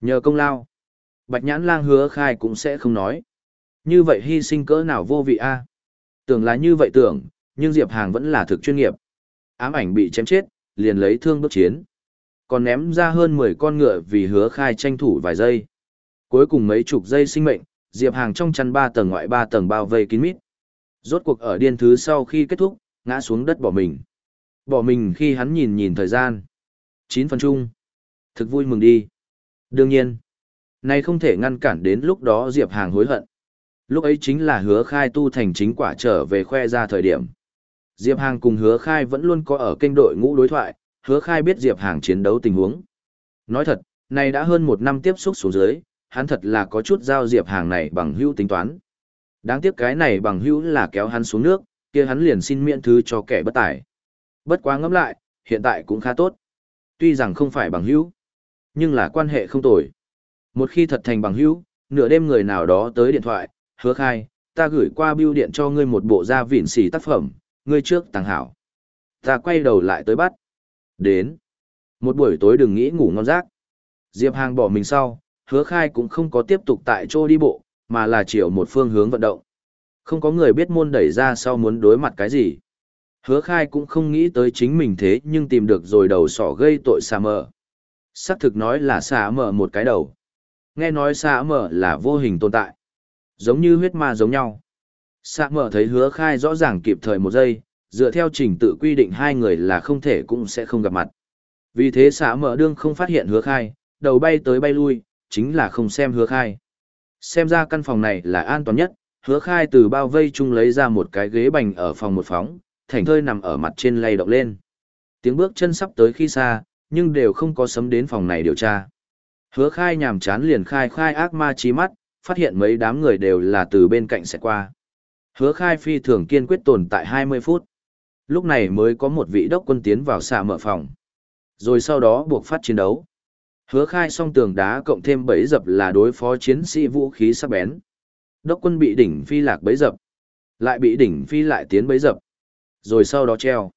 Nhờ công lao, Bạch Nhãn Lang hứa khai cũng sẽ không nói. Như vậy hy sinh cỡ nào vô vị a Tưởng là như vậy tưởng, nhưng Diệp Hàng vẫn là thực chuyên nghiệp. Ám ảnh bị chém chết, liền lấy thương bước chiến. Còn ném ra hơn 10 con ngựa vì hứa khai tranh thủ vài giây. Cuối cùng mấy chục giây sinh mệnh, Diệp Hàng trong chăn ba tầng ngoại ba tầng bao vây kín mít. Rốt cuộc ở điên thứ sau khi kết thúc, ngã xuống đất bỏ mình. Bỏ mình khi hắn nhìn nhìn thời gian. 9 phần chung. Thực vui mừng đi. Đương nhiên, này không thể ngăn cản đến lúc đó Diệp Hàng hối hận. Lúc ấy chính là hứa khai tu thành chính quả trở về khoe ra thời điểm. Diệp Hàng cùng hứa khai vẫn luôn có ở kênh đội ngũ đối thoại, hứa khai biết Diệp Hàng chiến đấu tình huống. Nói thật, này đã hơn một năm tiếp xúc xuống dưới, hắn thật là có chút giao Diệp Hàng này bằng hữu tính toán. Đáng tiếc cái này bằng hữu là kéo hắn xuống nước, kia hắn liền xin miễn thứ cho kẻ bất tài. Bất quá ngẫm lại, hiện tại cũng khá tốt. Tuy rằng không phải bằng hữu, nhưng là quan hệ không tồi. Một khi thật thành bằng hữu, nửa đêm người nào đó tới điện thoại, hứa khai, ta gửi qua bưu điện cho ngươi một bộ da vịn xỉ tác phẩm, ngươi trước tàng hảo. Ta quay đầu lại tới bắt. Đến. Một buổi tối đừng nghĩ ngủ ngon giấc. Diệp Hàng bỏ mình sau, hứa khai cũng không có tiếp tục tại chỗ đi bộ, mà là chiều một phương hướng vận động. Không có người biết môn đẩy ra sau muốn đối mặt cái gì. Hứa khai cũng không nghĩ tới chính mình thế nhưng tìm được rồi đầu sỏ gây tội xà mờ xác thực nói là xà mở một cái đầu. Nghe nói xà mở là vô hình tồn tại. Giống như huyết ma giống nhau. Xà mở thấy hứa khai rõ ràng kịp thời một giây, dựa theo trình tự quy định hai người là không thể cũng sẽ không gặp mặt. Vì thế xà mở đương không phát hiện hứa khai, đầu bay tới bay lui, chính là không xem hứa khai. Xem ra căn phòng này là an toàn nhất, hứa khai từ bao vây chung lấy ra một cái ghế bành ở phòng một phóng, thành thơi nằm ở mặt trên lay động lên. Tiếng bước chân sắp tới khi xa, nhưng đều không có sấm đến phòng này điều tra. Hứa khai nhàm chán liền khai khai ác ma trí mắt, phát hiện mấy đám người đều là từ bên cạnh sẽ qua. Hứa khai phi thường kiên quyết tồn tại 20 phút. Lúc này mới có một vị đốc quân tiến vào xạ mở phòng. Rồi sau đó buộc phát chiến đấu. Hứa khai song tường đá cộng thêm bẫy dập là đối phó chiến sĩ vũ khí sắc bén. Đốc quân bị đỉnh phi lạc bẫy dập. Lại bị đỉnh phi lại tiến bẫy dập. Rồi sau đó treo.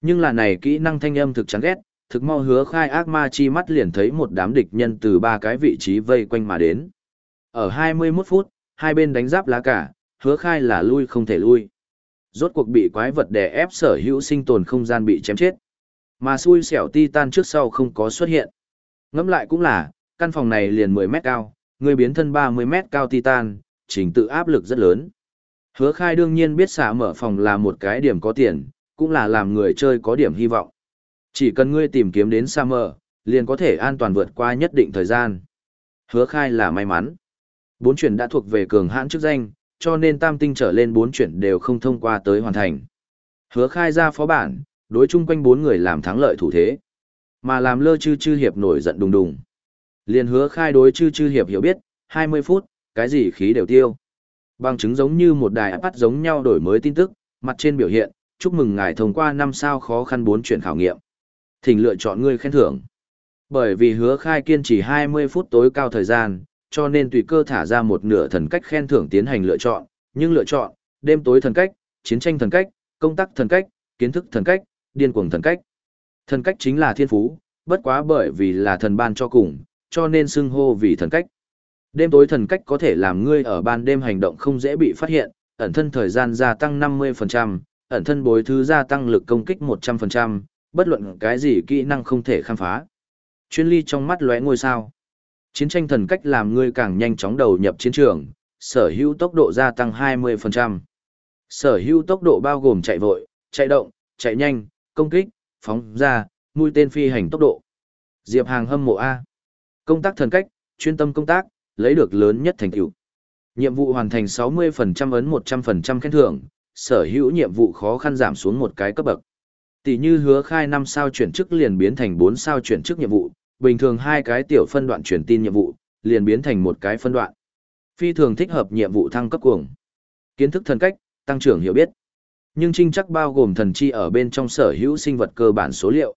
Nhưng là này kỹ năng thanh âm thực chán ghét, thực mau hứa khai ác ma chi mắt liền thấy một đám địch nhân từ ba cái vị trí vây quanh mà đến. Ở 21 phút, hai bên đánh giáp lá cả, hứa khai là lui không thể lui. Rốt cuộc bị quái vật đè ép sở hữu sinh tồn không gian bị chém chết. Mà xui xẻo titan trước sau không có xuất hiện. Ngẫm lại cũng là, căn phòng này liền 10 mét cao, người biến thân 30 mét cao titan, trình tự áp lực rất lớn. Hứa khai đương nhiên biết xả mở phòng là một cái điểm có tiền, cũng là làm người chơi có điểm hy vọng. Chỉ cần ngươi tìm kiếm đến Sa Mờ, liền có thể an toàn vượt qua nhất định thời gian. Hứa khai là may mắn. Bốn chuyển đã thuộc về cường hãn chức danh, cho nên tam tinh trở lên bốn chuyển đều không thông qua tới hoàn thành. Hứa khai ra phó bản, đối chung quanh bốn người làm thắng lợi thủ thế. Mà làm lơ chư chư hiệp nổi giận đùng đùng. Liền hứa khai đối chư chư hiệp hiểu biết, 20 phút, cái gì khí đều tiêu. Bằng chứng giống như một đài bắt giống nhau đổi mới tin tức, mặt trên biểu hiện, chúc mừng ngài thông qua năm sao khó khăn bốn chuyển khảo nghiệm. Thỉnh lựa chọn ngươi khen thưởng. Bởi vì hứa khai kiên trì 20 phút tối cao thời gian, cho nên tùy cơ thả ra một nửa thần cách khen thưởng tiến hành lựa chọn, nhưng lựa chọn, đêm tối thần cách, chiến tranh thần cách, công tác thần cách, kiến thức thần cách, điên cuồng thần cách. Thần cách chính là thiên phú, bất quá bởi vì là thần ban cho cùng, cho nên xưng hô vì thần cách. Đêm tối thần cách có thể làm ngươi ở ban đêm hành động không dễ bị phát hiện, ẩn thân thời gian gia tăng 50%, ẩn thân bối thứ gia tăng lực công kích 100%, bất luận cái gì kỹ năng không thể khám phá. Chuyên ly trong mắt lóe ngôi sao. Chiến tranh thần cách làm ngươi càng nhanh chóng đầu nhập chiến trường, sở hữu tốc độ gia tăng 20%. Sở hữu tốc độ bao gồm chạy vội, chạy động, chạy nhanh, công kích, phóng ra, mũi tên phi hành tốc độ. Diệp Hàng hâm mộ A. Công tác thần cách, chuyên tâm công tác, lấy được lớn nhất thành tựu. Nhiệm vụ hoàn thành 60% ấn 100% khen thưởng, sở hữu nhiệm vụ khó khăn giảm xuống một cái cấp bậc. Tỷ như hứa khai 5 sao chuyển chức liền biến thành 4 sao chuyển chức nhiệm vụ, bình thường hai cái tiểu phân đoạn truyền tin nhiệm vụ, liền biến thành một cái phân đoạn. Phi thường thích hợp nhiệm vụ thăng cấp cuồng. Kiến thức thần cách, tăng trưởng hiểu biết. Nhưng trinh chắc bao gồm thần chi ở bên trong sở hữu sinh vật cơ bản số liệu.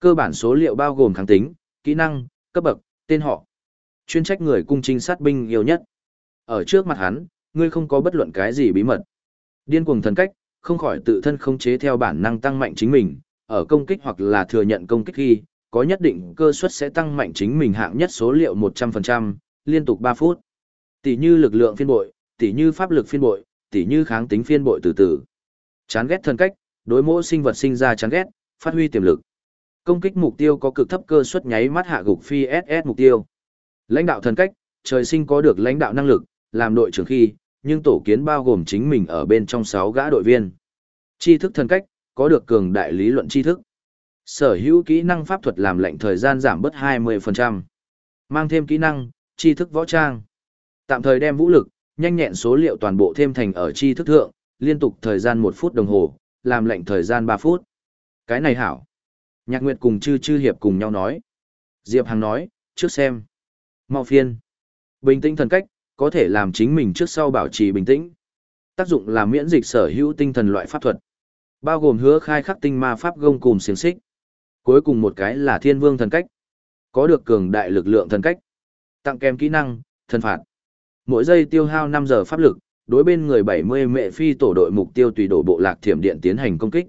Cơ bản số liệu bao gồm kháng tính, kỹ năng, cấp bậc, tên họ. Chuyên trách người cung trinh sát binh yêu nhất. Ở trước mặt hắn, ngươi không có bất luận cái gì bí mật. Điên cuồng thần cách, không khỏi tự thân không chế theo bản năng tăng mạnh chính mình, ở công kích hoặc là thừa nhận công kích khi, có nhất định cơ suất sẽ tăng mạnh chính mình hạng nhất số liệu 100%, liên tục 3 phút. Tỷ như lực lượng phiên bội, tỷ như pháp lực phiên bội, tỷ như kháng tính phiên bội từ từ. Chán ghét thân cách, đối mỗi sinh vật sinh ra chán ghét, phát huy tiềm lực. Công kích mục tiêu có cực thấp cơ suất nháy mắt hạ gục phi SS mục tiêu. Lãnh đạo thần cách, trời sinh có được lãnh đạo năng lực, làm đội trưởng khi, nhưng tổ kiến bao gồm chính mình ở bên trong 6 gã đội viên. Tri thức thần cách, có được cường đại lý luận tri thức. Sở hữu kỹ năng pháp thuật làm lệnh thời gian giảm bớt 20%. Mang thêm kỹ năng, tri thức võ trang. Tạm thời đem vũ lực, nhanh nhẹn số liệu toàn bộ thêm thành ở tri thức thượng, liên tục thời gian 1 phút đồng hồ, làm lệnh thời gian 3 phút. Cái này hảo. Nhạc Nguyệt cùng Chư Chư Hiệp cùng nhau nói. Diệp Hằng nói, trước xem. Mau phiên. Bình tĩnh thần cách, có thể làm chính mình trước sau bảo trì bình tĩnh. Tác dụng là miễn dịch sở hữu tinh thần loại pháp thuật. Bao gồm hứa khai khắc tinh ma pháp gông cùng xiềng xích. Cuối cùng một cái là thiên vương thần cách. Có được cường đại lực lượng thần cách. Tặng kèm kỹ năng, thần phạt. Mỗi giây tiêu hao 5 giờ pháp lực, đối bên người 70 mẹ phi tổ đội mục tiêu tùy đổ bộ lạc thiểm điện tiến hành công kích.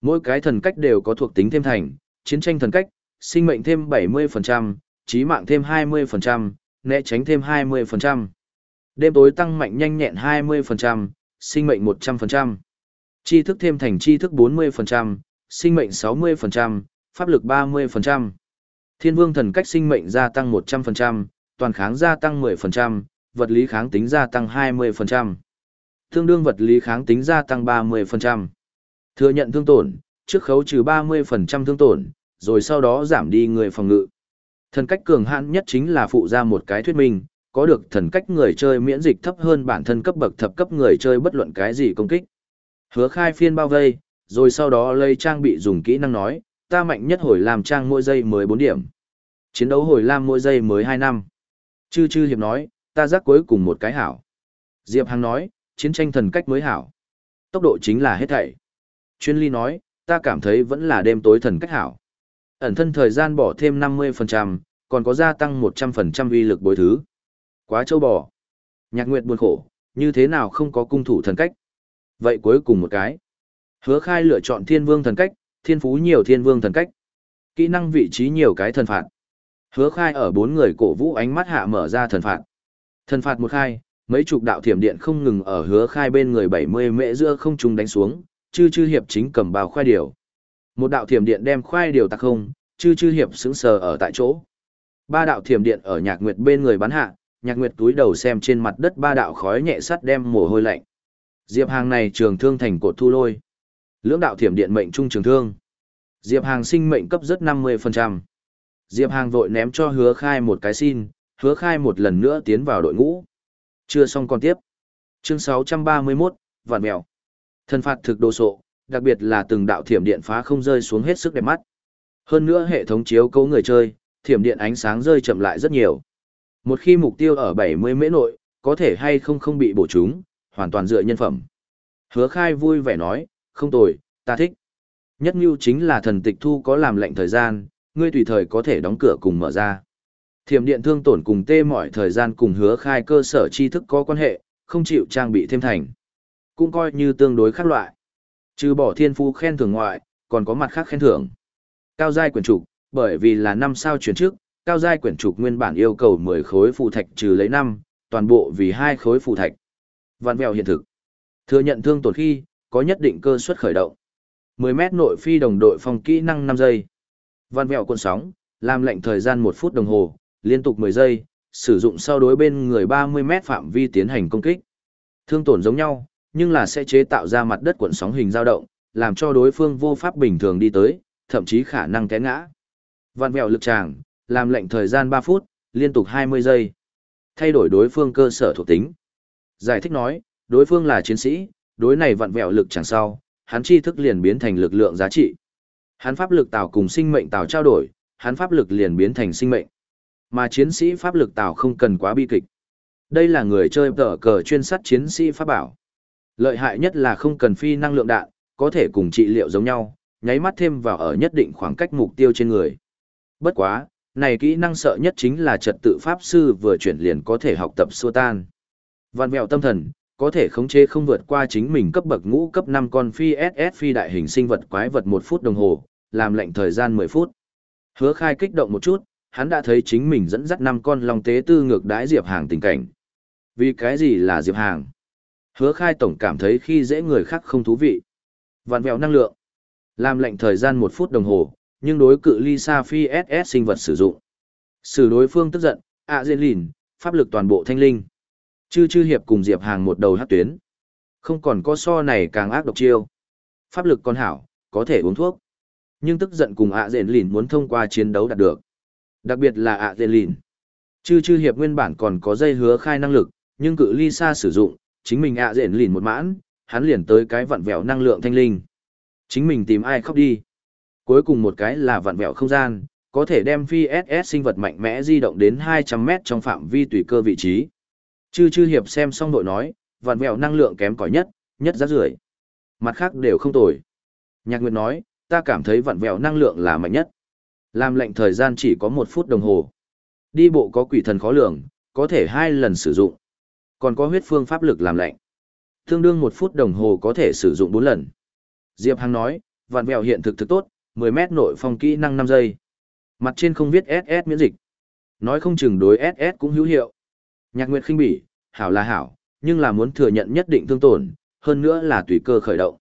Mỗi cái thần cách đều có thuộc tính thêm thành, chiến tranh thần cách, sinh mệnh thêm 70%, trí mạng thêm 20%, né tránh thêm 20%. Đêm tối tăng mạnh nhanh nhẹn 20%, sinh mệnh 100%. Tri thức thêm thành tri thức 40%, sinh mệnh 60%, pháp lực 30%. Thiên vương thần cách sinh mệnh gia tăng 100%, toàn kháng gia tăng 10%, vật lý kháng tính gia tăng 20%. Tương đương vật lý kháng tính gia tăng 30%. Thừa nhận thương tổn, trước khấu trừ 30% thương tổn, rồi sau đó giảm đi người phòng ngự. Thần cách cường hãn nhất chính là phụ ra một cái thuyết minh, có được thần cách người chơi miễn dịch thấp hơn bản thân cấp bậc thập cấp người chơi bất luận cái gì công kích. Hứa khai phiên bao vây, rồi sau đó lây trang bị dùng kỹ năng nói, ta mạnh nhất hồi làm trang mỗi giây mới 4 điểm. Chiến đấu hồi lam mỗi giây mới 2 năm. Chư chư hiệp nói, ta giác cuối cùng một cái hảo. Diệp Hằng nói, chiến tranh thần cách mới hảo. Tốc độ chính là hết thảy. Chuyên ly nói, ta cảm thấy vẫn là đêm tối thần cách hảo. Ẩn thân thời gian bỏ thêm 50%, còn có gia tăng 100% uy lực bối thứ. Quá châu bò. Nhạc Nguyệt buồn khổ, như thế nào không có cung thủ thần cách. Vậy cuối cùng một cái. Hứa khai lựa chọn thiên vương thần cách, thiên phú nhiều thiên vương thần cách. Kỹ năng vị trí nhiều cái thần phạt. Hứa khai ở bốn người cổ vũ ánh mắt hạ mở ra thần phạt. Thần phạt một khai, mấy chục đạo thiểm điện không ngừng ở hứa khai bên người 70 mễ giữa không trùng đánh xuống, chư chư hiệp chính cầm bào khoai điều. Một đạo thiểm điện đem khoai điều tạc không, chư chư hiệp sững sờ ở tại chỗ. Ba đạo thiểm điện ở nhạc nguyệt bên người bắn hạ, nhạc nguyệt túi đầu xem trên mặt đất ba đạo khói nhẹ sắt đem mồ hôi lạnh. Diệp Hàng này trường thương thành cột thu lôi. Lưỡng đạo thiểm điện mệnh trung trường thương. Diệp Hàng sinh mệnh cấp rất 50%. Diệp Hàng vội ném cho hứa khai một cái xin, hứa khai một lần nữa tiến vào đội ngũ. Chưa xong còn tiếp. Chương 631, Vạn Mèo. Thần phạt thực đồ sộ, đặc biệt là từng đạo thiểm điện phá không rơi xuống hết sức đẹp mắt. Hơn nữa hệ thống chiếu cấu người chơi, thiểm điện ánh sáng rơi chậm lại rất nhiều. Một khi mục tiêu ở 70 mễ nội, có thể hay không không bị bổ trúng, hoàn toàn dựa nhân phẩm. Hứa khai vui vẻ nói, không tồi, ta thích. Nhất như chính là thần tịch thu có làm lệnh thời gian, ngươi tùy thời có thể đóng cửa cùng mở ra. Thiểm điện thương tổn cùng tê mọi thời gian cùng hứa khai cơ sở tri thức có quan hệ, không chịu trang bị thêm thành. Cũng coi như tương đối khác loại. Trừ bỏ thiên phú khen thưởng ngoại, còn có mặt khác khen thưởng. Cao giai quyền trục, bởi vì là năm sao chuyển trước, cao giai quyển trục nguyên bản yêu cầu 10 khối phù thạch trừ lấy 5, toàn bộ vì hai khối phù thạch. Vạn vẹo hiện thực. Thừa nhận thương tổn khi, có nhất định cơ suất khởi động. 10 mét nội phi đồng đội phòng kỹ năng 5 giây. Vạn vẹo cuộn sóng, làm lệnh thời gian 1 phút đồng hồ, liên tục 10 giây, sử dụng sau đối bên người 30 mét phạm vi tiến hành công kích. Thương tổn giống nhau, nhưng là sẽ chế tạo ra mặt đất cuộn sóng hình dao động, làm cho đối phương vô pháp bình thường đi tới, thậm chí khả năng té ngã. Vạn vẹo lực tràng, làm lệnh thời gian 3 phút, liên tục 20 giây. Thay đổi đối phương cơ sở thuộc tính. Giải thích nói, đối phương là chiến sĩ, đối này vặn vẹo lực chẳng sau, hắn chi thức liền biến thành lực lượng giá trị. Hắn pháp lực tạo cùng sinh mệnh tạo trao đổi, hắn pháp lực liền biến thành sinh mệnh. Mà chiến sĩ pháp lực tạo không cần quá bi kịch. Đây là người chơi tờ cờ chuyên sát chiến sĩ pháp bảo. Lợi hại nhất là không cần phi năng lượng đạn, có thể cùng trị liệu giống nhau, nháy mắt thêm vào ở nhất định khoảng cách mục tiêu trên người. Bất quá, này kỹ năng sợ nhất chính là trật tự pháp sư vừa chuyển liền có thể học tập xua tan. Văn mèo tâm thần, có thể khống chế không vượt qua chính mình cấp bậc ngũ cấp 5 con phi SS phi đại hình sinh vật quái vật 1 phút đồng hồ, làm lệnh thời gian 10 phút. Hứa khai kích động một chút, hắn đã thấy chính mình dẫn dắt năm con long tế tư ngược đái Diệp Hàng tình cảnh. Vì cái gì là Diệp Hàng? Hứa khai tổng cảm thấy khi dễ người khác không thú vị. Vạn vẹo năng lượng. Làm lệnh thời gian một phút đồng hồ, nhưng đối cự ly xa phi SS sinh vật sử dụng. Sử đối phương tức giận, ạ à lìn, pháp lực toàn bộ thanh linh. Chư chư hiệp cùng Diệp Hàng một đầu hát tuyến. Không còn có so này càng ác độc chiêu. Pháp lực còn hảo, có thể uống thuốc. Nhưng tức giận cùng ạ à lìn muốn thông qua chiến đấu đạt được. Đặc biệt là ạ à lìn. Chư chư hiệp nguyên bản còn có dây hứa khai năng lực, nhưng cự ly xa sử dụng, chính mình ạ à lìn một mãn, hắn liền tới cái vặn vẹo năng lượng thanh linh. Chính mình tìm ai khóc đi. Cuối cùng một cái là vặn vẹo không gian, có thể đem phi SS sinh vật mạnh mẽ di động đến 200 mét trong phạm vi tùy cơ vị trí. Chư chư hiệp xem xong đội nói, vặn vẹo năng lượng kém cỏi nhất, nhất giá rưởi. Mặt khác đều không tồi. Nhạc Nguyệt nói, ta cảm thấy vặn vẹo năng lượng là mạnh nhất. Làm lệnh thời gian chỉ có một phút đồng hồ. Đi bộ có quỷ thần khó lường, có thể hai lần sử dụng. Còn có huyết phương pháp lực làm lệnh. Tương đương một phút đồng hồ có thể sử dụng bốn lần. Diệp Hằng nói, vặn vẹo hiện thực thực tốt, 10 mét nội phong kỹ năng 5 giây. Mặt trên không viết SS miễn dịch. Nói không chừng đối SS cũng hữu hiệu. Nhạc Nguyệt khinh bỉ, hảo là hảo, nhưng là muốn thừa nhận nhất định thương tổn, hơn nữa là tùy cơ khởi động.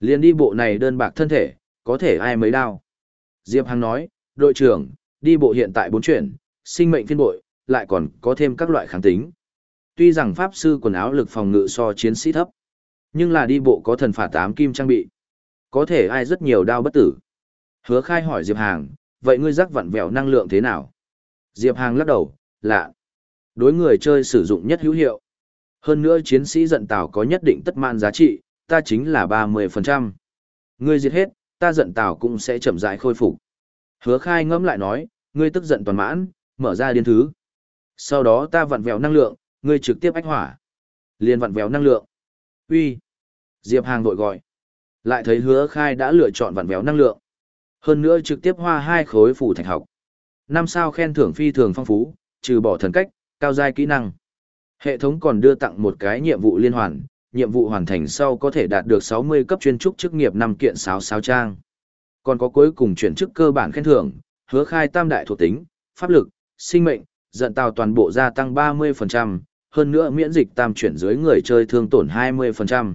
Liên đi bộ này đơn bạc thân thể, có thể ai mấy đau. Diệp Hằng nói, đội trưởng, đi bộ hiện tại bốn chuyển, sinh mệnh phiên bội, lại còn có thêm các loại kháng tính. Tuy rằng pháp sư quần áo lực phòng ngự so chiến sĩ thấp, nhưng là đi bộ có thần phả tám kim trang bị. Có thể ai rất nhiều đau bất tử. Hứa khai hỏi Diệp Hàng, vậy ngươi rắc vặn vẹo năng lượng thế nào? Diệp Hàng lắc đầu, lạ. Đối người chơi sử dụng nhất hữu hiệu. Hơn nữa chiến sĩ giận tảo có nhất định tất mạn giá trị, ta chính là 30%. Ngươi diệt hết, ta giận tảo cũng sẽ chậm rãi khôi phục. Hứa khai ngẫm lại nói, ngươi tức giận toàn mãn, mở ra điên thứ. Sau đó ta vặn vẹo năng lượng, ngươi trực tiếp ách hỏa. Liên vặn vẹo năng lượng. Uy. Diệp Hàng vội gọi. Lại thấy hứa khai đã lựa chọn vặn vẹo năng lượng. Hơn nữa trực tiếp hoa hai khối phủ thạch học. Năm sao khen thưởng phi thường phong phú, trừ bỏ thần cách, cao giai kỹ năng. Hệ thống còn đưa tặng một cái nhiệm vụ liên hoàn, nhiệm vụ hoàn thành sau có thể đạt được 60 cấp chuyên trúc chức nghiệp 5 kiện sáo sao trang. Còn có cuối cùng chuyển chức cơ bản khen thưởng, hứa khai tam đại thuộc tính, pháp lực, sinh mệnh, giận tàu toàn bộ gia tăng 30%, hơn nữa miễn dịch tam chuyển dưới người chơi thương tổn 20%.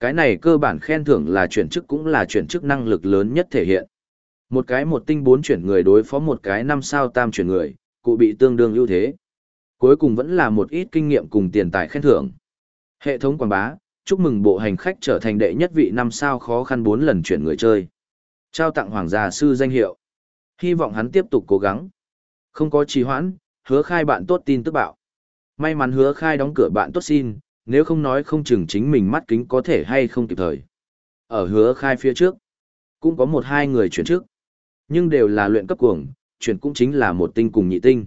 Cái này cơ bản khen thưởng là chuyển chức cũng là chuyển chức năng lực lớn nhất thể hiện. Một cái một tinh bốn chuyển người đối phó một cái năm sao tam chuyển người, cụ bị tương đương ưu thế. Cuối cùng vẫn là một ít kinh nghiệm cùng tiền tài khen thưởng. Hệ thống quảng bá, chúc mừng bộ hành khách trở thành đệ nhất vị năm sao khó khăn bốn lần chuyển người chơi. Trao tặng hoàng gia sư danh hiệu. Hy vọng hắn tiếp tục cố gắng. Không có trì hoãn, hứa khai bạn tốt tin tức bạo. May mắn hứa khai đóng cửa bạn tốt xin, nếu không nói không chừng chính mình mắt kính có thể hay không kịp thời. Ở hứa khai phía trước, cũng có một hai người chuyển trước. Nhưng đều là luyện cấp cuồng, chuyển cũng chính là một tinh cùng nhị tinh.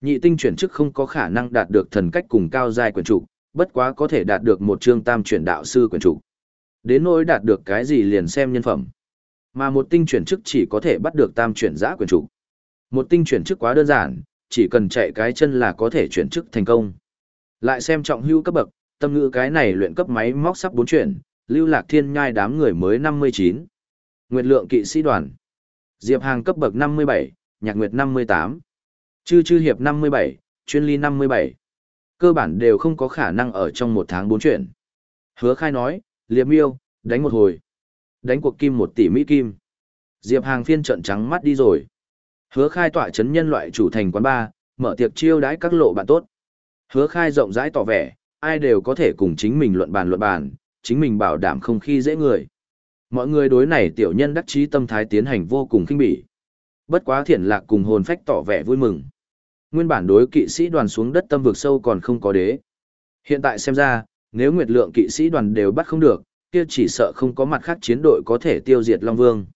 Nhị tinh chuyển chức không có khả năng đạt được thần cách cùng cao giai quyền trụ, bất quá có thể đạt được một chương tam chuyển đạo sư quyền trụ. Đến nỗi đạt được cái gì liền xem nhân phẩm. Mà một tinh chuyển chức chỉ có thể bắt được tam chuyển giã quyền trụ. Một tinh chuyển chức quá đơn giản, chỉ cần chạy cái chân là có thể chuyển chức thành công. Lại xem trọng hưu cấp bậc, tâm ngữ cái này luyện cấp máy móc sắp bốn chuyển, lưu lạc thiên nhai đám người mới 59. Nguyệt lượng kỵ sĩ đoàn. Diệp Hàng cấp bậc 57, Nhạc Nguyệt 58. Chư chư hiệp 57, chuyên ly 57. Cơ bản đều không có khả năng ở trong một tháng bốn chuyện. Hứa khai nói, liệp miêu, đánh một hồi. Đánh cuộc kim một tỷ Mỹ kim. Diệp Hàng phiên trận trắng mắt đi rồi. Hứa khai tỏa chấn nhân loại chủ thành quán ba, mở tiệc chiêu đãi các lộ bạn tốt. Hứa khai rộng rãi tỏ vẻ, ai đều có thể cùng chính mình luận bàn luận bàn, chính mình bảo đảm không khi dễ người. Mọi người đối này tiểu nhân đắc chí tâm thái tiến hành vô cùng kinh bỉ. Bất quá thiện lạc cùng hồn phách tỏ vẻ vui mừng. Nguyên bản đối kỵ sĩ đoàn xuống đất tâm vực sâu còn không có đế. Hiện tại xem ra, nếu nguyệt lượng kỵ sĩ đoàn đều bắt không được, kia chỉ sợ không có mặt khác chiến đội có thể tiêu diệt Long Vương.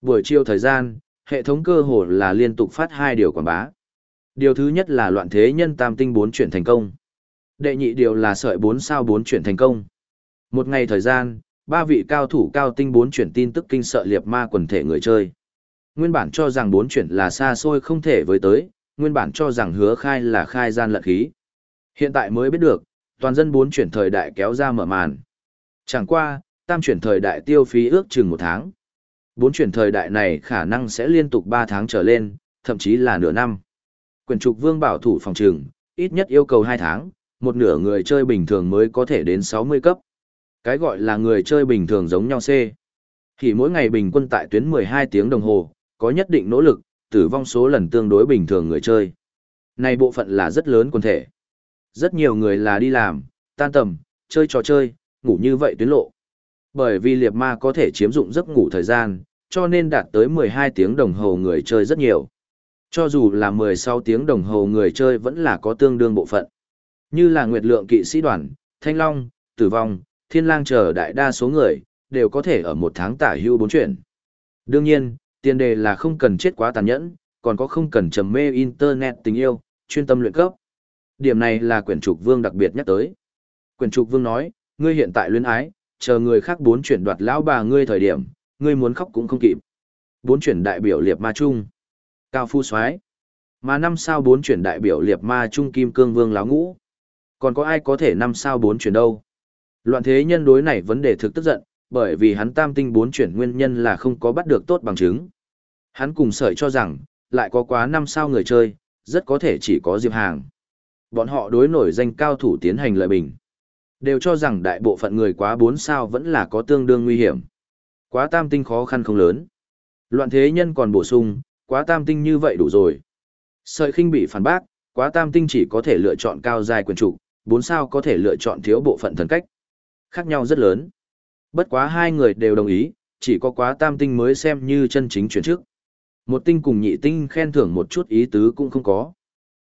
Buổi chiều thời gian, hệ thống cơ hồ là liên tục phát hai điều quảng bá. Điều thứ nhất là loạn thế nhân tam tinh 4 chuyển thành công. Đệ nhị điều là sợi 4 sao 4 chuyển thành công. Một ngày thời gian, ba vị cao thủ cao tinh bốn chuyển tin tức kinh sợ liệt ma quần thể người chơi. Nguyên bản cho rằng bốn chuyển là xa xôi không thể với tới, nguyên bản cho rằng hứa khai là khai gian lận khí. Hiện tại mới biết được, toàn dân bốn chuyển thời đại kéo ra mở màn. Chẳng qua, tam chuyển thời đại tiêu phí ước chừng một tháng. Bốn chuyển thời đại này khả năng sẽ liên tục 3 tháng trở lên, thậm chí là nửa năm. Quyền trục vương bảo thủ phòng trường, ít nhất yêu cầu 2 tháng, một nửa người chơi bình thường mới có thể đến 60 cấp. Cái gọi là người chơi bình thường giống nhau C. Thì mỗi ngày bình quân tại tuyến 12 tiếng đồng hồ, có nhất định nỗ lực, tử vong số lần tương đối bình thường người chơi. Này bộ phận là rất lớn quần thể. Rất nhiều người là đi làm, tan tầm, chơi trò chơi, ngủ như vậy tuyến lộ. Bởi vì liệt ma có thể chiếm dụng giấc ngủ thời gian, cho nên đạt tới 12 tiếng đồng hồ người chơi rất nhiều. Cho dù là 16 tiếng đồng hồ người chơi vẫn là có tương đương bộ phận. Như là Nguyệt Lượng kỵ sĩ đoàn, Thanh Long, Tử Vong, Thiên Lang chờ đại đa số người, đều có thể ở một tháng tả hưu bốn chuyển. Đương nhiên, tiền đề là không cần chết quá tàn nhẫn, còn có không cần trầm mê internet tình yêu, chuyên tâm luyện cấp. Điểm này là quyển trục vương đặc biệt nhắc tới. Quyển trục vương nói, ngươi hiện tại luyến ái, chờ người khác bốn chuyển đoạt lão bà ngươi thời điểm, ngươi muốn khóc cũng không kịp. Bốn chuyển đại biểu liệt ma trung. Cao phu soái Mà năm sao bốn chuyển đại biểu liệt ma trung kim cương vương lão ngũ. Còn có ai có thể năm sao bốn chuyển đâu? Loạn thế nhân đối này vấn đề thực tức giận, bởi vì hắn tam tinh bốn chuyển nguyên nhân là không có bắt được tốt bằng chứng. Hắn cùng sợi cho rằng, lại có quá năm sao người chơi, rất có thể chỉ có Diệp Hàng. Bọn họ đối nổi danh cao thủ tiến hành lợi bình. Đều cho rằng đại bộ phận người quá bốn sao vẫn là có tương đương nguy hiểm. Quá tam tinh khó khăn không lớn. Loạn thế nhân còn bổ sung, quá tam tinh như vậy đủ rồi. Sợi khinh bị phản bác, quá tam tinh chỉ có thể lựa chọn cao dài quyền trụ, bốn sao có thể lựa chọn thiếu bộ phận thần cách. Khác nhau rất lớn. Bất quá hai người đều đồng ý, chỉ có quá tam tinh mới xem như chân chính chuyển trước. Một tinh cùng nhị tinh khen thưởng một chút ý tứ cũng không có.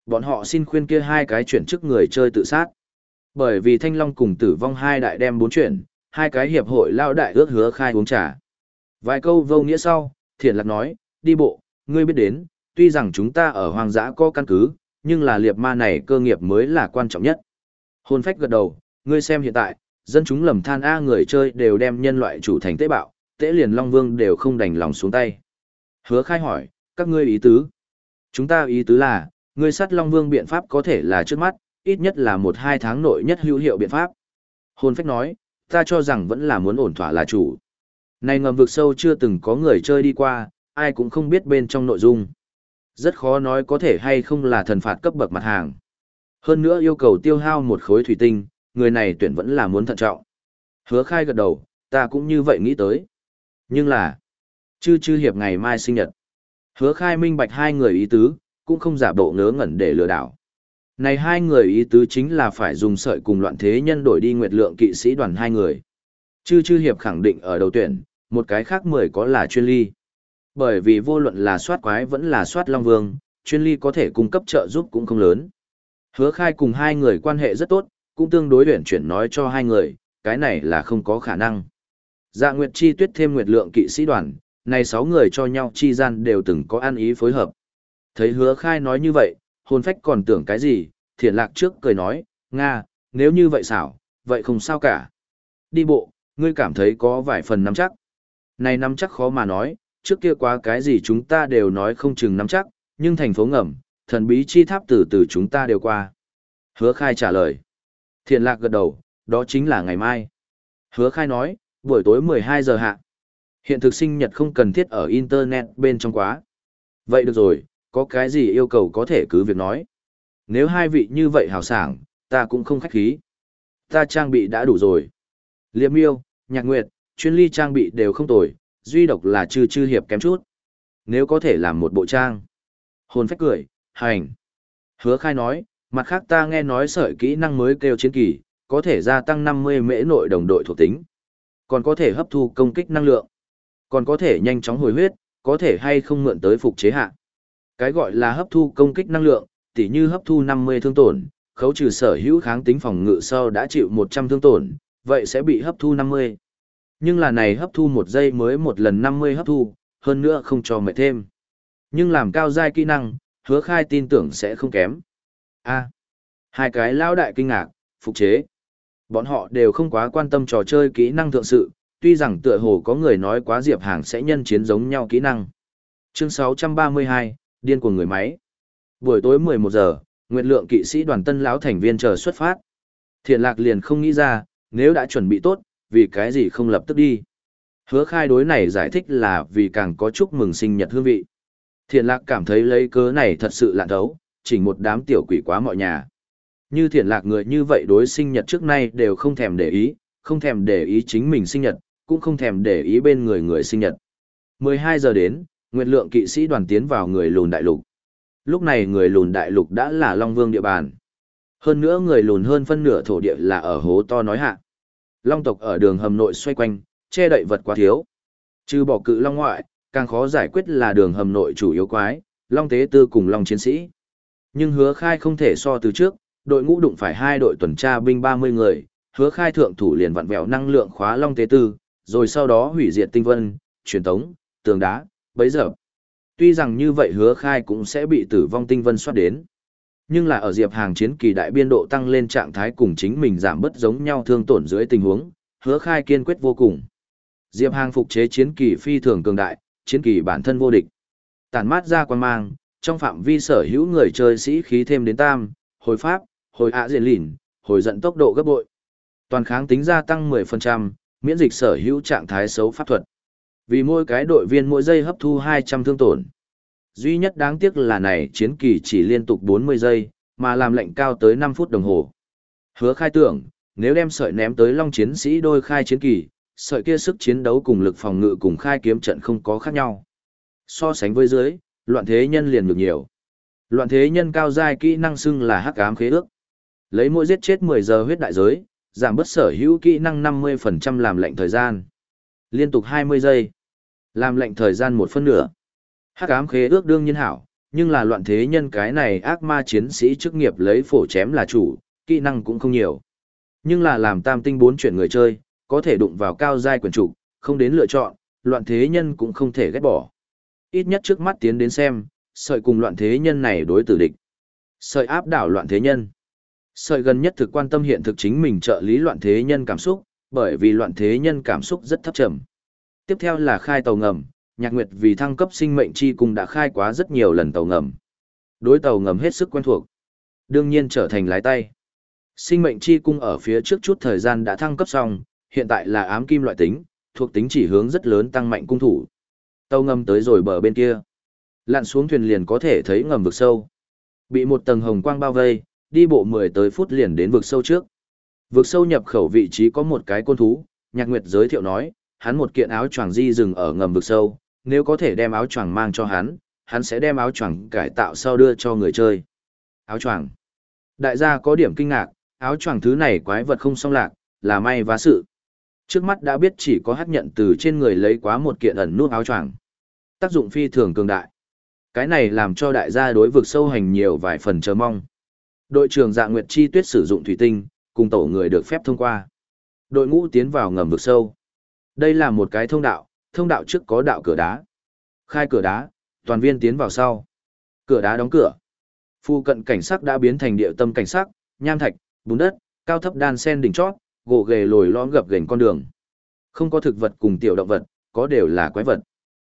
Bọn họ xin khuyên kia hai cái chuyển chức người chơi tự sát. Bởi vì Thanh Long cùng tử vong hai đại đem bốn chuyển, hai cái hiệp hội lao đại ước hứa khai uống trà. Vài câu vô nghĩa sau, thiện lạc nói, đi bộ, ngươi biết đến, tuy rằng chúng ta ở hoàng giã có căn cứ, nhưng là liệp ma này cơ nghiệp mới là quan trọng nhất. Hôn phách gật đầu, ngươi xem hiện tại, dân chúng lầm than A người chơi đều đem nhân loại chủ thành tế bạo, tế liền Long Vương đều không đành lòng xuống tay. Hứa khai hỏi, các ngươi ý tứ. Chúng ta ý tứ là, ngươi sát Long Vương biện pháp có thể là trước mắt, ít nhất là một hai tháng nội nhất hữu hiệu biện pháp. Hôn phách nói, ta cho rằng vẫn là muốn ổn thỏa là chủ. Này ngầm vực sâu chưa từng có người chơi đi qua, ai cũng không biết bên trong nội dung. Rất khó nói có thể hay không là thần phạt cấp bậc mặt hàng. Hơn nữa yêu cầu tiêu hao một khối thủy tinh, người này tuyển vẫn là muốn thận trọng. Hứa khai gật đầu, ta cũng như vậy nghĩ tới. Nhưng là, chư chư hiệp ngày mai sinh nhật. Hứa khai minh bạch hai người ý tứ, cũng không giả bộ ngớ ngẩn để lừa đảo. Này hai người ý tứ chính là phải dùng sợi cùng loạn thế nhân đổi đi nguyệt lượng kỵ sĩ đoàn hai người. Chư chư hiệp khẳng định ở đầu tuyển, một cái khác mười có là chuyên ly. Bởi vì vô luận là soát quái vẫn là soát long vương, chuyên ly có thể cung cấp trợ giúp cũng không lớn. Hứa khai cùng hai người quan hệ rất tốt, cũng tương đối luyện chuyển nói cho hai người, cái này là không có khả năng. Dạ Nguyệt Chi tuyết thêm Nguyệt Lượng kỵ sĩ đoàn, này sáu người cho nhau chi gian đều từng có ăn ý phối hợp. Thấy hứa khai nói như vậy, hồn phách còn tưởng cái gì, thiện lạc trước cười nói, Nga, nếu như vậy xảo, vậy không sao cả. Đi bộ, ngươi cảm thấy có vài phần nắm chắc. Này nắm chắc khó mà nói, trước kia quá cái gì chúng ta đều nói không chừng nắm chắc, nhưng thành phố ngầm, thần bí chi tháp từ từ chúng ta đều qua. Hứa khai trả lời. Thiện lạc gật đầu, đó chính là ngày mai. Hứa khai nói, buổi tối 12 giờ hạ. Hiện thực sinh nhật không cần thiết ở Internet bên trong quá. Vậy được rồi, có cái gì yêu cầu có thể cứ việc nói. Nếu hai vị như vậy hào sảng, ta cũng không khách khí. Ta trang bị đã đủ rồi. Liệp miêu, nhạc nguyệt, chuyên ly trang bị đều không tồi, duy độc là chư chư hiệp kém chút. Nếu có thể làm một bộ trang. Hồn phách cười, hành. Hứa khai nói, mặt khác ta nghe nói sợi kỹ năng mới kêu chiến kỳ, có thể gia tăng 50 mễ nội đồng đội thuộc tính. Còn có thể hấp thu công kích năng lượng. Còn có thể nhanh chóng hồi huyết, có thể hay không mượn tới phục chế hạ. Cái gọi là hấp thu công kích năng lượng, tỉ như hấp thu 50 thương tổn, khấu trừ sở hữu kháng tính phòng ngự sau đã chịu 100 thương tổn, vậy sẽ bị hấp thu 50. Nhưng là này hấp thu một giây mới một lần 50 hấp thu, hơn nữa không cho mệt thêm. Nhưng làm cao giai kỹ năng, hứa khai tin tưởng sẽ không kém a hai cái lao đại kinh ngạc, phục chế. Bọn họ đều không quá quan tâm trò chơi kỹ năng thượng sự, tuy rằng tựa hồ có người nói quá diệp hàng sẽ nhân chiến giống nhau kỹ năng. Chương 632, Điên của người máy. Buổi tối 11 giờ, nguyện lượng kỵ sĩ đoàn tân lão thành viên chờ xuất phát. Thiện lạc liền không nghĩ ra, nếu đã chuẩn bị tốt, vì cái gì không lập tức đi. Hứa khai đối này giải thích là vì càng có chúc mừng sinh nhật hương vị. Thiện lạc cảm thấy lấy cớ này thật sự lạ thấu, chỉ một đám tiểu quỷ quá mọi nhà. Như thiện lạc người như vậy đối sinh nhật trước nay đều không thèm để ý, không thèm để ý chính mình sinh nhật, cũng không thèm để ý bên người người sinh nhật. 12 giờ đến, Nguyệt Lượng kỵ sĩ đoàn tiến vào người lùn đại lục. Lúc này người lùn đại lục đã là Long Vương địa bàn. Hơn nữa người lùn hơn phân nửa thổ địa là ở hố to nói hạ. Long tộc ở đường hầm nội xoay quanh, che đậy vật quá thiếu. Trừ bỏ cự long ngoại, càng khó giải quyết là đường hầm nội chủ yếu quái, long tế tư cùng long chiến sĩ. Nhưng hứa khai không thể so từ trước, đội ngũ đụng phải hai đội tuần tra binh 30 người, hứa khai thượng thủ liền vặn vẹo năng lượng khóa long tế tư, rồi sau đó hủy diệt tinh vân, truyền tống, tường đá, bấy giờ. Tuy rằng như vậy hứa khai cũng sẽ bị tử vong tinh vân soát đến. Nhưng là ở diệp hàng chiến kỳ đại biên độ tăng lên trạng thái cùng chính mình giảm bất giống nhau thương tổn dưới tình huống, hứa khai kiên quyết vô cùng. Diệp hàng phục chế chiến kỳ phi thường cường đại, chiến kỳ bản thân vô địch. Tản mát ra quan mang, trong phạm vi sở hữu người chơi sĩ khí thêm đến tam, hồi pháp, hồi ạ diện lỉn, hồi dẫn tốc độ gấp bội. Toàn kháng tính gia tăng 10%, miễn dịch sở hữu trạng thái xấu pháp thuật. Vì mỗi cái đội viên mỗi giây hấp thu 200 thương tổn. Duy nhất đáng tiếc là này chiến kỳ chỉ liên tục 40 giây, mà làm lệnh cao tới 5 phút đồng hồ. Hứa khai tưởng, nếu đem sợi ném tới long chiến sĩ đôi khai chiến kỳ, sợi kia sức chiến đấu cùng lực phòng ngự cùng khai kiếm trận không có khác nhau. So sánh với dưới, loạn thế nhân liền được nhiều. Loạn thế nhân cao giai kỹ năng xưng là hắc ám khế ước. Lấy mỗi giết chết 10 giờ huyết đại giới, giảm bất sở hữu kỹ năng 50% làm lệnh thời gian. Liên tục 20 giây. Làm lệnh thời gian một phân nửa. Hắc ám khế ước đương nhiên hảo, nhưng là loạn thế nhân cái này ác ma chiến sĩ chức nghiệp lấy phổ chém là chủ, kỹ năng cũng không nhiều. Nhưng là làm tam tinh bốn chuyển người chơi, có thể đụng vào cao giai quyền chủ, không đến lựa chọn, loạn thế nhân cũng không thể ghét bỏ. Ít nhất trước mắt tiến đến xem, sợi cùng loạn thế nhân này đối tử địch. Sợi áp đảo loạn thế nhân. Sợi gần nhất thực quan tâm hiện thực chính mình trợ lý loạn thế nhân cảm xúc, bởi vì loạn thế nhân cảm xúc rất thấp trầm. Tiếp theo là khai tàu ngầm, nhạc nguyệt vì thăng cấp sinh mệnh chi cung đã khai quá rất nhiều lần tàu ngầm. Đối tàu ngầm hết sức quen thuộc. Đương nhiên trở thành lái tay. Sinh mệnh chi cung ở phía trước chút thời gian đã thăng cấp xong, hiện tại là ám kim loại tính, thuộc tính chỉ hướng rất lớn tăng mạnh cung thủ. Tàu ngầm tới rồi bờ bên kia. Lặn xuống thuyền liền có thể thấy ngầm vực sâu. Bị một tầng hồng quang bao vây, đi bộ 10 tới phút liền đến vực sâu trước. Vực sâu nhập khẩu vị trí có một cái côn thú, Nhạc Nguyệt giới thiệu nói, hắn một kiện áo choàng di dừng ở ngầm vực sâu, nếu có thể đem áo choàng mang cho hắn, hắn sẽ đem áo choàng cải tạo sau đưa cho người chơi. Áo choàng. Đại gia có điểm kinh ngạc, áo choàng thứ này quái vật không song lạc, là may vá sự. Trước mắt đã biết chỉ có hát nhận từ trên người lấy quá một kiện ẩn nút áo choàng. Tác dụng phi thường cường đại. Cái này làm cho đại gia đối vực sâu hành nhiều vài phần chờ mong. Đội trưởng Dạ Nguyệt Chi Tuyết sử dụng thủy tinh, cùng tổ người được phép thông qua. Đội ngũ tiến vào ngầm vực sâu. Đây là một cái thông đạo, thông đạo trước có đạo cửa đá. Khai cửa đá, toàn viên tiến vào sau. Cửa đá đóng cửa. Phu cận cảnh sắc đã biến thành địa tâm cảnh sắc, nham thạch, bùn đất, cao thấp đan sen đỉnh chót, gỗ ghề lồi lõm gập ghềnh con đường. Không có thực vật cùng tiểu động vật, có đều là quái vật.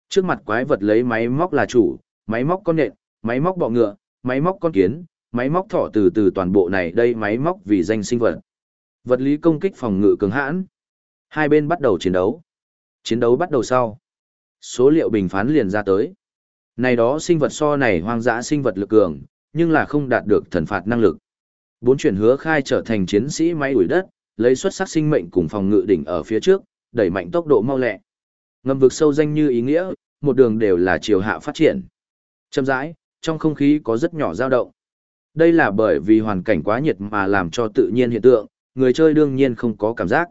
Trước mặt quái vật lấy máy móc là chủ, máy móc con nện, máy móc bọ ngựa, máy móc con kiến, máy móc thỏ từ từ toàn bộ này đây máy móc vì danh sinh vật. Vật lý công kích phòng ngự cường hãn. Hai bên bắt đầu chiến đấu. Chiến đấu bắt đầu sau. Số liệu bình phán liền ra tới. Này đó sinh vật so này hoang dã sinh vật lực cường, nhưng là không đạt được thần phạt năng lực. Bốn chuyển hứa khai trở thành chiến sĩ máy đuổi đất, lấy xuất sắc sinh mệnh cùng phòng ngự đỉnh ở phía trước, đẩy mạnh tốc độ mau lẹ. Ngầm vực sâu danh như ý nghĩa, một đường đều là chiều hạ phát triển. Châm rãi, trong không khí có rất nhỏ dao động. Đây là bởi vì hoàn cảnh quá nhiệt mà làm cho tự nhiên hiện tượng, người chơi đương nhiên không có cảm giác.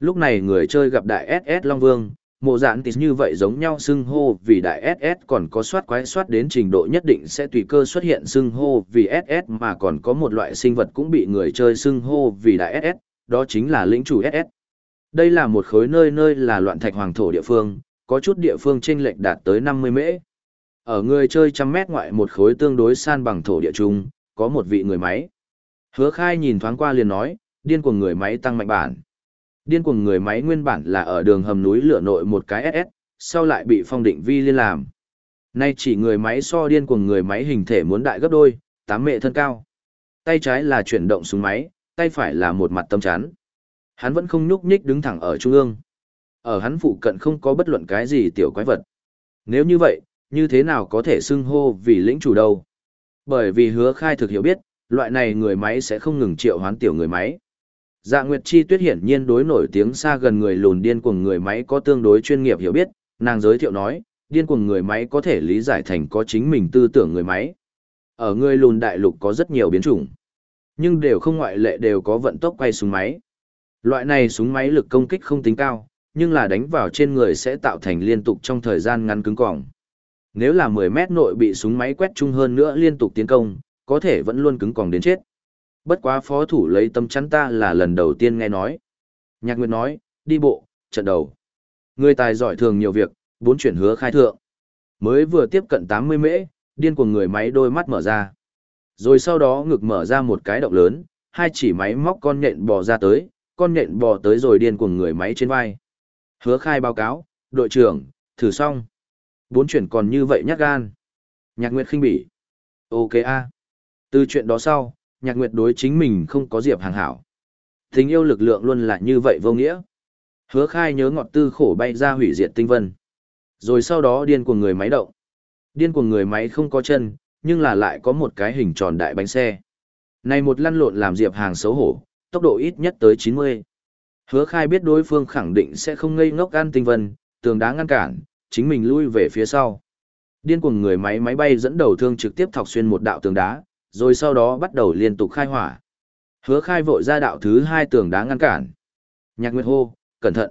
Lúc này người chơi gặp đại SS Long Vương, mộ dạn tịt như vậy giống nhau xưng hô vì đại SS còn có soát quái soát đến trình độ nhất định sẽ tùy cơ xuất hiện xưng hô vì SS mà còn có một loại sinh vật cũng bị người chơi xưng hô vì đại SS, đó chính là lĩnh chủ SS. Đây là một khối nơi nơi là loạn thạch hoàng thổ địa phương, có chút địa phương chênh lệch đạt tới 50 mễ. Ở người chơi trăm mét ngoại một khối tương đối san bằng thổ địa trung, có một vị người máy. Hứa khai nhìn thoáng qua liền nói, điên cuồng người máy tăng mạnh bản. Điên cuồng người máy nguyên bản là ở đường hầm núi lửa nội một cái SS, sau lại bị phong định vi liên làm. Nay chỉ người máy so điên cuồng người máy hình thể muốn đại gấp đôi, tám mệ thân cao. Tay trái là chuyển động súng máy, tay phải là một mặt tâm chán, Hắn vẫn không nhúc nhích đứng thẳng ở trung ương. Ở hắn phụ cận không có bất luận cái gì tiểu quái vật. Nếu như vậy, như thế nào có thể xưng hô vì lĩnh chủ đâu? Bởi vì hứa khai thực hiểu biết, loại này người máy sẽ không ngừng triệu hoán tiểu người máy. Dạ Nguyệt Chi Tuyết hiển nhiên đối nổi tiếng xa gần người lùn điên cuồng người máy có tương đối chuyên nghiệp hiểu biết, nàng giới thiệu nói, điên cuồng người máy có thể lý giải thành có chính mình tư tưởng người máy. Ở người lùn đại lục có rất nhiều biến chủng, nhưng đều không ngoại lệ đều có vận tốc quay súng máy. Loại này súng máy lực công kích không tính cao, nhưng là đánh vào trên người sẽ tạo thành liên tục trong thời gian ngắn cứng cỏng. Nếu là 10 mét nội bị súng máy quét chung hơn nữa liên tục tiến công, có thể vẫn luôn cứng cỏng đến chết. Bất quá phó thủ lấy tâm chắn ta là lần đầu tiên nghe nói. Nhạc Nguyệt nói, đi bộ, trận đầu. Người tài giỏi thường nhiều việc, bốn chuyển hứa khai thượng. Mới vừa tiếp cận 80 mễ, điên cuồng người máy đôi mắt mở ra. Rồi sau đó ngực mở ra một cái động lớn, hai chỉ máy móc con nhện bò ra tới, con nhện bò tới rồi điên cuồng người máy trên vai. Hứa khai báo cáo, đội trưởng, thử xong. Bốn chuyển còn như vậy nhát gan. Nhạc Nguyệt khinh bỉ. Ok a. Từ chuyện đó sau, Nhạc Nguyệt đối chính mình không có diệp hàng hảo. Tình yêu lực lượng luôn là như vậy vô nghĩa. Hứa khai nhớ ngọt tư khổ bay ra hủy diệt tinh vân. Rồi sau đó điên cuồng người máy động. Điên cuồng người máy không có chân, nhưng là lại có một cái hình tròn đại bánh xe. Này một lăn lộn làm Diệp Hàng xấu hổ, tốc độ ít nhất tới 90. Hứa khai biết đối phương khẳng định sẽ không ngây ngốc ăn tinh vân, tường đá ngăn cản, chính mình lui về phía sau. Điên cuồng người máy máy bay dẫn đầu thương trực tiếp thọc xuyên một đạo tường đá, rồi sau đó bắt đầu liên tục khai hỏa. Hứa khai vội ra đạo thứ hai tường đá ngăn cản. Nhạc Nguyệt hô, cẩn thận.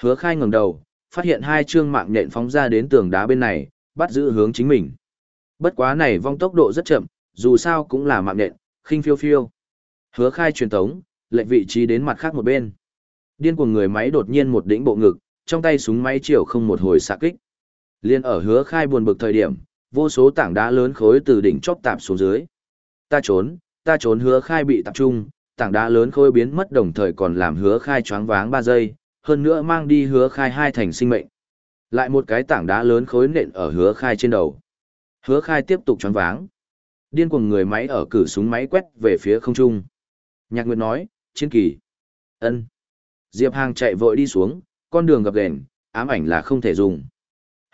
Hứa khai ngẩng đầu, phát hiện hai chương mạng nện phóng ra đến tường đá bên này, bắt giữ hướng chính mình. Bất quá này vong tốc độ rất chậm, dù sao cũng là mạng nện, khinh phiêu phiêu. Hứa khai truyền tống, lệnh vị trí đến mặt khác một bên. Điên cuồng người máy đột nhiên một đỉnh bộ ngực, trong tay súng máy chiều không một hồi xạ kích. Liên ở hứa khai buồn bực thời điểm, vô số tảng đá lớn khối từ đỉnh chóp tạp xuống dưới. Ta trốn, ta trốn hứa khai bị tập trung, tảng đá lớn khối biến mất đồng thời còn làm hứa khai choáng váng 3 giây, hơn nữa mang đi hứa khai hai thành sinh mệnh. Lại một cái tảng đá lớn khối nện ở hứa khai trên đầu. Hứa khai tiếp tục choáng váng. Điên cuồng người máy ở cử súng máy quét về phía không trung. Nhạc Nguyệt nói, chiến kỳ. ân Diệp Hàng chạy vội đi xuống, con đường gặp gền, ám ảnh là không thể dùng.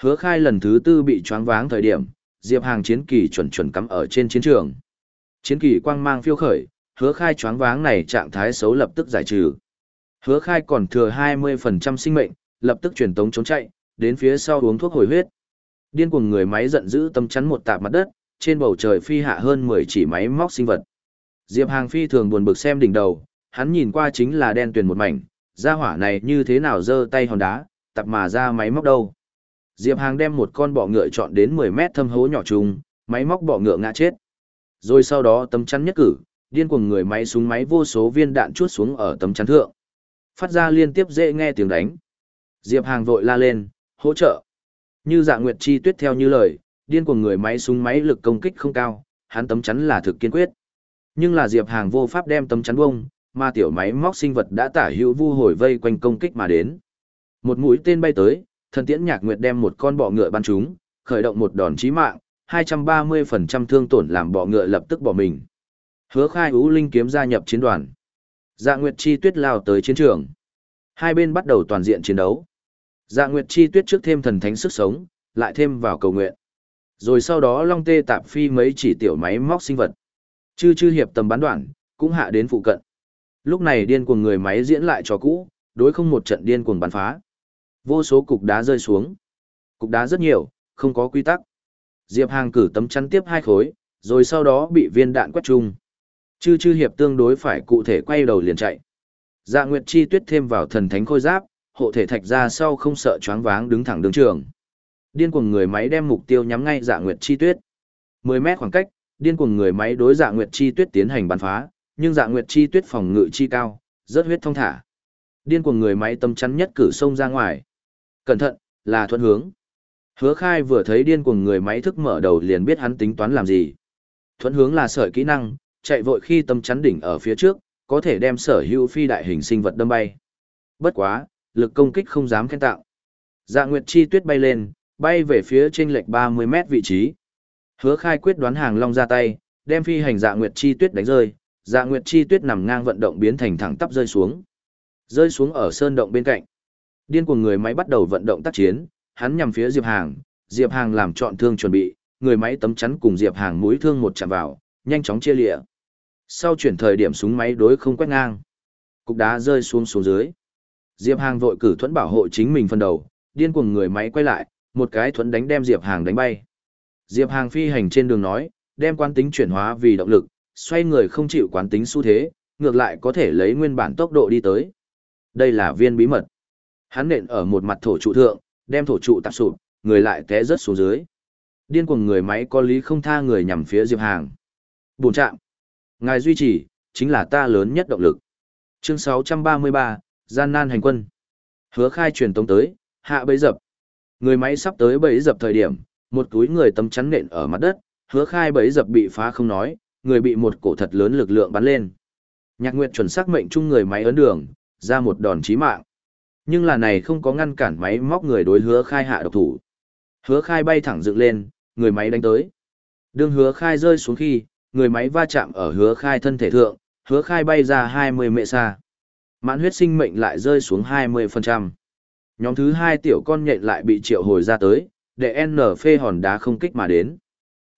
Hứa khai lần thứ tư bị choáng váng thời điểm, Diệp Hàng chiến kỳ chuẩn chuẩn cắm ở trên chiến trường. Chiến kỳ quang mang phiêu khởi, hứa khai choáng váng này trạng thái xấu lập tức giải trừ. Hứa khai còn thừa 20% sinh mệnh, lập tức truyền tống trốn chạy, đến phía sau uống thuốc hồi huyết. Điên cuồng người máy giận dữ tâm chắn một tạp mặt đất, trên bầu trời phi hạ hơn 10 chỉ máy móc sinh vật. Diệp Hàng phi thường buồn bực xem đỉnh đầu, hắn nhìn qua chính là đen tuyền một mảnh, gia hỏa này như thế nào giơ tay hòn đá, tập mà ra máy móc đâu. Diệp Hàng đem một con bọ ngựa chọn đến 10 mét thâm hố nhỏ trùng, máy móc bọ ngựa ngã chết. Rồi sau đó tấm chắn nhất cử, điên cuồng người máy súng máy vô số viên đạn chuốt xuống ở tấm chắn thượng. Phát ra liên tiếp dễ nghe tiếng đánh. Diệp Hàng vội la lên, hỗ trợ. Như dạ nguyệt chi tuyết theo như lời, điên cuồng người máy súng máy lực công kích không cao, hắn tấm chắn là thực kiên quyết. Nhưng là Diệp Hàng vô pháp đem tấm chắn bông, mà tiểu máy móc sinh vật đã tả hữu vu hồi vây quanh công kích mà đến. Một mũi tên bay tới, thần tiễn nhạc nguyệt đem một con bọ ngựa bắn trúng, khởi động một đòn chí mạng, 230% thương tổn làm bọ ngựa lập tức bỏ mình. Hứa khai ú linh kiếm gia nhập chiến đoàn. Dạ Nguyệt Chi Tuyết lao tới chiến trường. Hai bên bắt đầu toàn diện chiến đấu. Dạ Nguyệt Chi Tuyết trước thêm thần thánh sức sống, lại thêm vào cầu nguyện. Rồi sau đó Long Tê tạp phi mấy chỉ tiểu máy móc sinh vật. Chư chư hiệp tầm bán đoạn, cũng hạ đến phụ cận. Lúc này điên cuồng người máy diễn lại cho cũ, đối không một trận điên cuồng bắn phá. Vô số cục đá rơi xuống. Cục đá rất nhiều, không có quy tắc. Diệp Hàng cử tấm chắn tiếp hai khối, rồi sau đó bị viên đạn quét trúng. Chư chư hiệp tương đối phải cụ thể quay đầu liền chạy. Dạ Nguyệt Chi Tuyết thêm vào thần thánh khôi giáp, hộ thể thạch ra sau không sợ choáng váng đứng thẳng đứng trường. Điên cuồng người máy đem mục tiêu nhắm ngay Dạ Nguyệt Chi Tuyết. 10 mét khoảng cách, điên cuồng người máy đối Dạ Nguyệt Chi Tuyết tiến hành bắn phá, nhưng Dạ Nguyệt Chi Tuyết phòng ngự chi cao, rất huyết thông thả. Điên cuồng người máy tâm chắn nhất cử xông ra ngoài. Cẩn thận, là thuận hướng. Hứa khai vừa thấy điên cuồng người máy thức mở đầu liền biết hắn tính toán làm gì. Thuận hướng là sợi kỹ năng, chạy vội khi tâm chắn đỉnh ở phía trước, có thể đem sở hữu phi đại hình sinh vật đâm bay. Bất quá, lực công kích không dám khen tạo. Dạ Nguyệt Chi Tuyết bay lên, bay về phía trên lệch 30 mét vị trí. Hứa khai quyết đoán hàng long ra tay, đem phi hành Dạ Nguyệt Chi Tuyết đánh rơi, Dạ Nguyệt Chi Tuyết nằm ngang vận động biến thành thẳng tắp rơi xuống. Rơi xuống ở sơn động bên cạnh. Điên cuồng người máy bắt đầu vận động tác chiến, hắn nhằm phía Diệp Hàng, Diệp Hàng làm chọn thương chuẩn bị, người máy tấm chắn cùng Diệp Hàng mũi thương một chạm vào, nhanh chóng chia lịa. Sau chuyển thời điểm súng máy đối không quét ngang, cục đá rơi xuống xuống dưới. Diệp Hàng vội cử thuẫn bảo hộ chính mình phần đầu, điên cuồng người máy quay lại, một cái thuẫn đánh đem Diệp Hàng đánh bay. Diệp Hàng phi hành trên đường nói, đem quán tính chuyển hóa vì động lực, xoay người không chịu quán tính xu thế, ngược lại có thể lấy nguyên bản tốc độ đi tới. Đây là viên bí mật. Hắn nện ở một mặt thổ trụ thượng, đem thổ trụ tạp sụp, người lại té rớt xuống dưới. Điên cuồng người máy có lý không tha người nhằm phía Diệp Hàng. Bùn chạm. Ngài duy trì, chính là ta lớn nhất động lực. Chương 633, Gian nan hành quân. Hứa khai truyền tống tới, hạ bấy dập. Người máy sắp tới bấy dập thời điểm, một túi người tấm chắn nện ở mặt đất, hứa khai bấy dập bị phá không nói, người bị một cổ thật lớn lực lượng bắn lên. Nhạc Nguyệt chuẩn xác mệnh chung người máy ấn đường, ra một đòn chí mạng. Nhưng là này không có ngăn cản máy móc người đối hứa khai hạ độc thủ. Hứa khai bay thẳng dựng lên, người máy đánh tới. Đương hứa khai rơi xuống khi, người máy va chạm ở hứa khai thân thể thượng, hứa khai bay ra 20 mệ xa. Mãn huyết sinh mệnh lại rơi xuống 20%. Nhóm thứ hai tiểu con nhện lại bị triệu hồi ra tới, để N phê hòn đá không kích mà đến.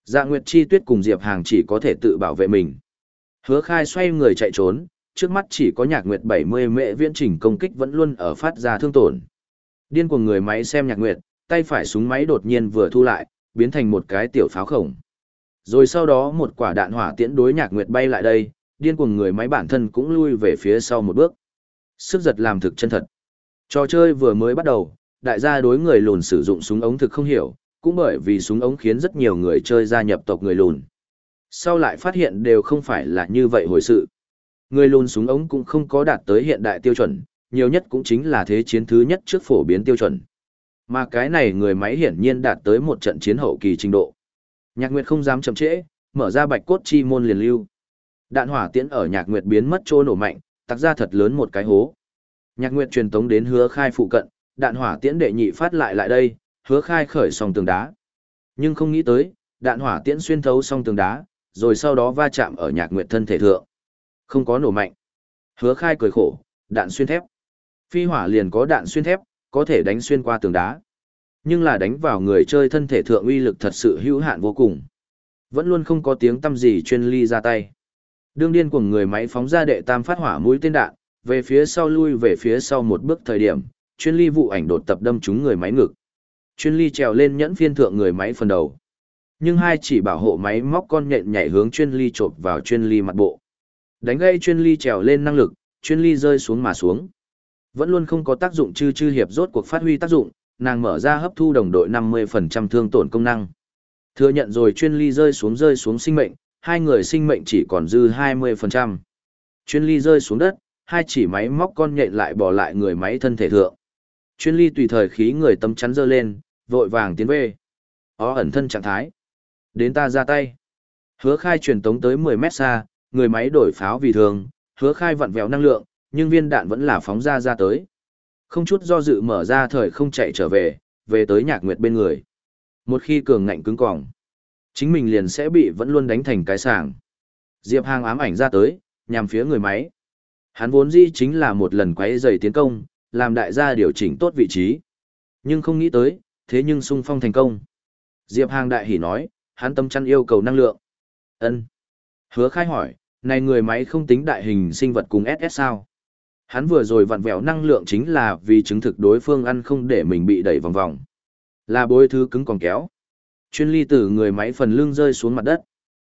Dạ Nguyệt Chi Tuyết cùng Diệp Hàng chỉ có thể tự bảo vệ mình. Hứa khai xoay người chạy trốn, trước mắt chỉ có nhạc nguyệt 70 mệ viễn trình công kích vẫn luôn ở phát ra thương tổn. Điên cuồng người máy xem nhạc nguyệt, tay phải súng máy đột nhiên vừa thu lại, biến thành một cái tiểu pháo khổng. Rồi sau đó một quả đạn hỏa tiễn đối nhạc nguyệt bay lại đây, điên cuồng người máy bản thân cũng lui về phía sau một bước. Sức giật làm thực chân thật. Trò chơi vừa mới bắt đầu, đại gia đối người lùn sử dụng súng ống thực không hiểu, cũng bởi vì súng ống khiến rất nhiều người chơi gia nhập tộc người lùn. Sau lại phát hiện đều không phải là như vậy hồi sự. Người lùn súng ống cũng không có đạt tới hiện đại tiêu chuẩn, nhiều nhất cũng chính là thế chiến thứ nhất trước phổ biến tiêu chuẩn. Mà cái này người máy hiển nhiên đạt tới một trận chiến hậu kỳ trình độ. Nhạc Nguyệt không dám chậm trễ, mở ra bạch cốt chi môn liền lưu. Đạn hỏa tiễn ở Nhạc Nguyệt biến mất chỗ nổ mạnh, tặc ra thật lớn một cái hố. Nhạc Nguyệt truyền tống đến hứa khai phụ cận, đạn hỏa tiễn đệ nhị phát lại lại đây, hứa khai khởi song tường đá. Nhưng không nghĩ tới, đạn hỏa tiễn xuyên thấu song tường đá, rồi sau đó va chạm ở Nhạc Nguyệt thân thể thượng. Không có nổ mạnh. Hứa khai cười khổ, đạn xuyên thép. Phi hỏa liền có đạn xuyên thép, có thể đánh xuyên qua tường đá. Nhưng là đánh vào người chơi thân thể thượng uy lực thật sự hữu hạn vô cùng. Vẫn luôn không có tiếng tâm gì chuyên ly ra tay. Đương điên của người máy phóng ra đệ tam phát hỏa mũi tên đạn, về phía sau lui về phía sau một bước thời điểm, chuyên ly vụ ảnh đột tập đâm trúng người máy ngực. Chuyên ly trèo lên nhẫn phiên thượng người máy phần đầu. Nhưng hai chỉ bảo hộ máy móc con nhện nhảy hướng chuyên ly chộp vào chuyên ly mặt bộ. Đánh gây chuyên ly trèo lên năng lực, chuyên ly rơi xuống mà xuống. Vẫn luôn không có tác dụng chư chư hiệp rốt cuộc phát huy tác dụng, nàng mở ra hấp thu đồng đội 50% thương tổn công năng. Thừa nhận rồi chuyên ly rơi xuống rơi xuống sinh mệnh, hai người sinh mệnh chỉ còn dư 20%. Chuyên ly rơi xuống đất, hai chỉ máy móc con nhện lại bỏ lại người máy thân thể thượng. Chuyên ly tùy thời khí người tấm chắn dơ lên, vội vàng tiến về. Ó ẩn thân trạng thái. Đến ta ra tay. Hứa khai truyền tống tới 10 mét xa, người máy đổi pháo vì thường, hứa khai vặn vẹo năng lượng, nhưng viên đạn vẫn là phóng ra ra tới. Không chút do dự mở ra thời không chạy trở về, về tới nhạc nguyệt bên người. Một khi cường ngạnh cứng cỏng, chính mình liền sẽ bị vẫn luôn đánh thành cái sàng. Diệp Hàng ám ảnh ra tới, nhằm phía người máy. Hắn vốn dĩ chính là một lần quấy dày tiến công, làm đại gia điều chỉnh tốt vị trí. Nhưng không nghĩ tới, thế nhưng sung phong thành công. Diệp Hàng đại hỉ nói, hắn tâm chăn yêu cầu năng lượng. ân Hứa khai hỏi, này người máy không tính đại hình sinh vật cùng SS sao? Hắn vừa rồi vặn vẹo năng lượng chính là vì chứng thực đối phương ăn không để mình bị đẩy vòng vòng. Là bối thứ cứng còn kéo. Chuyên ly từ người máy phần lưng rơi xuống mặt đất.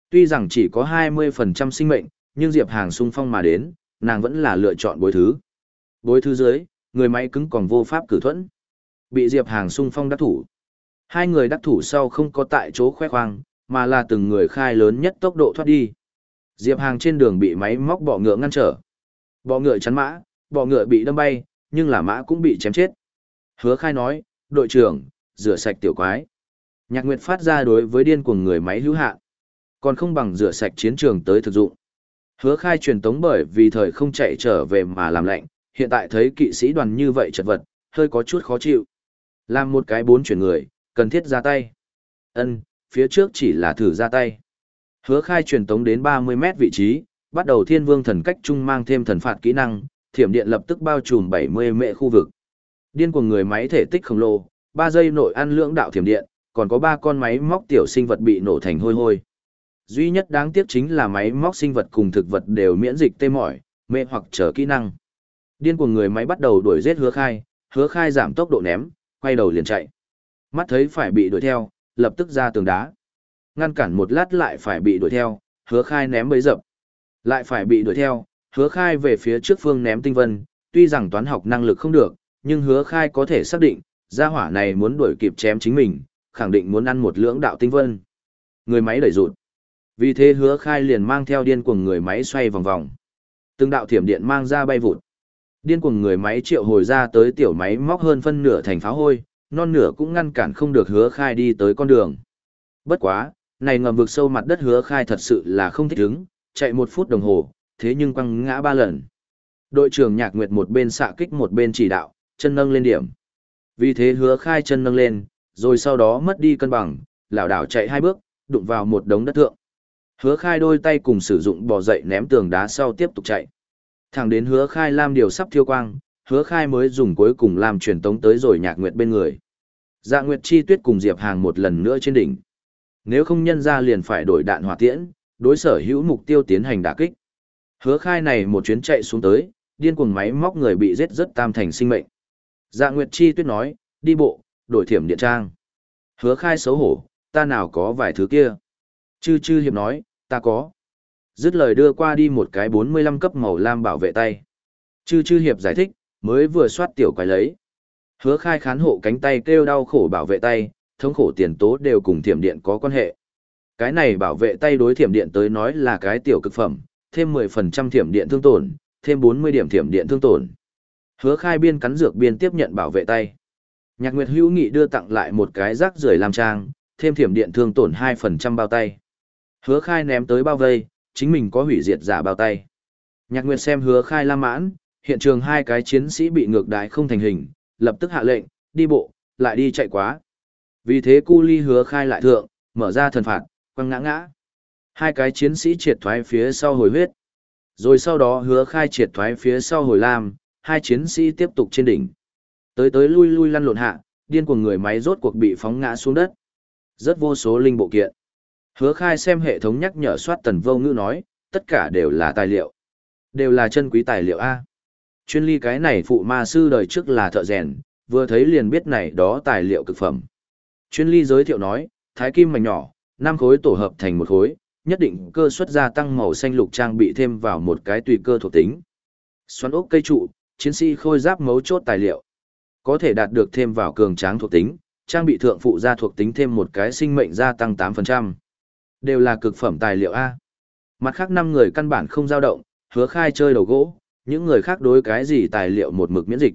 Tuy rằng chỉ có 20% sinh mệnh, nhưng Diệp Hàng sung phong mà đến, nàng vẫn là lựa chọn bối thứ. Bối thứ dưới, người máy cứng còn vô pháp cử thuẫn. Bị Diệp Hàng sung phong đắc thủ. Hai người đắc thủ sau không có tại chỗ khoe khoang, mà là từng người khai lớn nhất tốc độ thoát đi. Diệp Hàng trên đường bị máy móc bọ ngựa ngăn trở. Bọ ngựa chắn mã, bọ ngựa bị đâm bay, nhưng là mã cũng bị chém chết. Hứa khai nói, đội trưởng, rửa sạch tiểu quái. Nhạc Nguyệt phát ra đối với điên cuồng người máy hữu hạn. Còn không bằng rửa sạch chiến trường tới thực dụng. Hứa khai truyền tống bởi vì thời không chạy trở về mà làm lạnh, hiện tại thấy kỵ sĩ đoàn như vậy chật vật, hơi có chút khó chịu. Làm một cái bốn chuyển người, cần thiết ra tay. ân phía trước chỉ là thử ra tay. Hứa khai truyền tống đến 30 mét vị trí, bắt đầu thiên vương thần cách trung mang thêm thần phạt kỹ năng, thiểm điện lập tức bao trùm 70 mệ khu vực. Điên cuồng người máy thể tích khổng lồ, 3 giây nội ăn lưỡng đạo thiểm điện, còn có ba con máy móc tiểu sinh vật bị nổ thành hôi hôi. Duy nhất đáng tiếc chính là máy móc sinh vật cùng thực vật đều miễn dịch tê mỏi, mê hoặc chờ kỹ năng. Điên cuồng người máy bắt đầu đuổi giết hứa khai, hứa khai giảm tốc độ ném, quay đầu liền chạy. Mắt thấy phải bị đuổi theo, lập tức ra tường đá. Ngăn cản một lát lại phải bị đuổi theo, hứa khai ném bấy dập. Lại phải bị đuổi theo, hứa khai về phía trước phương ném tinh vân, tuy rằng toán học năng lực không được, nhưng hứa khai có thể xác định, gia hỏa này muốn đuổi kịp chém chính mình, khẳng định muốn ăn một lưỡng đạo tinh vân. Người máy đẩy rụt. Vì thế hứa khai liền mang theo điên cuồng người máy xoay vòng vòng. Từng đạo thiểm điện mang ra bay vụt. Điên cuồng người máy triệu hồi ra tới tiểu máy móc hơn phân nửa thành pháo hôi, non nửa cũng ngăn cản không được hứa khai đi tới con đường. Bất quá, này ngầm vực sâu mặt đất hứa khai thật sự là không thích ứng, chạy một phút đồng hồ, thế nhưng quăng ngã ba lần. Đội trưởng Nhạc Nguyệt một bên xạ kích một bên chỉ đạo, chân nâng lên điểm. Vì thế hứa khai chân nâng lên, rồi sau đó mất đi cân bằng, lảo đảo chạy hai bước, đụng vào một đống đất thượng. Hứa khai đôi tay cùng sử dụng bò dậy ném tường đá sau tiếp tục chạy. Thẳng đến hứa khai lam điều sắp thiêu quang, hứa khai mới dùng cuối cùng làm truyền tống tới rồi nhạc nguyệt bên người. Dạ nguyệt chi tuyết cùng Diệp Hàng một lần nữa trên đỉnh. Nếu không nhân ra liền phải đổi đạn hỏa tiễn, đối sở hữu mục tiêu tiến hành đả kích. Hứa khai này một chuyến chạy xuống tới, điên cuồng máy móc người bị giết rất tam thành sinh mệnh. Dạ Nguyệt Chi tuyết nói, đi bộ, đổi thiểm điện trang. Hứa khai xấu hổ, ta nào có vài thứ kia. Chư chư hiệp nói, ta có. Dứt lời đưa qua đi một cái 45 cấp màu lam bảo vệ tay. Chư chư hiệp giải thích, mới vừa soát tiểu quái lấy. Hứa khai khán hộ cánh tay kêu đau khổ bảo vệ tay, thống khổ tiền tố đều cùng thiểm điện có quan hệ. Cái này bảo vệ tay đối thiểm điện tới nói là cái tiểu cực phẩm, thêm 10% thiểm điện thương tổn, thêm 40 điểm thiểm điện thương tổn. Hứa khai biên cắn dược biên tiếp nhận bảo vệ tay. Nhạc Nguyệt Hữu Nghị đưa tặng lại một cái rác rưởi làm trang, thêm thiểm điện thương tổn 2% bao tay. Hứa khai ném tới bao vây, chính mình có hủy diệt giả bao tay. Nhạc Nguyệt xem hứa khai la mãn, hiện trường hai cái chiến sĩ bị ngược đái không thành hình, lập tức hạ lệnh, đi bộ, lại đi chạy quá. Vì thế cu ly hứa khai lại thượng, mở ra thần phạt, quăng ngã ngã. Hai cái chiến sĩ triệt thoái phía sau hồi huyết. Rồi sau đó hứa khai triệt thoái phía sau hồi lam, hai chiến sĩ tiếp tục trên đỉnh. Tới tới lui lui lăn lộn hạ, điên cuồng người máy rốt cuộc bị phóng ngã xuống đất. Rất vô số linh bộ kiện. Hứa khai xem hệ thống nhắc nhở soát tần vô ngữ nói, tất cả đều là tài liệu. Đều là chân quý tài liệu A. Chuyên ly cái này phụ ma sư đời trước là thợ rèn, vừa thấy liền biết này đó tài liệu cực phẩm. Chuyên ly giới thiệu nói, thái kim mảnh nhỏ, năm khối tổ hợp thành một khối, nhất định cơ suất gia tăng màu xanh lục trang bị thêm vào một cái tùy cơ thuộc tính. Xoắn ốc cây trụ, chiến sĩ khôi giáp mấu chốt tài liệu. Có thể đạt được thêm vào cường tráng thuộc tính, trang bị thượng phụ gia thuộc tính thêm một cái sinh mệnh gia tăng 8%. Đều là cực phẩm tài liệu A. Mặt khác năm người căn bản không dao động, hứa khai chơi đầu gỗ, những người khác đối cái gì tài liệu một mực miễn dịch.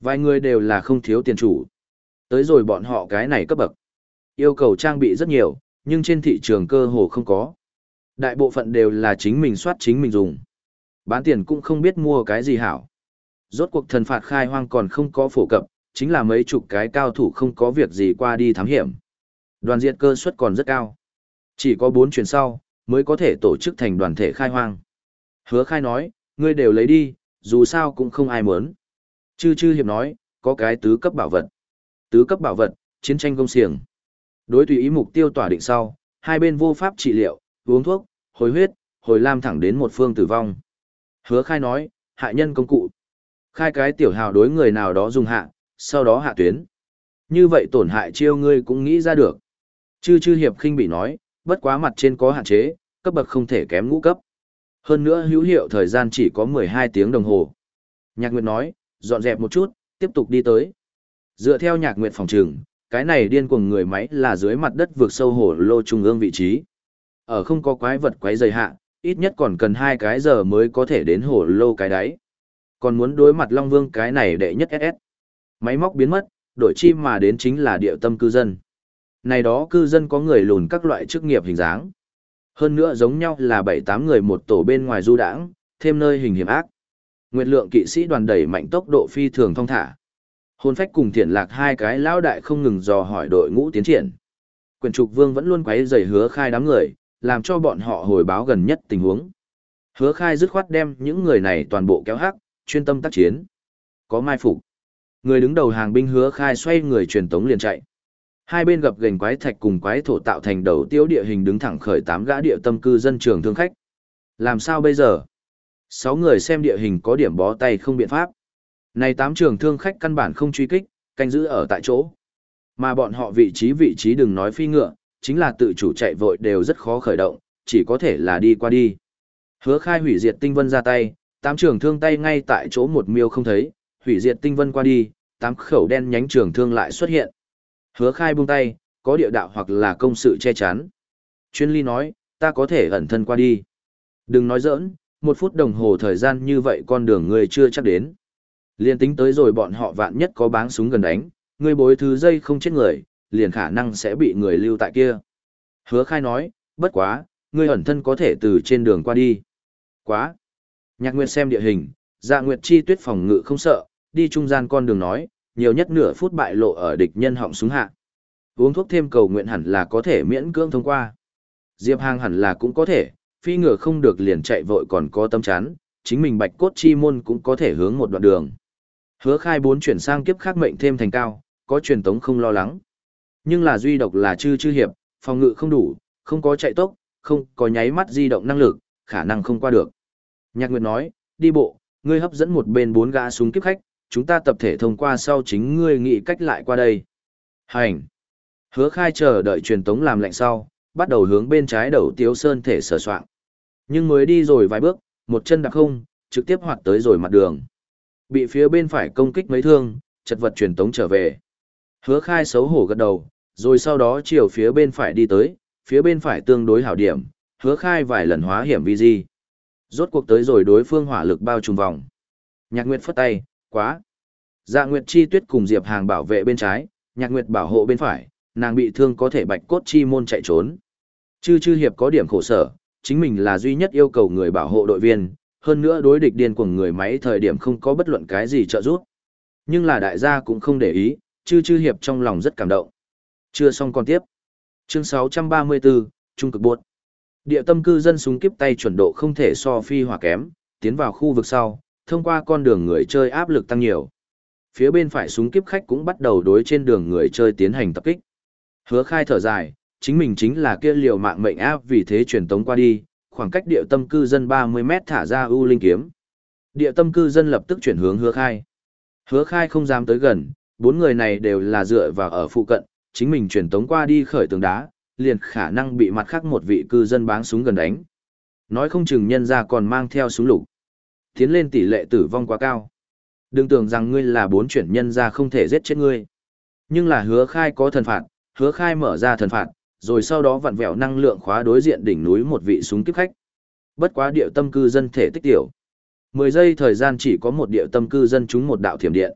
Vài người đều là không thiếu tiền chủ. Tới rồi bọn họ cái này cấp bậc. Yêu cầu trang bị rất nhiều, nhưng trên thị trường cơ hồ không có. Đại bộ phận đều là chính mình soát chính mình dùng. Bán tiền cũng không biết mua cái gì hảo. Rốt cuộc thần phạt khai hoang còn không có phổ cập, chính là mấy chục cái cao thủ không có việc gì qua đi thám hiểm. Đoàn diện cơ suất còn rất cao. Chỉ có bốn chuyển sau, mới có thể tổ chức thành đoàn thể khai hoang. Hứa khai nói, ngươi đều lấy đi, dù sao cũng không ai muốn. Chư chư hiệp nói, có cái tứ cấp bảo vật. Tứ cấp bảo vật, chiến tranh công xiềng. Đối tùy ý mục tiêu tỏa định sau, hai bên vô pháp trị liệu, uống thuốc, hồi huyết, hồi lam thẳng đến một phương tử vong. Hứa khai nói, hại nhân công cụ. Khai cái tiểu hào đối người nào đó dùng hạ, sau đó hạ tuyến. Như vậy tổn hại chiêu ngươi cũng nghĩ ra được. Chư chư hiệp khinh bị nói, bất quá mặt trên có hạn chế, cấp bậc không thể kém ngũ cấp. Hơn nữa hữu hiệu thời gian chỉ có 12 tiếng đồng hồ. Nhạc Nguyệt nói, dọn dẹp một chút, tiếp tục đi tới. Dựa theo Nhạc Nguyệt phòng trường, cái này điên cuồng người máy là dưới mặt đất vượt sâu hồ lô trung ương vị trí. Ở không có quái vật quái dày hạ, ít nhất còn cần hai cái giờ mới có thể đến hồ lô cái đáy. Còn muốn đối mặt Long Vương cái này đệ nhất SS. Máy móc biến mất, đổi chim mà đến chính là địa tâm cư dân. Này đó cư dân có người lùn các loại chức nghiệp hình dáng. Hơn nữa giống nhau là 7-8 người một tổ bên ngoài du đảng, thêm nơi hình hiểm ác. Nguyệt lượng kỵ sĩ đoàn đẩy mạnh tốc độ phi thường thông thả. Hôn phách cùng thiện lạc hai cái lão đại không ngừng dò hỏi đội ngũ tiến triển. Quyền trục vương vẫn luôn quấy giày hứa khai đám người, làm cho bọn họ hồi báo gần nhất tình huống. Hứa khai dứt khoát đem những người này toàn bộ kéo hắc, chuyên tâm tác chiến. Có mai phục. Người đứng đầu hàng binh hứa khai xoay người truyền tống liền chạy. Hai bên gặp gành quái thạch cùng quái thổ tạo thành đầu tiêu địa hình đứng thẳng khởi tám gã địa tâm cư dân trường thương khách. Làm sao bây giờ? Sáu người xem địa hình có điểm bó tay không biện pháp. Này tám trường thương khách căn bản không truy kích, canh giữ ở tại chỗ. Mà bọn họ vị trí vị trí đừng nói phi ngựa, chính là tự chủ chạy vội đều rất khó khởi động, chỉ có thể là đi qua đi. Hứa khai hủy diệt tinh vân ra tay, tám trường thương tay ngay tại chỗ một miêu không thấy, hủy diệt tinh vân qua đi, tám khẩu đen nhánh trường thương lại xuất hiện. Hứa khai buông tay, có địa đạo hoặc là công sự che chắn. Chuyên ly nói, ta có thể ẩn thân qua đi. Đừng nói giỡn, một phút đồng hồ thời gian như vậy con đường người chưa chắc đến. Liên tính tới rồi bọn họ vạn nhất có báng súng gần đánh, người bối thứ dây không chết người, liền khả năng sẽ bị người lưu tại kia. Hứa khai nói, bất quá, người ẩn thân có thể từ trên đường qua đi. Quá. Nhạc Nguyệt xem địa hình, dạ Nguyệt chi tuyết phòng ngự không sợ, đi trung gian con đường nói, nhiều nhất nửa phút bại lộ ở địch nhân họng súng hạ. Uống thuốc thêm cầu nguyện hẳn là có thể miễn cưỡng thông qua. Diệp Hàng hẳn là cũng có thể, phi ngựa không được liền chạy vội còn có tâm chán, chính mình bạch cốt chi môn cũng có thể hướng một đoạn đường. Hứa khai bốn chuyển sang kiếp khác mệnh thêm thành cao, có truyền tống không lo lắng. Nhưng là duy độc là chư chư hiệp, phòng ngự không đủ, không có chạy tốc, không có nháy mắt di động năng lực, khả năng không qua được. Nhạc Nguyệt nói, đi bộ, ngươi hấp dẫn một bên bốn gã súng kiếp khách, chúng ta tập thể thông qua sau chính ngươi nghĩ cách lại qua đây. Hành. Hứa khai chờ đợi truyền tống làm lạnh sau, bắt đầu hướng bên trái đầu tiếu sơn thể sở soạn. Nhưng mới đi rồi vài bước, một chân đạp không, trực tiếp hoạt tới rồi mặt đường. Bị phía bên phải công kích mấy thương, chật vật truyền tống trở về. Hứa khai xấu hổ gật đầu, rồi sau đó chiều phía bên phải đi tới, phía bên phải tương đối hảo điểm, hứa khai vài lần hóa hiểm vi di. Rốt cuộc tới rồi đối phương hỏa lực bao trùm vòng. Nhạc Nguyệt phất tay, quá. Dạ Nguyệt chi tuyết cùng Diệp Hàng bảo vệ bên trái, Nhạc Nguyệt bảo hộ bên phải, nàng bị thương có thể bạch cốt chi môn chạy trốn. Chư chư hiệp có điểm khổ sở, chính mình là duy nhất yêu cầu người bảo hộ đội viên, hơn nữa đối địch điên của người máy thời điểm không có bất luận cái gì trợ giúp. Nhưng là đại gia cũng không để ý, chư chư hiệp trong lòng rất cảm động. Chưa xong còn tiếp. Chương 634, Trung cực buộc. Địa tâm cư dân súng kiếp tay chuẩn độ không thể so phi hỏa kém, tiến vào khu vực sau, thông qua con đường người chơi áp lực tăng nhiều. Phía bên phải súng kiếp khách cũng bắt đầu đối trên đường người chơi tiến hành tập kích. Hứa khai thở dài, chính mình chính là kia liều mạng mệnh áp vì thế truyền tống qua đi, khoảng cách địa tâm cư dân 30 mét thả ra u linh kiếm. Địa tâm cư dân lập tức chuyển hướng hứa khai. Hứa khai không dám tới gần, bốn người này đều là dựa vào ở phụ cận, chính mình truyền tống qua đi khởi tường đá, liền khả năng bị mặt khác một vị cư dân báng súng gần đánh. Nói không chừng nhân ra còn mang theo súng lục. Tiến lên tỷ lệ tử vong quá cao. Đừng tưởng rằng ngươi là bốn chuyển nhân ra không thể giết chết ngươi. Nhưng là hứa khai có thần phạt, hứa khai mở ra thần phạt, rồi sau đó vặn vẹo năng lượng khóa đối diện đỉnh núi một vị súng kiếp khách. Bất quá điệu tâm cư dân thể tích tiểu. 10 giây thời gian chỉ có một điệu tâm cư dân trúng một đạo thiểm điện.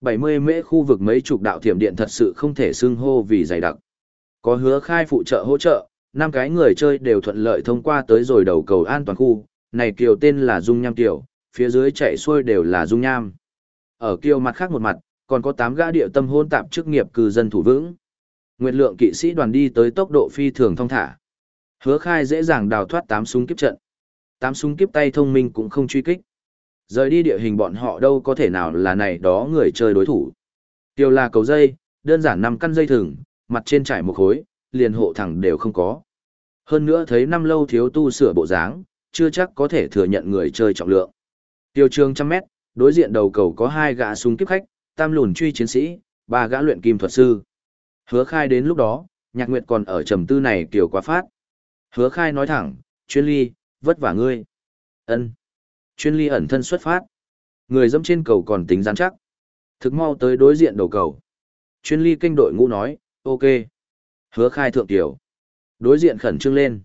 70 mễ khu vực mấy chục đạo thiểm điện thật sự không thể xưng hô vì dày đặc. Có hứa khai phụ trợ hỗ trợ, năm cái người chơi đều thuận lợi thông qua tới rồi đầu cầu an toàn khu, này kiều tên là Dung Nham Kiều, phía dưới chạy xuôi đều là Dung Nham. Ở kiều mặt khác một mặt, còn có 8 gã địa tâm hôn tạp chức nghiệp cư dân thủ vững. Nguyệt lượng kỵ sĩ đoàn đi tới tốc độ phi thường thông thả. Hứa khai dễ dàng đào thoát 8 súng kiếp trận. 8 súng kiếp tay thông minh cũng không truy kích. Rời đi địa hình bọn họ đâu có thể nào là này đó người chơi đối thủ. Tiêu là cầu dây, đơn giản 5 căn dây thừng, mặt trên trải một khối, liền hộ thẳng đều không có. Hơn nữa thấy năm lâu thiếu tu sửa bộ dáng, chưa chắc có thể thừa nhận người chơi trọng lượng. Tiêu trường trăm mét, đối diện đầu cầu có hai gã súng kiếp khách, tam lùn truy chiến sĩ, ba gã luyện kim thuật sư. Hứa khai đến lúc đó, nhạc nguyệt còn ở trầm tư này kiểu quá phát. Hứa khai nói thẳng, chuyên ly, vất vả ngươi. ân Chuyên ly ẩn thân xuất phát. Người dâm trên cầu còn tính rắn chắc. Thực mau tới đối diện đầu cầu. Chuyên ly kinh đội ngũ nói, ok. Hứa khai thượng tiểu. Đối diện khẩn trương lên.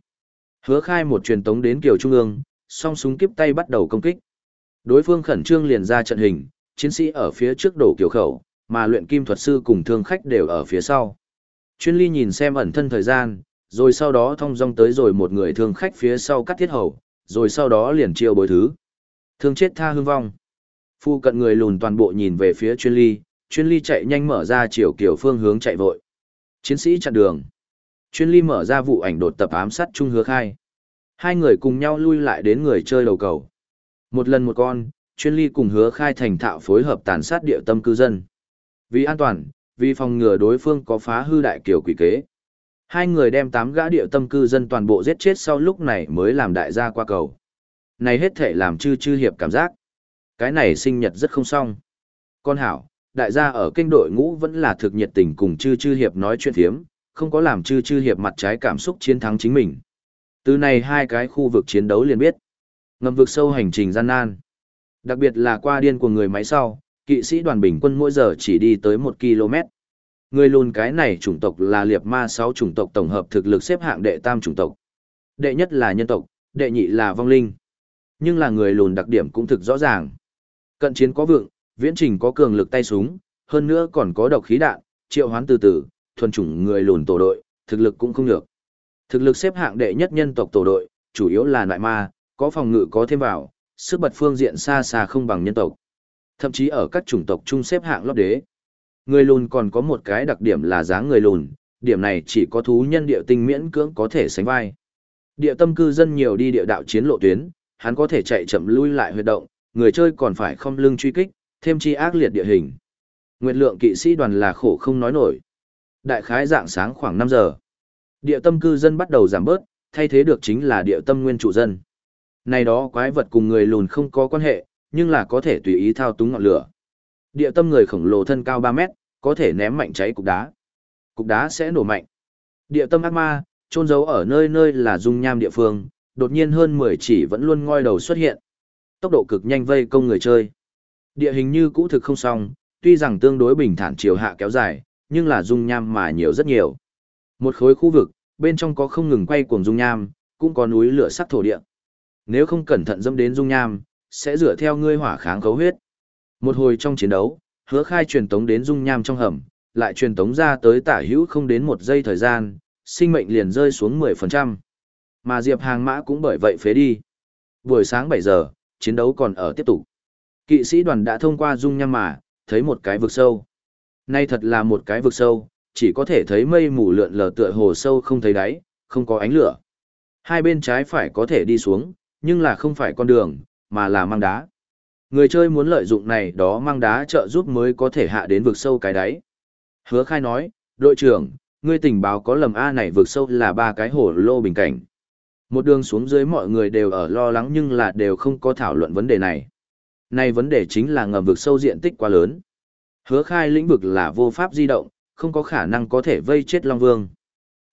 Hứa khai một truyền tống đến kiểu trung ương, song súng kiếp tay bắt đầu công kích. Đối phương khẩn trương liền ra trận hình, chiến sĩ ở phía trước đổ kiểu khẩu, mà luyện kim thuật sư cùng thương khách đều ở phía sau. Chuyên ly nhìn xem ẩn thân thời gian, rồi sau đó thông dong tới rồi một người thương khách phía sau cắt thiết hầu, rồi sau đó liền chiêu bối thứ. Thương chết tha hương vong. Phu cận người lùn toàn bộ nhìn về phía chuyên ly, chuyên ly chạy nhanh mở ra chiều kiểu phương hướng chạy vội. Chiến sĩ chặn đường. Chuyên ly mở ra vụ ảnh đột tập ám sát trung hứa khai. Hai người cùng nhau lui lại đến người chơi đầu cầu. Một lần một con, chuyên ly cùng hứa khai thành thạo phối hợp tàn sát địa tâm cư dân. Vì an toàn, vì phòng ngừa đối phương có phá hư đại kiểu quỷ kế. Hai người đem tám gã địa tâm cư dân toàn bộ giết chết sau lúc này mới làm đại gia qua cầu. Này hết thể làm chư chư hiệp cảm giác. Cái này sinh nhật rất không xong. Con hảo, đại gia ở kênh đội ngũ vẫn là thực nhiệt tình cùng chư chư hiệp nói chuyện thiếm, không có làm chư chư hiệp mặt trái cảm xúc chiến thắng chính mình. Từ này hai cái khu vực chiến đấu liền biết. Ngầm vực sâu hành trình gian nan. Đặc biệt là qua điên của người máy sau, kỵ sĩ đoàn bình quân mỗi giờ chỉ đi tới 1 km. Người lùn cái này chủng tộc là liệt ma 6 chủng tộc tổng hợp thực lực xếp hạng đệ tam chủng tộc. Đệ nhất là nhân tộc, đệ nhị là vong linh. Nhưng là người lùn đặc điểm cũng thực rõ ràng. Cận chiến có vượng, viễn trình có cường lực tay súng, hơn nữa còn có độc khí đạn, triệu hoán từ từ, thuần chủng người lùn tổ đội, thực lực cũng không được. Thực lực xếp hạng đệ nhất nhân tộc tổ đội, chủ yếu là loại ma, có phòng ngự có thêm vào, sức bật phương diện xa xa không bằng nhân tộc. Thậm chí ở các chủng tộc chung xếp hạng lót đế. Người lùn còn có một cái đặc điểm là dáng người lùn, điểm này chỉ có thú nhân địa tinh miễn cưỡng có thể sánh vai. Địa tâm cư dân nhiều đi địa đạo chiến lộ tuyến, hắn có thể chạy chậm lui lại huyệt động, người chơi còn phải không lưng truy kích, thêm chi ác liệt địa hình. Nguyệt lượng kỵ sĩ đoàn là khổ không nói nổi. Đại khái dạng sáng khoảng 5 giờ. Địa tâm cư dân bắt đầu giảm bớt, thay thế được chính là địa tâm nguyên trụ dân. Này đó quái vật cùng người lùn không có quan hệ, nhưng là có thể tùy ý thao túng ngọn lửa. Địa tâm người khổng lồ thân cao 3 mét, có thể ném mạnh cháy cục đá. Cục đá sẽ nổ mạnh. Địa tâm ác ma, trôn giấu ở nơi nơi là dung nham địa phương, đột nhiên hơn 10 chỉ vẫn luôn ngoi đầu xuất hiện. Tốc độ cực nhanh vây công người chơi. Địa hình như cũ thực không xong, tuy rằng tương đối bình thản chiều hạ kéo dài, nhưng là dung nham mà nhiều rất nhiều. Một khối khu vực, bên trong có không ngừng quay cuồng dung nham, cũng có núi lửa sắc thổ địa. Nếu không cẩn thận dâm đến dung nham, sẽ rửa theo ngươi hỏa kháng khấu huyết. Một hồi trong chiến đấu, hứa khai truyền tống đến dung nham trong hầm, lại truyền tống ra tới tả hữu không đến một giây thời gian, sinh mệnh liền rơi xuống 10%. Mà Diệp Hàng Mã cũng bởi vậy phế đi. Buổi sáng 7 giờ, chiến đấu còn ở tiếp tục. Kỵ sĩ đoàn đã thông qua dung nham mà, thấy một cái vực sâu. Nay thật là một cái vực sâu, chỉ có thể thấy mây mù lượn lờ tựa hồ sâu không thấy đáy, không có ánh lửa. Hai bên trái phải có thể đi xuống, nhưng là không phải con đường, mà là mang đá. Người chơi muốn lợi dụng này đó mang đá trợ giúp mới có thể hạ đến vực sâu cái đáy. Hứa khai nói, đội trưởng, ngươi tình báo có lầm A này vực sâu là ba cái hồ lô bình cảnh. Một đường xuống dưới mọi người đều ở lo lắng nhưng là đều không có thảo luận vấn đề này nay vấn đề chính là ngầm vực sâu diện tích quá lớn. Hứa khai lĩnh vực là vô pháp di động, không có khả năng có thể vây chết Long Vương.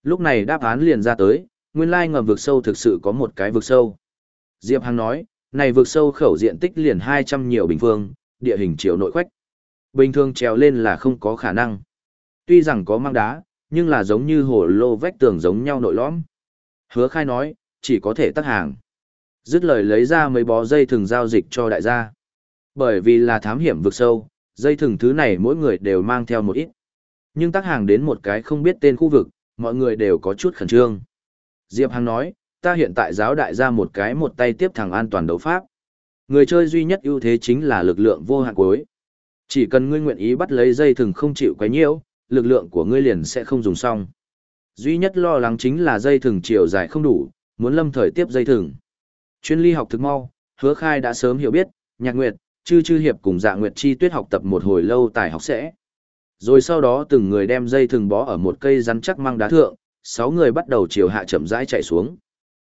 Lúc này đáp án liền ra tới, nguyên lai ngầm vực sâu thực sự có một cái vực sâu. Diệp Hằng nói, này vực sâu khẩu diện tích liền 200 nhiều bình phương, địa hình chiều nội khoách. Bình thường trèo lên là không có khả năng. Tuy rằng có mang đá, nhưng là giống như hồ lô vách tường giống nhau nội lõm. Hứa khai nói, chỉ có thể tắt hàng. Dứt lời lấy ra mấy bó dây thường giao dịch cho đại gia. Bởi vì là thám hiểm vực sâu, dây thừng thứ này mỗi người đều mang theo một ít. Nhưng tác hàng đến một cái không biết tên khu vực, mọi người đều có chút khẩn trương. Diệp Hằng nói, ta hiện tại giáo đại ra một cái một tay tiếp thẳng an toàn đấu pháp. Người chơi duy nhất ưu thế chính là lực lượng vô hạn cuối. Chỉ cần ngươi nguyện ý bắt lấy dây thừng không chịu quấy nhiễu, lực lượng của ngươi liền sẽ không dùng xong. Duy nhất lo lắng chính là dây thừng chiều dài không đủ, muốn lâm thời tiếp dây thừng. Chuyên ly học thực mau, hứa khai đã sớm hiểu biết, nhạc nguyệt, chư chư hiệp cùng dạ nguyệt chi tuyết học tập một hồi lâu tài học sẽ. Rồi sau đó từng người đem dây thừng bó ở một cây rắn chắc mang đá thượng, sáu người bắt đầu chiều hạ chậm rãi chạy xuống.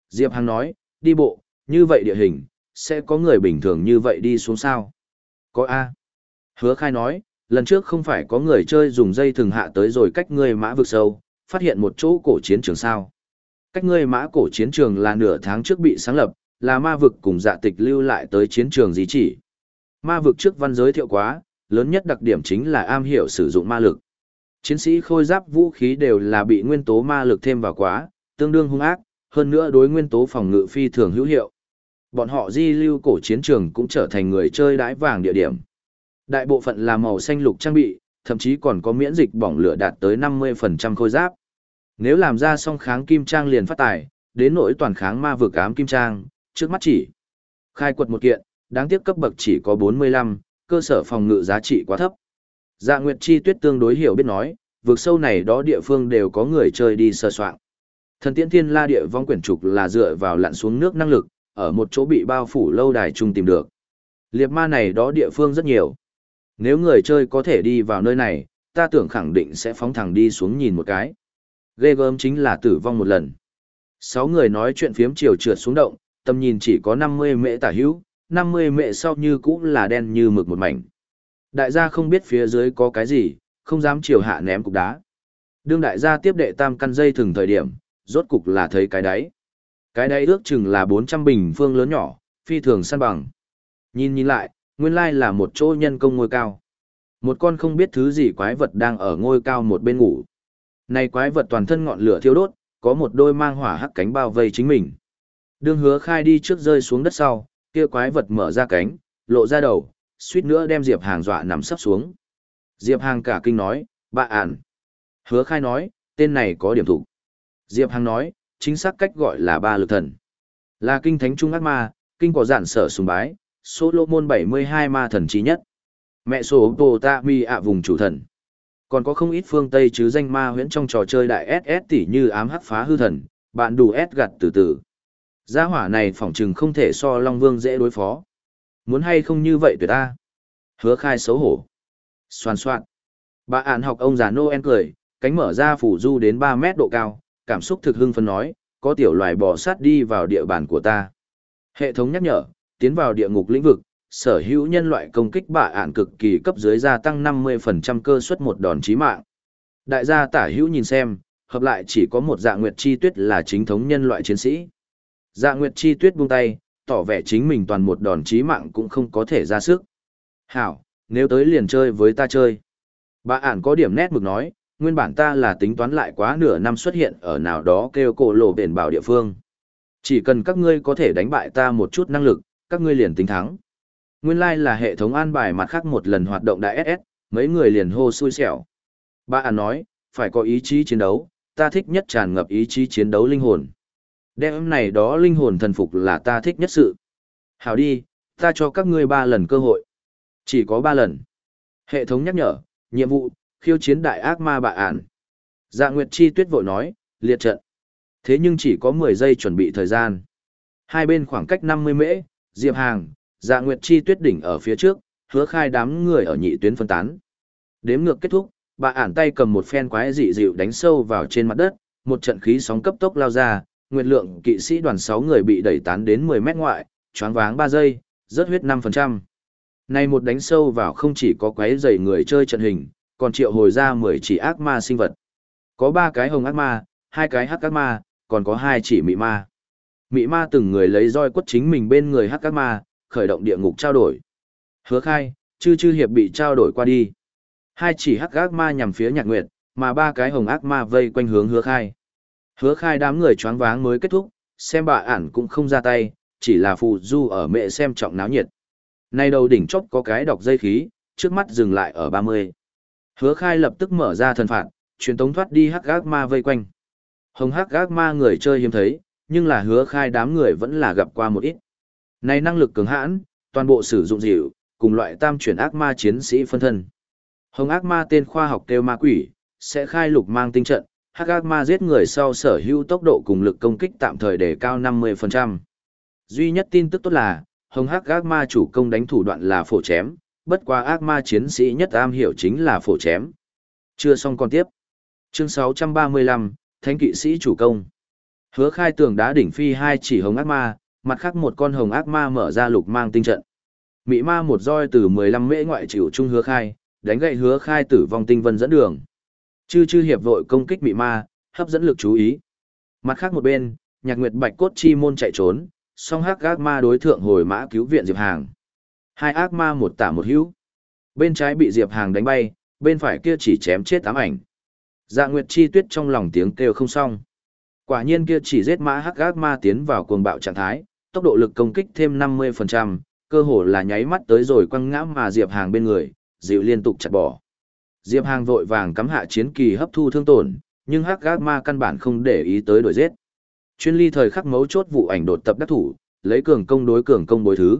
Diệp Hằng nói, đi bộ, như vậy địa hình, sẽ có người bình thường như vậy đi xuống sao? Có A. Hứa khai nói, lần trước không phải có người chơi dùng dây thừng hạ tới rồi cách ngươi mã vực sâu, phát hiện một chỗ cổ chiến trường sao. Cách ngươi mã cổ chiến trường là nửa tháng trước bị sáng lập, là ma vực cùng dạ tịch lưu lại tới chiến trường gì chỉ. Ma vực trước văn giới thiệu quá, lớn nhất đặc điểm chính là am hiểu sử dụng ma lực. Chiến sĩ khôi giáp vũ khí đều là bị nguyên tố ma lực thêm vào quá, tương đương hung ác, hơn nữa đối nguyên tố phòng ngự phi thường hữu hiệu. Bọn họ di lưu cổ chiến trường cũng trở thành người chơi đái vàng địa điểm. Đại bộ phận là màu xanh lục trang bị, thậm chí còn có miễn dịch bỏng lửa đạt tới 50% khôi giáp. Nếu làm ra song kháng kim trang liền phát tài, đến nỗi toàn kháng ma vực ám kim trang, trước mắt chỉ. Khai quật một kiện, đáng tiếc cấp bậc chỉ có 45, cơ sở phòng ngự giá trị quá thấp. Dạ Nguyệt Chi Tuyết tương đối hiểu biết nói, vực sâu này đó địa phương đều có người chơi đi sơ soạn. Thần Tiễn Thiên La địa vong quyển trục là dựa vào lặn xuống nước năng lực, ở một chỗ bị bao phủ lâu đài trung tìm được. Liệp ma này đó địa phương rất nhiều. Nếu người chơi có thể đi vào nơi này, ta tưởng khẳng định sẽ phóng thẳng đi xuống nhìn một cái. Ghê gớm chính là tử vong một lần. Sáu người nói chuyện phiếm chiều trượt xuống động, tầm nhìn chỉ có 50 mễ tả hữu, 50 mệ sau như cũng là đen như mực một mảnh. Đại gia không biết phía dưới có cái gì, không dám chiều hạ ném cục đá. Đương đại gia tiếp đệ tam căn dây thường thời điểm, rốt cục là thấy cái đáy. Cái đáy ước chừng là 400 bình phương lớn nhỏ, phi thường săn bằng. Nhìn nhìn lại, nguyên lai là một chỗ nhân công ngôi cao. Một con không biết thứ gì quái vật đang ở ngôi cao một bên ngủ. Này quái vật toàn thân ngọn lửa thiêu đốt, có một đôi mang hỏa hắc cánh bao vây chính mình. Đương hứa khai đi trước rơi xuống đất sau, kia quái vật mở ra cánh, lộ ra đầu, suýt nữa đem Diệp Hàng dọa nằm sắp xuống. Diệp Hàng cả kinh nói, bà ản. Hứa khai nói, tên này có điểm thủ. Diệp Hàng nói, chính xác cách gọi là ba lực thần. Là kinh thánh trung ác ma, kinh có giản sở sùng bái, số lô môn 72 ma thần trí nhất. Mẹ số tổ Ta Mi ạ vùng chủ thần. Còn có không ít phương Tây chứ danh ma huyễn trong trò chơi đại SS tỷ như ám hắc phá hư thần, bạn đủ S gặt từ từ. Gia hỏa này phỏng chừng không thể so Long Vương dễ đối phó. Muốn hay không như vậy tuyệt ta. Hứa khai xấu hổ. Xoan xoan. Bà ản học ông già Noel cười, cánh mở ra phủ du đến 3 mét độ cao, cảm xúc thực hưng phấn nói, có tiểu loài bò sát đi vào địa bàn của ta. Hệ thống nhắc nhở, tiến vào địa ngục lĩnh vực, sở hữu nhân loại công kích bạ ản cực kỳ cấp dưới gia tăng 50% cơ suất một đòn chí mạng. Đại gia tả hữu nhìn xem, hợp lại chỉ có một dạng nguyệt chi tuyết là chính thống nhân loại chiến sĩ. Dạ nguyệt chi tuyết buông tay, tỏ vẻ chính mình toàn một đòn chí mạng cũng không có thể ra sức. Hảo, nếu tới liền chơi với ta chơi. Bà ản có điểm nét mực nói, nguyên bản ta là tính toán lại quá nửa năm xuất hiện ở nào đó kêu cổ lộ bền bảo địa phương. Chỉ cần các ngươi có thể đánh bại ta một chút năng lực, các ngươi liền tính thắng. Nguyên lai like là hệ thống an bài mặt khác một lần hoạt động đại SS, mấy người liền hô xui xẻo. Bà ản nói, phải có ý chí chiến đấu, ta thích nhất tràn ngập ý chí chiến đấu linh hồn. Đêm này đó linh hồn thần phục là ta thích nhất sự. Hảo đi, ta cho các ngươi ba lần cơ hội. Chỉ có ba lần. Hệ thống nhắc nhở, nhiệm vụ, khiêu chiến đại ác ma bạ ản. Dạ Nguyệt Chi tuyết vội nói, liệt trận. Thế nhưng chỉ có 10 giây chuẩn bị thời gian. Hai bên khoảng cách 50 mễ, Diệp Hàng, Dạ Nguyệt Chi tuyết đỉnh ở phía trước, hứa khai đám người ở nhị tuyến phân tán. Đếm ngược kết thúc, bà ản tay cầm một phen quái dị dịu đánh sâu vào trên mặt đất, một trận khí sóng cấp tốc lao ra, nguyệt lượng kỵ sĩ đoàn 6 người bị đẩy tán đến 10 mét ngoại, choáng váng 3 giây, rớt huyết 5%. Này một đánh sâu vào không chỉ có quấy dày người chơi trận hình, còn triệu hồi ra 10 chỉ ác ma sinh vật. Có 3 cái hồng ác ma, hai cái hắc ác ma, còn có hai chỉ mị ma. Mị ma từng người lấy roi quất chính mình bên người hắc ác ma, khởi động địa ngục trao đổi. Hứa khai, chư chư hiệp bị trao đổi qua đi. Hai chỉ hắc ác ma nhằm phía nhạc nguyệt, mà ba cái hồng ác ma vây quanh hướng hứa khai. Hứa khai đám người choáng váng mới kết thúc, xem bà ản cũng không ra tay, chỉ là phụ du ở mẹ xem trọng náo nhiệt. Nay đầu đỉnh chốc có cái đọc dây khí, trước mắt dừng lại ở 30. Hứa khai lập tức mở ra thần phạt, truyền tống thoát đi hắc gác ma vây quanh. Hồng hắc gác ma người chơi hiếm thấy, nhưng là hứa khai đám người vẫn là gặp qua một ít. Này năng lực cường hãn, toàn bộ sử dụng dịu, cùng loại tam chuyển ác ma chiến sĩ phân thân. Hồng ác ma tên khoa học kêu ma quỷ, sẽ khai lục mang tinh trận, hắc ác ma giết người sau sở hữu tốc độ cùng lực công kích tạm thời để cao 50%. Duy nhất tin tức tốt là, hồng hắc ác ma chủ công đánh thủ đoạn là phổ chém, bất quá ác ma chiến sĩ nhất am hiểu chính là phổ chém. Chưa xong còn tiếp. Chương 635, Thánh kỵ sĩ chủ công. Hứa khai tường đá đỉnh phi hai chỉ hồng ác ma, mặt khác một con hồng ác ma mở ra lục mang tinh trận. Mỹ ma một roi từ 15 mễ ngoại chịu trung hứa khai, đánh gậy hứa khai tử vong tinh vân dẫn đường. Chư chư hiệp vội công kích bị ma, hấp dẫn lực chú ý. Mặt khác một bên, nhạc nguyệt bạch cốt chi môn chạy trốn, song hắc ác ma đối thượng hồi mã cứu viện Diệp Hàng. Hai ác ma một tả một hữu. Bên trái bị Diệp Hàng đánh bay, bên phải kia chỉ chém chết tám ảnh. Dạ Nguyệt Chi Tuyết trong lòng tiếng kêu không xong. Quả nhiên kia chỉ giết mã hắc ác ma tiến vào cuồng bạo trạng thái, tốc độ lực công kích thêm 50%, cơ hồ là nháy mắt tới rồi quăng ngã mà Diệp Hàng bên người, dịu liên tục chặt bỏ. Diệp Hàng vội vàng cắm hạ chiến kỳ hấp thu thương tổn, nhưng hắc ác ma căn bản không để ý tới đuổi giết. Chuyên ly thời khắc mấu chốt vụ ảnh đột tập đắc thủ, lấy cường công đối cường công bối thứ.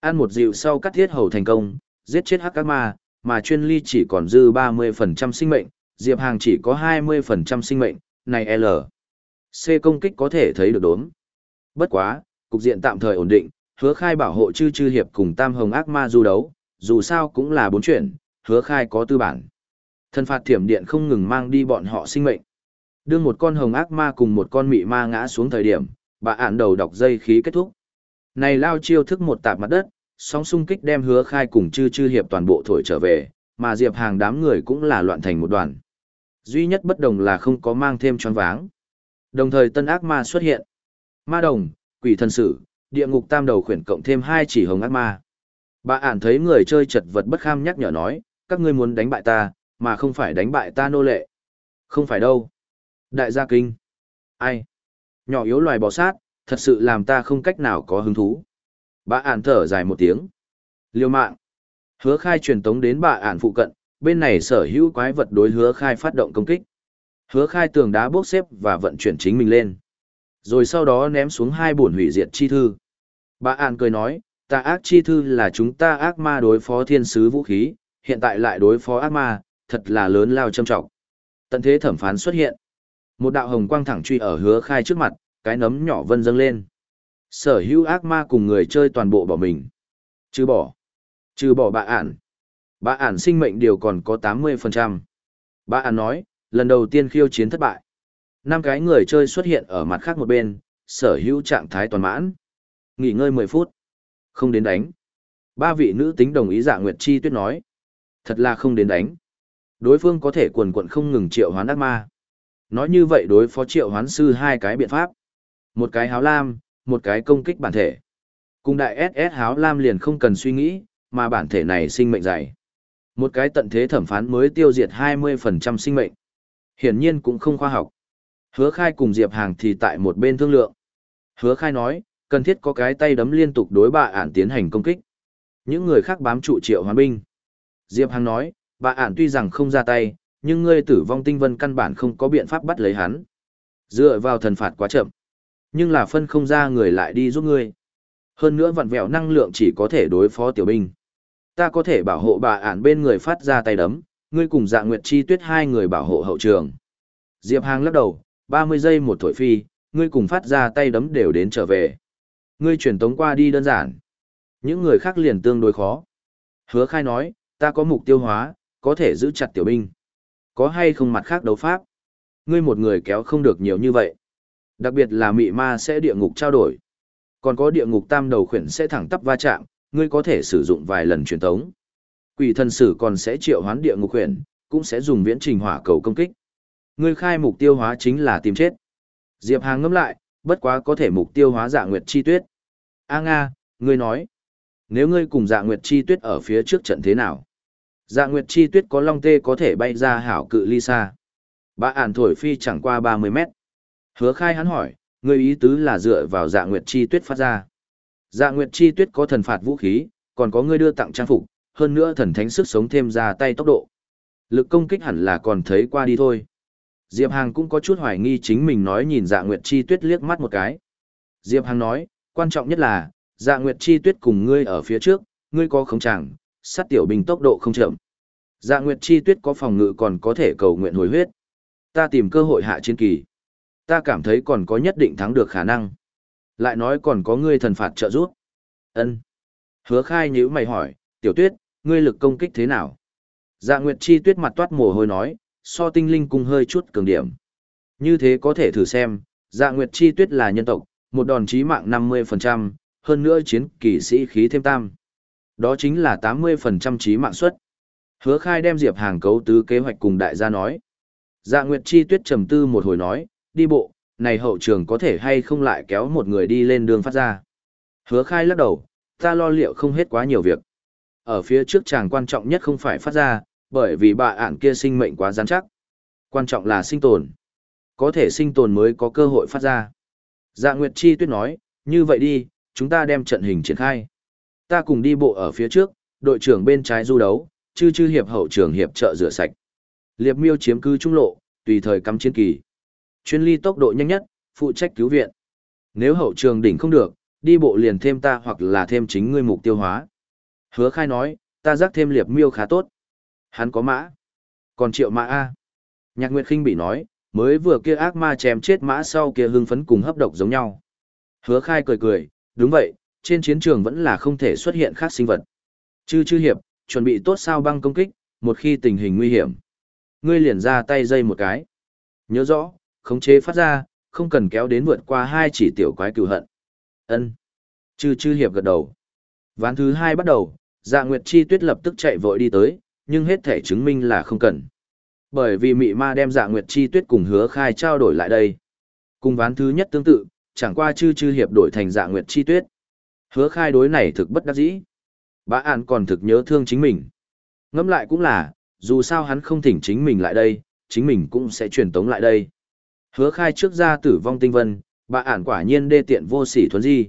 Ăn một dịu sau cắt thiết hầu thành công, giết chết hắc ác ma, mà chuyên ly chỉ còn dư 30% sinh mệnh, Diệp Hàng chỉ có 20% sinh mệnh, này L. C công kích có thể thấy được đốm. Bất quá, cục diện tạm thời ổn định, hứa khai bảo hộ chư chư hiệp cùng tam hồng ác ma du đấu, dù sao cũng là bốn chuyển, hứa khai có tư bản. Thần phạt thiểm điện không ngừng mang đi bọn họ sinh mệnh. Đưa một con hồng ác ma cùng một con mị ma ngã xuống thời điểm, bà ản đầu đọc dây khí kết thúc. Này lao chiêu thức một tạp mặt đất, sóng xung kích đem hứa khai cùng chư chư hiệp toàn bộ thổi trở về, mà diệp hàng đám người cũng là loạn thành một đoàn. Duy nhất bất đồng là không có mang thêm tròn váng. Đồng thời tân ác ma xuất hiện. Ma đồng, quỷ thần sử, địa ngục tam đầu khuyển cộng thêm hai chỉ hồng ác ma. Bà ản thấy người chơi chật vật bất kham nhắc nhở nói, các ngươi muốn đánh bại ta, mà không phải đánh bại ta nô lệ. Không phải đâu. Đại gia kinh. Ai? Nhỏ yếu loài bò sát, thật sự làm ta không cách nào có hứng thú. Bà ản thở dài một tiếng. Liêu mạng. Hứa khai truyền tống đến bà ản phụ cận, bên này sở hữu quái vật đối hứa khai phát động công kích. Hứa khai tường đá bốc xếp và vận chuyển chính mình lên. Rồi sau đó ném xuống hai bổn hủy diệt chi thư. Bà ản cười nói, ta ác chi thư là chúng ta ác ma đối phó thiên sứ vũ khí, hiện tại lại đối phó ác ma, thật là lớn lao châm trọng. Tận thế thẩm phán xuất hiện. Một đạo hồng quang thẳng truy ở hứa khai trước mặt, cái nấm nhỏ vân dâng lên. Sở hữu ác ma cùng người chơi toàn bộ bỏ mình. Trừ bỏ. Trừ bỏ bà ản. Bà ản sinh mệnh điều còn có 80%. Bà ản nói, lần đầu tiên khiêu chiến thất bại. năm cái người chơi xuất hiện ở mặt khác một bên, sở hữu trạng thái toàn mãn. Nghỉ ngơi 10 phút. Không đến đánh. Ba vị nữ tính đồng ý dạ Nguyệt Chi tuyết nói. Thật là không đến đánh. Đối phương có thể quần quận không ngừng triệu hoán ác ma. Nói như vậy đối phó triệu hoán sư hai cái biện pháp. Một cái háo lam, một cái công kích bản thể. Cùng đại SS háo lam liền không cần suy nghĩ, mà bản thể này sinh mệnh dày. Một cái tận thế thẩm phán mới tiêu diệt 20% sinh mệnh. Hiển nhiên cũng không khoa học. Hứa khai cùng Diệp Hàng thì tại một bên thương lượng. Hứa khai nói, cần thiết có cái tay đấm liên tục đối bà ản tiến hành công kích. Những người khác bám trụ triệu hoán binh. Diệp Hàng nói, bà ản tuy rằng không ra tay, nhưng ngươi tử vong tinh vân căn bản không có biện pháp bắt lấy hắn. Dựa vào thần phạt quá chậm. Nhưng là phân không ra người lại đi giúp ngươi. Hơn nữa vặn vẹo năng lượng chỉ có thể đối phó tiểu binh. Ta có thể bảo hộ bà ản bên người phát ra tay đấm, ngươi cùng dạ nguyệt chi tuyết hai người bảo hộ hậu trường. Diệp Hàng lắc đầu, 30 giây một thổi phi, ngươi cùng phát ra tay đấm đều đến trở về. Ngươi truyền tống qua đi đơn giản. Những người khác liền tương đối khó. Hứa khai nói, ta có mục tiêu hóa, có thể giữ chặt tiểu binh. Có hay không mặt khác đấu pháp? Ngươi một người kéo không được nhiều như vậy. Đặc biệt là mị ma sẽ địa ngục trao đổi. Còn có địa ngục tam đầu khuyển sẽ thẳng tắp va chạm, ngươi có thể sử dụng vài lần truyền tống. Quỷ thần sử còn sẽ triệu hoán địa ngục khuyển, cũng sẽ dùng viễn trình hỏa cầu công kích. Ngươi khai mục tiêu hóa chính là tìm chết. Diệp Hàng ngâm lại, bất quá có thể mục tiêu hóa dạ nguyệt chi tuyết. A Nga, ngươi nói, nếu ngươi cùng dạ nguyệt chi tuyết ở phía trước trận thế nào? Dạ nguyệt chi tuyết có long tê có thể bay ra hảo cự ly xa. Bà ản thổi phi chẳng qua 30 mét. Hứa khai hắn hỏi, ngươi ý tứ là dựa vào dạ nguyệt chi tuyết phát ra. Dạ nguyệt chi tuyết có thần phạt vũ khí, còn có ngươi đưa tặng trang phục, hơn nữa thần thánh sức sống thêm ra tay tốc độ. Lực công kích hẳn là còn thấy qua đi thôi. Diệp Hàng cũng có chút hoài nghi chính mình nói nhìn dạ nguyệt chi tuyết liếc mắt một cái. Diệp Hàng nói, quan trọng nhất là, dạ nguyệt chi tuyết cùng ngươi ở phía trước, ngươi có không chẳng, sát tiểu binh tốc độ không chậm. Dạ nguyệt chi tuyết có phòng ngự còn có thể cầu nguyện hồi huyết. Ta tìm cơ hội hạ chiến kỳ. Ta cảm thấy còn có nhất định thắng được khả năng. Lại nói còn có ngươi thần phạt trợ giúp. Ân. Hứa khai nhíu mày hỏi, tiểu tuyết, ngươi lực công kích thế nào? Dạ nguyệt chi tuyết mặt toát mồ hôi nói, so tinh linh cung hơi chút cường điểm. Như thế có thể thử xem, dạ nguyệt chi tuyết là nhân tộc, một đòn chí mạng 50%, hơn nữa chiến kỳ sĩ khí thêm tam. Đó chính là 80% trí mạng suất. Hứa khai đem Diệp Hàng cấu tứ kế hoạch cùng đại gia nói. Dạ Nguyệt Chi Tuyết trầm tư một hồi nói, đi bộ, này hậu trường có thể hay không lại kéo một người đi lên đường phát ra. Hứa khai lắc đầu, ta lo liệu không hết quá nhiều việc. Ở phía trước chàng quan trọng nhất không phải phát ra, bởi vì bà ản kia sinh mệnh quá rắn chắc. Quan trọng là sinh tồn. Có thể sinh tồn mới có cơ hội phát ra. Dạ Nguyệt Chi Tuyết nói, như vậy đi, chúng ta đem trận hình triển khai. Ta cùng đi bộ ở phía trước, đội trưởng bên trái du đấu, chư chư hiệp hậu trưởng hiệp trợ rửa sạch. Liệp miêu chiếm cứ trung lộ, tùy thời cắm chiến kỳ. Chuyên ly tốc độ nhanh nhất, phụ trách cứu viện. Nếu hậu trường đỉnh không được, đi bộ liền thêm ta hoặc là thêm chính ngươi mục tiêu hóa. Hứa khai nói, ta giác thêm liệp miêu khá tốt. Hắn có mã. Còn triệu mã A. Nhạc Nguyệt khinh bị nói, mới vừa kia ác ma chém chết mã sau kia hưng phấn cùng hấp độc giống nhau. Hứa khai cười cười, đúng vậy, trên chiến trường vẫn là không thể xuất hiện khác sinh vật. Chư chư hiệp, chuẩn bị tốt sao băng công kích, một khi tình hình nguy hiểm. Ngươi liền ra tay dây một cái. Nhớ rõ, khống chế phát ra, không cần kéo đến vượt qua hai chỉ tiểu quái cửu hận. Ân. Chư chư hiệp gật đầu. Ván thứ hai bắt đầu, dạ nguyệt chi tuyết lập tức chạy vội đi tới, nhưng hết thể chứng minh là không cần. Bởi vì mị ma đem dạ nguyệt chi tuyết cùng hứa khai trao đổi lại đây. Cùng ván thứ nhất tương tự, chẳng qua chư chư hiệp đổi thành dạ nguyệt chi tuyết. Hứa khai đối này thực bất đắc dĩ. bà ản còn thực nhớ thương chính mình. Ngẫm lại cũng là, dù sao hắn không thỉnh chính mình lại đây, chính mình cũng sẽ truyền tống lại đây. Hứa khai trước ra tử vong tinh vân, bà ản quả nhiên đê tiện vô sỉ thuấn di.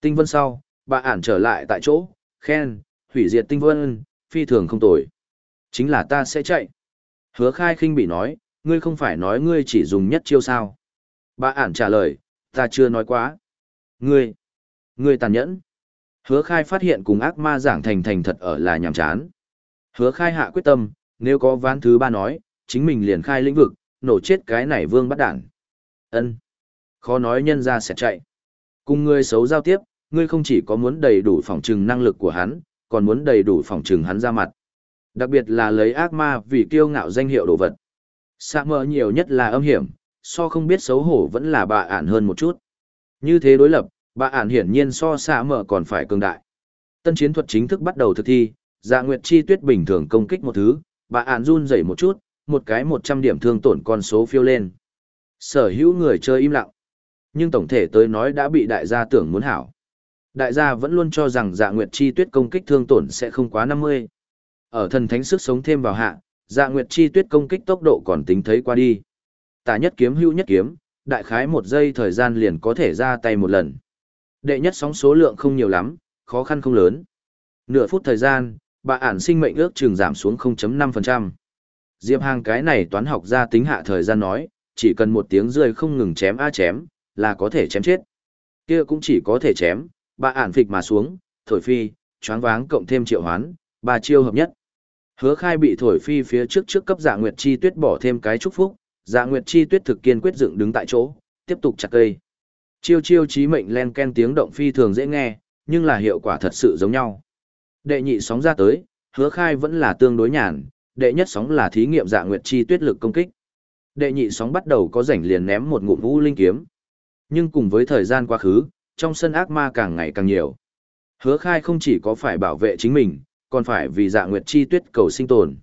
Tinh vân sau, bà ản trở lại tại chỗ, khen, hủy diệt tinh vân, phi thường không tồi. Chính là ta sẽ chạy. Hứa khai khinh bị nói, ngươi không phải nói ngươi chỉ dùng nhất chiêu sao. Bà ản trả lời, ta chưa nói quá. Ngươi, ngươi tàn nhẫn. Hứa khai phát hiện cùng ác ma giảng thành thành thật ở là nhàm chán. Hứa khai hạ quyết tâm, nếu có ván thứ ba nói, chính mình liền khai lĩnh vực, nổ chết cái này vương bắt đản. ân Khó nói nhân ra sẽ chạy. Cùng ngươi xấu giao tiếp, ngươi không chỉ có muốn đầy đủ phòng trừng năng lực của hắn, còn muốn đầy đủ phòng trừng hắn ra mặt. Đặc biệt là lấy ác ma vì kiêu ngạo danh hiệu đồ vật. Sạ mờ nhiều nhất là âm hiểm, so không biết xấu hổ vẫn là bà ản hơn một chút. Như thế đối lập, bà ản hiển nhiên so xa mở còn phải cường đại. Tân chiến thuật chính thức bắt đầu thực thi, dạ nguyệt chi tuyết bình thường công kích một thứ, bà ản run rẩy một chút, một cái 100 điểm thương tổn con số phiêu lên. Sở hữu người chơi im lặng. Nhưng tổng thể tới nói đã bị đại gia tưởng muốn hảo. Đại gia vẫn luôn cho rằng dạ nguyệt chi tuyết công kích thương tổn sẽ không quá 50. Ở thần thánh sức sống thêm vào hạ, dạ nguyệt chi tuyết công kích tốc độ còn tính thấy qua đi. Tả nhất kiếm hữu nhất kiếm, đại khái một giây thời gian liền có thể ra tay một lần. Đệ nhất sóng số lượng không nhiều lắm, khó khăn không lớn. Nửa phút thời gian, bà ản sinh mệnh ước trường giảm xuống 0.5%. Diệp Hàng cái này toán học ra tính hạ thời gian nói, chỉ cần một tiếng rơi không ngừng chém a chém, là có thể chém chết. Kia cũng chỉ có thể chém, bà ản phịch mà xuống, thổi phi, choáng váng cộng thêm triệu hoán, ba chiêu hợp nhất. Hứa khai bị thổi phi phía trước trước cấp dạ nguyệt chi tuyết bỏ thêm cái chúc phúc, dạ nguyệt chi tuyết thực kiên quyết dựng đứng tại chỗ, tiếp tục chặt cây. Chiêu chiêu chí mệnh len ken tiếng động phi thường dễ nghe, nhưng là hiệu quả thật sự giống nhau. Đệ nhị sóng ra tới, hứa khai vẫn là tương đối nhàn, đệ nhất sóng là thí nghiệm dạ nguyệt chi tuyết lực công kích. Đệ nhị sóng bắt đầu có rảnh liền ném một ngụm vũ linh kiếm. Nhưng cùng với thời gian quá khứ, trong sân ác ma càng ngày càng nhiều. Hứa khai không chỉ có phải bảo vệ chính mình, còn phải vì dạ nguyệt chi tuyết cầu sinh tồn.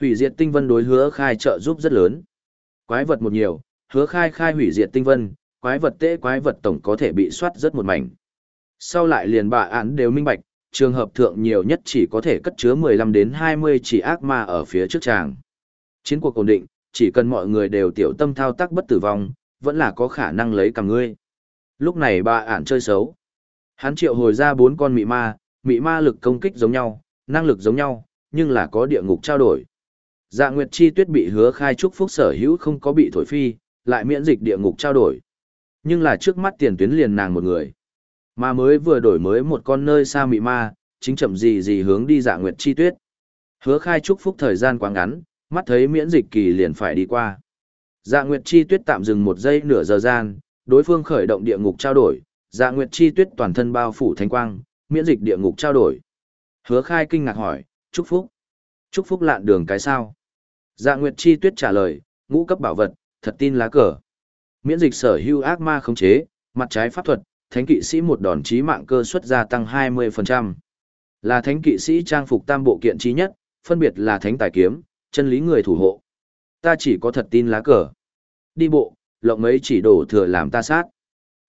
Hủy diệt tinh vân đối hứa khai trợ giúp rất lớn. Quái vật một nhiều, hứa khai khai hủy diệt tinh vân, quái vật tệ quái vật tổng có thể bị soát rất một mảnh. Sau lại liền bà án đều minh bạch, trường hợp thượng nhiều nhất chỉ có thể cất chứa 15 đến 20 chỉ ác ma ở phía trước tràng. Chiến cuộc ổn định, chỉ cần mọi người đều tiểu tâm thao tác bất tử vong, vẫn là có khả năng lấy cả ngươi. Lúc này bà ản chơi xấu. Hắn triệu hồi ra bốn con mị ma, mị ma lực công kích giống nhau, năng lực giống nhau, nhưng là có địa ngục trao đổi. Dạ Nguyệt Chi Tuyết bị hứa khai chúc phúc sở hữu không có bị thổi phi, lại miễn dịch địa ngục trao đổi. Nhưng là trước mắt tiền tuyến liền nàng một người. Mà mới vừa đổi mới một con nơi xa mị ma, chính chậm gì gì hướng đi Dạ Nguyệt Chi Tuyết. Hứa khai trúc phúc thời gian quá ngắn, mắt thấy miễn dịch kỳ liền phải đi qua. Dạ Nguyệt Chi Tuyết tạm dừng một giây nửa giờ gian, đối phương khởi động địa ngục trao đổi, Dạ Nguyệt Chi Tuyết toàn thân bao phủ thánh quang, miễn dịch địa ngục trao đổi. Hứa khai kinh ngạc hỏi, chúc phúc. Chúc phúc lạn đường cái sao? Dạ Nguyệt Chi Tuyết trả lời, ngũ cấp bảo vật, thật tin lá cờ. Miễn dịch sở hữu ác ma khống chế, mặt trái pháp thuật, thánh kỵ sĩ một đòn chí mạng cơ suất gia tăng 20%. Là thánh kỵ sĩ trang phục tam bộ kiện trí nhất, phân biệt là thánh tài kiếm, chân lý người thủ hộ. Ta chỉ có thật tin lá cờ. Đi bộ, lộng mấy chỉ đổ thừa làm ta sát.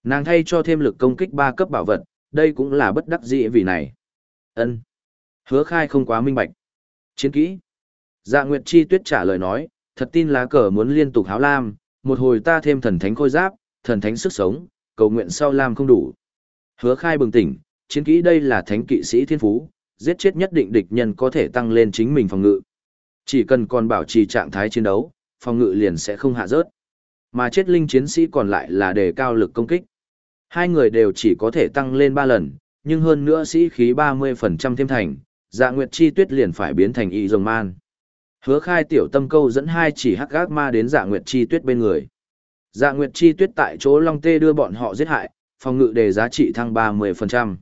Nàng thay cho thêm lực công kích ba cấp bảo vật, đây cũng là bất đắc dĩ vì này. Ân. Hứa khai không quá minh bạch. Chiến kỹ. Dạ Nguyệt Chi Tuyết trả lời nói, thật tin lá cờ muốn liên tục háo lam, một hồi ta thêm thần thánh khôi giáp, thần thánh sức sống, cầu nguyện sau làm không đủ. Hứa khai bừng tỉnh, chiến kỹ đây là thánh kỵ sĩ thiên phú, giết chết nhất định địch nhân có thể tăng lên chính mình phòng ngự. Chỉ cần còn bảo trì trạng thái chiến đấu, phòng ngự liền sẽ không hạ rớt. Mà chết linh chiến sĩ còn lại là đề cao lực công kích. Hai người đều chỉ có thể tăng lên 3 lần, nhưng hơn nữa sĩ khí 30% thêm thành, dạ nguyệt chi tuyết liền phải biến thành y rồng man. Hứa khai tiểu tâm câu dẫn hai chỉ hắc gác ma đến dạ nguyệt chi tuyết bên người. Dạ nguyệt chi tuyết tại chỗ long tê đưa bọn họ giết hại, phòng ngự đề giá trị thăng 30%.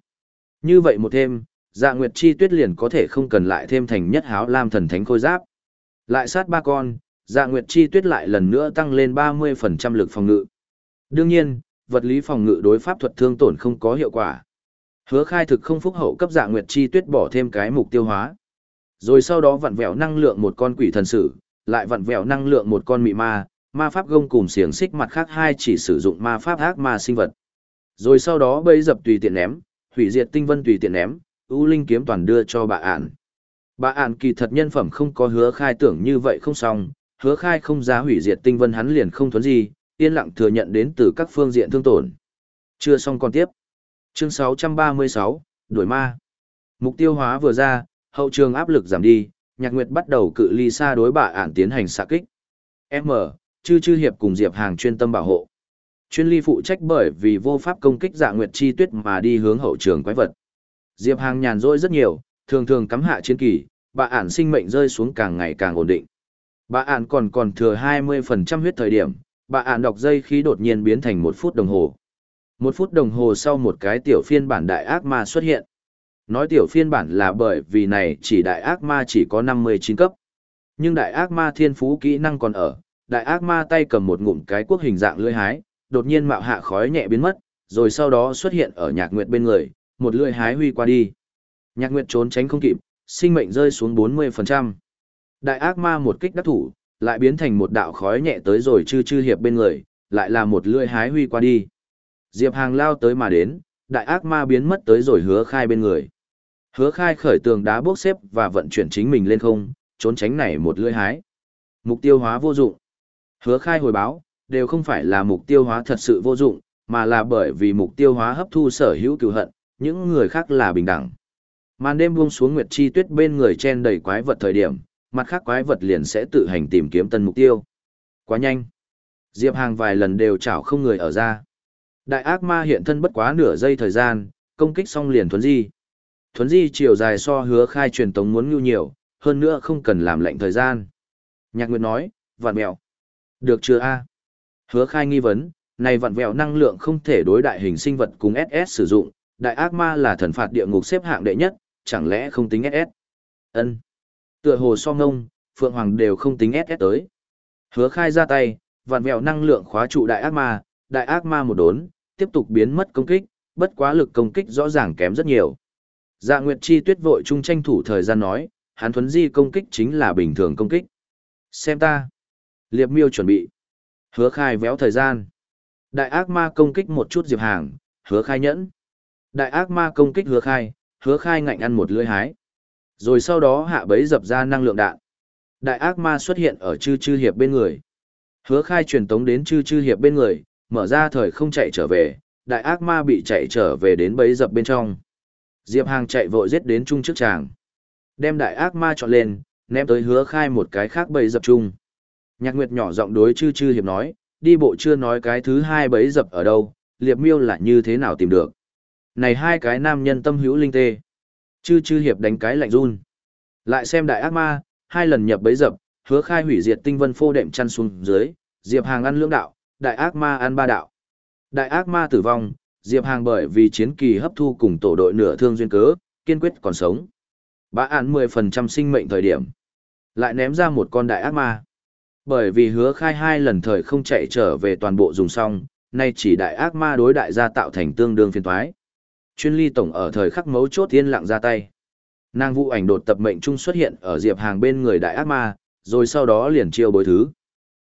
Như vậy một thêm, dạ nguyệt chi tuyết liền có thể không cần lại thêm thành nhất háo lam thần thánh khôi giáp. Lại sát ba con, dạ nguyệt chi tuyết lại lần nữa tăng lên 30% lực phòng ngự. Đương nhiên, vật lý phòng ngự đối pháp thuật thương tổn không có hiệu quả. Hứa khai thực không phúc hậu cấp dạ nguyệt chi tuyết bỏ thêm cái mục tiêu hóa. Rồi sau đó vặn vẹo năng lượng một con quỷ thần sử, lại vặn vẹo năng lượng một con mị ma, ma pháp gông cùng xiềng xích mặt khác hai chỉ sử dụng ma pháp ác ma sinh vật. Rồi sau đó bây dập tùy tiện ném, hủy diệt tinh vân tùy tiện ném, ưu linh kiếm toàn đưa cho bà ản. Bà ản kỳ thật nhân phẩm không có hứa khai tưởng như vậy không xong, hứa khai không giá hủy diệt tinh vân hắn liền không thuấn gì, yên lặng thừa nhận đến từ các phương diện thương tổn. Chưa xong còn tiếp. Chương 636, Đuổi ma. Mục tiêu hóa vừa ra, hậu trường áp lực giảm đi, nhạc nguyệt bắt đầu cự ly xa đối bạ ản tiến hành xạ kích. M, chư chư hiệp cùng Diệp Hàng chuyên tâm bảo hộ. Chuyên ly phụ trách bởi vì vô pháp công kích dạ nguyệt chi tuyết mà đi hướng hậu trường quái vật. Diệp Hàng nhàn rỗi rất nhiều, thường thường cắm hạ chiến kỳ, bạ ản sinh mệnh rơi xuống càng ngày càng ổn định. Bạ ản còn còn thừa 20% huyết thời điểm, bạ ản đọc dây khí đột nhiên biến thành một phút đồng hồ. Một phút đồng hồ sau một cái tiểu phiên bản đại ác ma xuất hiện. Nói tiểu phiên bản là bởi vì này chỉ đại ác ma chỉ có 59 cấp. Nhưng đại ác ma thiên phú kỹ năng còn ở, đại ác ma tay cầm một ngụm cái quốc hình dạng lưỡi hái, đột nhiên mạo hạ khói nhẹ biến mất, rồi sau đó xuất hiện ở nhạc nguyệt bên người, một lưỡi hái huy qua đi. Nhạc nguyệt trốn tránh không kịp, sinh mệnh rơi xuống 40%. Đại ác ma một kích đắc thủ, lại biến thành một đạo khói nhẹ tới rồi chư chư hiệp bên người, lại là một lưỡi hái huy qua đi. Diệp Hàng lao tới mà đến, đại ác ma biến mất tới rồi hứa khai bên người. Hứa khai khởi tường đá bốc xếp và vận chuyển chính mình lên không, trốn tránh này một lưỡi hái. Mục tiêu hóa vô dụng. Hứa khai hồi báo, đều không phải là mục tiêu hóa thật sự vô dụng, mà là bởi vì mục tiêu hóa hấp thu sở hữu cựu hận, những người khác là bình đẳng. Màn đêm buông xuống nguyệt chi tuyết bên người chen đầy quái vật thời điểm, mặt khác quái vật liền sẽ tự hành tìm kiếm tân mục tiêu. Quá nhanh. Diệp Hàng vài lần đều chảo không người ở ra. Đại ác ma hiện thân bất quá nửa giây thời gian, công kích xong liền thuấn di. Thuấn di chiều dài so hứa khai truyền tống muốn nhu nhiều, hơn nữa không cần làm lệnh thời gian. Nhạc Nguyệt nói, vạn mèo. Được chưa a Hứa khai nghi vấn, này vặn vẹo năng lượng không thể đối đại hình sinh vật cùng SS sử dụng, đại ác ma là thần phạt địa ngục xếp hạng đệ nhất, chẳng lẽ không tính SS? Ân. Tựa hồ so ngông, Phượng Hoàng đều không tính SS tới. Hứa khai ra tay, vặn vẹo năng lượng khóa trụ đại ác ma, đại ác ma một đốn, tiếp tục biến mất công kích, bất quá lực công kích rõ ràng kém rất nhiều. Dạ Nguyệt Chi tuyết vội chung tranh thủ thời gian nói, hắn thuấn di công kích chính là bình thường công kích. Xem ta. Liệp miêu chuẩn bị. Hứa khai véo thời gian. Đại ác ma công kích một chút diệp hàng, hứa khai nhẫn. Đại ác ma công kích hứa khai, hứa khai ngạnh ăn một lưỡi hái. Rồi sau đó hạ bấy dập ra năng lượng đạn. Đại ác ma xuất hiện ở chư chư hiệp bên người. Hứa khai truyền tống đến chư chư hiệp bên người, mở ra thời không chạy trở về, đại ác ma bị chạy trở về đến bấy dập bên trong. Diệp Hàng chạy vội giết đến chung trước chàng. Đem đại ác ma chọn lên, ném tới hứa khai một cái khác bẫy dập chung. Nhạc Nguyệt nhỏ giọng đối chư chư hiệp nói, đi bộ chưa nói cái thứ hai bấy dập ở đâu, liệp miêu là như thế nào tìm được. Này hai cái nam nhân tâm hữu linh tê. Chư chư hiệp đánh cái lạnh run. Lại xem đại ác ma, hai lần nhập bấy dập, hứa khai hủy diệt tinh vân phô đệm chăn xuống dưới, diệp hàng ăn lưỡng đạo, đại ác ma ăn ba đạo. Đại ác ma tử vong, diệp hàng bởi vì chiến kỳ hấp thu cùng tổ đội nửa thương duyên cớ, kiên quyết còn sống. Bá án 10% sinh mệnh thời điểm. Lại ném ra một con đại ác ma. Bởi vì hứa khai hai lần thời không chạy trở về toàn bộ dùng xong, nay chỉ đại ác ma đối đại gia tạo thành tương đương phiên thoái. Chuyên ly tổng ở thời khắc mấu chốt tiên lặng ra tay. Nàng vụ ảnh đột tập mệnh trung xuất hiện ở diệp hàng bên người đại ác ma, rồi sau đó liền chiêu bối thứ.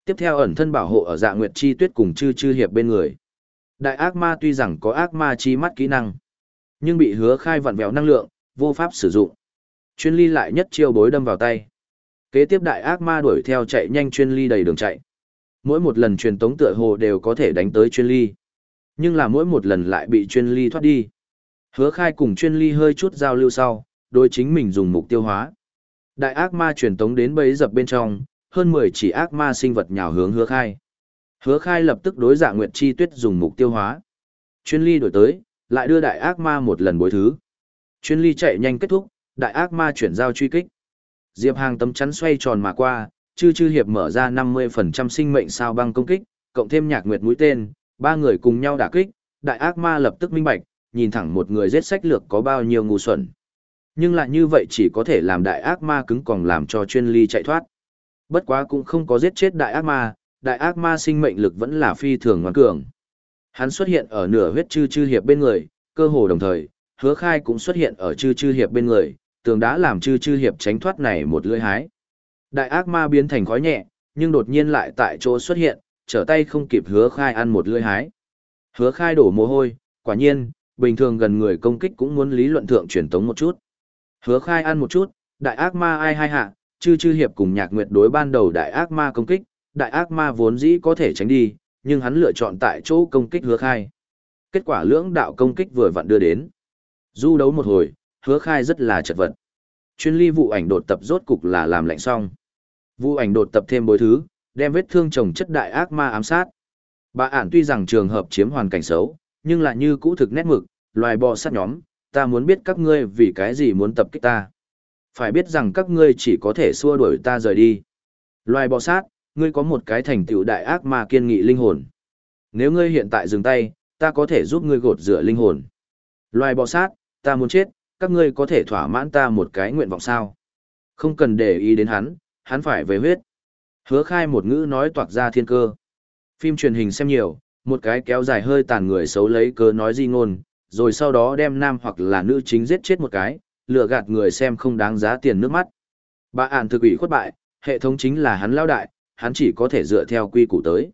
Tiếp theo ẩn thân bảo hộ ở dạ nguyệt chi tuyết cùng chư chư hiệp bên người. Đại ác ma tuy rằng có ác ma chi mắt kỹ năng, nhưng bị hứa khai vặn vẹo năng lượng, vô pháp sử dụng. Chuyên ly lại nhất chiêu bối đâm vào tay. Kế tiếp đại ác ma đuổi theo chạy nhanh chuyên ly đầy đường chạy. Mỗi một lần truyền tống tựa hồ đều có thể đánh tới chuyên ly. Nhưng là mỗi một lần lại bị chuyên ly thoát đi. Hứa khai cùng chuyên ly hơi chút giao lưu sau, đối chính mình dùng mục tiêu hóa. Đại ác ma truyền tống đến bấy dập bên trong, hơn 10 chỉ ác ma sinh vật nhào hướng hứa khai. Hứa khai lập tức đối dạ Nguyệt Chi Tuyết dùng mục tiêu hóa. Chuyên ly đổi tới, lại đưa đại ác ma một lần bối thứ. Chuyên ly chạy nhanh kết thúc, đại ác ma chuyển giao truy kích. Diệp Hàng tấm chắn xoay tròn mà qua, chư chư hiệp mở ra 50% sinh mệnh sao băng công kích, cộng thêm nhạc nguyệt mũi tên, ba người cùng nhau đả kích, đại ác ma lập tức minh bạch, nhìn thẳng một người giết sách lược có bao nhiêu ngu xuẩn. Nhưng lại như vậy chỉ có thể làm đại ác ma cứng còn làm cho chuyên ly chạy thoát. Bất quá cũng không có giết chết đại ác ma, đại ác ma sinh mệnh lực vẫn là phi thường ngoan cường. Hắn xuất hiện ở nửa huyết chư chư hiệp bên người, cơ hồ đồng thời, hứa khai cũng xuất hiện ở chư chư hiệp bên người, tường đã làm chư chư hiệp tránh thoát này một lưỡi hái. Đại ác ma biến thành khói nhẹ, nhưng đột nhiên lại tại chỗ xuất hiện, trở tay không kịp hứa khai ăn một lưỡi hái. Hứa khai đổ mồ hôi, quả nhiên, bình thường gần người công kích cũng muốn lý luận thượng truyền tống một chút. Hứa khai ăn một chút, đại ác ma ai hai hạ, chư chư hiệp cùng nhạc nguyệt đối ban đầu đại ác ma công kích, đại ác ma vốn dĩ có thể tránh đi, nhưng hắn lựa chọn tại chỗ công kích hứa khai. Kết quả lưỡng đạo công kích vừa vặn đưa đến. Du đấu một hồi, hứa khai rất là chật vật. Chuyên ly vụ ảnh đột tập rốt cục là làm lạnh xong. Vụ ảnh đột tập thêm bối thứ, đem vết thương chồng chất đại ác ma ám sát. Bà ản tuy rằng trường hợp chiếm hoàn cảnh xấu, nhưng là như cũ thực nét mực, loài bò sát nhóm, ta muốn biết các ngươi vì cái gì muốn tập kích ta. Phải biết rằng các ngươi chỉ có thể xua đuổi ta rời đi. Loài bò sát, ngươi có một cái thành tựu đại ác ma kiên nghị linh hồn. Nếu ngươi hiện tại dừng tay, ta có thể giúp ngươi gột rửa linh hồn. Loài bò sát, ta muốn chết, các ngươi có thể thỏa mãn ta một cái nguyện vọng sao. Không cần để ý đến hắn, hắn phải về huyết. Hứa khai một ngữ nói toạc ra thiên cơ. Phim truyền hình xem nhiều, một cái kéo dài hơi tàn người xấu lấy cớ nói di ngôn, rồi sau đó đem nam hoặc là nữ chính giết chết một cái, lừa gạt người xem không đáng giá tiền nước mắt. Bà ản thực ủy khuất bại, hệ thống chính là hắn lao đại, hắn chỉ có thể dựa theo quy củ tới.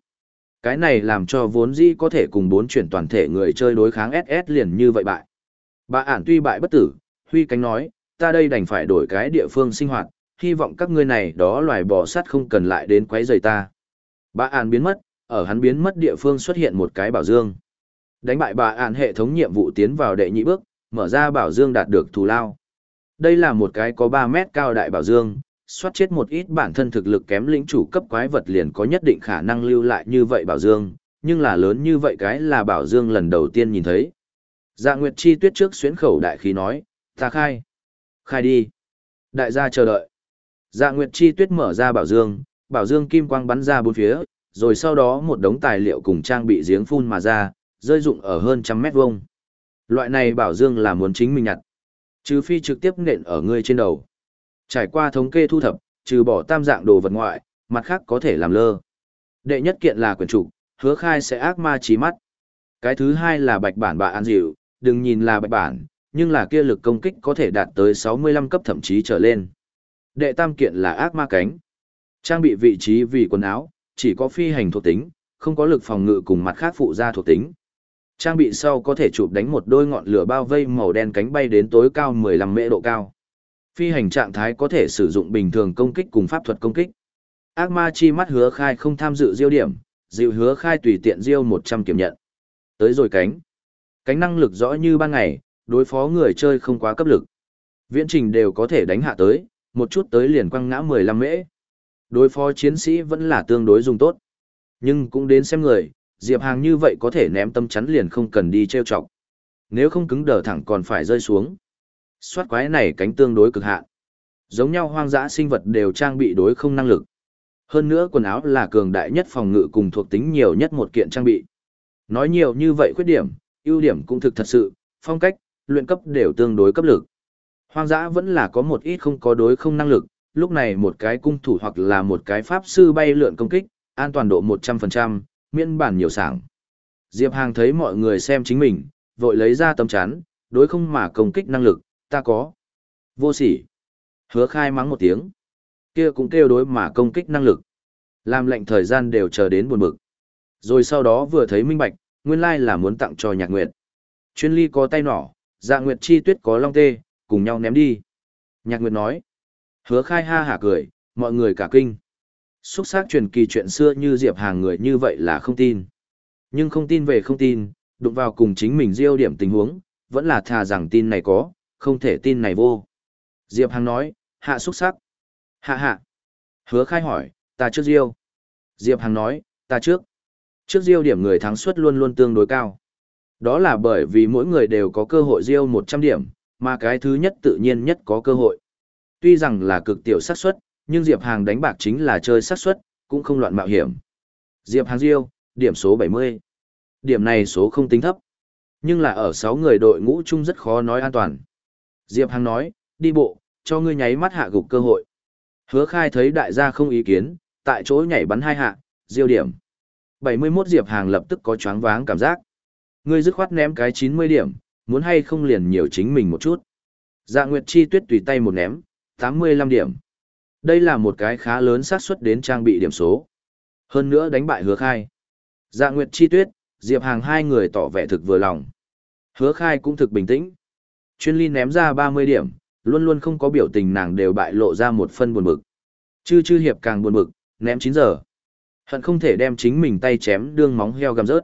Cái này làm cho vốn dĩ có thể cùng bốn chuyển toàn thể người chơi đối kháng SS liền như vậy bại. Bà ản tuy bại bất tử, Huy Cánh nói, ta đây đành phải đổi cái địa phương sinh hoạt, hy vọng các ngươi này đó loài bò sắt không cần lại đến quấy rầy ta. Bà ản biến mất, ở hắn biến mất địa phương xuất hiện một cái bảo dương. Đánh bại bà ản hệ thống nhiệm vụ tiến vào đệ nhị bước, mở ra bảo dương đạt được thù lao. Đây là một cái có 3 mét cao đại bảo dương, soát chết một ít bản thân thực lực kém lĩnh chủ cấp quái vật liền có nhất định khả năng lưu lại như vậy bảo dương, nhưng là lớn như vậy cái là bảo dương lần đầu tiên nhìn thấy. Dạ Nguyệt Chi tuyết trước xuyến khẩu đại khí nói, ta khai. Khai đi. Đại gia chờ đợi. Dạ Nguyệt Chi tuyết mở ra bảo dương, bảo dương kim quang bắn ra bốn phía, rồi sau đó một đống tài liệu cùng trang bị giếng phun mà ra, rơi rụng ở hơn trăm mét vuông. Loại này bảo dương là muốn chính mình nhặt. Trừ phi trực tiếp nện ở ngươi trên đầu. Trải qua thống kê thu thập, trừ bỏ tam dạng đồ vật ngoại, mặt khác có thể làm lơ. Đệ nhất kiện là quyền trục, hứa khai sẽ ác ma trí mắt. Cái thứ hai là bạch bản bà an dịu, đừng nhìn là bạch bản, nhưng là kia lực công kích có thể đạt tới 65 cấp thậm chí trở lên. Đệ tam kiện là ác ma cánh. Trang bị vị trí vì quần áo, chỉ có phi hành thuộc tính, không có lực phòng ngự cùng mặt khác phụ gia thuộc tính. Trang bị sau có thể chụp đánh một đôi ngọn lửa bao vây màu đen cánh bay đến tối cao 15 mễ độ cao. Phi hành trạng thái có thể sử dụng bình thường công kích cùng pháp thuật công kích. Ác ma chi mắt hứa khai không tham dự diêu điểm, dịu hứa khai tùy tiện diêu 100 kiểm nhận. Tới rồi cánh. Cánh năng lực rõ như ban ngày, đối phó người chơi không quá cấp lực. Viễn trình đều có thể đánh hạ tới, một chút tới liền quăng ngã 15 mễ. Đối phó chiến sĩ vẫn là tương đối dùng tốt. Nhưng cũng đến xem người, Diệp Hàng như vậy có thể ném tâm chắn liền không cần đi treo chọc. Nếu không cứng đờ thẳng còn phải rơi xuống. Xoát quái này cánh tương đối cực hạn. Giống nhau hoang dã sinh vật đều trang bị đối không năng lực. Hơn nữa quần áo là cường đại nhất phòng ngự cùng thuộc tính nhiều nhất một kiện trang bị. Nói nhiều như vậy khuyết điểm, ưu điểm cũng thực thật sự, phong cách, luyện cấp đều tương đối cấp lực. Hoang dã vẫn là có một ít không có đối không năng lực, lúc này một cái cung thủ hoặc là một cái pháp sư bay lượn công kích, an toàn độ 100%, miễn bản nhiều sảng. Diệp Hàng thấy mọi người xem chính mình, vội lấy ra tấm chắn, đối không mà công kích năng lực, ta có. Vô sỉ. Hứa khai mắng một tiếng. Kia cũng kêu đối mà công kích năng lực. Làm lệnh thời gian đều chờ đến buồn bực. Rồi sau đó vừa thấy minh bạch, nguyên lai là muốn tặng cho nhạc nguyệt. Chuyên ly có tay nỏ, dạ nguyệt chi tuyết có long tê, cùng nhau ném đi. Nhạc nguyệt nói. Hứa khai ha hả cười, mọi người cả kinh. xuất sắc truyền kỳ chuyện xưa như diệp hàng người như vậy là không tin. Nhưng không tin về không tin, đụng vào cùng chính mình diêu điểm tình huống, vẫn là thà rằng tin này có, không thể tin này vô. Diệp Hằng nói, hạ xuất sắc. Hạ hạ. Hứa khai hỏi, ta trước diêu. Diệp Hằng nói, ta trước. Trước diêu điểm người thắng suất luôn luôn tương đối cao. Đó là bởi vì mỗi người đều có cơ hội diêu 100 điểm, mà cái thứ nhất tự nhiên nhất có cơ hội. Tuy rằng là cực tiểu xác suất, nhưng Diệp Hàng đánh bạc chính là chơi xác suất, cũng không loạn mạo hiểm. Diệp Hàng diêu, điểm số 70. Điểm này số không tính thấp. Nhưng là ở 6 người đội ngũ chung rất khó nói an toàn. Diệp Hằng nói, đi bộ, cho ngươi nháy mắt hạ gục cơ hội. Hứa khai thấy đại gia không ý kiến, tại chỗ nhảy bắn hai hạ, diêu điểm. 71 diệp hàng lập tức có choáng váng cảm giác. Ngươi dứt khoát ném cái 90 điểm, muốn hay không liền nhiều chính mình một chút. Dạ Nguyệt Chi Tuyết tùy tay một ném, 85 điểm. Đây là một cái khá lớn xác suất đến trang bị điểm số. Hơn nữa đánh bại hứa khai. Dạ Nguyệt Chi Tuyết, Diệp Hàng hai người tỏ vẻ thực vừa lòng. Hứa khai cũng thực bình tĩnh. Chuyên ly ném ra 30 điểm, luôn luôn không có biểu tình nàng đều bại lộ ra một phân buồn bực. Chư chư hiệp càng buồn bực, ném 9 giờ. Hận không thể đem chính mình tay chém đương móng heo gầm rớt.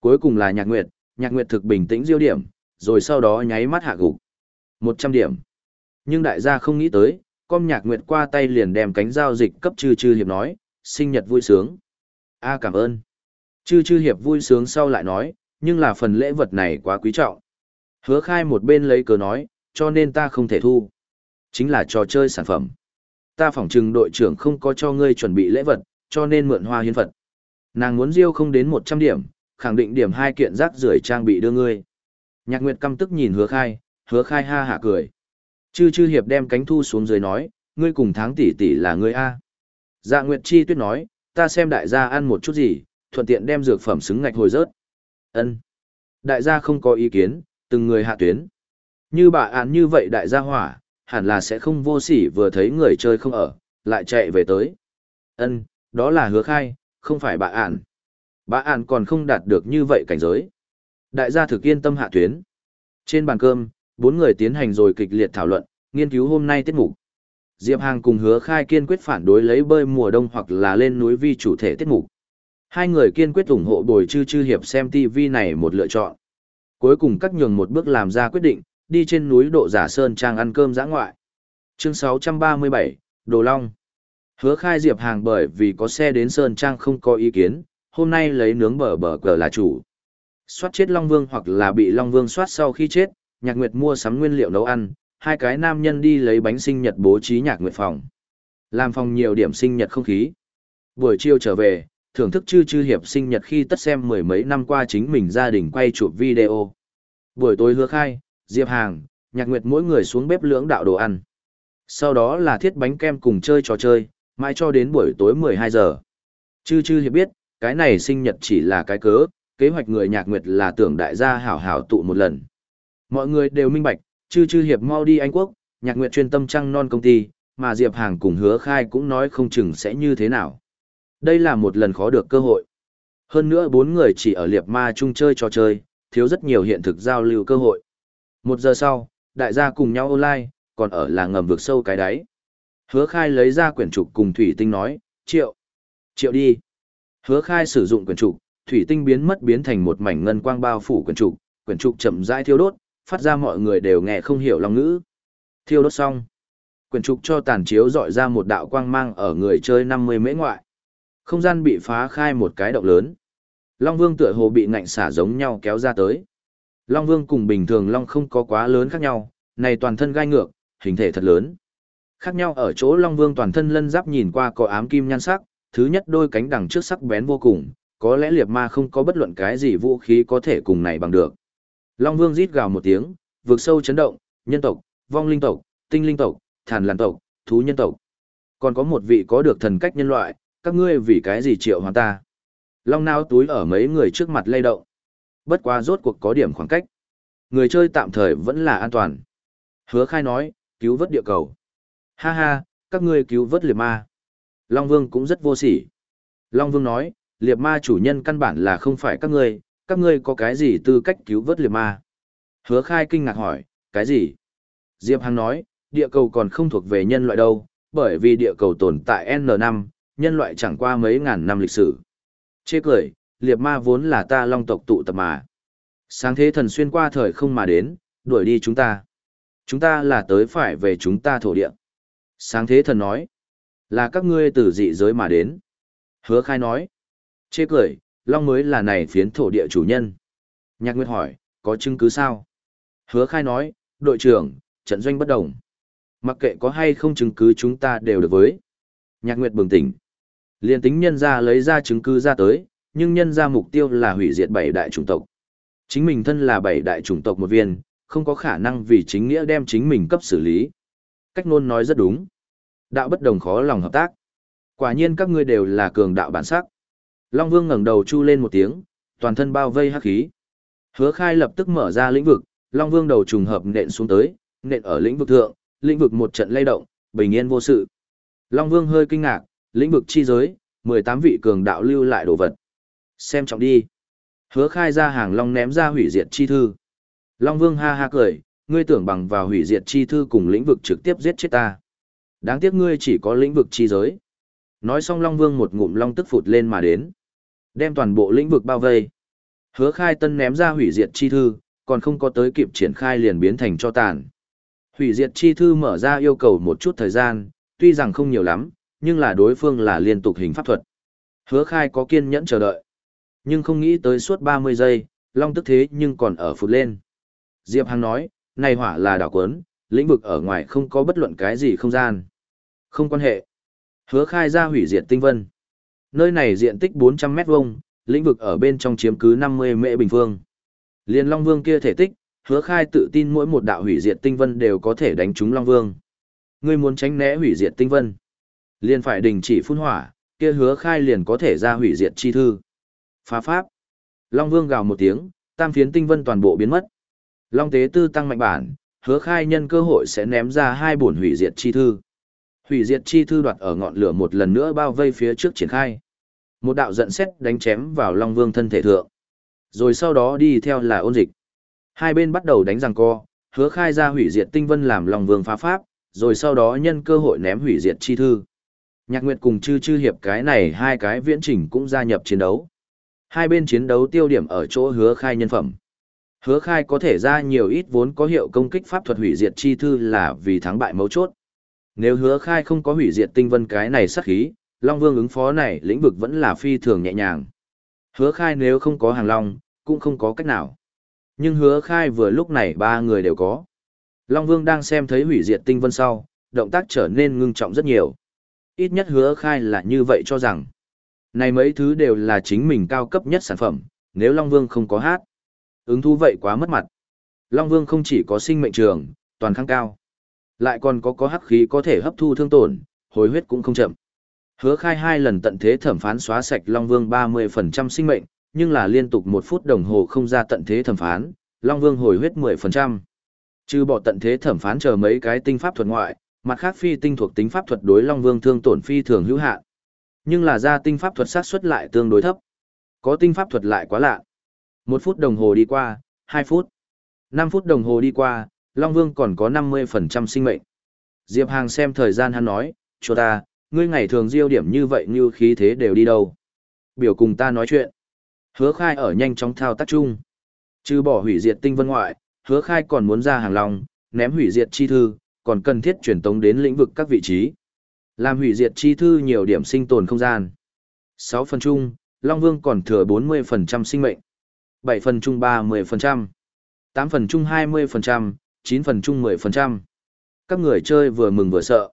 Cuối cùng là Nhạc Nguyệt, Nhạc Nguyệt thực bình tĩnh diêu điểm, rồi sau đó nháy mắt hạ gục. 100 điểm. Nhưng đại gia không nghĩ tới, con Nhạc Nguyệt qua tay liền đem cánh giao dịch cấp chư chư hiệp nói, sinh nhật vui sướng. A cảm ơn. Chư chư hiệp vui sướng sau lại nói, nhưng là phần lễ vật này quá quý trọng. Hứa khai một bên lấy cớ nói, cho nên ta không thể thu. Chính là trò chơi sản phẩm. Ta phỏng trừng đội trưởng không có cho ngươi chuẩn bị lễ vật, cho nên mượn hoa hiến vật Nàng muốn riêu không đến 100 điểm, khẳng định điểm hai kiện rác rưởi trang bị đưa ngươi. Nhạc Nguyệt căm tức nhìn hứa khai, hứa khai ha hạ cười. Chư chư hiệp đem cánh thu xuống dưới nói, ngươi cùng tháng tỷ tỷ là ngươi A. Dạ Nguyệt Chi tuyết nói, ta xem đại gia ăn một chút gì, thuận tiện đem dược phẩm xứng ngạch hồi rớt. ân Đại gia không có ý kiến, từng người hạ tuyến. Như bà án như vậy đại gia hỏa, hẳn là sẽ không vô sỉ vừa thấy người chơi không ở, lại chạy về tới. ân đó là hứa khai, không phải bà án. Bà án còn không đạt được như vậy cảnh giới. Đại gia thực yên tâm hạ tuyến. Trên bàn cơm, bốn người tiến hành rồi kịch liệt thảo luận, nghiên cứu hôm nay tiết mục. Diệp Hàng cùng hứa khai kiên quyết phản đối lấy bơi mùa đông hoặc là lên núi vi chủ thể tiết mục. Hai người kiên quyết ủng hộ bồi chư chư hiệp xem TV này một lựa chọn. Cuối cùng các nhường một bước làm ra quyết định, đi trên núi độ giả sơn trang ăn cơm giã ngoại. Chương 637, Đồ Long. Hứa khai Diệp Hàng bởi vì có xe đến sơn trang không có ý kiến, hôm nay lấy nướng bờ bờ cờ là chủ. Xoát chết Long Vương hoặc là bị Long Vương soát sau khi chết, Nhạc Nguyệt mua sắm nguyên liệu nấu ăn, hai cái nam nhân đi lấy bánh sinh nhật bố trí Nhạc Nguyệt phòng. Làm phòng nhiều điểm sinh nhật không khí. Buổi chiều trở về, thưởng thức chư chư hiệp sinh nhật khi tất xem mười mấy năm qua chính mình gia đình quay chụp video. Buổi tối hứa khai, Diệp Hàng, Nhạc Nguyệt mỗi người xuống bếp lưỡng đạo đồ ăn. Sau đó là thiết bánh kem cùng chơi trò chơi, mãi cho đến buổi tối 12 giờ. Chư chư hiệp biết, cái này sinh nhật chỉ là cái cớ, kế hoạch người Nhạc Nguyệt là tưởng đại gia hảo hảo tụ một lần. Mọi người đều minh bạch, chư chư hiệp mau đi Anh Quốc, Nhạc Nguyệt chuyên tâm trăng non công ty, mà Diệp Hàng cùng hứa khai cũng nói không chừng sẽ như thế nào. Đây là một lần khó được cơ hội. Hơn nữa bốn người chỉ ở liệp ma chung chơi trò chơi, thiếu rất nhiều hiện thực giao lưu cơ hội. Một giờ sau, đại gia cùng nhau online, còn ở là ngầm vực sâu cái đáy. Hứa khai lấy ra quyển trục cùng Thủy Tinh nói, triệu. Triệu đi. Hứa khai sử dụng quyển trục, Thủy Tinh biến mất biến thành một mảnh ngân quang bao phủ quyển trục, quyển trục chậm rãi thiêu đốt, phát ra mọi người đều nghe không hiểu lòng ngữ. Thiêu đốt xong. Quyển trục cho tàn chiếu dọi ra một đạo quang mang ở người chơi 50 mễ ngoại. Không gian bị phá khai một cái động lớn. Long Vương tựa hồ bị ngạnh xả giống nhau kéo ra tới. Long Vương cùng bình thường Long không có quá lớn khác nhau, này toàn thân gai ngược, hình thể thật lớn. Khác nhau ở chỗ Long Vương toàn thân lân giáp nhìn qua có ám kim nhan sắc, thứ nhất đôi cánh đằng trước sắc bén vô cùng, có lẽ liệt ma không có bất luận cái gì vũ khí có thể cùng này bằng được. Long Vương rít gào một tiếng, vượt sâu chấn động, nhân tộc, vong linh tộc, tinh linh tộc, thản làn tộc, thú nhân tộc. Còn có một vị có được thần cách nhân loại, các ngươi vì cái gì triệu hoàng ta. Long nao túi ở mấy người trước mặt lay động. Bất quá rốt cuộc có điểm khoảng cách. Người chơi tạm thời vẫn là an toàn. Hứa khai nói, cứu vớt địa cầu. Ha ha, các ngươi cứu vớt liệt ma. Long Vương cũng rất vô sỉ. Long Vương nói, liệt ma chủ nhân căn bản là không phải các ngươi, các ngươi có cái gì tư cách cứu vớt liệt ma? Hứa khai kinh ngạc hỏi, cái gì? Diệp Hằng nói, địa cầu còn không thuộc về nhân loại đâu, bởi vì địa cầu tồn tại N năm, nhân loại chẳng qua mấy ngàn năm lịch sử. Chê cười, liệt ma vốn là ta long tộc tụ tập mà. Sáng thế thần xuyên qua thời không mà đến, đuổi đi chúng ta. Chúng ta là tới phải về chúng ta thổ địa. Sáng thế thần nói, là các ngươi từ dị giới mà đến. Hứa khai nói, chê cười, long mới là này phiến thổ địa chủ nhân. Nhạc Nguyệt hỏi, có chứng cứ sao? Hứa khai nói, đội trưởng, trận doanh bất đồng. Mặc kệ có hay không chứng cứ chúng ta đều được với. Nhạc Nguyệt bừng tỉnh. Liên tính nhân ra lấy ra chứng cứ ra tới, nhưng nhân ra mục tiêu là hủy diệt bảy đại chủng tộc. Chính mình thân là bảy đại chủng tộc một viên, không có khả năng vì chính nghĩa đem chính mình cấp xử lý. Cách ngôn nói rất đúng. Đạo bất đồng khó lòng hợp tác. Quả nhiên các ngươi đều là cường đạo bản sắc. Long Vương ngẩng đầu chu lên một tiếng, toàn thân bao vây hắc khí. Hứa Khai lập tức mở ra lĩnh vực, Long Vương đầu trùng hợp nện xuống tới, nện ở lĩnh vực thượng, lĩnh vực một trận lay động, bình yên vô sự. Long Vương hơi kinh ngạc, lĩnh vực chi giới, 18 vị cường đạo lưu lại đồ vật. Xem trọng đi. Hứa khai ra hàng Long ném ra hủy diệt chi thư. Long Vương ha ha cười, ngươi tưởng bằng vào hủy diệt chi thư cùng lĩnh vực trực tiếp giết chết ta. Đáng tiếc ngươi chỉ có lĩnh vực chi giới. Nói xong Long Vương một ngụm long tức phụt lên mà đến. Đem toàn bộ lĩnh vực bao vây. Hứa khai tân ném ra hủy diệt chi thư, còn không có tới kịp triển khai liền biến thành cho tàn. Hủy diệt chi thư mở ra yêu cầu một chút thời gian, tuy rằng không nhiều lắm, nhưng là đối phương là liên tục hình pháp thuật. Hứa khai có kiên nhẫn chờ đợi. Nhưng không nghĩ tới suốt 30 giây, long tức thế nhưng còn ở phụt lên. Diệp Hằng nói, này hỏa là đảo quấn, lĩnh vực ở ngoài không có bất luận cái gì không gian. Không quan hệ. Hứa khai ra hủy diệt tinh vân. Nơi này diện tích 400 mét vuông, lĩnh vực ở bên trong chiếm cứ 50 mễ bình phương. Liên Long Vương kia thể tích, hứa khai tự tin mỗi một đạo hủy diệt tinh vân đều có thể đánh trúng Long Vương. Ngươi muốn tránh né hủy diệt tinh vân, liền phải đình chỉ phun hỏa, kia hứa khai liền có thể ra hủy diệt chi thư. Phá pháp. Long Vương gào một tiếng, tam phiến tinh vân toàn bộ biến mất. Long tế tư tăng mạnh bản, hứa khai nhân cơ hội sẽ ném ra hai bổn hủy diệt chi thư. Hủy diệt chi thư đoạt ở ngọn lửa một lần nữa bao vây phía trước triển khai. Một đạo giận xét đánh chém vào Long Vương thân thể thượng. Rồi sau đó đi theo là ôn dịch. Hai bên bắt đầu đánh giằng co, hứa khai ra hủy diệt tinh vân làm Long Vương phá pháp, rồi sau đó nhân cơ hội ném hủy diệt chi thư. Nhạc Nguyệt cùng chư chư hiệp cái này hai cái viễn trình cũng gia nhập chiến đấu. Hai bên chiến đấu tiêu điểm ở chỗ hứa khai nhân phẩm. Hứa khai có thể ra nhiều ít vốn có hiệu công kích pháp thuật hủy diệt chi thư là vì thắng bại mấu chốt. Nếu hứa khai không có hủy diệt tinh vân cái này sát khí, Long Vương ứng phó này lĩnh vực vẫn là phi thường nhẹ nhàng. Hứa khai nếu không có hàng Long, cũng không có cách nào. Nhưng hứa khai vừa lúc này ba người đều có. Long Vương đang xem thấy hủy diệt tinh vân sau, động tác trở nên ngưng trọng rất nhiều. Ít nhất hứa khai là như vậy cho rằng. Này mấy thứ đều là chính mình cao cấp nhất sản phẩm, nếu Long Vương không có hát. Ứng thú vậy quá mất mặt. Long Vương không chỉ có sinh mệnh trường, toàn kháng cao. Lại còn có có hắc khí có thể hấp thu thương tổn, hồi huyết cũng không chậm. Hứa khai hai lần tận thế thẩm phán xóa sạch Long Vương 30% sinh mệnh, nhưng là liên tục một phút đồng hồ không ra tận thế thẩm phán, Long Vương hồi huyết 10%. Trừ bỏ tận thế thẩm phán chờ mấy cái tinh pháp thuật ngoại, mặt khác phi tinh thuộc tính pháp thuật đối Long Vương thương tổn phi thường hữu hạn. Nhưng là ra tinh pháp thuật sát xuất lại tương đối thấp. Có tinh pháp thuật lại quá lạ. Một phút đồng hồ đi qua, hai phút. năm phút đồng hồ đi qua, Long Vương còn có 50% sinh mệnh. Diệp Hàng xem thời gian hắn nói, cho ta, ngươi ngày thường diêu điểm như vậy như khí thế đều đi đâu. Biểu cùng ta nói chuyện. Hứa khai ở nhanh chóng thao tác chung. Trừ bỏ hủy diệt tinh vân ngoại, hứa khai còn muốn ra hàng lòng, ném hủy diệt chi thư, còn cần thiết truyền tống đến lĩnh vực các vị trí. Làm hủy diệt chi thư nhiều điểm sinh tồn không gian. 6 phần chung, Long Vương còn thừa 40% sinh mệnh. 7 phần chung 30%. 8 phần chung 20%, 9 phần chung 10%. Các người chơi vừa mừng vừa sợ.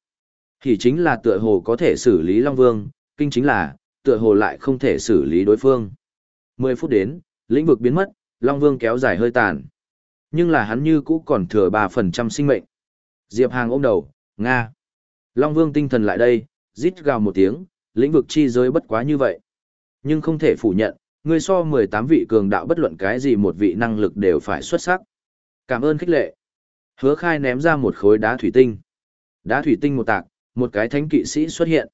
Thì chính là tựa hồ có thể xử lý Long Vương, kinh chính là, tựa hồ lại không thể xử lý đối phương. 10 phút đến, lĩnh vực biến mất, Long Vương kéo dài hơi tàn. Nhưng là hắn như cũ còn thừa 3% sinh mệnh. Diệp Hàng ôm đầu, Nga. Long Vương tinh thần lại đây, rít gào một tiếng, lĩnh vực chi giới bất quá như vậy. Nhưng không thể phủ nhận, người so 18 vị cường đạo bất luận cái gì một vị năng lực đều phải xuất sắc. Cảm ơn khích lệ. Hứa khai ném ra một khối đá thủy tinh. Đá thủy tinh một tạc, một cái thánh kỵ sĩ xuất hiện.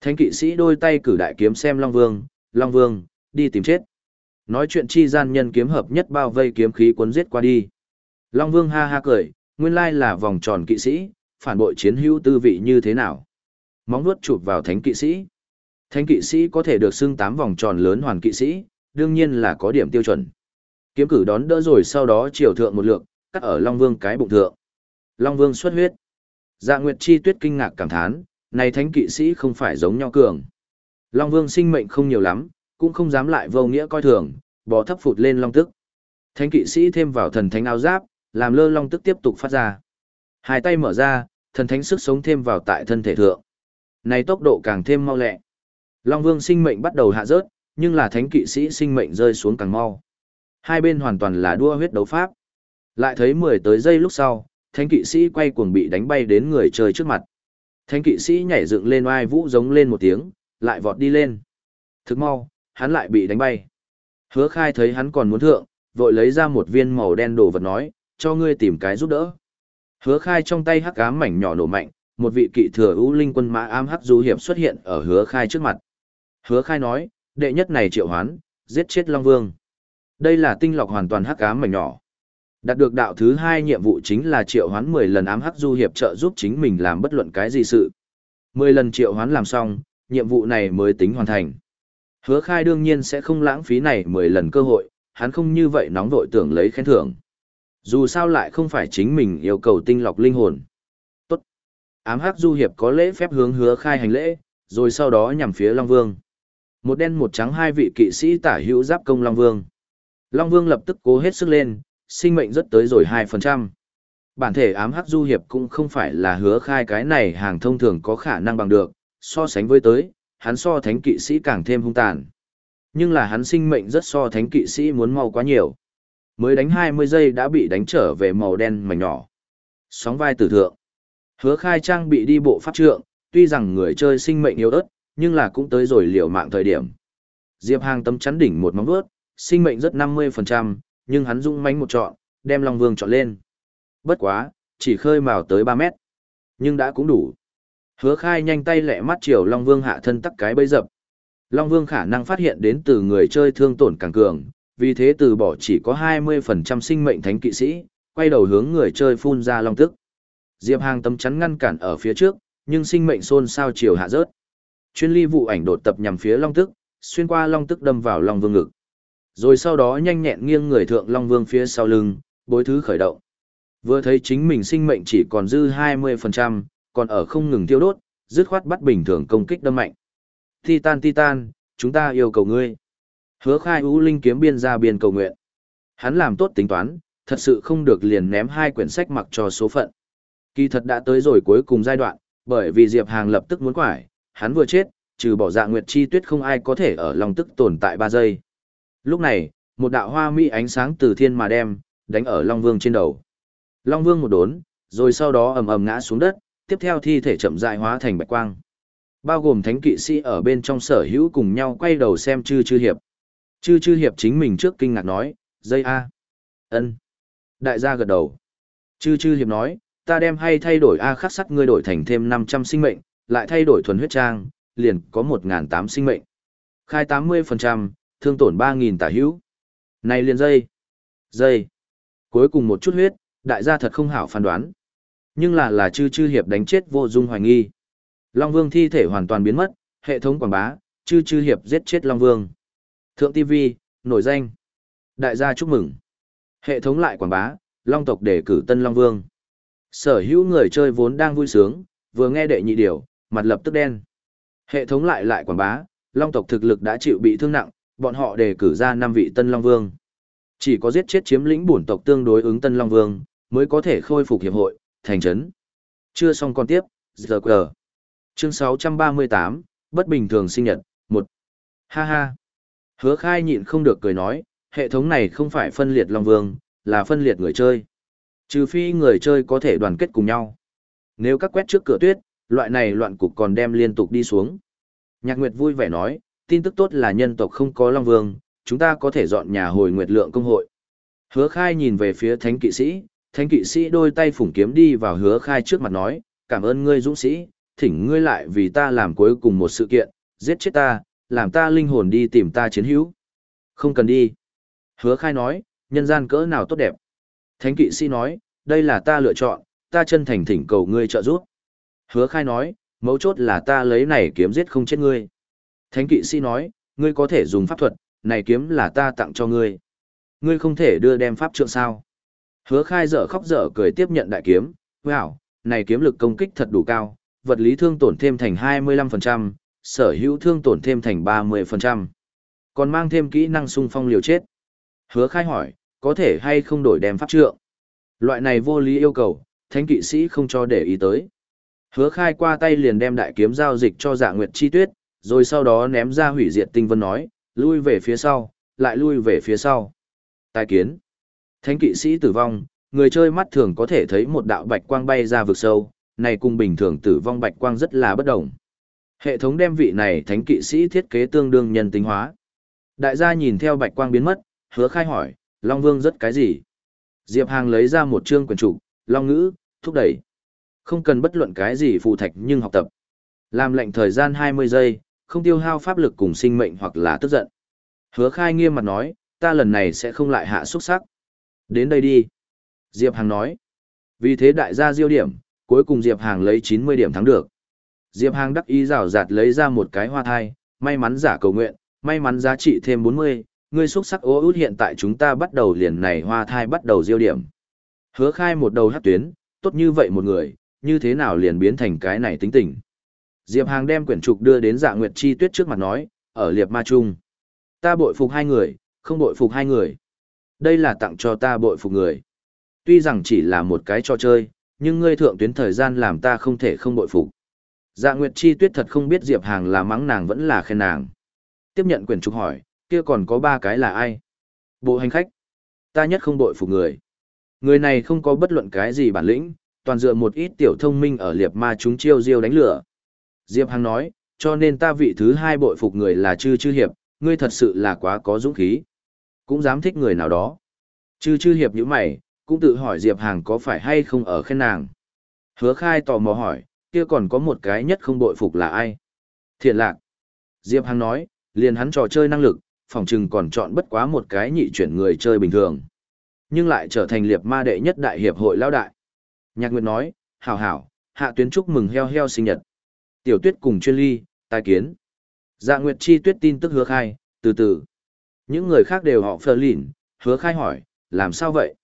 Thánh kỵ sĩ đôi tay cử đại kiếm xem Long Vương, Long Vương, đi tìm chết. Nói chuyện chi gian nhân kiếm hợp nhất bao vây kiếm khí cuốn giết qua đi. Long Vương ha ha cười, nguyên lai là vòng tròn kỵ sĩ, phản bội chiến hữu tư vị như thế nào. Móng vuốt chụp vào thánh kỵ sĩ. Thánh kỵ sĩ có thể được xưng tám vòng tròn lớn hoàn kỵ sĩ, đương nhiên là có điểm tiêu chuẩn. Kiếm cử đón đỡ rồi sau đó chiều thượng một lượng, cắt ở Long Vương cái bụng thượng. Long Vương xuất huyết. Dạ Nguyệt Chi Tuyết kinh ngạc cảm thán, này thánh kỵ sĩ không phải giống nhau cường. Long Vương sinh mệnh không nhiều lắm, cũng không dám lại vô nghĩa coi thường, bò thấp phụt lên long tức. Thánh kỵ sĩ thêm vào thần thánh áo giáp, làm lơ long tức tiếp tục phát ra. Hai tay mở ra, thần thánh sức sống thêm vào tại thân thể thượng. Này tốc độ càng thêm mau lẹ. Long Vương sinh mệnh bắt đầu hạ rớt, nhưng là thánh kỵ sĩ sinh mệnh rơi xuống càng mau. Hai bên hoàn toàn là đua huyết đấu pháp. Lại thấy 10 tới giây lúc sau, thánh kỵ sĩ quay cuồng bị đánh bay đến người trời trước mặt. Thánh kỵ sĩ nhảy dựng lên oai vũ giống lên một tiếng, lại vọt đi lên. Thức mau, hắn lại bị đánh bay. Hứa khai thấy hắn còn muốn thượng, vội lấy ra một viên màu đen đồ vật nói, cho ngươi tìm cái giúp đỡ. Hứa khai trong tay hắc ám mảnh nhỏ nổ mạnh, một vị kỵ thừa ưu linh quân mã ám hắc du hiệp xuất hiện ở hứa khai trước mặt. Hứa khai nói, đệ nhất này triệu hoán, giết chết Long Vương. Đây là tinh lọc hoàn toàn hắc ám mảnh nhỏ. Đạt được đạo thứ hai nhiệm vụ chính là triệu hoán 10 lần ám hắc du hiệp trợ giúp chính mình làm bất luận cái gì sự. 10 lần triệu hoán làm xong, nhiệm vụ này mới tính hoàn thành. Hứa khai đương nhiên sẽ không lãng phí này 10 lần cơ hội, hắn không như vậy nóng vội tưởng lấy khen thưởng. Dù sao lại không phải chính mình yêu cầu tinh lọc linh hồn. Tốt. Ám hắc du hiệp có lễ phép hướng hứa khai hành lễ, rồi sau đó nhằm phía Long Vương. Một đen một trắng hai vị kỵ sĩ tả hữu giáp công Long Vương. Long Vương lập tức cố hết sức lên, sinh mệnh rất tới rồi 2%. Bản thể ám hắc du hiệp cũng không phải là hứa khai cái này hàng thông thường có khả năng bằng được, so sánh với tới, hắn so thánh kỵ sĩ càng thêm hung tàn. Nhưng là hắn sinh mệnh rất so thánh kỵ sĩ muốn mau quá nhiều. Mới đánh 20 giây đã bị đánh trở về màu đen mảnh nhỏ. Sóng vai tử thượng. Hứa khai trang bị đi bộ pháp trượng, tuy rằng người chơi sinh mệnh yếu ớt, nhưng là cũng tới rồi liều mạng thời điểm. Diệp Hàng tấm chắn đỉnh một móng vuốt, sinh mệnh rất 50%, nhưng hắn dung mánh một trọn, đem Long Vương chọn lên. Bất quá, chỉ khơi mào tới 3 mét. Nhưng đã cũng đủ. Hứa khai nhanh tay lẹ mắt chiều Long Vương hạ thân tắc cái bấy dập. Long Vương khả năng phát hiện đến từ người chơi thương tổn càng cường, vì thế từ bỏ chỉ có 20% sinh mệnh thánh kỵ sĩ, quay đầu hướng người chơi phun ra long tức. Diệp Hàng tấm chắn ngăn cản ở phía trước, nhưng sinh mệnh xôn sao chiều hạ rớt. Chuyên ly vụ ảnh đột tập nhằm phía long tức, xuyên qua long tức đâm vào long vương ngực. Rồi sau đó nhanh nhẹn nghiêng người thượng long vương phía sau lưng, bối thứ khởi động. Vừa thấy chính mình sinh mệnh chỉ còn dư 20%, còn ở không ngừng tiêu đốt, dứt khoát bắt bình thường công kích đâm mạnh. Titan Titan, chúng ta yêu cầu ngươi. Hứa khai ưu linh kiếm biên ra biên cầu nguyện. Hắn làm tốt tính toán, thật sự không được liền ném hai quyển sách mặc cho số phận. Kỳ thật đã tới rồi cuối cùng giai đoạn, bởi vì Diệp Hàng lập tức muốn quải, hắn vừa chết, trừ bỏ dạ nguyệt chi tuyết không ai có thể ở lòng tức tồn tại 3 giây. Lúc này, một đạo hoa mỹ ánh sáng từ thiên mà đem, đánh ở Long Vương trên đầu. Long Vương một đốn, rồi sau đó ầm ầm ngã xuống đất, tiếp theo thi thể chậm rãi hóa thành bạch quang. Bao gồm thánh kỵ sĩ ở bên trong sở hữu cùng nhau quay đầu xem chư chư hiệp. Chư chư hiệp chính mình trước kinh ngạc nói, dây A. ân Đại gia gật đầu. Chư chư hiệp nói, ta đem hay thay đổi A khắc sắt ngươi đổi thành thêm 500 sinh mệnh, lại thay đổi thuần huyết trang, liền có 1.800 sinh mệnh. Khai 80%, thương tổn 3.000 tả hữu. Này liền dây. Dây. Cuối cùng một chút huyết, đại gia thật không hảo phán đoán. Nhưng là là chư chư hiệp đánh chết vô dung hoài nghi. Long Vương thi thể hoàn toàn biến mất, hệ thống quảng bá, chư chư hiệp giết chết Long Vương. Thượng TV, nổi danh. Đại gia chúc mừng. Hệ thống lại quảng bá, Long tộc đề cử Tân Long Vương. Sở hữu người chơi vốn đang vui sướng, vừa nghe đệ nhị điều, mặt lập tức đen. Hệ thống lại lại quảng bá, Long tộc thực lực đã chịu bị thương nặng, bọn họ đề cử ra năm vị Tân Long Vương. Chỉ có giết chết chiếm lĩnh bổn tộc tương đối ứng Tân Long Vương, mới có thể khôi phục hiệp hội, thành trấn. Chưa xong con tiếp, giờ quờ. Chương 638, bất bình thường sinh nhật, 1. Ha ha. Hứa khai nhịn không được cười nói, hệ thống này không phải phân liệt Long Vương, là phân liệt người chơi. Trừ phi người chơi có thể đoàn kết cùng nhau. Nếu các quét trước cửa tuyết, loại này loạn cục còn đem liên tục đi xuống. Nhạc Nguyệt vui vẻ nói, tin tức tốt là nhân tộc không có Long Vương, chúng ta có thể dọn nhà hồi Nguyệt Lượng công hội. Hứa khai nhìn về phía thánh kỵ sĩ, thánh kỵ sĩ đôi tay phủng kiếm đi vào hứa khai trước mặt nói, cảm ơn ngươi dũng sĩ, thỉnh ngươi lại vì ta làm cuối cùng một sự kiện, giết chết ta, làm ta linh hồn đi tìm ta chiến hữu. Không cần đi. Hứa khai nói, nhân gian cỡ nào tốt đẹp. Thánh kỵ sĩ nói, đây là ta lựa chọn, ta chân thành thỉnh cầu ngươi trợ giúp. Hứa khai nói, mấu chốt là ta lấy này kiếm giết không chết ngươi. Thánh kỵ sĩ nói, ngươi có thể dùng pháp thuật, này kiếm là ta tặng cho ngươi. Ngươi không thể đưa đem pháp trượng sao. Hứa khai dở khóc dở cười tiếp nhận đại kiếm, wow, này kiếm lực công kích thật đủ cao, vật lý thương tổn thêm thành 25%, sở hữu thương tổn thêm thành 30%. Còn mang thêm kỹ năng xung phong liều chết. Hứa khai hỏi, có thể hay không đổi đem pháp trượng? Loại này vô lý yêu cầu, thánh kỵ sĩ không cho để ý tới. Hứa khai qua tay liền đem đại kiếm giao dịch cho dạ nguyệt chi tuyết, rồi sau đó ném ra hủy diệt tinh vân nói, lui về phía sau, lại lui về phía sau. Tài kiến. Thánh kỵ sĩ tử vong, người chơi mắt thường có thể thấy một đạo bạch quang bay ra vực sâu, này cùng bình thường tử vong bạch quang rất là bất đồng. Hệ thống đem vị này thánh kỵ sĩ thiết kế tương đương nhân tính hóa. Đại gia nhìn theo bạch quang biến mất, hứa khai hỏi, Long Vương rất cái gì? Diệp Hàng lấy ra một chương quyển trục, Long ngữ, thúc đẩy. Không cần bất luận cái gì phù thạch nhưng học tập. Làm lệnh thời gian 20 giây, không tiêu hao pháp lực cùng sinh mệnh hoặc là tức giận. Hứa khai nghiêm mặt nói, ta lần này sẽ không lại hạ xuất sắc. Đến đây đi. Diệp Hàng nói. Vì thế đại gia diêu điểm, cuối cùng Diệp Hàng lấy 90 điểm thắng được. Diệp Hàng đắc ý rào rạt lấy ra một cái hoa thai, may mắn giả cầu nguyện, may mắn giá trị thêm 40, ngươi xuất sắc ố út hiện tại chúng ta bắt đầu liền này hoa thai bắt đầu diêu điểm. Hứa khai một đầu hát tuyến, tốt như vậy một người, như thế nào liền biến thành cái này tính tình. Diệp Hàng đem quyển trục đưa đến dạ nguyệt chi tuyết trước mặt nói, ở liệp ma chung. Ta bội phục hai người, không bội phục hai người. Đây là tặng cho ta bội phục người. Tuy rằng chỉ là một cái trò chơi, nhưng ngươi thượng tuyến thời gian làm ta không thể không bội phục. Dạ Nguyệt Chi Tuyết thật không biết Diệp Hàng là mắng nàng vẫn là khen nàng. Tiếp nhận quyển trục hỏi, kia còn có ba cái là ai? Bộ hành khách. Ta nhất không bội phục người. Người này không có bất luận cái gì bản lĩnh, toàn dựa một ít tiểu thông minh ở liệp ma chúng chiêu diêu đánh lửa. Diệp Hằng nói, cho nên ta vị thứ hai bội phục người là chư chư hiệp, ngươi thật sự là quá có dũng khí. Cũng dám thích người nào đó. Chư chư hiệp như mày, cũng tự hỏi Diệp Hằng có phải hay không ở khen nàng. Hứa khai tò mò hỏi, kia còn có một cái nhất không bội phục là ai? Thiện lạc. Diệp Hằng nói, liền hắn trò chơi năng lực, phòng trừng còn chọn bất quá một cái nhị chuyển người chơi bình thường. Nhưng lại trở thành liệp ma đệ nhất đại hiệp hội lao đại. Nhạc Nguyệt nói, hảo hảo, hạ tuyến chúc mừng heo heo sinh nhật. Tiểu tuyết cùng chuyên ly, tai kiến. Dạ Nguyệt chi tuyết tin tức hứa khai, từ từ. Những người khác đều họ phờ lỉn, hứa khai hỏi, làm sao vậy?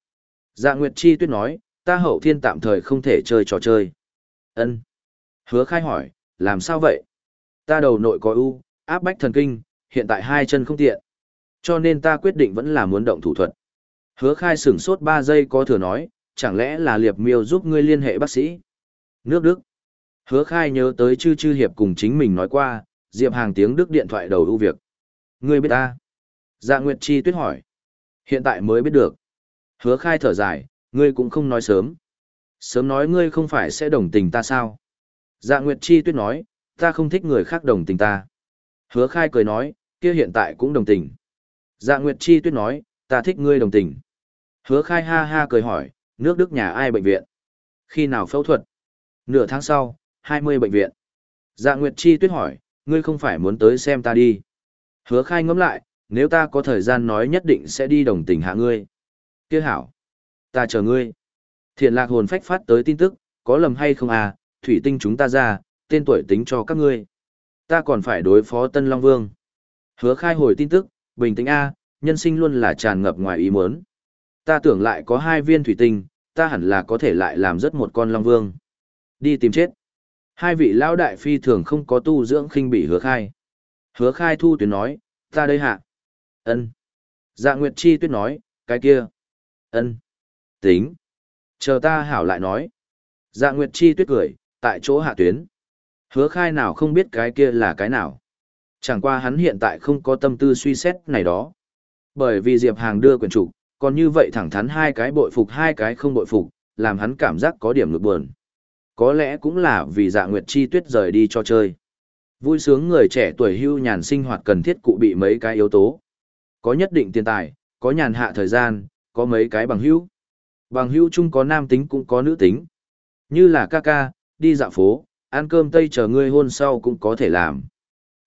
Dạ Nguyệt chi tuyết nói, ta hậu thiên tạm thời không thể chơi trò chơi. ân Hứa khai hỏi, làm sao vậy? Ta đầu nội có ưu, áp bách thần kinh, hiện tại hai chân không tiện. Cho nên ta quyết định vẫn là muốn động thủ thuật. Hứa khai sửng sốt 3 giây có thừa nói, chẳng lẽ là liệp miêu giúp ngươi liên hệ bác sĩ? Nước Đức. Hứa khai nhớ tới chư chư hiệp cùng chính mình nói qua, Diệp Hàng tiếng Đức điện thoại đầu ưu việc. Ngươi biết ta? Dạ Nguyệt Chi tuyết hỏi. Hiện tại mới biết được. Hứa khai thở dài, ngươi cũng không nói sớm. Sớm nói ngươi không phải sẽ đồng tình ta sao? Dạ Nguyệt Chi tuyết nói, ta không thích người khác đồng tình ta. Hứa khai cười nói, kia hiện tại cũng đồng tình. Dạ Nguyệt Chi tuyết nói, ta thích ngươi đồng tình. Hứa khai ha ha cười hỏi, nước Đức nhà ai bệnh viện? Khi nào phẫu thuật? Nửa tháng sau, 20 bệnh viện. Dạ Nguyệt Chi tuyết hỏi, ngươi không phải muốn tới xem ta đi. Hứa khai ngẫm lại, nếu ta có thời gian nói nhất định sẽ đi đồng tình hạ ngươi. Kia hảo. Ta chờ ngươi. Thiện lạc hồn phách phát tới tin tức, có lầm hay không à, thủy tinh chúng ta ra, tên tuổi tính cho các ngươi. Ta còn phải đối phó Tân Long Vương. Hứa khai hồi tin tức, bình tĩnh A, nhân sinh luôn là tràn ngập ngoài ý muốn. Ta tưởng lại có hai viên thủy tinh, ta hẳn là có thể lại làm rất một con Long Vương. Đi tìm chết. Hai vị lão đại phi thường không có tu dưỡng khinh bị hứa khai. Hứa khai thu tuyến nói, ta đây hạ. ân Dạ Nguyệt Chi tuyết nói, cái kia. ân Tính. Chờ ta hảo lại nói. Dạ Nguyệt Chi tuyết cười, tại chỗ hạ tuyến. Hứa khai nào không biết cái kia là cái nào. Chẳng qua hắn hiện tại không có tâm tư suy xét này đó. Bởi vì Diệp Hàng đưa quyền chủ, còn như vậy thẳng thắn hai cái bội phục hai cái không bội phục, làm hắn cảm giác có điểm ngược buồn. Có lẽ cũng là vì dạ nguyệt chi tuyết rời đi cho chơi. Vui sướng người trẻ tuổi hưu nhàn sinh hoạt cần thiết cụ bị mấy cái yếu tố. Có nhất định tiền tài, có nhàn hạ thời gian, có mấy cái bằng hữu. Bằng hữu chung có nam tính cũng có nữ tính. Như là ca ca, đi dạo phố, ăn cơm tây chờ ngươi hôn sau cũng có thể làm.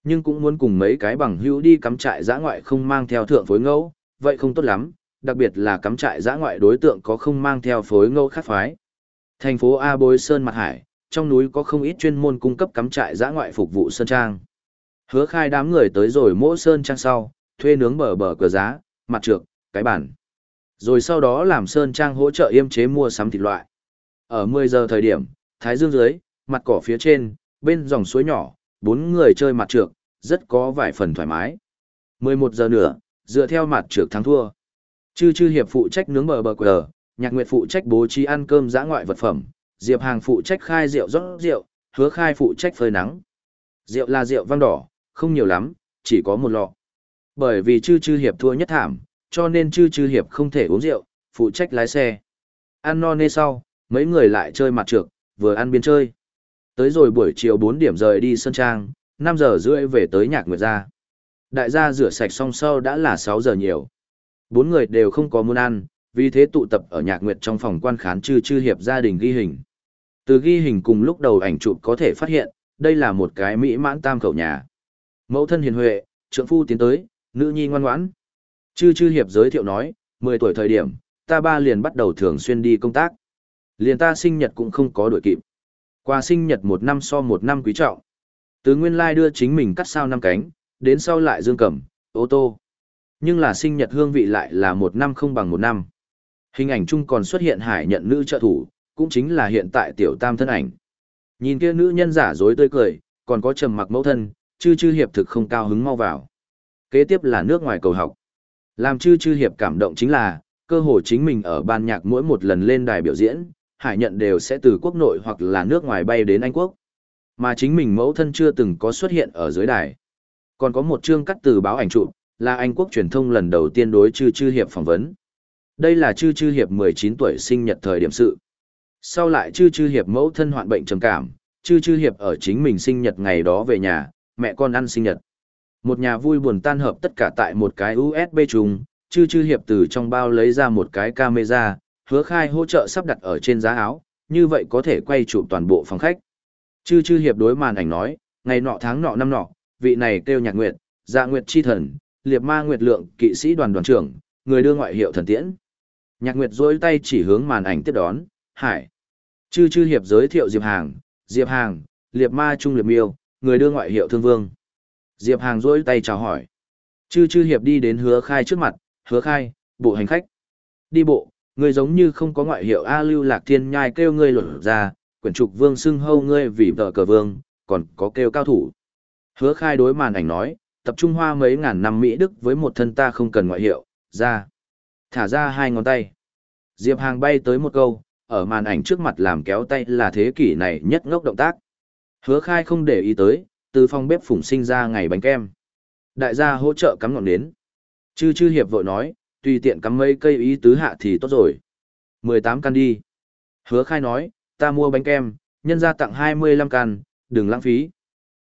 Nhưng cũng muốn cùng mấy cái bằng hữu đi cắm trại giã ngoại không mang theo thượng phối ngẫu, vậy không tốt lắm, đặc biệt là cắm trại giã ngoại đối tượng có không mang theo phối ngẫu khác phái. Thành phố A Bối Sơn Mặt Hải, trong núi có không ít chuyên môn cung cấp cắm trại giã ngoại phục vụ sơn trang. Hứa khai đám người tới rồi mỗi sơn trang sau, thuê nướng bờ bờ cửa giá, mặt trược, cái bản. Rồi sau đó làm sơn trang hỗ trợ yêm chế mua sắm thịt loại. Ở 10 giờ thời điểm, thái dương dưới, mặt cỏ phía trên, bên dòng suối nhỏ, bốn người chơi mặt trược, rất có vài phần thoải mái. 11 giờ nữa, dựa theo mặt trược thắng thua. Chư chư hiệp phụ trách nướng bờ bờ quờ, nhạc nguyệt phụ trách bố trí ăn cơm giã ngoại vật phẩm, diệp hàng phụ trách khai rượu rót rượu, hứa khai phụ trách phơi nắng. Rượu là rượu vang đỏ, không nhiều lắm, chỉ có một lọ. Bởi vì chư chư hiệp thua nhất thảm, cho nên chư chư hiệp không thể uống rượu, phụ trách lái xe. Ăn no nê sau, mấy người lại chơi mặt trược, vừa ăn biên chơi. Tới rồi buổi chiều 4 điểm rời đi Sơn Trang, 5 giờ rưỡi về tới nhạc nguyệt gia. Đại gia rửa sạch xong sau đã là 6 giờ nhiều. Bốn người đều không có muốn ăn, vì thế tụ tập ở nhạc nguyệt trong phòng quan khán chư chư hiệp gia đình ghi hình. Từ ghi hình cùng lúc đầu ảnh chụp có thể phát hiện, đây là một cái mỹ mãn tam khẩu nhà. Mẫu thân hiền huệ, trượng phu tiến tới, nữ nhi ngoan ngoãn. Chư chư hiệp giới thiệu nói, 10 tuổi thời điểm, ta ba liền bắt đầu thường xuyên đi công tác. Liền ta sinh nhật cũng không có đổi kịp. Qua sinh nhật một năm so một năm quý trọng. Từ nguyên lai đưa chính mình cắt sao năm cánh, đến sau lại dương cầm, ô tô. Nhưng là sinh nhật hương vị lại là một năm không bằng một năm. Hình ảnh chung còn xuất hiện hải nhận nữ trợ thủ, cũng chính là hiện tại tiểu tam thân ảnh. Nhìn kia nữ nhân giả dối tươi cười, còn có trầm mặc mẫu thân, chư chư hiệp thực không cao hứng mau vào. Kế tiếp là nước ngoài cầu học. Làm chư chư hiệp cảm động chính là, cơ hội chính mình ở ban nhạc mỗi một lần lên đài biểu diễn, hải nhận đều sẽ từ quốc nội hoặc là nước ngoài bay đến Anh Quốc. Mà chính mình mẫu thân chưa từng có xuất hiện ở dưới đài. Còn có một chương cắt từ báo ảnh chụp, là Anh Quốc truyền thông lần đầu tiên đối chư chư hiệp phỏng vấn. Đây là chư chư hiệp 19 tuổi sinh nhật thời điểm sự. Sau lại chư chư hiệp mẫu thân hoạn bệnh trầm cảm, chư chư hiệp ở chính mình sinh nhật ngày đó về nhà, mẹ con ăn sinh nhật. Một nhà vui buồn tan hợp tất cả tại một cái USB chung, chư chư hiệp từ trong bao lấy ra một cái camera, hứa khai hỗ trợ sắp đặt ở trên giá áo, như vậy có thể quay chụp toàn bộ phòng khách. Chư chư hiệp đối màn ảnh nói, ngày nọ tháng nọ năm nọ, vị này kêu nhạc nguyệt, dạ nguyệt chi thần, liệt ma nguyệt lượng, kỵ sĩ đoàn đoàn trưởng, người đưa ngoại hiệu thần tiễn. Nhạc nguyệt dối tay chỉ hướng màn ảnh tiếp đón, hải. Chư chư hiệp giới thiệu Diệp Hàng, Diệp Hàng, liệt ma trung liệt miêu, người đưa ngoại hiệu thương vương. Diệp Hàng dối tay chào hỏi. Chư chư hiệp đi đến hứa khai trước mặt, hứa khai, bộ hành khách. Đi bộ, Ngươi giống như không có ngoại hiệu A lưu lạc thiên nhai kêu ngươi luận ra, quyển trục vương xưng hâu ngươi vì vợ cờ vương, còn có kêu cao thủ. Hứa khai đối màn ảnh nói, tập trung hoa mấy ngàn năm Mỹ Đức với một thân ta không cần ngoại hiệu, ra. Thả ra hai ngón tay. Diệp Hàng bay tới một câu, ở màn ảnh trước mặt làm kéo tay là thế kỷ này nhất ngốc động tác. Hứa khai không để ý tới, từ phòng bếp phủng sinh ra ngày bánh kem. Đại gia hỗ trợ cắm ngọn nến. Chư chư hiệp vội nói, tùy tiện cắm mấy cây ý tứ hạ thì tốt rồi. 18 căn đi. Hứa khai nói, ta mua bánh kem, nhân ra tặng 25 căn, đừng lãng phí.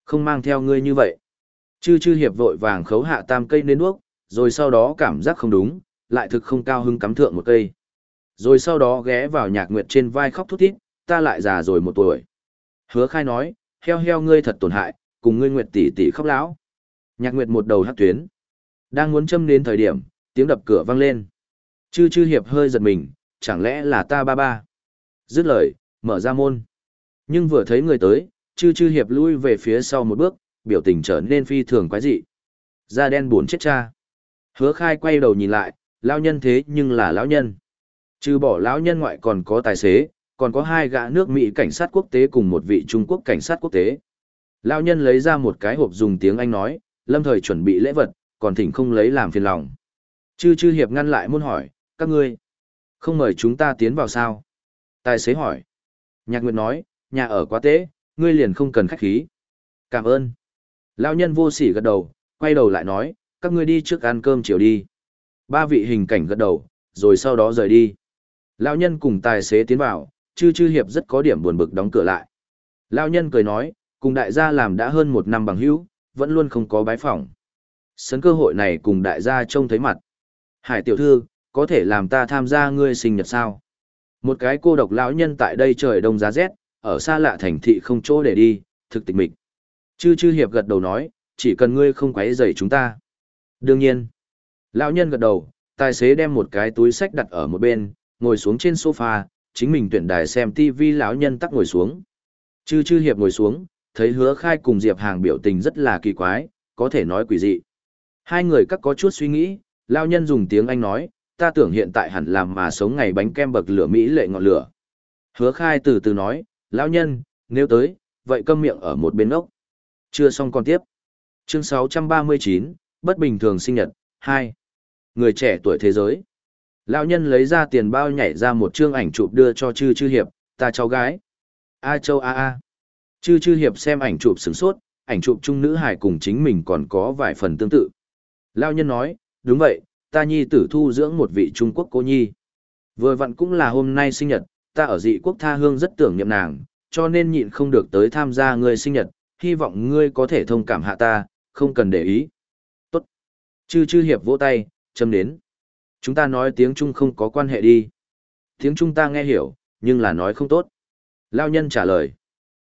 Không mang theo ngươi như vậy. Chư chư hiệp vội vàng khấu hạ tam cây nến đuốc, rồi sau đó cảm giác không đúng, lại thực không cao hứng cắm thượng một cây. Rồi sau đó ghé vào nhạc nguyệt trên vai khóc thút thít, ta lại già rồi một tuổi. Hứa khai nói, heo heo ngươi thật tổn hại, cùng ngươi nguyệt tỷ tỷ khóc lão. Nhạc nguyệt một đầu hát tuyến. Đang muốn châm đến thời điểm, tiếng đập cửa vang lên. Chư chư hiệp hơi giật mình, chẳng lẽ là ta ba ba. Dứt lời, mở ra môn. Nhưng vừa thấy người tới, chư chư hiệp lui về phía sau một bước, biểu tình trở nên phi thường quái dị. Da đen buồn chết cha. Hứa khai quay đầu nhìn lại, lão nhân thế nhưng là lão nhân. Trừ bỏ lão nhân ngoại còn có tài xế, còn có hai gã nước Mỹ cảnh sát quốc tế cùng một vị Trung Quốc cảnh sát quốc tế. Lão nhân lấy ra một cái hộp dùng tiếng Anh nói, lâm thời chuẩn bị lễ vật, còn thỉnh không lấy làm phiền lòng. Chư chư hiệp ngăn lại muốn hỏi, các ngươi, không mời chúng ta tiến vào sao? Tài xế hỏi. Nhạc Nguyệt nói, nhà ở quá tế, ngươi liền không cần khách khí. Cảm ơn. Lão nhân vô sỉ gật đầu, quay đầu lại nói, các ngươi đi trước ăn cơm chiều đi. Ba vị hình cảnh gật đầu, rồi sau đó rời đi. Lão nhân cùng tài xế tiến vào, chư chư hiệp rất có điểm buồn bực đóng cửa lại. Lão nhân cười nói, cùng đại gia làm đã hơn một năm bằng hữu, vẫn luôn không có bái phỏng. Sấn cơ hội này cùng đại gia trông thấy mặt. Hải tiểu thư, có thể làm ta tham gia ngươi sinh nhật sao? Một cái cô độc lão nhân tại đây trời đông giá rét, ở xa lạ thành thị không chỗ để đi, thực tịch mịch. Chư chư hiệp gật đầu nói, chỉ cần ngươi không quấy rầy chúng ta. Đương nhiên. Lão nhân gật đầu, tài xế đem một cái túi sách đặt ở một bên, ngồi xuống trên sofa, chính mình tuyển đài xem TV lão nhân tắc ngồi xuống. Chư chư hiệp ngồi xuống, thấy hứa khai cùng Diệp Hàng biểu tình rất là kỳ quái, có thể nói quỷ dị. Hai người các có chút suy nghĩ, lão nhân dùng tiếng Anh nói, ta tưởng hiện tại hẳn làm mà sống ngày bánh kem bậc lửa Mỹ lệ ngọn lửa. Hứa khai từ từ nói, lão nhân, nếu tới, vậy câm miệng ở một bên ốc. Chưa xong còn tiếp. Chương 639, bất bình thường sinh nhật, 2. Người trẻ tuổi thế giới. Lão nhân lấy ra tiền bao nhảy ra một chương ảnh chụp đưa cho chư chư hiệp, ta cháu gái. A châu a a. Chư chư hiệp xem ảnh chụp sửng sốt, ảnh chụp trung nữ hải cùng chính mình còn có vài phần tương tự. Lão nhân nói, đúng vậy, ta nhi tử thu dưỡng một vị Trung Quốc cô nhi. Vừa vặn cũng là hôm nay sinh nhật, ta ở dị quốc tha hương rất tưởng niệm nàng, cho nên nhịn không được tới tham gia ngươi sinh nhật, hy vọng ngươi có thể thông cảm hạ ta, không cần để ý. Tốt. Chư chư hiệp vỗ tay, châm đến. Chúng ta nói tiếng Trung không có quan hệ đi. Tiếng Trung ta nghe hiểu, nhưng là nói không tốt. Lao nhân trả lời.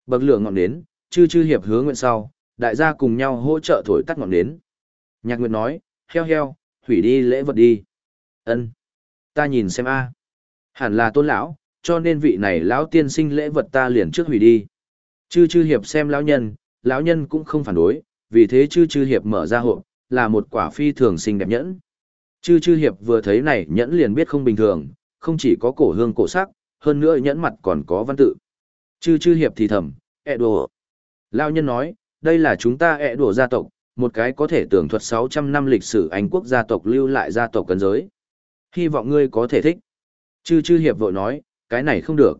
Bậc lửa ngọn nến, chư chư hiệp hứa nguyện sau, đại gia cùng nhau hỗ trợ thổi tắt ngọn nến. Nhạc nguyện nói, heo heo, hủy đi lễ vật đi. Ân, Ta nhìn xem a. Hẳn là tôn lão, cho nên vị này lão tiên sinh lễ vật ta liền trước hủy đi. Chư chư hiệp xem lão nhân, lão nhân cũng không phản đối, vì thế chư chư hiệp mở ra hộp, là một quả phi thường xinh đẹp nhẫn. Chư chư hiệp vừa thấy này nhẫn liền biết không bình thường, không chỉ có cổ hương cổ sắc, hơn nữa nhẫn mặt còn có văn tự. Chư chư hiệp thì thầm, ẹ đùa Lão nhân nói, đây là chúng ta ẹ đùa gia tộc, một cái có thể tưởng thuật 600 năm lịch sử Anh quốc gia tộc lưu lại gia tộc cấn giới. Hy vọng ngươi có thể thích. Chư chư hiệp vội nói, cái này không được.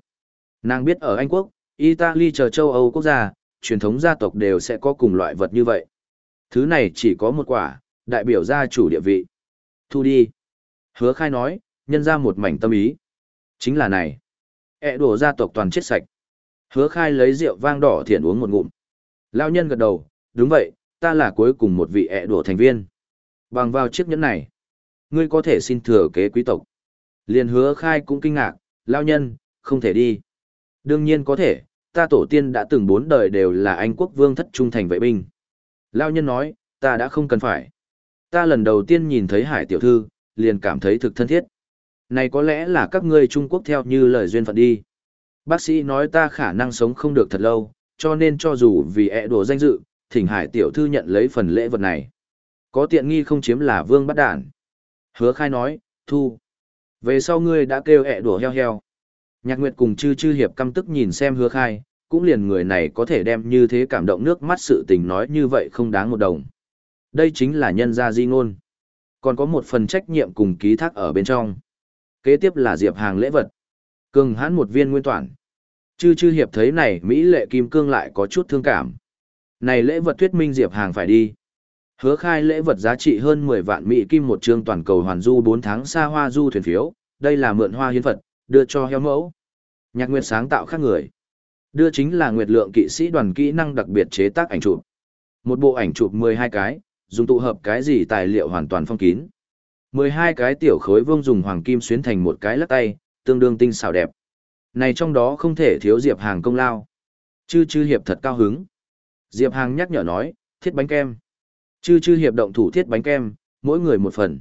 Nàng biết ở Anh quốc, Italy chờ châu Âu quốc gia, truyền thống gia tộc đều sẽ có cùng loại vật như vậy. Thứ này chỉ có một quả, đại biểu gia chủ địa vị. Thu đi. Hứa khai nói, nhân ra một mảnh tâm ý. Chính là này. ẹ đổ gia tộc toàn chết sạch. Hứa khai lấy rượu vang đỏ thiện uống một ngụm. Lao nhân gật đầu, đúng vậy, ta là cuối cùng một vị ẹ đùa thành viên. Bằng vào chiếc nhẫn này, ngươi có thể xin thừa kế quý tộc. Liền hứa khai cũng kinh ngạc, lao nhân, không thể đi. Đương nhiên có thể, ta tổ tiên đã từng bốn đời đều là anh quốc vương thất trung thành vệ binh. Lao nhân nói, ta đã không cần phải. Ta lần đầu tiên nhìn thấy hải tiểu thư, liền cảm thấy thực thân thiết. Này có lẽ là các ngươi Trung Quốc theo như lời duyên phận đi. Bác sĩ nói ta khả năng sống không được thật lâu, cho nên cho dù vì ẹ đồ danh dự, thỉnh hải tiểu thư nhận lấy phần lễ vật này. Có tiện nghi không chiếm là vương bắt đản. Hứa khai nói, thu. Về sau ngươi đã kêu ẹ đùa heo heo. Nhạc Nguyệt cùng chư chư hiệp căm tức nhìn xem hứa khai, cũng liền người này có thể đem như thế cảm động nước mắt sự tình nói như vậy không đáng một đồng. Đây chính là nhân gia di ngôn. Còn có một phần trách nhiệm cùng ký thác ở bên trong. Kế tiếp là diệp hàng lễ vật. Cường hãn một viên nguyên toàn. Chư chư hiệp thấy này Mỹ lệ kim cương lại có chút thương cảm. Này lễ vật thuyết minh diệp hàng phải đi. Hứa khai lễ vật giá trị hơn 10 vạn Mỹ kim một chương toàn cầu hoàn du 4 tháng xa hoa du thuyền phiếu, đây là mượn hoa hiến vật, đưa cho heo mẫu. Nhạc Nguyệt sáng tạo khác người. Đưa chính là Nguyệt Lượng kỵ sĩ đoàn kỹ năng đặc biệt chế tác ảnh chụp. Một bộ ảnh chụp 12 cái, dùng tụ hợp cái gì tài liệu hoàn toàn phong kín. 12 cái tiểu khối vương dùng hoàng kim xuyến thành một cái lắc tay, tương đương tinh xảo đẹp. Này trong đó không thể thiếu Diệp Hàng công lao. Chư chư hiệp thật cao hứng. Diệp Hàng nhắc nhở nói, thiết bánh kem. Chư chư hiệp động thủ thiết bánh kem, mỗi người một phần.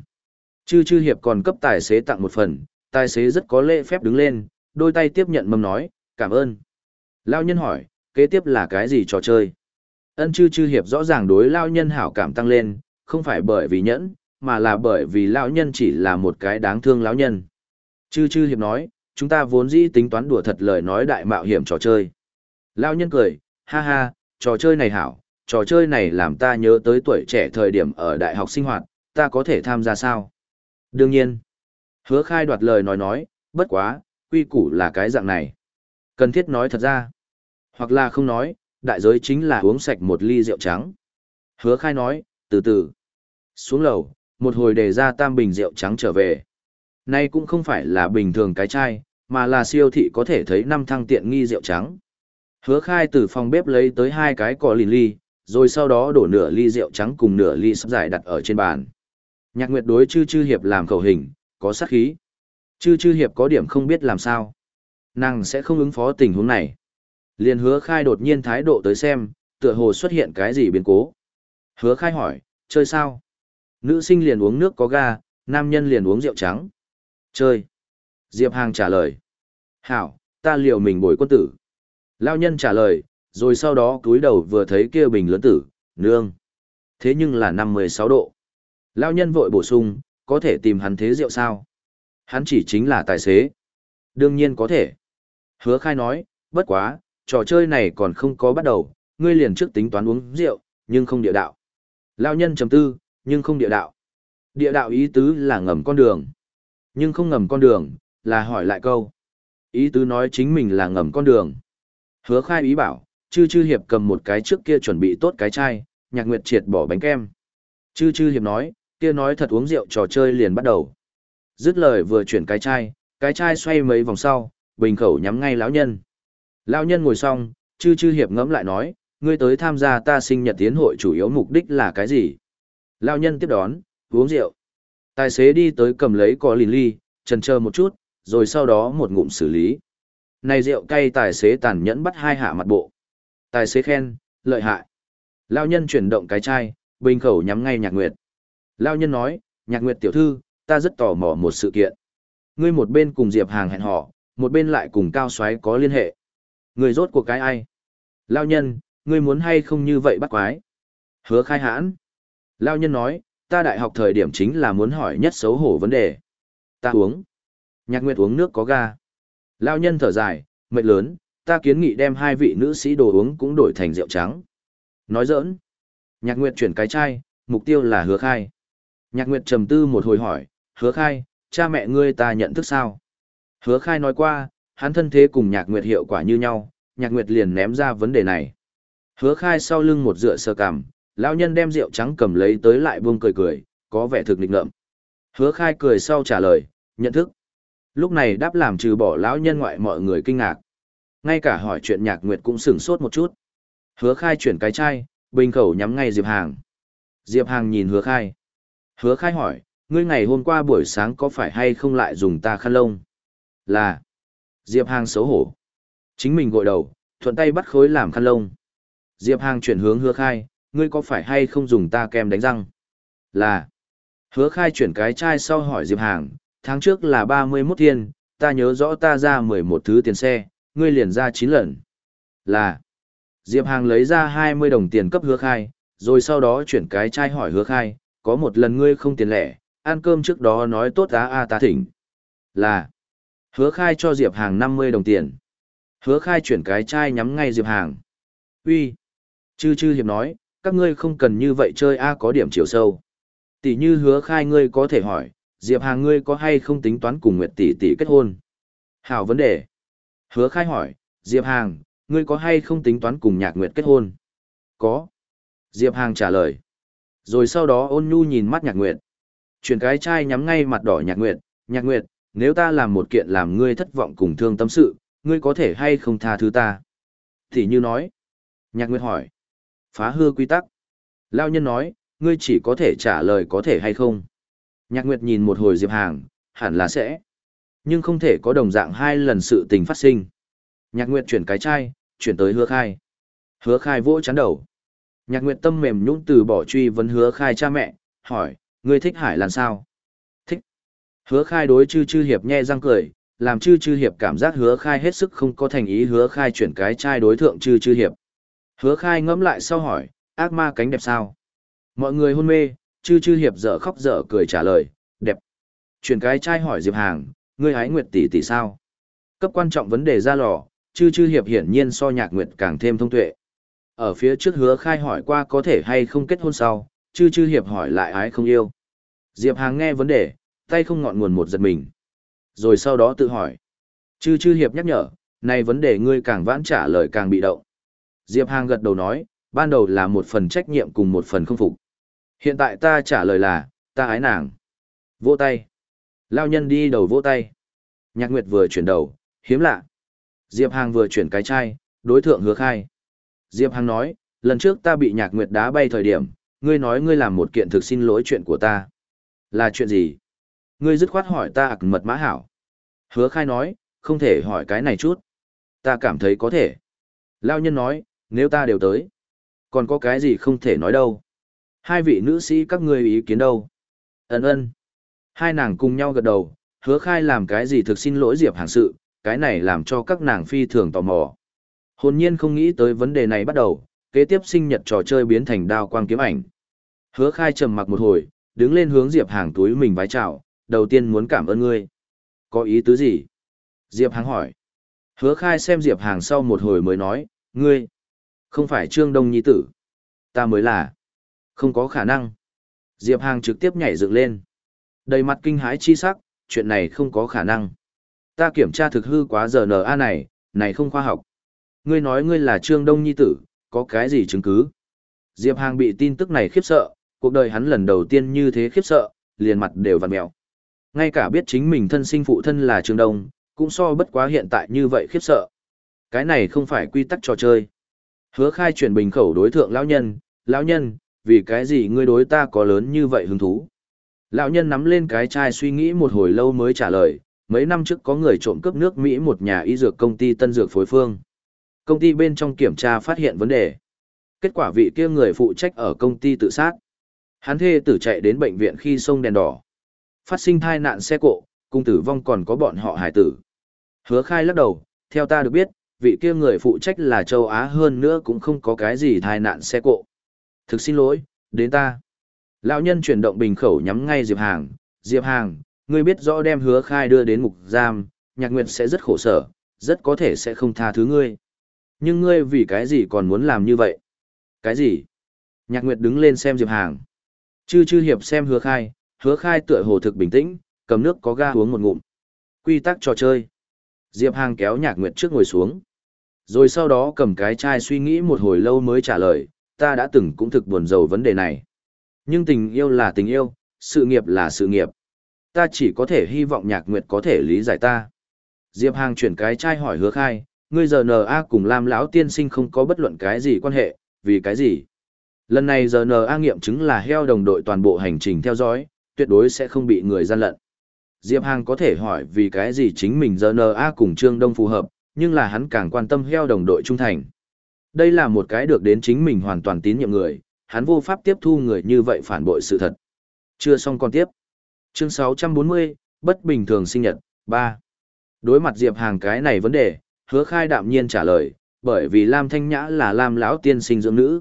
Chư chư hiệp còn cấp tài xế tặng một phần, tài xế rất có lễ phép đứng lên, đôi tay tiếp nhận mầm nói, cảm ơn. Lao nhân hỏi, kế tiếp là cái gì trò chơi? Ân chư chư hiệp rõ ràng đối Lao nhân hảo cảm tăng lên, không phải bởi vì nhẫn, mà là bởi vì Lão nhân chỉ là một cái đáng thương lão nhân. Chư chư hiệp nói, chúng ta vốn dĩ tính toán đùa thật lời nói đại mạo hiểm trò chơi. Lao nhân cười, ha ha, trò chơi này hảo, trò chơi này làm ta nhớ tới tuổi trẻ thời điểm ở đại học sinh hoạt, ta có thể tham gia sao? Đương nhiên. Hứa khai đoạt lời nói nói, bất quá, quy củ là cái dạng này. Cần thiết nói thật ra. Hoặc là không nói, đại giới chính là uống sạch một ly rượu trắng. Hứa khai nói, từ từ. Xuống lầu, một hồi đề ra tam bình rượu trắng trở về. Nay cũng không phải là bình thường cái chai, mà là siêu thị có thể thấy năm thăng tiện nghi rượu trắng. Hứa khai từ phòng bếp lấy tới hai cái cỏ lì ly, rồi sau đó đổ nửa ly rượu trắng cùng nửa ly sắp giải đặt ở trên bàn. Nhạc Nguyệt đối chư chư hiệp làm khẩu hình, có sát khí. Chư chư hiệp có điểm không biết làm sao. Nàng sẽ không ứng phó tình huống này. Liền hứa khai đột nhiên thái độ tới xem, tựa hồ xuất hiện cái gì biến cố. Hứa khai hỏi, chơi sao? Nữ sinh liền uống nước có ga, nam nhân liền uống rượu trắng. Chơi. Diệp Hàng trả lời. Hảo, ta liều mình bồi quân tử. Lao nhân trả lời, rồi sau đó cúi đầu vừa thấy kia bình lớn tử, nương. Thế nhưng là 56 độ. Lao nhân vội bổ sung, có thể tìm hắn thế rượu sao? Hắn chỉ chính là tài xế. Đương nhiên có thể. Hứa khai nói, bất quá, trò chơi này còn không có bắt đầu, ngươi liền trước tính toán uống rượu, nhưng không địa đạo. Lao nhân chầm tư, nhưng không địa đạo. Địa đạo ý tứ là ngầm con đường. Nhưng không ngầm con đường, là hỏi lại câu. Ý tứ nói chính mình là ngầm con đường. Hứa khai ý bảo, chư chư hiệp cầm một cái trước kia chuẩn bị tốt cái chai, nhạc nguyệt triệt bỏ bánh kem. Chư chư hiệp nói, kia nói thật uống rượu trò chơi liền bắt đầu. Dứt lời vừa chuyển cái chai, Cái chai xoay mấy vòng sau, bình khẩu nhắm ngay lão nhân. Lão nhân ngồi xong, chư chư hiệp ngẫm lại nói, ngươi tới tham gia ta sinh nhật tiến hội chủ yếu mục đích là cái gì? Lão nhân tiếp đón, uống rượu. Tài xế đi tới cầm lấy có lìn ly, trần chờ một chút, rồi sau đó một ngụm xử lý. Này rượu cay tài xế tàn nhẫn bắt hai hạ mặt bộ. Tài xế khen, lợi hại. lao nhân chuyển động cái chai, bình khẩu nhắm ngay nhạc nguyệt. lao nhân nói, nhạc nguyệt tiểu thư, ta rất tò mò một sự kiện. Ngươi một bên cùng Diệp Hàng hẹn hò, một bên lại cùng Cao Soái có liên hệ. Người rốt cuộc cái ai? Lao nhân, ngươi muốn hay không như vậy bắt quái? Hứa khai hãn. Lao nhân nói, ta đại học thời điểm chính là muốn hỏi nhất xấu hổ vấn đề. Ta uống. Nhạc Nguyệt uống nước có ga. Lao nhân thở dài, mệt lớn, ta kiến nghị đem hai vị nữ sĩ đồ uống cũng đổi thành rượu trắng. Nói giỡn. Nhạc Nguyệt chuyển cái chai, mục tiêu là hứa khai. Nhạc Nguyệt trầm tư một hồi hỏi, hứa khai, cha mẹ ngươi ta nhận thức sao? Hứa khai nói qua, hắn thân thế cùng nhạc nguyệt hiệu quả như nhau, nhạc nguyệt liền ném ra vấn đề này. Hứa khai sau lưng một dựa sơ cằm, lão nhân đem rượu trắng cầm lấy tới lại buông cười cười, có vẻ thực định ngợm. Hứa khai cười sau trả lời, nhận thức. Lúc này đáp làm trừ bỏ lão nhân ngoại mọi người kinh ngạc. Ngay cả hỏi chuyện nhạc nguyệt cũng sửng sốt một chút. Hứa khai chuyển cái chai, bình khẩu nhắm ngay Diệp Hàng. Diệp Hàng nhìn hứa khai. Hứa khai hỏi, ngươi ngày hôm qua buổi sáng có phải hay không lại dùng ta khăn lông? Là. Diệp Hàng xấu hổ. Chính mình gội đầu, thuận tay bắt khối làm khăn lông. Diệp Hàng chuyển hướng hứa khai, ngươi có phải hay không dùng ta kem đánh răng? Là. Hứa khai chuyển cái chai sau hỏi Diệp Hàng, tháng trước là 31 thiên, ta nhớ rõ ta ra 11 thứ tiền xe, ngươi liền ra 9 lần. Là. Diệp Hàng lấy ra 20 đồng tiền cấp hứa khai, rồi sau đó chuyển cái chai hỏi hứa khai, có một lần ngươi không tiền lẻ, ăn cơm trước đó nói tốt á a ta thỉnh. Là. Hứa khai cho Diệp Hàng 50 đồng tiền. Hứa khai chuyển cái chai nhắm ngay Diệp Hàng. Uy, Chư chư hiệp nói, các ngươi không cần như vậy chơi a có điểm chiều sâu. Tỷ như hứa khai ngươi có thể hỏi, Diệp Hàng ngươi có hay không tính toán cùng Nguyệt tỷ tỷ kết hôn? Hảo vấn đề. Hứa khai hỏi, Diệp Hàng, ngươi có hay không tính toán cùng Nhạc Nguyệt kết hôn? Có. Diệp Hàng trả lời. Rồi sau đó ôn nhu nhìn mắt Nhạc Nguyệt. Chuyển cái chai nhắm ngay mặt đỏ Nhạc Nguyệt, Nhạc Nguyệt, nếu ta làm một kiện làm ngươi thất vọng cùng thương tâm sự, ngươi có thể hay không tha thứ ta? Thì như nói. Nhạc Nguyệt hỏi. Phá hư quy tắc. Lao nhân nói, ngươi chỉ có thể trả lời có thể hay không. Nhạc Nguyệt nhìn một hồi Diệp Hàng, hẳn là sẽ. Nhưng không thể có đồng dạng hai lần sự tình phát sinh. Nhạc Nguyệt chuyển cái chai, chuyển tới hứa khai. Hứa khai vỗ chán đầu. Nhạc Nguyệt tâm mềm nhũn từ bỏ truy vấn hứa khai cha mẹ, hỏi, ngươi thích hải lan sao? Thích. Hứa khai đối chư chư hiệp nhe răng cười, làm chư chư hiệp cảm giác hứa khai hết sức không có thành ý hứa khai chuyển cái chai đối thượng chư chư hiệp. Hứa khai ngẫm lại sau hỏi, ác ma cánh đẹp sao? Mọi người hôn mê, chư chư hiệp dở khóc dở cười trả lời, đẹp. Chuyển cái trai hỏi Diệp Hàng, ngươi hái nguyệt tỷ tỷ sao? Cấp quan trọng vấn đề ra lò, chư chư hiệp hiển nhiên so nhạc nguyệt càng thêm thông tuệ. Ở phía trước hứa khai hỏi qua có thể hay không kết hôn sau, chư chư hiệp hỏi lại ái không yêu. Diệp Hàng nghe vấn đề, tay không ngọn nguồn một giật mình. Rồi sau đó tự hỏi. Chư chư hiệp nhắc nhở, này vấn đề ngươi càng vãn trả lời càng bị động. Diệp Hàng gật đầu nói, ban đầu là một phần trách nhiệm cùng một phần không phục. Hiện tại ta trả lời là, ta ái nàng. Vỗ tay. Lao nhân đi đầu vỗ tay. Nhạc Nguyệt vừa chuyển đầu, hiếm lạ. Diệp Hàng vừa chuyển cái chai, đối thượng hứa khai. Diệp Hàng nói, lần trước ta bị Nhạc Nguyệt đá bay thời điểm, ngươi nói ngươi làm một kiện thực xin lỗi chuyện của ta. Là chuyện gì? Ngươi dứt khoát hỏi ta ạc mật mã hảo. Hứa khai nói, không thể hỏi cái này chút. Ta cảm thấy có thể. Lao nhân nói, nếu ta đều tới. Còn có cái gì không thể nói đâu. Hai vị nữ sĩ các ngươi ý kiến đâu. Ấn ơn. Hai nàng cùng nhau gật đầu, hứa khai làm cái gì thực xin lỗi Diệp hàng sự, cái này làm cho các nàng phi thường tò mò. Hồn nhiên không nghĩ tới vấn đề này bắt đầu, kế tiếp sinh nhật trò chơi biến thành đao quang kiếm ảnh. Hứa khai trầm mặc một hồi, đứng lên hướng Diệp hàng túi mình vái chào, đầu tiên muốn cảm ơn ngươi. Có ý tứ gì? Diệp Hàng hỏi. Hứa khai xem Diệp Hàng sau một hồi mới nói, ngươi, không phải Trương Đông Nhi tử. Ta mới là. Không có khả năng. Diệp Hàng trực tiếp nhảy dựng lên. Đầy mặt kinh hãi chi sắc, chuyện này không có khả năng. Ta kiểm tra thực hư quá giờ NA này, này không khoa học. Ngươi nói ngươi là Trương Đông Nhi tử, có cái gì chứng cứ? Diệp Hàng bị tin tức này khiếp sợ, cuộc đời hắn lần đầu tiên như thế khiếp sợ, liền mặt đều vặn mèo. Ngay cả biết chính mình thân sinh phụ thân là Trương Đông, cũng so bất quá hiện tại như vậy khiếp sợ. Cái này không phải quy tắc trò chơi. Hứa khai chuyển bình khẩu đối thượng lão nhân, lão nhân, vì cái gì ngươi đối ta có lớn như vậy hứng thú? Lão nhân nắm lên cái chai suy nghĩ một hồi lâu mới trả lời, mấy năm trước có người trộm cướp nước Mỹ một nhà y dược công ty Tân Dược Phối Phương. Công ty bên trong kiểm tra phát hiện vấn đề. Kết quả vị kia người phụ trách ở công ty tự sát. Hắn thê tử chạy đến bệnh viện khi sông đèn đỏ. Phát sinh thai nạn xe cộ, cung tử vong còn có bọn họ hải tử. Hứa khai lắc đầu, theo ta được biết, vị kia người phụ trách là châu Á hơn nữa cũng không có cái gì thai nạn xe cộ. Thực xin lỗi, đến ta. Lão nhân chuyển động bình khẩu nhắm ngay Diệp Hàng. Diệp Hàng, ngươi biết rõ đem hứa khai đưa đến ngục giam, nhạc nguyệt sẽ rất khổ sở, rất có thể sẽ không tha thứ ngươi. Nhưng ngươi vì cái gì còn muốn làm như vậy? Cái gì? Nhạc nguyệt đứng lên xem Diệp Hàng. Chư chư hiệp xem hứa khai, hứa khai tựa hồ thực bình tĩnh, cầm nước có ga uống một ngụm. Quy tắc trò chơi. Diệp Hàng kéo nhạc nguyệt trước ngồi xuống. Rồi sau đó cầm cái chai suy nghĩ một hồi lâu mới trả lời, ta đã từng cũng thực buồn rầu vấn đề này. Nhưng tình yêu là tình yêu, sự nghiệp là sự nghiệp. Ta chỉ có thể hy vọng nhạc nguyệt có thể lý giải ta. Diệp Hàng chuyển cái chai hỏi hứa khai, ngươi giờ N.A. cùng Lam lão tiên sinh không có bất luận cái gì quan hệ, vì cái gì? Lần này giờ N.A. nghiệm chứng là heo đồng đội toàn bộ hành trình theo dõi, tuyệt đối sẽ không bị người gian lận. Diệp Hàng có thể hỏi vì cái gì chính mình giờ N.A. cùng Trương Đông phù hợp, nhưng là hắn càng quan tâm heo đồng đội trung thành. Đây là một cái được đến chính mình hoàn toàn tín nhiệm người, hắn vô pháp tiếp thu người như vậy phản bội sự thật. Chưa xong còn tiếp. Chương 640, bất bình thường sinh nhật, 3. Đối mặt Diệp Hàng cái này vấn đề, hứa khai đạm nhiên trả lời, bởi vì Lam Thanh Nhã là Lam lão tiên sinh dưỡng nữ.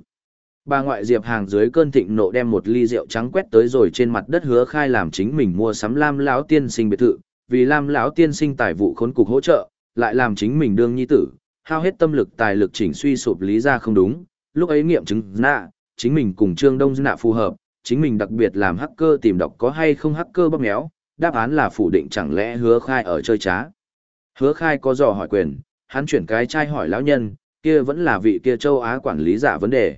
Bà ngoại Diệp Hàng dưới cơn thịnh nộ đem một ly rượu trắng quét tới rồi trên mặt đất hứa khai làm chính mình mua sắm Lam lão tiên sinh biệt thự, vì Lam lão tiên sinh tài vụ khốn cục hỗ trợ, lại làm chính mình đương nhi tử, hao hết tâm lực tài lực chỉnh suy sụp lý ra không đúng, lúc ấy nghiệm chứng nạ, chính mình cùng Trương Đông nạ phù hợp, chính mình đặc biệt làm hacker tìm đọc có hay không hacker bóp méo, đáp án là phủ định chẳng lẽ hứa khai ở chơi trá. Hứa khai có dò hỏi quyền, hắn chuyển cái trai hỏi lão nhân, kia vẫn là vị kia châu Á quản lý giả vấn đề.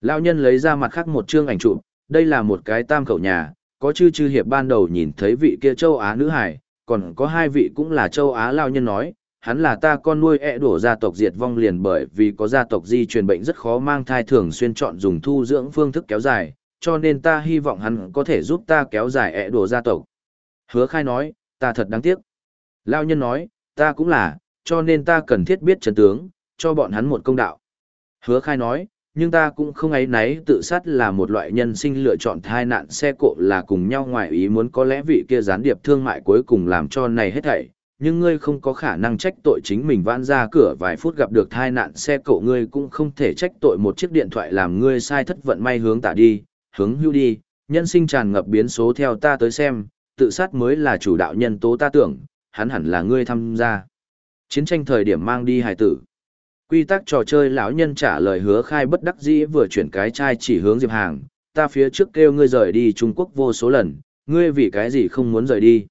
Lão nhân lấy ra mặt khác một chương ảnh chụp, đây là một cái tam khẩu nhà, có chư chư hiệp ban đầu nhìn thấy vị kia châu Á nữ hải, còn có hai vị cũng là châu Á lão nhân nói, hắn là ta con nuôi ẹ đổ gia tộc diệt vong liền bởi vì có gia tộc di truyền bệnh rất khó mang thai thường xuyên chọn dùng thu dưỡng phương thức kéo dài, cho nên ta hy vọng hắn có thể giúp ta kéo dài ẹ đổ gia tộc. Hứa khai nói, ta thật đáng tiếc. Lao nhân nói, ta cũng là, cho nên ta cần thiết biết trần tướng, cho bọn hắn một công đạo. Hứa khai nói, nhưng ta cũng không ấy náy tự sát là một loại nhân sinh lựa chọn thai nạn xe cộ là cùng nhau ngoài ý muốn có lẽ vị kia gián điệp thương mại cuối cùng làm cho này hết thảy, nhưng ngươi không có khả năng trách tội chính mình vãn ra cửa vài phút gặp được thai nạn xe cộ ngươi cũng không thể trách tội một chiếc điện thoại làm ngươi sai thất vận may hướng tả đi, hướng hưu đi, nhân sinh tràn ngập biến số theo ta tới xem, tự sát mới là chủ đạo nhân tố ta tưởng, hắn hẳn là ngươi tham gia. Chiến tranh thời điểm mang đi hài tử. Quy tắc trò chơi lão nhân trả lời hứa khai bất đắc dĩ vừa chuyển cái chai chỉ hướng Diệp Hàng, ta phía trước kêu ngươi rời đi Trung Quốc vô số lần, ngươi vì cái gì không muốn rời đi.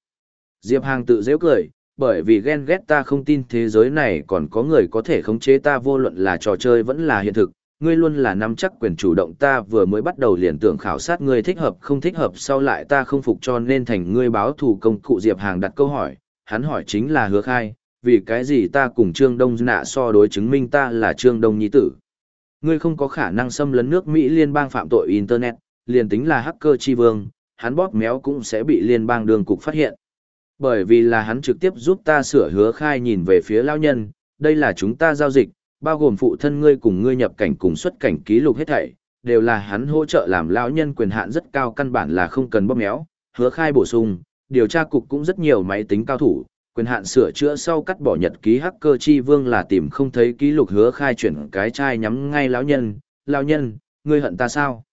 Diệp Hàng tự dễ cười, bởi vì ghen ghét ta không tin thế giới này còn có người có thể khống chế ta vô luận là trò chơi vẫn là hiện thực, ngươi luôn là nắm chắc quyền chủ động ta vừa mới bắt đầu liền tưởng khảo sát ngươi thích hợp không thích hợp sau lại ta không phục cho nên thành ngươi báo thù công cụ Diệp Hàng đặt câu hỏi, hắn hỏi chính là hứa khai, vì cái gì ta cùng Trương Đông nạ so đối chứng minh ta là Trương Đông Nhi Tử. Ngươi không có khả năng xâm lấn nước Mỹ liên bang phạm tội Internet, liền tính là hacker chi vương, hắn bóp méo cũng sẽ bị liên bang đường cục phát hiện. Bởi vì là hắn trực tiếp giúp ta sửa hứa khai nhìn về phía lao nhân, đây là chúng ta giao dịch, bao gồm phụ thân ngươi cùng ngươi nhập cảnh cùng xuất cảnh ký lục hết thảy, đều là hắn hỗ trợ làm lao nhân quyền hạn rất cao căn bản là không cần bóp méo, hứa khai bổ sung, điều tra cục cũng rất nhiều máy tính cao thủ, quyền hạn sửa chữa sau cắt bỏ nhật ký hacker chi vương là tìm không thấy ký lục hứa khai chuyển cái chai nhắm ngay lão nhân, lão nhân, ngươi hận ta sao?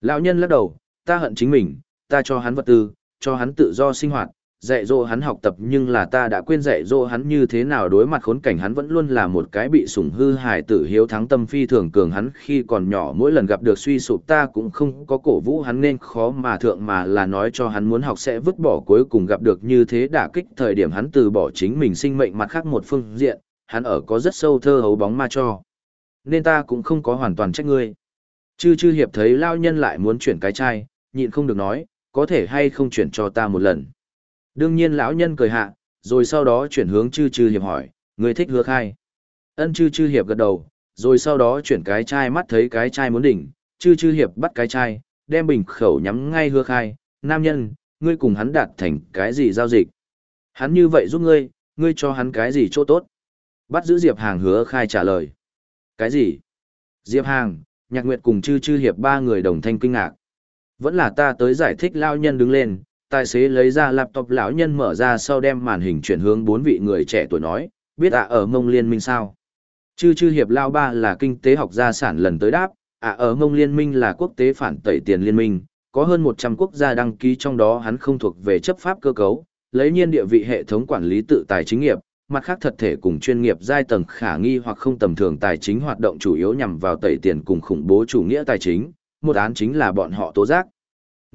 Lão nhân lắc đầu, ta hận chính mình, ta cho hắn vật tư, cho hắn tự do sinh hoạt, dạy dỗ hắn học tập nhưng là ta đã quên dạy dỗ hắn như thế nào đối mặt khốn cảnh hắn vẫn luôn là một cái bị sủng hư hài tử hiếu thắng tâm phi thường cường hắn khi còn nhỏ mỗi lần gặp được suy sụp ta cũng không có cổ vũ hắn nên khó mà thượng mà là nói cho hắn muốn học sẽ vứt bỏ cuối cùng gặp được như thế đả kích thời điểm hắn từ bỏ chính mình sinh mệnh mặt khác một phương diện, hắn ở có rất sâu thơ hấu bóng ma cho. Nên ta cũng không có hoàn toàn trách ngươi. Chư chư hiệp thấy lao nhân lại muốn chuyển cái chai, nhịn không được nói, có thể hay không chuyển cho ta một lần. Đương nhiên lão nhân cười hạ, rồi sau đó chuyển hướng chư chư hiệp hỏi, người thích hứa khai. Ân chư chư hiệp gật đầu, rồi sau đó chuyển cái chai mắt thấy cái chai muốn đỉnh, chư chư hiệp bắt cái chai, đem bình khẩu nhắm ngay hứa khai, nam nhân, ngươi cùng hắn đạt thành cái gì giao dịch. Hắn như vậy giúp ngươi, ngươi cho hắn cái gì chỗ tốt. Bắt giữ Diệp Hàng hứa khai trả lời. Cái gì? Diệp Hàng, Nhạc Nguyệt cùng chư chư hiệp ba người đồng thanh kinh ngạc. Vẫn là ta tới giải thích lao nhân đứng lên, tài xế lấy ra laptop lão nhân mở ra sau đem màn hình chuyển hướng bốn vị người trẻ tuổi nói, biết ạ ở mông liên minh sao? Chư chư hiệp lao ba là kinh tế học gia sản lần tới đáp, ạ ở mông liên minh là quốc tế phản tẩy tiền liên minh, có hơn 100 quốc gia đăng ký trong đó hắn không thuộc về chấp pháp cơ cấu, lấy nhiên địa vị hệ thống quản lý tự tài chính nghiệp, mặt khác thật thể cùng chuyên nghiệp giai tầng khả nghi hoặc không tầm thường tài chính hoạt động chủ yếu nhằm vào tẩy tiền cùng khủng bố chủ nghĩa tài chính, một án chính là bọn họ tố giác.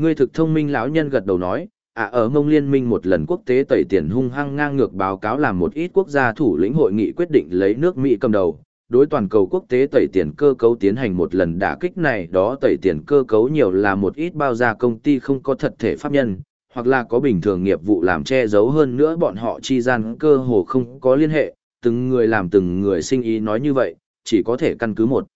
Ngươi thực thông minh lão nhân gật đầu nói, à ở mông liên minh một lần quốc tế tẩy tiền hung hăng ngang ngược báo cáo làm một ít quốc gia thủ lĩnh hội nghị quyết định lấy nước Mỹ cầm đầu, đối toàn cầu quốc tế tẩy tiền cơ cấu tiến hành một lần đả kích này đó tẩy tiền cơ cấu nhiều là một ít bao gia công ty không có thật thể pháp nhân, hoặc là có bình thường nghiệp vụ làm che giấu hơn nữa bọn họ chi gian cơ hồ không có liên hệ, từng người làm từng người sinh ý nói như vậy, chỉ có thể căn cứ một.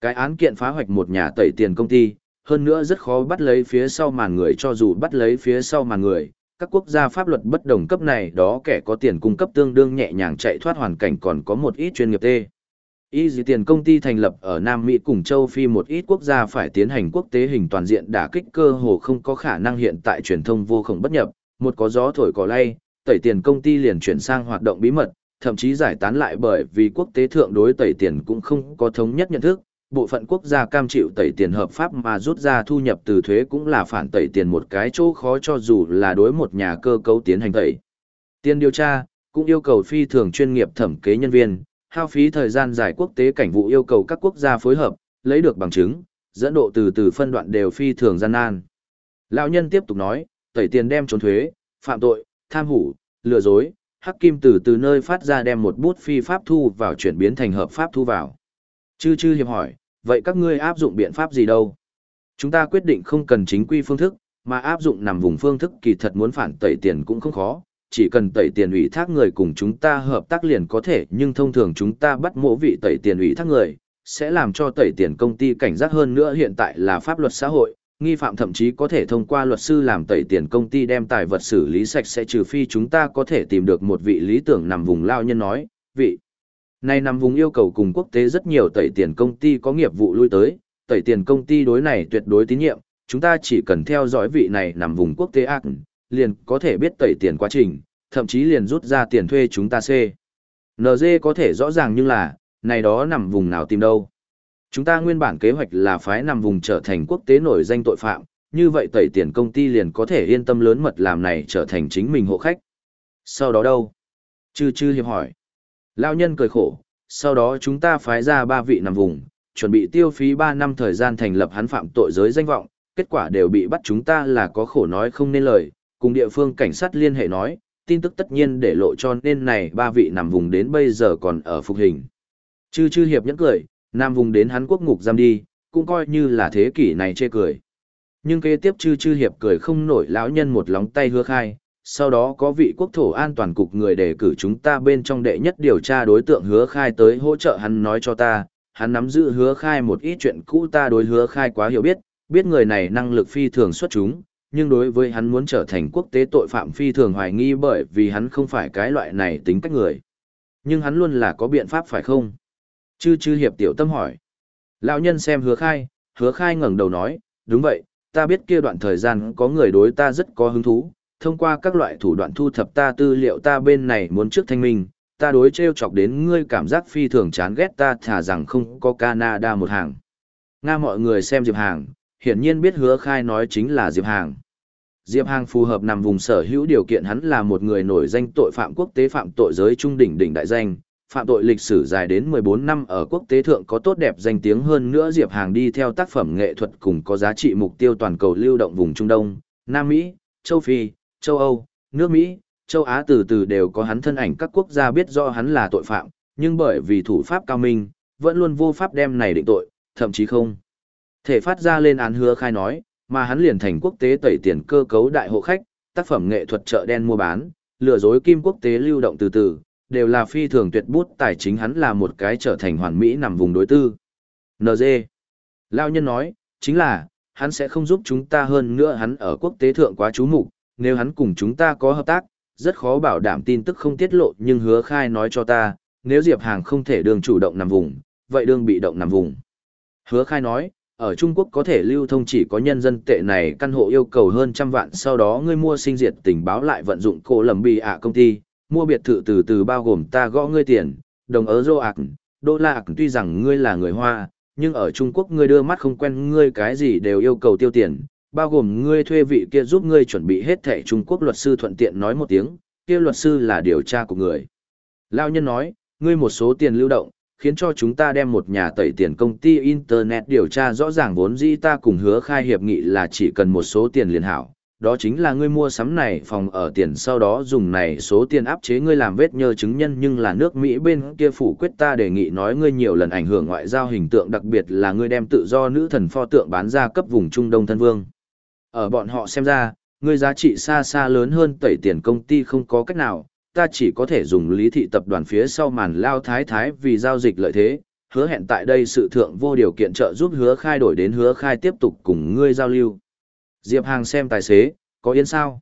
Cái án kiện phá hoạch một nhà tẩy tiền công ty, hơn nữa rất khó bắt lấy phía sau màn người cho dù bắt lấy phía sau màn người, các quốc gia pháp luật bất đồng cấp này đó kẻ có tiền cung cấp tương đương nhẹ nhàng chạy thoát hoàn cảnh còn có một ít chuyên nghiệp tê. Y dì tiền công ty thành lập ở Nam Mỹ cùng châu Phi một ít quốc gia phải tiến hành quốc tế hình toàn diện đả kích cơ hồ không có khả năng hiện tại truyền thông vô khổng bất nhập, một có gió thổi cỏ lay, tẩy tiền công ty liền chuyển sang hoạt động bí mật, thậm chí giải tán lại bởi vì quốc tế thượng đối tẩy tiền cũng không có thống nhất nhận thức, bộ phận quốc gia cam chịu tẩy tiền hợp pháp mà rút ra thu nhập từ thuế cũng là phản tẩy tiền một cái chỗ khó cho dù là đối một nhà cơ cấu tiến hành tẩy. Tiền điều tra, cũng yêu cầu phi thường chuyên nghiệp thẩm kế nhân viên, hao phí thời gian giải quốc tế cảnh vụ yêu cầu các quốc gia phối hợp, lấy được bằng chứng, dẫn độ từ từ phân đoạn đều phi thường gian nan. Lão nhân tiếp tục nói, tẩy tiền đem trốn thuế, phạm tội, tham hủ, lừa dối, hắc kim từ từ nơi phát ra đem một bút phi pháp thu vào chuyển biến thành hợp pháp thu vào. Chư chư hiệp hỏi, vậy các ngươi áp dụng biện pháp gì đâu? Chúng ta quyết định không cần chính quy phương thức, mà áp dụng nằm vùng phương thức kỳ thật muốn phản tẩy tiền cũng không khó, chỉ cần tẩy tiền ủy thác người cùng chúng ta hợp tác liền có thể, nhưng thông thường chúng ta bắt mỗi vị tẩy tiền ủy thác người, sẽ làm cho tẩy tiền công ty cảnh giác hơn nữa hiện tại là pháp luật xã hội, nghi phạm thậm chí có thể thông qua luật sư làm tẩy tiền công ty đem tài vật xử lý sạch sẽ trừ phi chúng ta có thể tìm được một vị lý tưởng nằm vùng lao nhân nói, vị nay nằm vùng yêu cầu cùng quốc tế rất nhiều tẩy tiền công ty có nghiệp vụ lui tới, tẩy tiền công ty đối này tuyệt đối tín nhiệm, chúng ta chỉ cần theo dõi vị này nằm vùng quốc tế ác, liền có thể biết tẩy tiền quá trình, thậm chí liền rút ra tiền thuê chúng ta C. NG có thể rõ ràng nhưng là, này đó nằm vùng nào tìm đâu. Chúng ta nguyên bản kế hoạch là phái nằm vùng trở thành quốc tế nổi danh tội phạm, như vậy tẩy tiền công ty liền có thể yên tâm lớn mật làm này trở thành chính mình hộ khách. Sau đó đâu? Chư chư hiệp hỏi. Lao nhân cười khổ, sau đó chúng ta phái ra ba vị nằm vùng, chuẩn bị tiêu phí 3 năm thời gian thành lập hắn phạm tội giới danh vọng, kết quả đều bị bắt chúng ta là có khổ nói không nên lời, cùng địa phương cảnh sát liên hệ nói, tin tức tất nhiên để lộ cho nên này ba vị nằm vùng đến bây giờ còn ở phục hình. Chư chư hiệp nhẫn cười, nam vùng đến hắn quốc ngục giam đi, cũng coi như là thế kỷ này chê cười. Nhưng kế tiếp chư chư hiệp cười không nổi lão nhân một lóng tay hứa khai, sau đó có vị quốc thổ an toàn cục người đề cử chúng ta bên trong đệ nhất điều tra đối tượng hứa khai tới hỗ trợ hắn nói cho ta, hắn nắm giữ hứa khai một ít chuyện cũ ta đối hứa khai quá hiểu biết, biết người này năng lực phi thường xuất chúng, nhưng đối với hắn muốn trở thành quốc tế tội phạm phi thường hoài nghi bởi vì hắn không phải cái loại này tính cách người. Nhưng hắn luôn là có biện pháp phải không? Chư chư hiệp tiểu tâm hỏi. Lão nhân xem hứa khai, hứa khai ngẩng đầu nói, đúng vậy, ta biết kia đoạn thời gian có người đối ta rất có hứng thú, thông qua các loại thủ đoạn thu thập ta tư liệu ta bên này muốn trước thanh minh, ta đối treo chọc đến ngươi cảm giác phi thường chán ghét ta thả rằng không có Canada một hàng. Nga mọi người xem Diệp Hàng, hiển nhiên biết hứa khai nói chính là Diệp Hàng. Diệp Hàng phù hợp nằm vùng sở hữu điều kiện hắn là một người nổi danh tội phạm quốc tế phạm tội giới trung đỉnh đỉnh đại danh, phạm tội lịch sử dài đến 14 năm ở quốc tế thượng có tốt đẹp danh tiếng hơn nữa Diệp Hàng đi theo tác phẩm nghệ thuật cùng có giá trị mục tiêu toàn cầu lưu động vùng Trung Đông, Nam Mỹ, Châu Phi, Châu Âu, nước Mỹ, Châu Á từ từ đều có hắn thân ảnh các quốc gia biết rõ hắn là tội phạm, nhưng bởi vì thủ pháp cao minh, vẫn luôn vô pháp đem này định tội, thậm chí không. Thể phát ra lên án hứa khai nói, mà hắn liền thành quốc tế tẩy tiền cơ cấu đại hộ khách, tác phẩm nghệ thuật chợ đen mua bán, lừa dối kim quốc tế lưu động từ từ, đều là phi thường tuyệt bút tài chính hắn là một cái trở thành hoàn mỹ nằm vùng đối tư. NG. Lao nhân nói, chính là, hắn sẽ không giúp chúng ta hơn nữa hắn ở quốc tế thượng quá chú mục nếu hắn cùng chúng ta có hợp tác, rất khó bảo đảm tin tức không tiết lộ nhưng hứa khai nói cho ta, nếu Diệp Hàng không thể đường chủ động nằm vùng, vậy đương bị động nằm vùng. Hứa khai nói, ở Trung Quốc có thể lưu thông chỉ có nhân dân tệ này căn hộ yêu cầu hơn trăm vạn sau đó ngươi mua sinh diệt tình báo lại vận dụng cổ lầm bì ạ công ty, mua biệt thự từ từ bao gồm ta gõ ngươi tiền, đồng ớ rô ạc, đô la ạc tuy rằng ngươi là người Hoa, nhưng ở Trung Quốc ngươi đưa mắt không quen ngươi cái gì đều yêu cầu tiêu tiền, bao gồm ngươi thuê vị kia giúp ngươi chuẩn bị hết thẻ Trung Quốc luật sư thuận tiện nói một tiếng, kia luật sư là điều tra của người. Lao nhân nói, ngươi một số tiền lưu động, khiến cho chúng ta đem một nhà tẩy tiền công ty Internet điều tra rõ ràng vốn dĩ ta cùng hứa khai hiệp nghị là chỉ cần một số tiền liền hảo. Đó chính là ngươi mua sắm này phòng ở tiền sau đó dùng này số tiền áp chế ngươi làm vết nhơ chứng nhân nhưng là nước Mỹ bên kia phủ quyết ta đề nghị nói ngươi nhiều lần ảnh hưởng ngoại giao hình tượng đặc biệt là ngươi đem tự do nữ thần pho tượng bán ra cấp vùng Trung Đông thân vương. Ở bọn họ xem ra, ngươi giá trị xa xa lớn hơn tẩy tiền công ty không có cách nào, ta chỉ có thể dùng lý thị tập đoàn phía sau màn lao thái thái vì giao dịch lợi thế, hứa hẹn tại đây sự thượng vô điều kiện trợ giúp hứa khai đổi đến hứa khai tiếp tục cùng ngươi giao lưu. Diệp Hàng xem tài xế, có yên sao?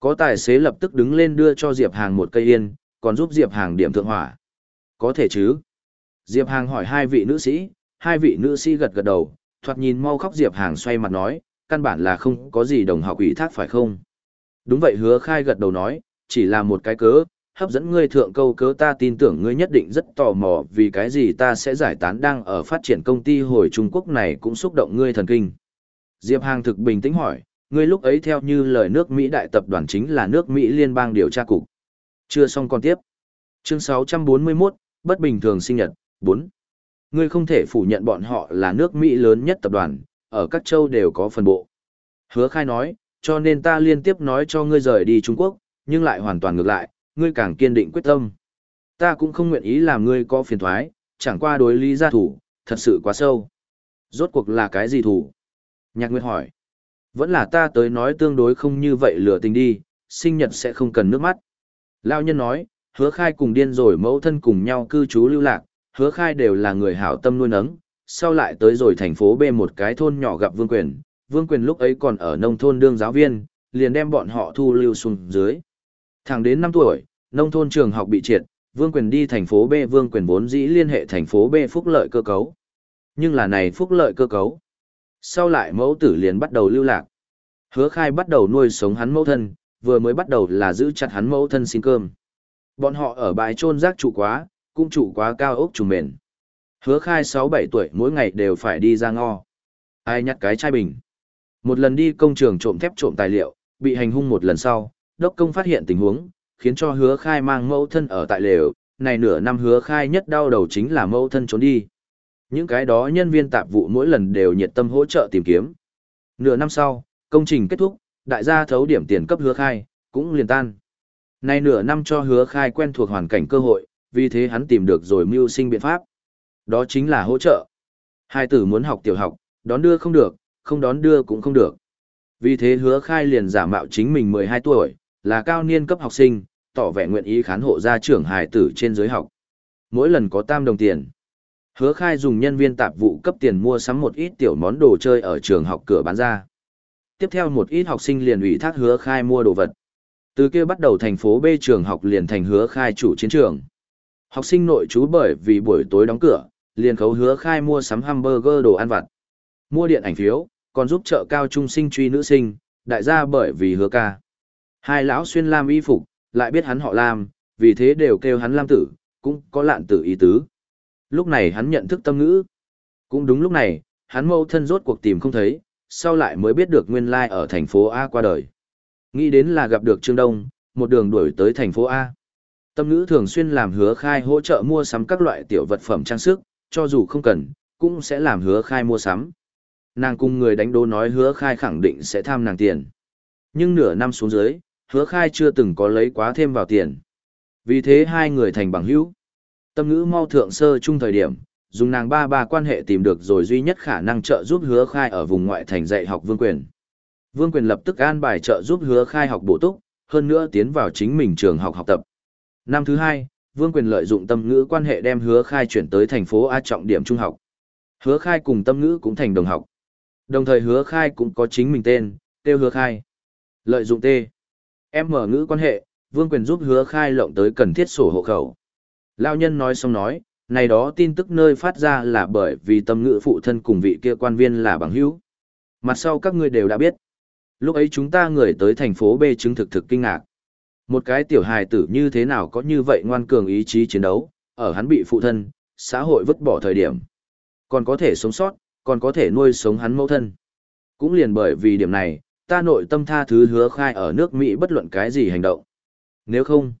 Có tài xế lập tức đứng lên đưa cho Diệp Hàng một cây yên, còn giúp Diệp Hàng điểm thượng hỏa. Có thể chứ? Diệp Hàng hỏi hai vị nữ sĩ, hai vị nữ sĩ gật gật đầu, thoạt nhìn mau khóc Diệp Hàng xoay mặt nói, căn bản là không có gì đồng học ủy thác phải không? Đúng vậy hứa khai gật đầu nói, chỉ là một cái cớ, hấp dẫn ngươi thượng câu cớ ta tin tưởng ngươi nhất định rất tò mò vì cái gì ta sẽ giải tán đang ở phát triển công ty hồi Trung Quốc này cũng xúc động ngươi thần kinh. Diệp Hàng thực bình tĩnh hỏi, ngươi lúc ấy theo như lời nước Mỹ đại tập đoàn chính là nước Mỹ liên bang điều tra cục. Chưa xong còn tiếp. Chương 641, bất bình thường sinh nhật, 4. Ngươi không thể phủ nhận bọn họ là nước Mỹ lớn nhất tập đoàn, ở các châu đều có phần bộ. Hứa khai nói, cho nên ta liên tiếp nói cho ngươi rời đi Trung Quốc, nhưng lại hoàn toàn ngược lại, ngươi càng kiên định quyết tâm. Ta cũng không nguyện ý làm ngươi có phiền thoái, chẳng qua đối lý gia thủ, thật sự quá sâu. Rốt cuộc là cái gì thủ? Nhạc Nguyệt hỏi. Vẫn là ta tới nói tương đối không như vậy lửa tình đi, sinh nhật sẽ không cần nước mắt. Lao nhân nói, hứa khai cùng điên rồi mẫu thân cùng nhau cư trú lưu lạc, hứa khai đều là người hảo tâm nuôi nấng, sau lại tới rồi thành phố B một cái thôn nhỏ gặp Vương Quyền, Vương Quyền lúc ấy còn ở nông thôn đương giáo viên, liền đem bọn họ thu lưu xuống dưới. Thẳng đến 5 tuổi, nông thôn trường học bị triệt, Vương Quyền đi thành phố B Vương Quyền vốn dĩ liên hệ thành phố B phúc lợi cơ cấu. Nhưng là này phúc lợi cơ cấu. Sau lại mẫu tử liền bắt đầu lưu lạc. Hứa khai bắt đầu nuôi sống hắn mẫu thân, vừa mới bắt đầu là giữ chặt hắn mẫu thân xin cơm. Bọn họ ở bãi trôn rác trụ quá, cũng trụ quá cao ốc trùng mền. Hứa khai 6-7 tuổi mỗi ngày đều phải đi ra ngo. Ai nhặt cái chai bình. Một lần đi công trường trộm thép trộm tài liệu, bị hành hung một lần sau, đốc công phát hiện tình huống, khiến cho hứa khai mang mẫu thân ở tại lều, này nửa năm hứa khai nhất đau đầu chính là mẫu thân trốn đi. Những cái đó nhân viên tạp vụ mỗi lần đều nhiệt tâm hỗ trợ tìm kiếm. Nửa năm sau, công trình kết thúc, đại gia thấu điểm tiền cấp hứa khai, cũng liền tan. Này nửa năm cho hứa khai quen thuộc hoàn cảnh cơ hội, vì thế hắn tìm được rồi mưu sinh biện pháp. Đó chính là hỗ trợ. Hai tử muốn học tiểu học, đón đưa không được, không đón đưa cũng không được. Vì thế hứa khai liền giả mạo chính mình 12 tuổi, là cao niên cấp học sinh, tỏ vẻ nguyện ý khán hộ gia trưởng hài tử trên giới học. Mỗi lần có tam đồng tiền. Hứa khai dùng nhân viên tạp vụ cấp tiền mua sắm một ít tiểu món đồ chơi ở trường học cửa bán ra. Tiếp theo một ít học sinh liền ủy thác hứa khai mua đồ vật. Từ kia bắt đầu thành phố B trường học liền thành hứa khai chủ chiến trường. Học sinh nội trú bởi vì buổi tối đóng cửa, liền khấu hứa khai mua sắm hamburger đồ ăn vặt. Mua điện ảnh phiếu, còn giúp trợ cao trung sinh truy nữ sinh, đại gia bởi vì hứa ca. Hai lão xuyên lam y phục, lại biết hắn họ lam, vì thế đều kêu hắn lam tử, cũng có lạn tử ý tứ. Lúc này hắn nhận thức tâm ngữ. Cũng đúng lúc này, hắn mâu thân rốt cuộc tìm không thấy, sau lại mới biết được nguyên lai ở thành phố A qua đời. Nghĩ đến là gặp được Trương Đông, một đường đuổi tới thành phố A. Tâm ngữ thường xuyên làm hứa khai hỗ trợ mua sắm các loại tiểu vật phẩm trang sức, cho dù không cần, cũng sẽ làm hứa khai mua sắm. Nàng cùng người đánh đố nói hứa khai khẳng định sẽ tham nàng tiền. Nhưng nửa năm xuống dưới, hứa khai chưa từng có lấy quá thêm vào tiền. Vì thế hai người thành bằng hữu. Tâm ngữ mau thượng sơ chung thời điểm, dùng nàng ba ba quan hệ tìm được rồi duy nhất khả năng trợ giúp hứa khai ở vùng ngoại thành dạy học vương quyền. Vương Quyền lập tức an bài trợ giúp hứa khai học bổ túc, hơn nữa tiến vào chính mình trường học học tập. Năm thứ hai, Vương Quyền lợi dụng tâm ngữ quan hệ đem hứa khai chuyển tới thành phố A trọng điểm trung học. Hứa khai cùng tâm ngữ cũng thành đồng học. Đồng thời hứa khai cũng có chính mình tên, tiêu hứa khai. Lợi dụng T. Em mở ngữ quan hệ, Vương Quyền giúp hứa khai lộng tới cần thiết sổ hộ khẩu. Lao nhân nói xong nói, này đó tin tức nơi phát ra là bởi vì tâm ngữ phụ thân cùng vị kia quan viên là bằng hữu. Mặt sau các ngươi đều đã biết. Lúc ấy chúng ta người tới thành phố B chứng thực thực kinh ngạc. Một cái tiểu hài tử như thế nào có như vậy ngoan cường ý chí chiến đấu, ở hắn bị phụ thân, xã hội vứt bỏ thời điểm. Còn có thể sống sót, còn có thể nuôi sống hắn mẫu thân. Cũng liền bởi vì điểm này, ta nội tâm tha thứ hứa khai ở nước Mỹ bất luận cái gì hành động. Nếu không,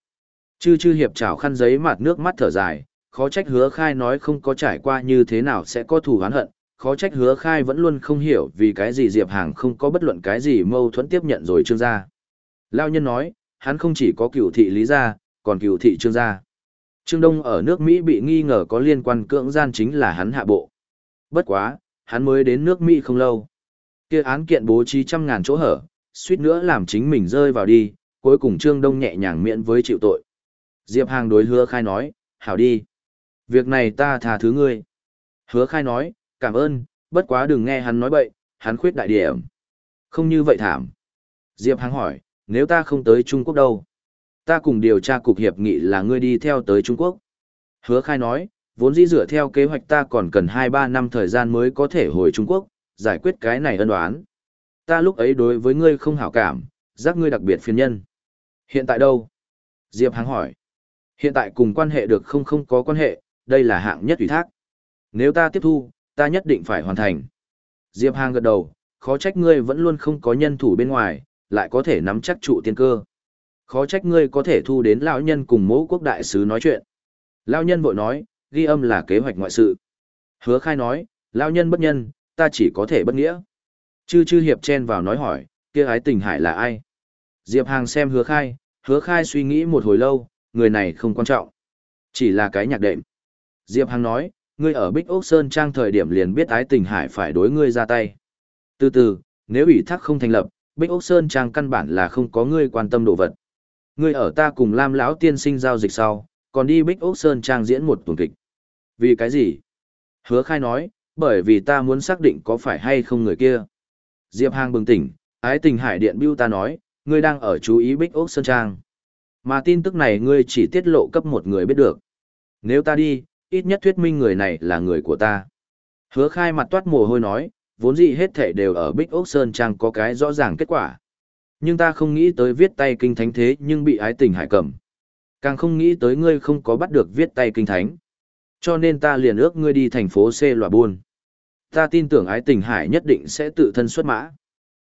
chư chư hiệp trào khăn giấy mặt nước mắt thở dài, khó trách hứa khai nói không có trải qua như thế nào sẽ có thù hán hận, khó trách hứa khai vẫn luôn không hiểu vì cái gì Diệp Hàng không có bất luận cái gì mâu thuẫn tiếp nhận rồi trương gia. Lao nhân nói, hắn không chỉ có cựu thị lý gia, còn cựu thị trương gia. Trương Đông ở nước Mỹ bị nghi ngờ có liên quan cưỡng gian chính là hắn hạ bộ. Bất quá, hắn mới đến nước Mỹ không lâu. kia án kiện bố trí trăm ngàn chỗ hở, suýt nữa làm chính mình rơi vào đi, cuối cùng Trương Đông nhẹ nhàng miễn với chịu tội. Diệp Hàng đối hứa khai nói, hảo đi. Việc này ta tha thứ ngươi. Hứa khai nói, cảm ơn, bất quá đừng nghe hắn nói bậy, hắn khuyết đại điểm. Không như vậy thảm. Diệp Hàng hỏi, nếu ta không tới Trung Quốc đâu? Ta cùng điều tra cục hiệp nghị là ngươi đi theo tới Trung Quốc. Hứa khai nói, vốn dĩ dựa theo kế hoạch ta còn cần 2-3 năm thời gian mới có thể hồi Trung Quốc, giải quyết cái này ân đoán. Ta lúc ấy đối với ngươi không hảo cảm, giác ngươi đặc biệt phiền nhân. Hiện tại đâu? Diệp Hằng hỏi. Hiện tại cùng quan hệ được không không có quan hệ, đây là hạng nhất ủy thác. Nếu ta tiếp thu, ta nhất định phải hoàn thành. Diệp Hàng gật đầu, khó trách ngươi vẫn luôn không có nhân thủ bên ngoài, lại có thể nắm chắc trụ tiên cơ. Khó trách ngươi có thể thu đến lão nhân cùng mẫu quốc đại sứ nói chuyện. Lão nhân vội nói, ghi âm là kế hoạch ngoại sự. Hứa khai nói, lão nhân bất nhân, ta chỉ có thể bất nghĩa. Chư chư hiệp chen vào nói hỏi, kia ái tình hải là ai? Diệp Hàng xem hứa khai, hứa khai suy nghĩ một hồi lâu, người này không quan trọng. Chỉ là cái nhạc đệm. Diệp Hàng nói, ngươi ở Bích Ốc Sơn Trang thời điểm liền biết ái tình hải phải đối ngươi ra tay. Từ từ, nếu ủy thác không thành lập, Bích Ốc Sơn Trang căn bản là không có ngươi quan tâm đồ vật. Ngươi ở ta cùng Lam lão tiên sinh giao dịch sau, còn đi Bích Ốc Sơn Trang diễn một tuần kịch. Vì cái gì? Hứa khai nói, bởi vì ta muốn xác định có phải hay không người kia. Diệp Hàng bừng tỉnh, ái tình hải điện bưu ta nói, ngươi đang ở chú ý Bích Ốc Sơn Trang. Mà tin tức này ngươi chỉ tiết lộ cấp một người biết được. Nếu ta đi, ít nhất thuyết minh người này là người của ta. Hứa khai mặt toát mồ hôi nói, vốn dĩ hết thể đều ở Bích Ốc Sơn Trang có cái rõ ràng kết quả. Nhưng ta không nghĩ tới viết tay kinh thánh thế nhưng bị ái tình hải cầm. Càng không nghĩ tới ngươi không có bắt được viết tay kinh thánh. Cho nên ta liền ước ngươi đi thành phố C lòa buôn. Ta tin tưởng ái tình hải nhất định sẽ tự thân xuất mã.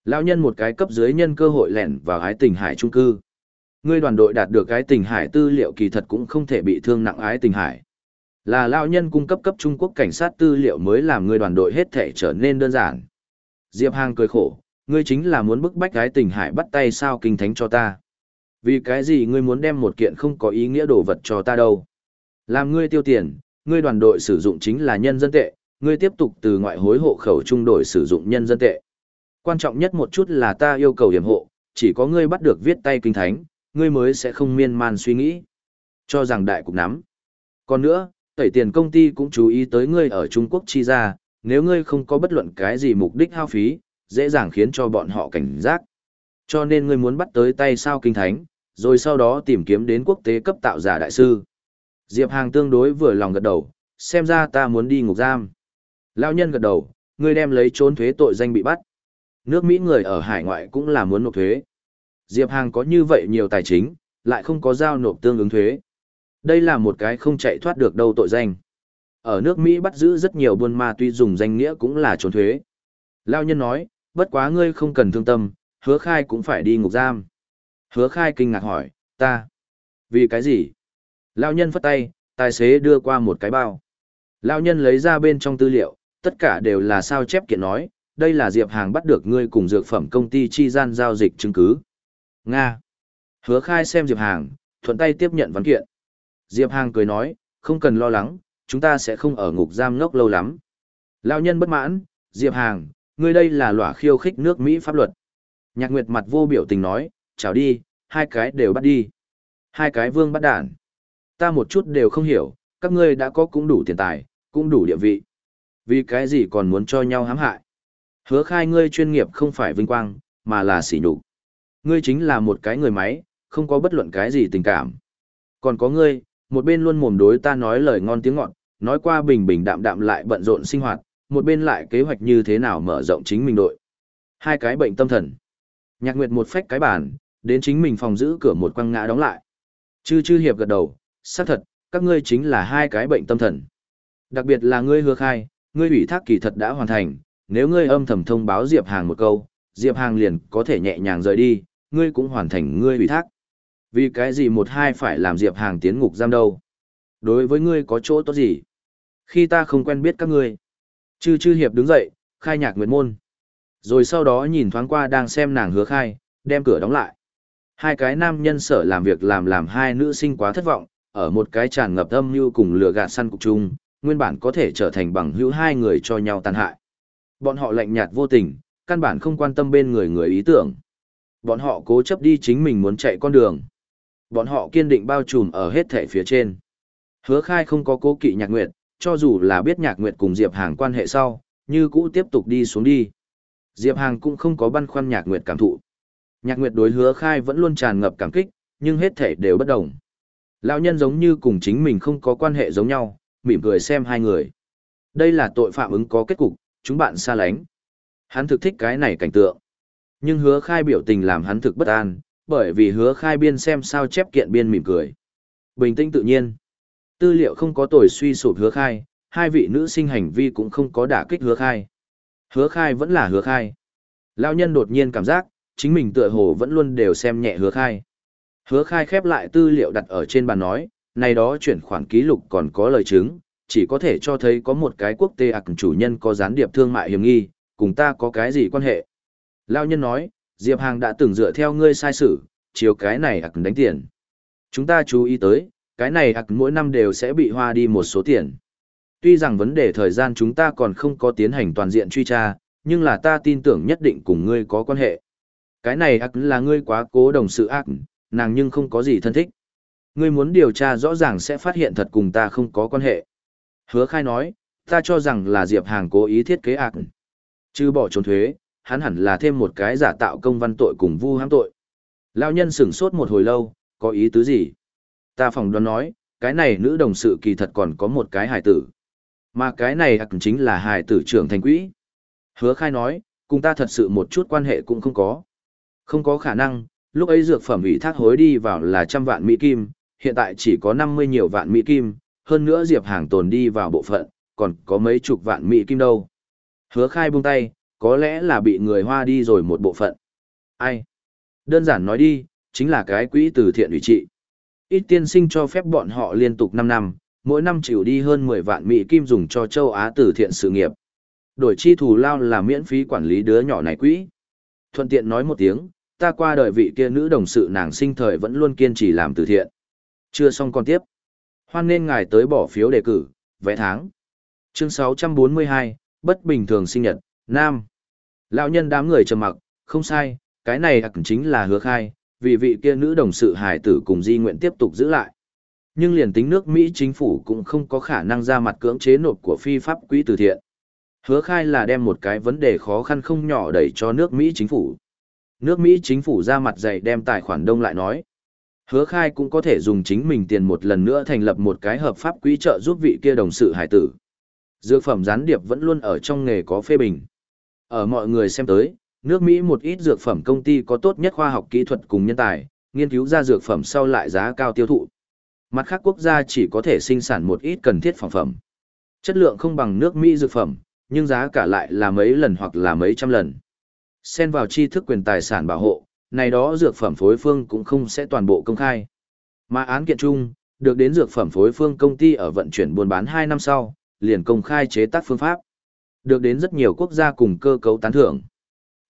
Lão nhân một cái cấp dưới nhân cơ hội lẻn vào ái tình hải trung cư. Ngươi đoàn đội đạt được ái tình hải tư liệu kỳ thật cũng không thể bị thương nặng ái tình hải. Là lão nhân cung cấp cấp Trung Quốc cảnh sát tư liệu mới làm ngươi đoàn đội hết thể trở nên đơn giản. Diệp Hàng cười khổ, ngươi chính là muốn bức bách gái tình hải bắt tay sao kinh thánh cho ta. Vì cái gì ngươi muốn đem một kiện không có ý nghĩa đồ vật cho ta đâu. Làm ngươi tiêu tiền, ngươi đoàn đội sử dụng chính là nhân dân tệ, ngươi tiếp tục từ ngoại hối hộ khẩu trung đổi sử dụng nhân dân tệ. Quan trọng nhất một chút là ta yêu cầu điểm hộ, chỉ có ngươi bắt được viết tay kinh thánh, ngươi mới sẽ không miên man suy nghĩ. Cho rằng đại cục nắm. Còn nữa, tẩy tiền công ty cũng chú ý tới ngươi ở Trung Quốc chi ra, nếu ngươi không có bất luận cái gì mục đích hao phí, dễ dàng khiến cho bọn họ cảnh giác. Cho nên ngươi muốn bắt tới tay sao kinh thánh, rồi sau đó tìm kiếm đến quốc tế cấp tạo giả đại sư. Diệp Hàng tương đối vừa lòng gật đầu, xem ra ta muốn đi ngục giam. Lão nhân gật đầu, ngươi đem lấy trốn thuế tội danh bị bắt. Nước Mỹ người ở hải ngoại cũng là muốn nộp thuế. Diệp Hàng có như vậy nhiều tài chính, lại không có giao nộp tương ứng thuế. Đây là một cái không chạy thoát được đâu tội danh. Ở nước Mỹ bắt giữ rất nhiều buôn ma tuy dùng danh nghĩa cũng là trốn thuế. Lao nhân nói, bất quá ngươi không cần thương tâm, hứa khai cũng phải đi ngục giam. Hứa khai kinh ngạc hỏi, ta. Vì cái gì? Lao nhân phất tay, tài xế đưa qua một cái bao. Lao nhân lấy ra bên trong tư liệu, tất cả đều là sao chép kiện nói, đây là Diệp Hàng bắt được ngươi cùng dược phẩm công ty chi gian giao dịch chứng cứ. Nga. Hứa khai xem Diệp Hàng, thuận tay tiếp nhận văn kiện. Diệp Hàng cười nói, không cần lo lắng, chúng ta sẽ không ở ngục giam ngốc lâu lắm. Lao nhân bất mãn, Diệp Hàng, ngươi đây là lỏa khiêu khích nước Mỹ pháp luật. Nhạc Nguyệt mặt vô biểu tình nói, chào đi, hai cái đều bắt đi. Hai cái vương bắt đản. Ta một chút đều không hiểu, các ngươi đã có cũng đủ tiền tài, cũng đủ địa vị. Vì cái gì còn muốn cho nhau hãm hại? Hứa khai ngươi chuyên nghiệp không phải vinh quang, mà là sỉ nhục. Ngươi chính là một cái người máy, không có bất luận cái gì tình cảm. Còn có ngươi, một bên luôn mồm đối ta nói lời ngon tiếng ngọt, nói qua bình bình đạm đạm lại bận rộn sinh hoạt, một bên lại kế hoạch như thế nào mở rộng chính mình đội. Hai cái bệnh tâm thần. Nhạc Nguyệt một phách cái bàn, đến chính mình phòng giữ cửa một quăng ngã đóng lại. Chư chư hiệp gật đầu, xác thật, các ngươi chính là hai cái bệnh tâm thần. Đặc biệt là ngươi hứa khai, ngươi ủy thác kỳ thật đã hoàn thành, nếu ngươi âm thầm thông báo Diệp Hàng một câu, Diệp Hàng liền có thể nhẹ nhàng rời đi, ngươi cũng hoàn thành ngươi ủy thác. Vì cái gì một hai phải làm Diệp Hàng tiến ngục giam đâu? Đối với ngươi có chỗ tốt gì? Khi ta không quen biết các ngươi. Chư chư hiệp đứng dậy, khai nhạc nguyệt môn. Rồi sau đó nhìn thoáng qua đang xem nàng hứa khai, đem cửa đóng lại. Hai cái nam nhân sở làm việc làm làm hai nữ sinh quá thất vọng, ở một cái tràn ngập âm như cùng lừa gạt săn cục chung, nguyên bản có thể trở thành bằng hữu hai người cho nhau tàn hại. Bọn họ lạnh nhạt vô tình, căn bản không quan tâm bên người người ý tưởng. Bọn họ cố chấp đi chính mình muốn chạy con đường. Bọn họ kiên định bao trùm ở hết thể phía trên. Hứa khai không có cố kỵ nhạc nguyệt, cho dù là biết nhạc nguyệt cùng Diệp Hàng quan hệ sau, như cũ tiếp tục đi xuống đi. Diệp Hàng cũng không có băn khoăn nhạc nguyệt cảm thụ. Nhạc nguyệt đối hứa khai vẫn luôn tràn ngập cảm kích, nhưng hết thể đều bất đồng. Lão nhân giống như cùng chính mình không có quan hệ giống nhau, mỉm cười xem hai người. Đây là tội phạm ứng có kết cục, chúng bạn xa lánh. Hắn thực thích cái này cảnh tượng. Nhưng hứa khai biểu tình làm hắn thực bất an, bởi vì hứa khai biên xem sao chép kiện biên mỉm cười. Bình tĩnh tự nhiên. Tư liệu không có tồi suy sụp hứa khai, hai vị nữ sinh hành vi cũng không có đả kích hứa khai. Hứa khai vẫn là hứa khai. Lão nhân đột nhiên cảm giác, chính mình tựa hồ vẫn luôn đều xem nhẹ hứa khai. Hứa khai khép lại tư liệu đặt ở trên bàn nói, này đó chuyển khoản ký lục còn có lời chứng, chỉ có thể cho thấy có một cái quốc tế ạc chủ nhân có gián điệp thương mại hiểm nghi, cùng ta có cái gì quan hệ. Lao nhân nói, Diệp Hàng đã từng dựa theo ngươi sai sử, chiều cái này ạc đánh tiền. Chúng ta chú ý tới, cái này ạc mỗi năm đều sẽ bị hoa đi một số tiền. Tuy rằng vấn đề thời gian chúng ta còn không có tiến hành toàn diện truy tra, nhưng là ta tin tưởng nhất định cùng ngươi có quan hệ. Cái này ạc là ngươi quá cố đồng sự ác, nàng nhưng không có gì thân thích. Ngươi muốn điều tra rõ ràng sẽ phát hiện thật cùng ta không có quan hệ. Hứa khai nói, ta cho rằng là Diệp Hàng cố ý thiết kế ác. Chứ bỏ trốn thuế, hắn hẳn là thêm một cái giả tạo công văn tội cùng vu hãm tội. Lão nhân sửng sốt một hồi lâu, có ý tứ gì? Ta phỏng đoán nói, cái này nữ đồng sự kỳ thật còn có một cái hài tử. Mà cái này ác chính là hài tử trưởng thành quỹ. Hứa khai nói, cùng ta thật sự một chút quan hệ cũng không có. Không có khả năng, lúc ấy dược phẩm ủy thác hối đi vào là trăm vạn Mỹ Kim, hiện tại chỉ có 50 nhiều vạn Mỹ Kim, hơn nữa Diệp Hàng tồn đi vào bộ phận, còn có mấy chục vạn Mỹ Kim đâu. Hứa khai buông tay, có lẽ là bị người hoa đi rồi một bộ phận. Ai? Đơn giản nói đi, chính là cái quỹ từ thiện ủy trị. Ít tiên sinh cho phép bọn họ liên tục 5 năm, mỗi năm chịu đi hơn 10 vạn Mỹ Kim dùng cho châu Á từ thiện sự nghiệp. Đổi chi thù lao là miễn phí quản lý đứa nhỏ này quỹ. Thuận tiện nói một tiếng, ta qua đời vị kia nữ đồng sự nàng sinh thời vẫn luôn kiên trì làm từ thiện. Chưa xong còn tiếp. Hoan nên ngài tới bỏ phiếu đề cử, vẽ tháng. Chương 642, bất bình thường sinh nhật, Nam. Lão nhân đám người trầm mặc, không sai, cái này hẳn chính là hứa khai, vì vị kia nữ đồng sự hải tử cùng di nguyện tiếp tục giữ lại. Nhưng liền tính nước Mỹ chính phủ cũng không có khả năng ra mặt cưỡng chế nộp của phi pháp quỹ từ thiện. Hứa khai là đem một cái vấn đề khó khăn không nhỏ đẩy cho nước Mỹ chính phủ. Nước Mỹ chính phủ ra mặt dày đem tài khoản đông lại nói. Hứa khai cũng có thể dùng chính mình tiền một lần nữa thành lập một cái hợp pháp quỹ trợ giúp vị kia đồng sự hải tử. Dược phẩm gián điệp vẫn luôn ở trong nghề có phê bình. Ở mọi người xem tới, nước Mỹ một ít dược phẩm công ty có tốt nhất khoa học kỹ thuật cùng nhân tài, nghiên cứu ra dược phẩm sau lại giá cao tiêu thụ. Mặt khác quốc gia chỉ có thể sinh sản một ít cần thiết phòng phẩm. Chất lượng không bằng nước Mỹ dược phẩm, nhưng giá cả lại là mấy lần hoặc là mấy trăm lần xen vào tri thức quyền tài sản bảo hộ, này đó dược phẩm phối phương cũng không sẽ toàn bộ công khai. Mà án kiện chung, được đến dược phẩm phối phương công ty ở vận chuyển buôn bán 2 năm sau, liền công khai chế tác phương pháp. Được đến rất nhiều quốc gia cùng cơ cấu tán thưởng.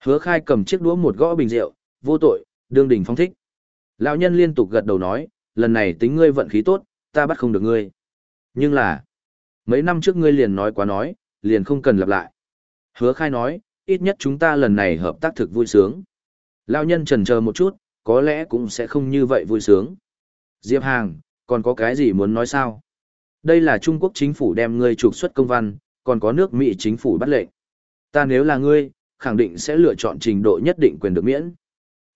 Hứa khai cầm chiếc đũa một gõ bình rượu, vô tội, đương đình phong thích. Lão nhân liên tục gật đầu nói, lần này tính ngươi vận khí tốt, ta bắt không được ngươi. Nhưng là, mấy năm trước ngươi liền nói quá nói, liền không cần lặp lại. Hứa khai nói, ít nhất chúng ta lần này hợp tác thực vui sướng. Lão nhân trần chờ một chút, có lẽ cũng sẽ không như vậy vui sướng. Diệp Hàng, còn có cái gì muốn nói sao? Đây là Trung Quốc chính phủ đem ngươi trục xuất công văn, còn có nước Mỹ chính phủ bắt lệnh. Ta nếu là ngươi, khẳng định sẽ lựa chọn trình độ nhất định quyền được miễn.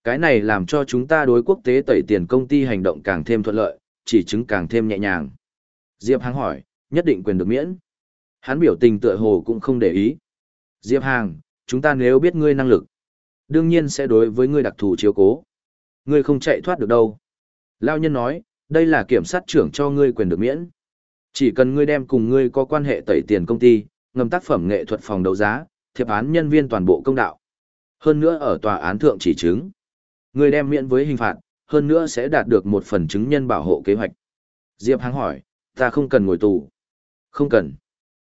Cái này làm cho chúng ta đối quốc tế tẩy tiền công ty hành động càng thêm thuận lợi, chỉ chứng càng thêm nhẹ nhàng. Diệp Hàng hỏi, nhất định quyền được miễn. Hắn biểu tình tựa hồ cũng không để ý. Diệp Hàng, chúng ta nếu biết ngươi năng lực, đương nhiên sẽ đối với ngươi đặc thù chiếu cố. Ngươi không chạy thoát được đâu. Lao nhân nói, đây là kiểm sát trưởng cho ngươi quyền được miễn. Chỉ cần ngươi đem cùng ngươi có quan hệ tẩy tiền công ty, ngầm tác phẩm nghệ thuật phòng đấu giá, thiệp án nhân viên toàn bộ công đạo. Hơn nữa ở tòa án thượng chỉ chứng. Ngươi đem miễn với hình phạt, hơn nữa sẽ đạt được một phần chứng nhân bảo hộ kế hoạch. Diệp Hàng hỏi, ta không cần ngồi tù. Không cần.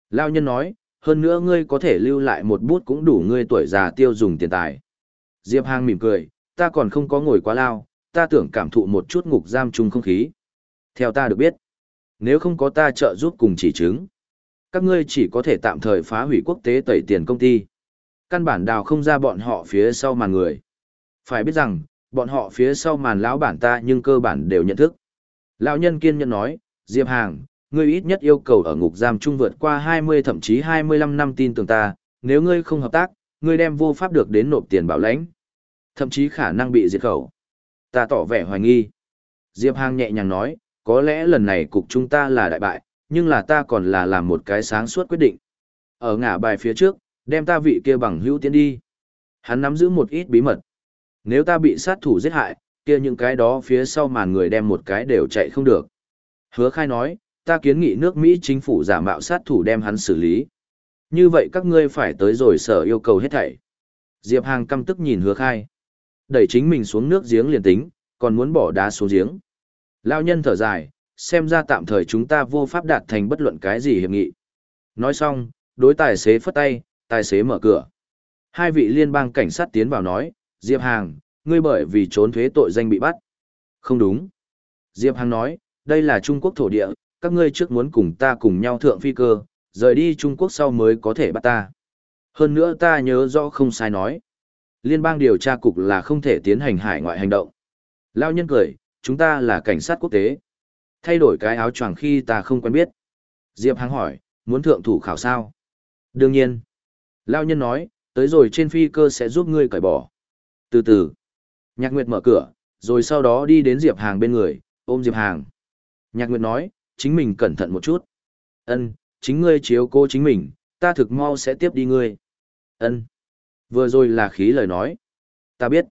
Lao nhân nói, hơn nữa ngươi có thể lưu lại một bút cũng đủ ngươi tuổi già tiêu dùng tiền tài. Diệp Hàng mỉm cười, ta còn không có ngồi quá lao, ta tưởng cảm thụ một chút ngục giam chung không khí. Theo ta được biết, nếu không có ta trợ giúp cùng chỉ chứng, các ngươi chỉ có thể tạm thời phá hủy quốc tế tẩy tiền công ty. Căn bản đào không ra bọn họ phía sau màn người. Phải biết rằng, bọn họ phía sau màn lão bản ta nhưng cơ bản đều nhận thức. Lão nhân kiên nhẫn nói, Diệp Hàng, ngươi ít nhất yêu cầu ở ngục giam trung vượt qua 20 thậm chí 25 năm tin tưởng ta, nếu ngươi không hợp tác, ngươi đem vô pháp được đến nộp tiền bảo lãnh. Thậm chí khả năng bị diệt khẩu. Ta tỏ vẻ hoài nghi. Diệp Hàng nhẹ nhàng nói, có lẽ lần này cục chúng ta là đại bại, nhưng là ta còn là làm một cái sáng suốt quyết định. Ở ngã bài phía trước, đem ta vị kia bằng hữu tiến đi. Hắn nắm giữ một ít bí mật. Nếu ta bị sát thủ giết hại, kia những cái đó phía sau màn người đem một cái đều chạy không được. Hứa khai nói, ta kiến nghị nước Mỹ chính phủ giả mạo sát thủ đem hắn xử lý. Như vậy các ngươi phải tới rồi sở yêu cầu hết thảy. Diệp Hàng căm tức nhìn hứa khai. Đẩy chính mình xuống nước giếng liền tính, còn muốn bỏ đá xuống giếng. Lao nhân thở dài, xem ra tạm thời chúng ta vô pháp đạt thành bất luận cái gì hiệp nghị. Nói xong, đối tài xế phất tay, tài xế mở cửa. Hai vị liên bang cảnh sát tiến vào nói, Diệp Hàng, ngươi bởi vì trốn thuế tội danh bị bắt. Không đúng. Diệp Hàng nói, đây là Trung Quốc thổ địa, các ngươi trước muốn cùng ta cùng nhau thượng phi cơ, rời đi Trung Quốc sau mới có thể bắt ta. Hơn nữa ta nhớ rõ không sai nói. Liên bang điều tra cục là không thể tiến hành hải ngoại hành động. Lao nhân cười, chúng ta là cảnh sát quốc tế. Thay đổi cái áo choàng khi ta không quen biết. Diệp Hàng hỏi, muốn thượng thủ khảo sao? Đương nhiên. Lao nhân nói, tới rồi trên phi cơ sẽ giúp ngươi cởi bỏ. Từ từ. Nhạc Nguyệt mở cửa, rồi sau đó đi đến Diệp Hàng bên người, ôm Diệp Hàng. Nhạc Nguyệt nói, chính mình cẩn thận một chút. Ân, chính ngươi chiếu cô chính mình, ta thực mau sẽ tiếp đi ngươi. Ân. Vừa rồi là khí lời nói. Ta biết.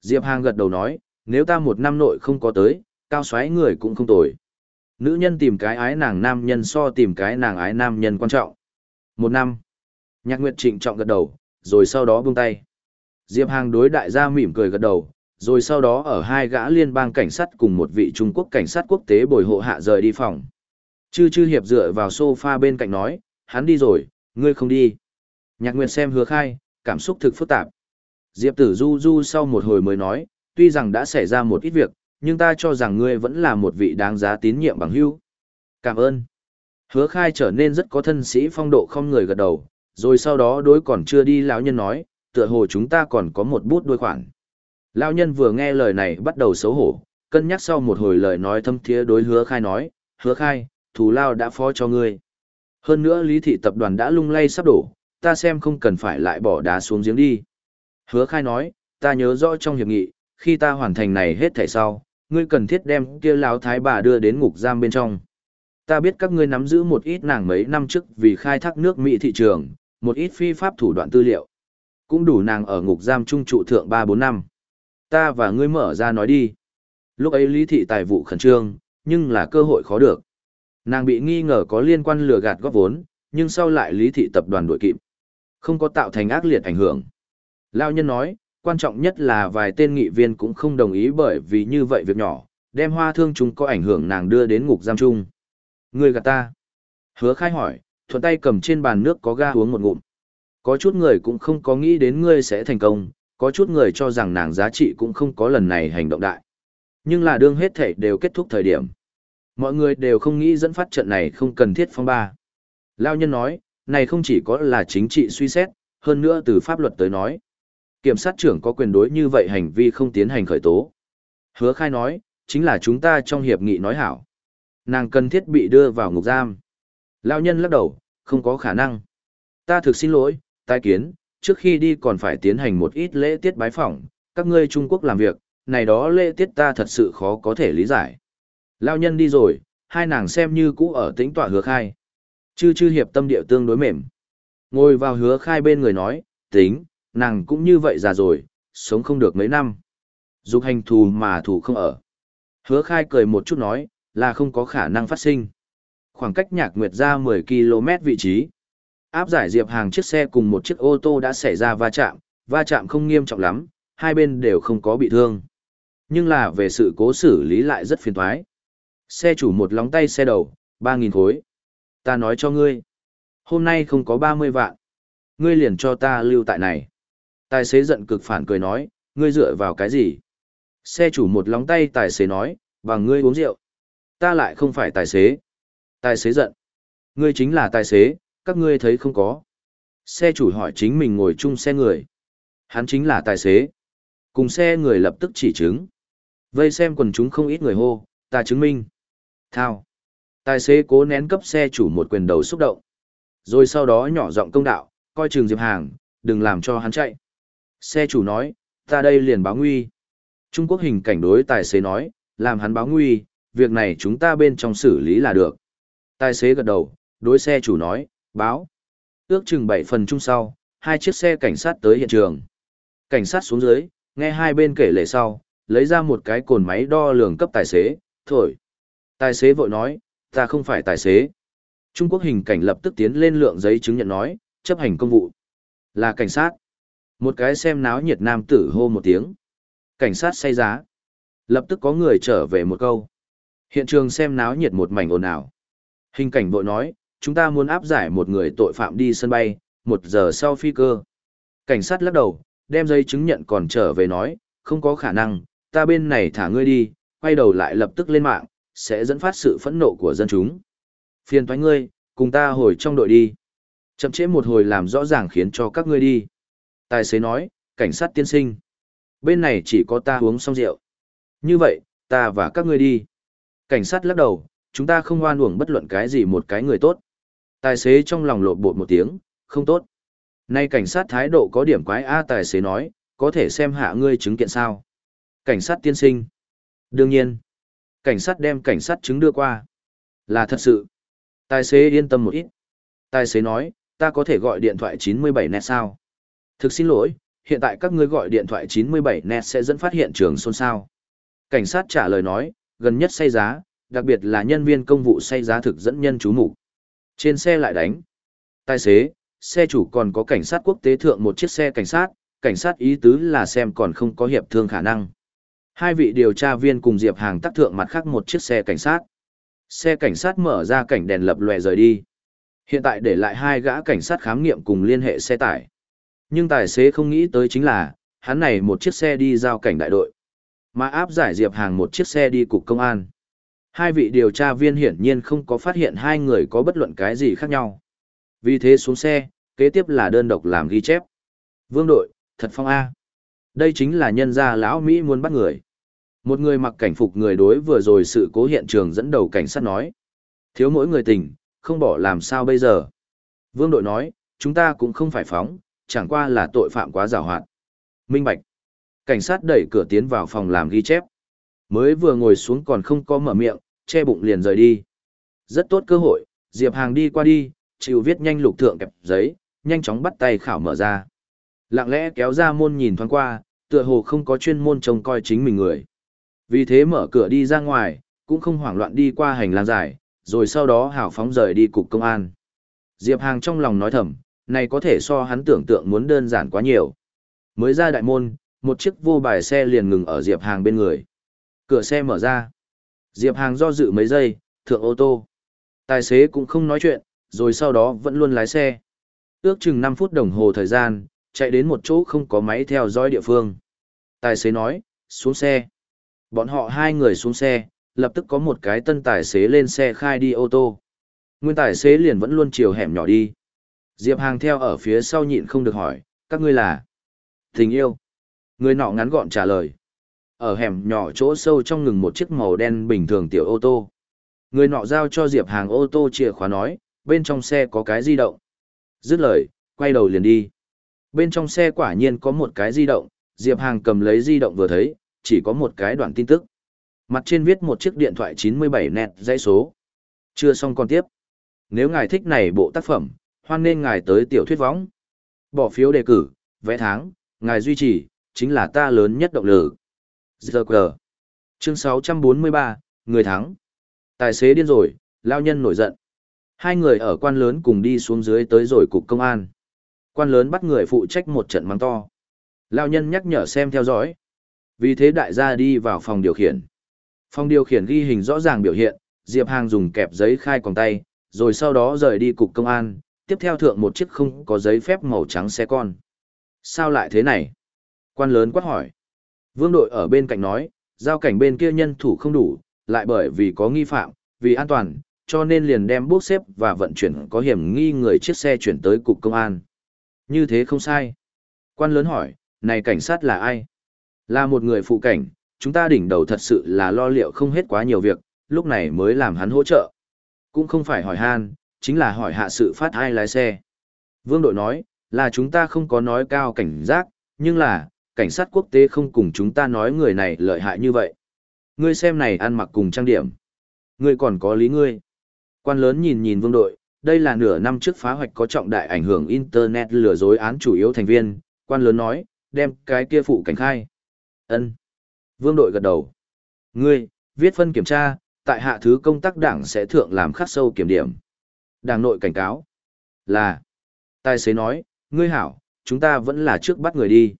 Diệp Hàng gật đầu nói, nếu ta một năm nội không có tới, cao xoáy người cũng không tồi. Nữ nhân tìm cái ái nàng nam nhân so tìm cái nàng ái nam nhân quan trọng. Một năm. Nhạc Nguyệt trịnh trọng gật đầu, rồi sau đó buông tay. Diệp Hàng đối đại gia mỉm cười gật đầu, rồi sau đó ở hai gã liên bang cảnh sát cùng một vị Trung Quốc cảnh sát quốc tế bồi hộ hạ rời đi phòng. Chư chư hiệp dựa vào sofa bên cạnh nói, hắn đi rồi, ngươi không đi. Nhạc Nguyệt xem hứa khai, cảm xúc thực phức tạp. Diệp tử du du sau một hồi mới nói, tuy rằng đã xảy ra một ít việc, nhưng ta cho rằng ngươi vẫn là một vị đáng giá tín nhiệm bằng hữu. Cảm ơn. Hứa khai trở nên rất có thân sĩ phong độ không người gật đầu, rồi sau đó đối còn chưa đi lão nhân nói, tựa hồ chúng ta còn có một bút đôi khoản. Lão nhân vừa nghe lời này bắt đầu xấu hổ, cân nhắc sau một hồi lời nói thâm thiế đối hứa khai nói, hứa khai, thù lao đã phó cho ngươi. Hơn nữa lý thị tập đoàn đã lung lay sắp đổ, ta xem không cần phải lại bỏ đá xuống giếng đi. Hứa khai nói, ta nhớ rõ trong hiệp nghị, khi ta hoàn thành này hết thảy sau, ngươi cần thiết đem kia lão thái bà đưa đến ngục giam bên trong. Ta biết các ngươi nắm giữ một ít nàng mấy năm trước vì khai thác nước Mỹ thị trường, một ít phi pháp thủ đoạn tư liệu. Cũng đủ nàng ở ngục giam trung trụ thượng 3-4 năm. Ta và ngươi mở ra nói đi. Lúc ấy lý thị tài vụ khẩn trương, nhưng là cơ hội khó được. Nàng bị nghi ngờ có liên quan lừa gạt góp vốn, nhưng sau lại lý thị tập đoàn đội kịp. Không có tạo thành ác liệt ảnh hưởng. Lao nhân nói, quan trọng nhất là vài tên nghị viên cũng không đồng ý bởi vì như vậy việc nhỏ, đem hoa thương chúng có ảnh hưởng nàng đưa đến ngục giam chung. Người gạt ta. Hứa khai hỏi, thuận tay cầm trên bàn nước có ga uống một ngụm. Có chút người cũng không có nghĩ đến ngươi sẽ thành công, có chút người cho rằng nàng giá trị cũng không có lần này hành động đại. Nhưng là đương hết thể đều kết thúc thời điểm. Mọi người đều không nghĩ dẫn phát trận này không cần thiết phong ba. Lao nhân nói, này không chỉ có là chính trị suy xét, hơn nữa từ pháp luật tới nói. Kiểm sát trưởng có quyền đối như vậy hành vi không tiến hành khởi tố. Hứa khai nói, chính là chúng ta trong hiệp nghị nói hảo. Nàng cần thiết bị đưa vào ngục giam. Lao nhân lắc đầu, không có khả năng. Ta thực xin lỗi, tai kiến, trước khi đi còn phải tiến hành một ít lễ tiết bái phỏng, các ngươi Trung Quốc làm việc, này đó lễ tiết ta thật sự khó có thể lý giải. Lao nhân đi rồi, hai nàng xem như cũ ở tĩnh tỏa hứa khai. Chư chư hiệp tâm địa tương đối mềm. Ngồi vào hứa khai bên người nói, tính, nàng cũng như vậy già rồi, sống không được mấy năm. Dục hành thù mà thù không ở. Hứa khai cười một chút nói, là không có khả năng phát sinh. Khoảng cách nhạc nguyệt ra 10 km vị trí. Áp giải diệp hàng chiếc xe cùng một chiếc ô tô đã xảy ra va chạm, va chạm không nghiêm trọng lắm, hai bên đều không có bị thương. Nhưng là về sự cố xử lý lại rất phiền thoái. Xe chủ một lóng tay xe đầu, 3.000 khối. Ta nói cho ngươi, hôm nay không có 30 vạn. Ngươi liền cho ta lưu tại này. Tài xế giận cực phản cười nói, ngươi dựa vào cái gì? Xe chủ một lóng tay tài xế nói, bằng ngươi uống rượu. Ta lại không phải tài xế. Tài xế giận. Ngươi chính là tài xế, các ngươi thấy không có. Xe chủ hỏi chính mình ngồi chung xe người. Hắn chính là tài xế. Cùng xe người lập tức chỉ chứng. Vây xem quần chúng không ít người hô, ta chứng minh. Thao. Tài xế cố nén cấp xe chủ một quyền đầu xúc động. Rồi sau đó nhỏ giọng công đạo, coi trường Diệp Hàng, đừng làm cho hắn chạy. Xe chủ nói, ta đây liền báo nguy. Trung Quốc hình cảnh đối tài xế nói, làm hắn báo nguy, việc này chúng ta bên trong xử lý là được. Tài xế gật đầu, đối xe chủ nói, báo. Ước chừng 7 phần chung sau, hai chiếc xe cảnh sát tới hiện trường. Cảnh sát xuống dưới, nghe hai bên kể lệ sau, lấy ra một cái cồn máy đo lường cấp tài xế, thổi. Tài xế vội nói, ta không phải tài xế. Trung Quốc hình cảnh lập tức tiến lên lượng giấy chứng nhận nói, chấp hành công vụ. Là cảnh sát. Một cái xem náo nhiệt nam tử hô một tiếng. Cảnh sát say giá. Lập tức có người trở về một câu. Hiện trường xem náo nhiệt một mảnh ồn ào. Hình cảnh vội nói, chúng ta muốn áp giải một người tội phạm đi sân bay, một giờ sau phi cơ. Cảnh sát lắc đầu, đem giấy chứng nhận còn trở về nói, không có khả năng, ta bên này thả ngươi đi, quay đầu lại lập tức lên mạng, sẽ dẫn phát sự phẫn nộ của dân chúng. Phiền thoái ngươi, cùng ta hồi trong đội đi. Chậm chế một hồi làm rõ ràng khiến cho các ngươi đi. Tài xế nói, cảnh sát tiên sinh. Bên này chỉ có ta uống xong rượu. Như vậy, ta và các ngươi đi. Cảnh sát lắc đầu, chúng ta không oan uổng bất luận cái gì một cái người tốt. Tài xế trong lòng lột bột một tiếng, không tốt. Nay cảnh sát thái độ có điểm quái A tài xế nói, có thể xem hạ ngươi chứng kiện sao. Cảnh sát tiên sinh. Đương nhiên. Cảnh sát đem cảnh sát chứng đưa qua. Là thật sự. Tài xế yên tâm một ít. Tài xế nói, ta có thể gọi điện thoại 97 net sao? Thực xin lỗi, hiện tại các ngươi gọi điện thoại 97 net sẽ dẫn phát hiện trường xôn xao. Cảnh sát trả lời nói, gần nhất say giá, đặc biệt là nhân viên công vụ say giá thực dẫn nhân chú mục Trên xe lại đánh. Tài xế, xe chủ còn có cảnh sát quốc tế thượng một chiếc xe cảnh sát, cảnh sát ý tứ là xem còn không có hiệp thương khả năng. Hai vị điều tra viên cùng Diệp Hàng tắc thượng mặt khác một chiếc xe cảnh sát. Xe cảnh sát mở ra cảnh đèn lập lòe rời đi. Hiện tại để lại hai gã cảnh sát khám nghiệm cùng liên hệ xe tải. Nhưng tài xế không nghĩ tới chính là, hắn này một chiếc xe đi giao cảnh đại đội. Mà áp giải Diệp Hàng một chiếc xe đi cục công an. Hai vị điều tra viên hiển nhiên không có phát hiện hai người có bất luận cái gì khác nhau. Vì thế xuống xe, kế tiếp là đơn độc làm ghi chép. Vương đội, thật phong A. Đây chính là nhân gia lão Mỹ muốn bắt người. Một người mặc cảnh phục người đối vừa rồi sự cố hiện trường dẫn đầu cảnh sát nói. Thiếu mỗi người tỉnh không bỏ làm sao bây giờ. Vương đội nói, chúng ta cũng không phải phóng, chẳng qua là tội phạm quá giàu hoạt. Minh Bạch. Cảnh sát đẩy cửa tiến vào phòng làm ghi chép. Mới vừa ngồi xuống còn không có mở miệng, che bụng liền rời đi. Rất tốt cơ hội, Diệp Hàng đi qua đi, chịu viết nhanh lục thượng kẹp giấy, nhanh chóng bắt tay khảo mở ra. Lặng lẽ kéo ra môn nhìn thoáng qua, tựa hồ không có chuyên môn trông coi chính mình người. Vì thế mở cửa đi ra ngoài, cũng không hoảng loạn đi qua hành lang dài, rồi sau đó hảo phóng rời đi cục công an. Diệp Hàng trong lòng nói thầm, này có thể so hắn tưởng tượng muốn đơn giản quá nhiều. Mới ra đại môn, một chiếc vô bài xe liền ngừng ở Diệp Hàng bên người. Cửa xe mở ra. Diệp Hàng do dự mấy giây, thượng ô tô. Tài xế cũng không nói chuyện, rồi sau đó vẫn luôn lái xe. Ước chừng 5 phút đồng hồ thời gian, chạy đến một chỗ không có máy theo dõi địa phương. Tài xế nói, xuống xe. Bọn họ hai người xuống xe, lập tức có một cái tân tài xế lên xe khai đi ô tô. Nguyên tài xế liền vẫn luôn chiều hẻm nhỏ đi. Diệp Hàng theo ở phía sau nhịn không được hỏi, các ngươi là? Tình yêu. Người nọ ngắn gọn trả lời. Ở hẻm nhỏ chỗ sâu trong ngừng một chiếc màu đen bình thường tiểu ô tô. Người nọ giao cho Diệp Hàng ô tô chìa khóa nói, bên trong xe có cái di động. Dứt lời, quay đầu liền đi. Bên trong xe quả nhiên có một cái di động, Diệp Hàng cầm lấy di động vừa thấy, chỉ có một cái đoạn tin tức. Mặt trên viết một chiếc điện thoại 97 nẹt dãy số. Chưa xong còn tiếp. Nếu ngài thích này bộ tác phẩm, hoan nên ngài tới tiểu thuyết võng. Bỏ phiếu đề cử, vẽ tháng, ngài duy trì, chính là ta lớn nhất động lực. Giờ cờ. Chương 643, người thắng. Tài xế điên rồi, lao nhân nổi giận. Hai người ở quan lớn cùng đi xuống dưới tới rồi cục công an. Quan lớn bắt người phụ trách một trận mắng to. Lao nhân nhắc nhở xem theo dõi. Vì thế đại gia đi vào phòng điều khiển. Phòng điều khiển ghi hình rõ ràng biểu hiện, Diệp Hàng dùng kẹp giấy khai quòng tay, rồi sau đó rời đi cục công an, tiếp theo thượng một chiếc không có giấy phép màu trắng xe con. Sao lại thế này? Quan lớn quát hỏi. Vương đội ở bên cạnh nói, giao cảnh bên kia nhân thủ không đủ, lại bởi vì có nghi phạm, vì an toàn, cho nên liền đem bốc xếp và vận chuyển có hiểm nghi người chiếc xe chuyển tới cục công an. Như thế không sai. Quan lớn hỏi, này cảnh sát là ai? Là một người phụ cảnh, chúng ta đỉnh đầu thật sự là lo liệu không hết quá nhiều việc, lúc này mới làm hắn hỗ trợ. Cũng không phải hỏi han, chính là hỏi hạ sự phát ai lái xe. Vương đội nói, là chúng ta không có nói cao cảnh giác, nhưng là, cảnh sát quốc tế không cùng chúng ta nói người này lợi hại như vậy. Ngươi xem này ăn mặc cùng trang điểm. Ngươi còn có lý ngươi. Quan lớn nhìn nhìn vương đội, đây là nửa năm trước phá hoạch có trọng đại ảnh hưởng Internet lừa dối án chủ yếu thành viên. Quan lớn nói, đem cái kia phụ cảnh khai. ân Vương đội gật đầu. Ngươi, viết phân kiểm tra, tại hạ thứ công tác đảng sẽ thượng làm khắc sâu kiểm điểm. Đảng nội cảnh cáo. Là. Tài xế nói, ngươi hảo, chúng ta vẫn là trước bắt người đi.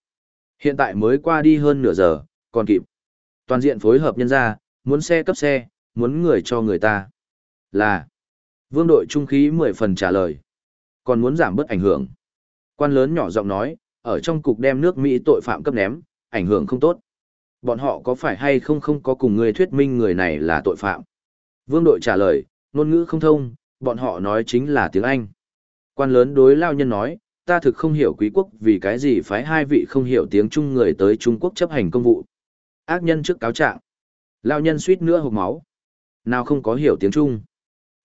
Hiện tại mới qua đi hơn nửa giờ, còn kịp. Toàn diện phối hợp nhân ra, muốn xe cấp xe, muốn người cho người ta. Là. Vương đội trung khí mười phần trả lời. Còn muốn giảm bớt ảnh hưởng. Quan lớn nhỏ giọng nói, ở trong cục đem nước Mỹ tội phạm cấp ném, ảnh hưởng không tốt. Bọn họ có phải hay không không có cùng người thuyết minh người này là tội phạm? Vương đội trả lời, ngôn ngữ không thông, bọn họ nói chính là tiếng Anh. Quan lớn đối lao nhân nói, ta thực không hiểu quý quốc vì cái gì phái hai vị không hiểu tiếng Trung người tới Trung Quốc chấp hành công vụ. Ác nhân trước cáo trạng. Lao nhân suýt nữa hộp máu. Nào không có hiểu tiếng Trung.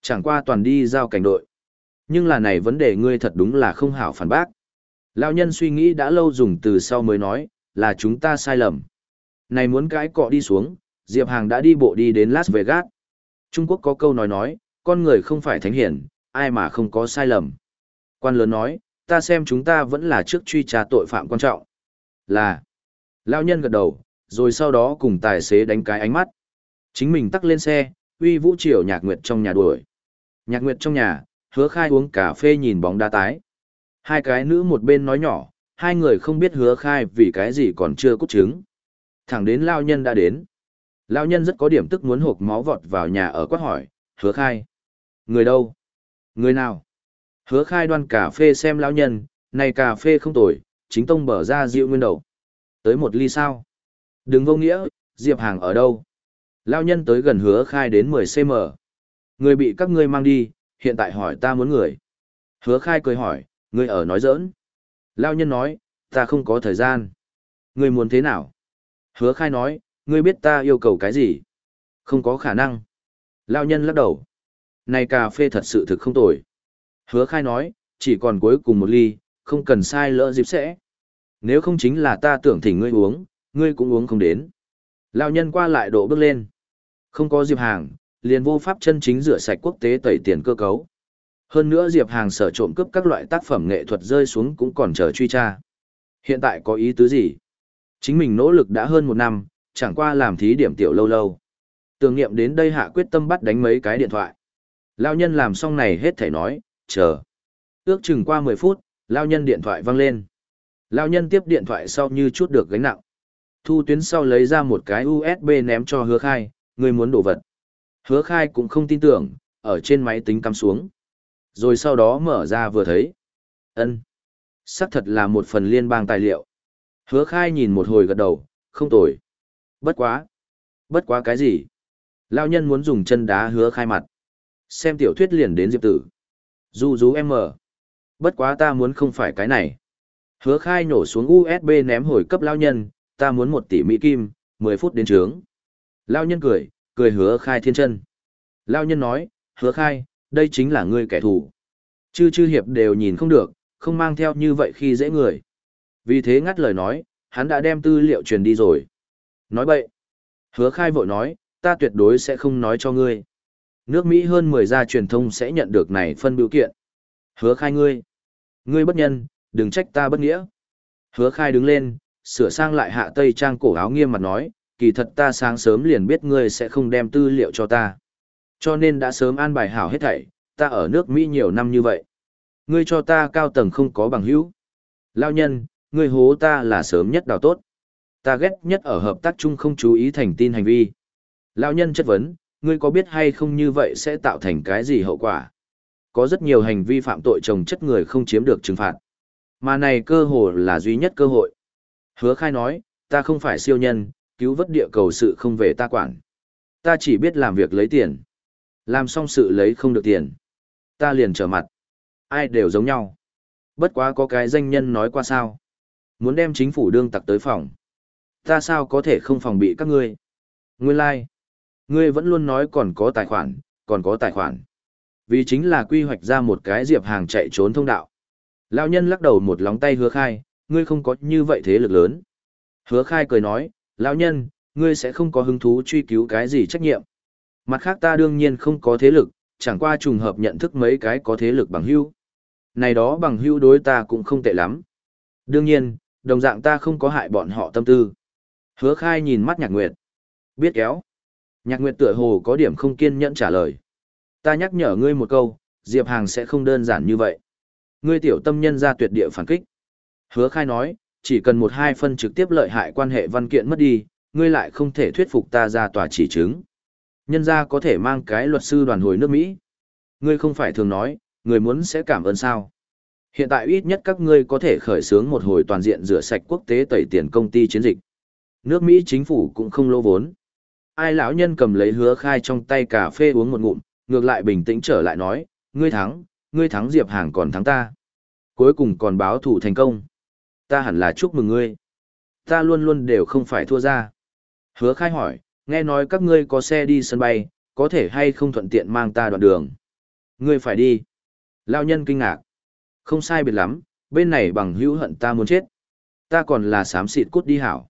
Chẳng qua toàn đi giao cảnh đội. Nhưng là này vấn đề ngươi thật đúng là không hảo phản bác. Lao nhân suy nghĩ đã lâu dùng từ sau mới nói, là chúng ta sai lầm. Này muốn cái cọ đi xuống, Diệp Hàng đã đi bộ đi đến Las Vegas. Trung Quốc có câu nói nói, con người không phải thánh hiển, ai mà không có sai lầm. Quan lớn nói, ta xem chúng ta vẫn là trước truy tra tội phạm quan trọng. Là, lao nhân gật đầu, rồi sau đó cùng tài xế đánh cái ánh mắt. Chính mình tắt lên xe, uy vũ triều nhạc nguyệt trong nhà đuổi. Nhạc nguyệt trong nhà, hứa khai uống cà phê nhìn bóng đá tái. Hai cái nữ một bên nói nhỏ, hai người không biết hứa khai vì cái gì còn chưa cút trứng. Thẳng đến lao nhân đã đến. Lao nhân rất có điểm tức muốn hộp máu vọt vào nhà ở quát hỏi, hứa khai. Người đâu? Người nào? Hứa khai đoan cà phê xem lão nhân, này cà phê không tồi, chính tông bở ra rượu nguyên đầu. Tới một ly sao? Đừng vô nghĩa, Diệp Hàng ở đâu? Lão nhân tới gần hứa khai đến 10cm. Người bị các ngươi mang đi, hiện tại hỏi ta muốn người. Hứa khai cười hỏi, người ở nói giỡn. Lão nhân nói, ta không có thời gian. Người muốn thế nào? Hứa khai nói, ngươi biết ta yêu cầu cái gì? Không có khả năng. Lão nhân lắc đầu. Này cà phê thật sự thực không tồi. Hứa khai nói, chỉ còn cuối cùng một ly, không cần sai lỡ dịp sẽ. Nếu không chính là ta tưởng thỉnh ngươi uống, ngươi cũng uống không đến. Lão nhân qua lại độ bước lên. Không có Diệp Hàng, liền vô pháp chân chính rửa sạch quốc tế tẩy tiền cơ cấu. Hơn nữa Diệp Hàng sở trộm cướp các loại tác phẩm nghệ thuật rơi xuống cũng còn chờ truy tra. Hiện tại có ý tứ gì? Chính mình nỗ lực đã hơn một năm, chẳng qua làm thí điểm tiểu lâu lâu. Tưởng niệm đến đây hạ quyết tâm bắt đánh mấy cái điện thoại. Lao nhân làm xong này hết thể nói, chờ. Ước chừng qua 10 phút, lao nhân điện thoại vang lên. Lao nhân tiếp điện thoại sau như chút được gánh nặng. Thu tuyến sau lấy ra một cái USB ném cho hứa khai, người muốn đổ vật. Hứa khai cũng không tin tưởng, ở trên máy tính cắm xuống. Rồi sau đó mở ra vừa thấy. ân xác thật là một phần liên bang tài liệu. Hứa khai nhìn một hồi gật đầu, không tồi. Bất quá. Bất quá cái gì? Lao nhân muốn dùng chân đá hứa khai mặt. Xem tiểu thuyết liền đến Diệp Tử. Du du em mở. Bất quá ta muốn không phải cái này. Hứa khai nổ xuống USB ném hồi cấp lao nhân, ta muốn một tỷ Mỹ Kim, 10 phút đến trướng. Lao nhân cười, cười hứa khai thiên chân. Lao nhân nói, hứa khai, đây chính là ngươi kẻ thù. Chư chư hiệp đều nhìn không được, không mang theo như vậy khi dễ người. Vì thế ngắt lời nói, hắn đã đem tư liệu truyền đi rồi. Nói bậy. Hứa khai vội nói, ta tuyệt đối sẽ không nói cho ngươi. Nước Mỹ hơn 10 gia truyền thông sẽ nhận được này phân biểu kiện. Hứa khai ngươi. Ngươi bất nhân, đừng trách ta bất nghĩa. Hứa khai đứng lên, sửa sang lại hạ tây trang cổ áo nghiêm mặt nói, kỳ thật ta sáng sớm liền biết ngươi sẽ không đem tư liệu cho ta. Cho nên đã sớm an bài hảo hết thảy, ta ở nước Mỹ nhiều năm như vậy. Ngươi cho ta cao tầng không có bằng hữu. Lao nhân, ngươi hố ta là sớm nhất đào tốt. Ta ghét nhất ở hợp tác chung không chú ý thành tin hành vi. Lao nhân chất vấn, ngươi có biết hay không như vậy sẽ tạo thành cái gì hậu quả? Có rất nhiều hành vi phạm tội chồng chất người không chiếm được trừng phạt. Mà này cơ hội là duy nhất cơ hội. Hứa khai nói, ta không phải siêu nhân, cứu vớt địa cầu sự không về ta quản. Ta chỉ biết làm việc lấy tiền. Làm xong sự lấy không được tiền. Ta liền trở mặt. Ai đều giống nhau. Bất quá có cái danh nhân nói qua sao. Muốn đem chính phủ đương tặc tới phòng. Ta sao có thể không phòng bị các ngươi? Nguyên lai. Like. Ngươi vẫn luôn nói còn có tài khoản, còn có tài khoản. Vì chính là quy hoạch ra một cái diệp hàng chạy trốn thông đạo. Lão nhân lắc đầu một lóng tay hứa khai, ngươi không có như vậy thế lực lớn. Hứa khai cười nói, lão nhân, ngươi sẽ không có hứng thú truy cứu cái gì trách nhiệm. Mặt khác ta đương nhiên không có thế lực, chẳng qua trùng hợp nhận thức mấy cái có thế lực bằng hưu. Này đó bằng hưu đối ta cũng không tệ lắm. Đương nhiên, đồng dạng ta không có hại bọn họ tâm tư. Hứa khai nhìn mắt nhạc nguyệt. Biết kéo. Nhạc nguyệt tựa hồ có điểm không kiên nhẫn trả lời. Ta nhắc nhở ngươi một câu, Diệp Hàng sẽ không đơn giản như vậy. Ngươi tiểu tâm nhân ra tuyệt địa phản kích. Hứa khai nói, chỉ cần một hai phân trực tiếp lợi hại quan hệ văn kiện mất đi, ngươi lại không thể thuyết phục ta ra tòa chỉ chứng. Nhân ra có thể mang cái luật sư đoàn hồi nước Mỹ. Ngươi không phải thường nói, người muốn sẽ cảm ơn sao. Hiện tại ít nhất các ngươi có thể khởi xướng một hồi toàn diện rửa sạch quốc tế tẩy tiền công ty chiến dịch. Nước Mỹ chính phủ cũng không lỗ vốn. Ai lão nhân cầm lấy hứa khai trong tay cà phê uống một ngụm, ngược lại bình tĩnh trở lại nói, ngươi thắng, ngươi thắng Diệp Hàng còn thắng ta. Cuối cùng còn báo thủ thành công. Ta hẳn là chúc mừng ngươi. Ta luôn luôn đều không phải thua ra. Hứa khai hỏi, nghe nói các ngươi có xe đi sân bay, có thể hay không thuận tiện mang ta đoạn đường. Ngươi phải đi. Lao nhân kinh ngạc. Không sai biệt lắm, bên này bằng hữu hận ta muốn chết. Ta còn là sám xịt cút đi hảo.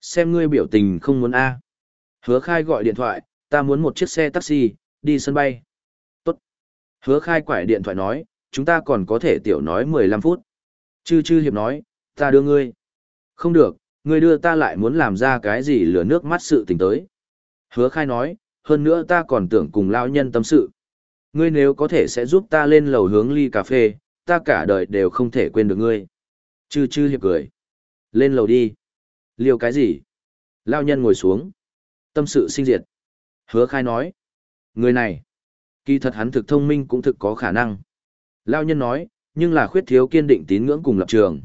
Xem ngươi biểu tình không muốn A. Hứa khai gọi điện thoại, ta muốn một chiếc xe taxi, đi sân bay. Tốt. Hứa khai quải điện thoại nói, chúng ta còn có thể tiểu nói 15 phút. Chư chư hiệp nói, ta đưa ngươi. Không được, ngươi đưa ta lại muốn làm ra cái gì lửa nước mắt sự tình tới. Hứa khai nói, hơn nữa ta còn tưởng cùng lao nhân tâm sự. Ngươi nếu có thể sẽ giúp ta lên lầu hướng ly cà phê, ta cả đời đều không thể quên được ngươi. Chư chư hiệp cười. Lên lầu đi. Liều cái gì? Lao nhân ngồi xuống. Tâm sự sinh diệt. Hứa khai nói. Người này. Kỳ thật hắn thực thông minh cũng thực có khả năng. Lao nhân nói, nhưng là khuyết thiếu kiên định tín ngưỡng cùng lập trường.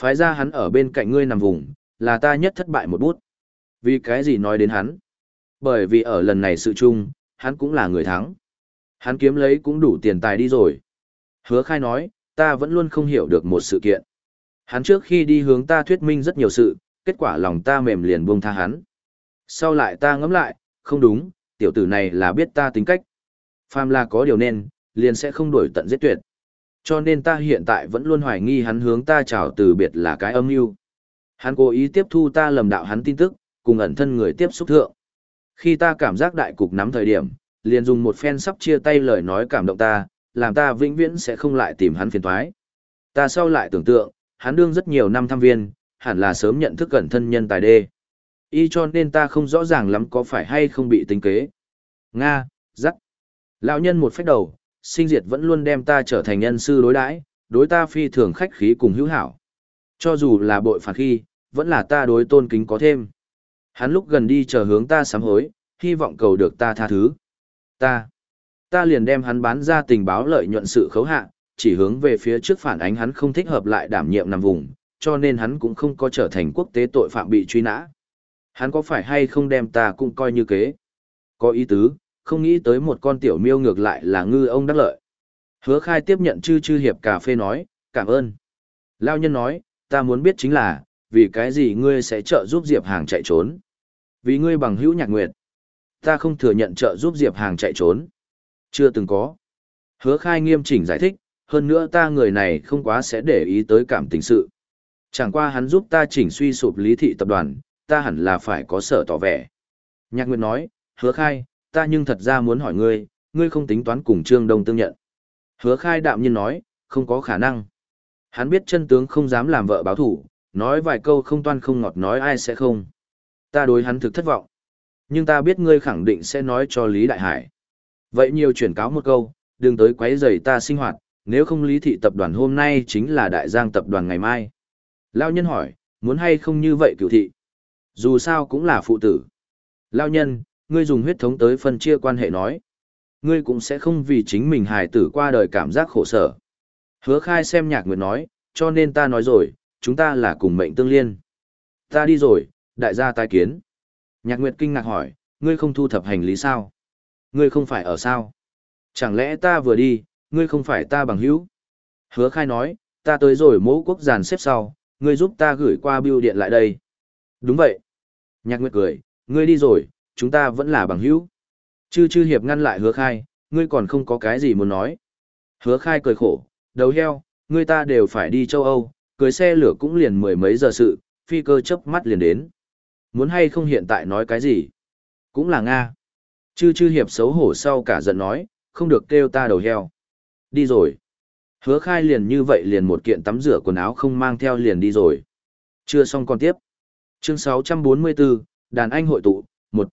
Phái ra hắn ở bên cạnh ngươi nằm vùng, là ta nhất thất bại một bút. Vì cái gì nói đến hắn? Bởi vì ở lần này sự chung, hắn cũng là người thắng. Hắn kiếm lấy cũng đủ tiền tài đi rồi. Hứa khai nói, ta vẫn luôn không hiểu được một sự kiện. Hắn trước khi đi hướng ta thuyết minh rất nhiều sự, kết quả lòng ta mềm liền buông tha hắn. Sau lại ta ngẫm lại, không đúng, tiểu tử này là biết ta tính cách. Phàm là có điều nên, liền sẽ không đổi tận giết tuyệt. Cho nên ta hiện tại vẫn luôn hoài nghi hắn hướng ta chào từ biệt là cái âm mưu. Hắn cố ý tiếp thu ta lầm đạo hắn tin tức, cùng ẩn thân người tiếp xúc thượng. Khi ta cảm giác đại cục nắm thời điểm, liền dùng một phen sắp chia tay lời nói cảm động ta, làm ta vĩnh viễn sẽ không lại tìm hắn phiền toái. Ta sau lại tưởng tượng, hắn đương rất nhiều năm tham viên, hẳn là sớm nhận thức cẩn thân nhân tài đê. Y cho nên ta không rõ ràng lắm có phải hay không bị tính kế. Nga, rắc. Lão nhân một phép đầu, sinh diệt vẫn luôn đem ta trở thành nhân sư đối đãi, đối ta phi thường khách khí cùng hữu hảo. Cho dù là bội phản khi, vẫn là ta đối tôn kính có thêm. Hắn lúc gần đi chờ hướng ta sám hối, hy vọng cầu được ta tha thứ. Ta, ta liền đem hắn bán ra tình báo lợi nhuận sự khấu hạ, chỉ hướng về phía trước phản ánh hắn không thích hợp lại đảm nhiệm nằm vùng, cho nên hắn cũng không có trở thành quốc tế tội phạm bị truy nã. Hắn có phải hay không đem ta cũng coi như kế. Có ý tứ, không nghĩ tới một con tiểu miêu ngược lại là ngư ông đắc lợi. Hứa khai tiếp nhận chư chư hiệp cà phê nói, cảm ơn. Lao nhân nói, ta muốn biết chính là, vì cái gì ngươi sẽ trợ giúp Diệp Hàng chạy trốn? Vì ngươi bằng hữu nhạc nguyệt. Ta không thừa nhận trợ giúp Diệp Hàng chạy trốn. Chưa từng có. Hứa khai nghiêm chỉnh giải thích, hơn nữa ta người này không quá sẽ để ý tới cảm tình sự. Chẳng qua hắn giúp ta chỉnh suy sụp lý thị tập đoàn, ta hẳn là phải có sở tỏ vẻ. Nhạc Nguyệt nói, hứa khai, ta nhưng thật ra muốn hỏi ngươi, ngươi không tính toán cùng Trương Đông tương nhận. Hứa khai đạm nhiên nói, không có khả năng. Hắn biết chân tướng không dám làm vợ báo thủ, nói vài câu không toan không ngọt nói ai sẽ không. Ta đối hắn thực thất vọng. Nhưng ta biết ngươi khẳng định sẽ nói cho Lý Đại Hải. Vậy nhiều chuyển cáo một câu, đừng tới quấy rầy ta sinh hoạt, nếu không Lý Thị Tập đoàn hôm nay chính là Đại Giang Tập đoàn ngày mai. Lao nhân hỏi, muốn hay không như vậy cựu thị? Dù sao cũng là phụ tử. Lao nhân, ngươi dùng huyết thống tới phân chia quan hệ nói. Ngươi cũng sẽ không vì chính mình hài tử qua đời cảm giác khổ sở. Hứa khai xem nhạc nguyệt nói, cho nên ta nói rồi, chúng ta là cùng mệnh tương liên. Ta đi rồi, đại gia tai kiến. Nhạc nguyệt kinh ngạc hỏi, ngươi không thu thập hành lý sao? Ngươi không phải ở sao? Chẳng lẽ ta vừa đi, ngươi không phải ta bằng hữu? Hứa khai nói, ta tới rồi mẫu quốc giàn xếp sau, ngươi giúp ta gửi qua bưu điện lại đây. Đúng vậy. Nhạc Nguyệt cười, ngươi đi rồi, chúng ta vẫn là bằng hữu. Chư chư hiệp ngăn lại hứa khai, ngươi còn không có cái gì muốn nói. Hứa khai cười khổ, đầu heo, ngươi ta đều phải đi châu Âu, cưới xe lửa cũng liền mười mấy giờ sự, phi cơ chớp mắt liền đến. Muốn hay không hiện tại nói cái gì? Cũng là Nga. Chư chư hiệp xấu hổ sau cả giận nói, không được kêu ta đầu heo. Đi rồi. Hứa khai liền như vậy liền một kiện tắm rửa quần áo không mang theo liền đi rồi. Chưa xong còn tiếp. Chương 644, Đàn Anh hội tụ, 1.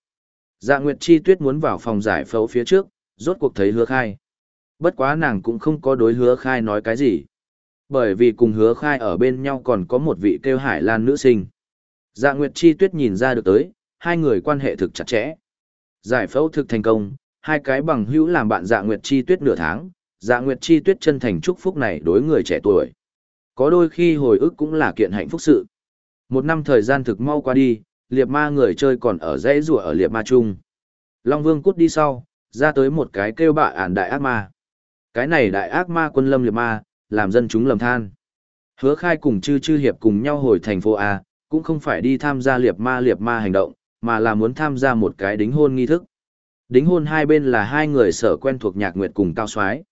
Dạ Nguyệt Chi Tuyết muốn vào phòng giải phẫu phía trước, rốt cuộc thấy hứa khai. Bất quá nàng cũng không có đối hứa khai nói cái gì. Bởi vì cùng hứa khai ở bên nhau còn có một vị kêu hải lan nữ sinh. Dạ Nguyệt Chi Tuyết nhìn ra được tới, hai người quan hệ thực chặt chẽ. Giải phẫu thực thành công, hai cái bằng hữu làm bạn Dạ Nguyệt Chi Tuyết nửa tháng, Dạ Nguyệt Chi Tuyết chân thành chúc phúc này đối người trẻ tuổi. Có đôi khi hồi ức cũng là kiện hạnh phúc sự. Một năm thời gian thực mau qua đi, liệt ma người chơi còn ở dãy rùa ở liệt ma chung. Long Vương cút đi sau, ra tới một cái kêu bạ ản đại ác ma. Cái này đại ác ma quân lâm liệt ma, làm dân chúng lầm than. Hứa khai cùng chư chư hiệp cùng nhau hồi thành phố A, cũng không phải đi tham gia liệt ma liệt ma hành động, mà là muốn tham gia một cái đính hôn nghi thức. Đính hôn hai bên là hai người sở quen thuộc nhạc nguyệt cùng cao soái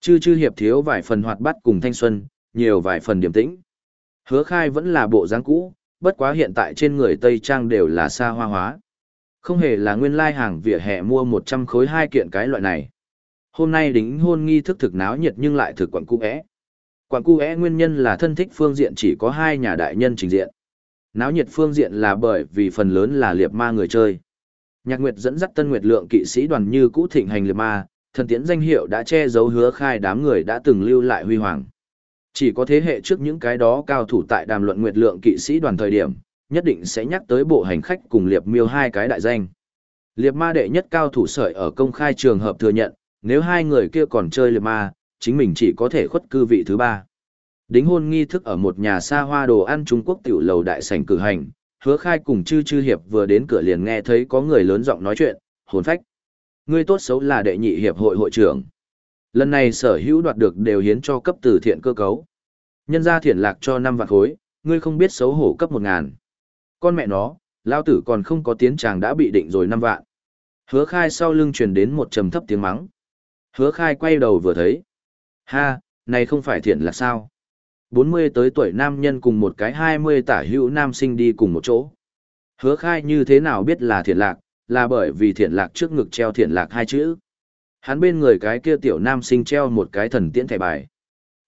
Chư chư hiệp thiếu vài phần hoạt bát cùng thanh xuân, nhiều vài phần điềm tĩnh. Hứa khai vẫn là bộ dáng cũ, bất quá hiện tại trên người Tây Trang đều là xa hoa hóa. Không hề là nguyên lai hàng vỉa hè mua 100 khối hai kiện cái loại này. Hôm nay đính hôn nghi thức thực náo nhiệt nhưng lại thực quận cu ẽ. Quận cu ẽ nguyên nhân là thân thích phương diện chỉ có hai nhà đại nhân trình diện. Náo nhiệt phương diện là bởi vì phần lớn là liệp ma người chơi. Nhạc Nguyệt dẫn dắt Tân Nguyệt lượng kỵ sĩ đoàn như cũ thịnh hành liệp ma, thần tiễn danh hiệu đã che giấu hứa khai đám người đã từng lưu lại huy hoàng. Chỉ có thế hệ trước những cái đó cao thủ tại đàm luận nguyệt lượng kỵ sĩ đoàn thời điểm, nhất định sẽ nhắc tới bộ hành khách cùng liệp miêu hai cái đại danh. Liệp ma đệ nhất cao thủ sợi ở công khai trường hợp thừa nhận, nếu hai người kia còn chơi liệp ma, chính mình chỉ có thể khuất cư vị thứ ba. Đính hôn nghi thức ở một nhà xa hoa đồ ăn Trung Quốc tiểu lầu đại sảnh cử hành, hứa khai cùng chư chư hiệp vừa đến cửa liền nghe thấy có người lớn giọng nói chuyện, hồn phách. Ngươi tốt xấu là đệ nhị hiệp hội hội trưởng. Lần này sở hữu đoạt được đều hiến cho cấp từ thiện cơ cấu. Nhân gia thiện lạc cho năm vạn khối, ngươi không biết xấu hổ cấp một ngàn. Con mẹ nó, lao tử còn không có tiến chàng đã bị định rồi năm vạn. Hứa khai sau lưng truyền đến một trầm thấp tiếng mắng. Hứa khai quay đầu vừa thấy. Ha, này không phải thiện là sao? 40 tới tuổi nam nhân cùng một cái 20 tả hữu nam sinh đi cùng một chỗ. Hứa khai như thế nào biết là thiện lạc, là bởi vì thiện lạc trước ngực treo thiện lạc hai chữ. Hắn bên người cái kia tiểu nam sinh treo một cái thần tiễn thẻ bài.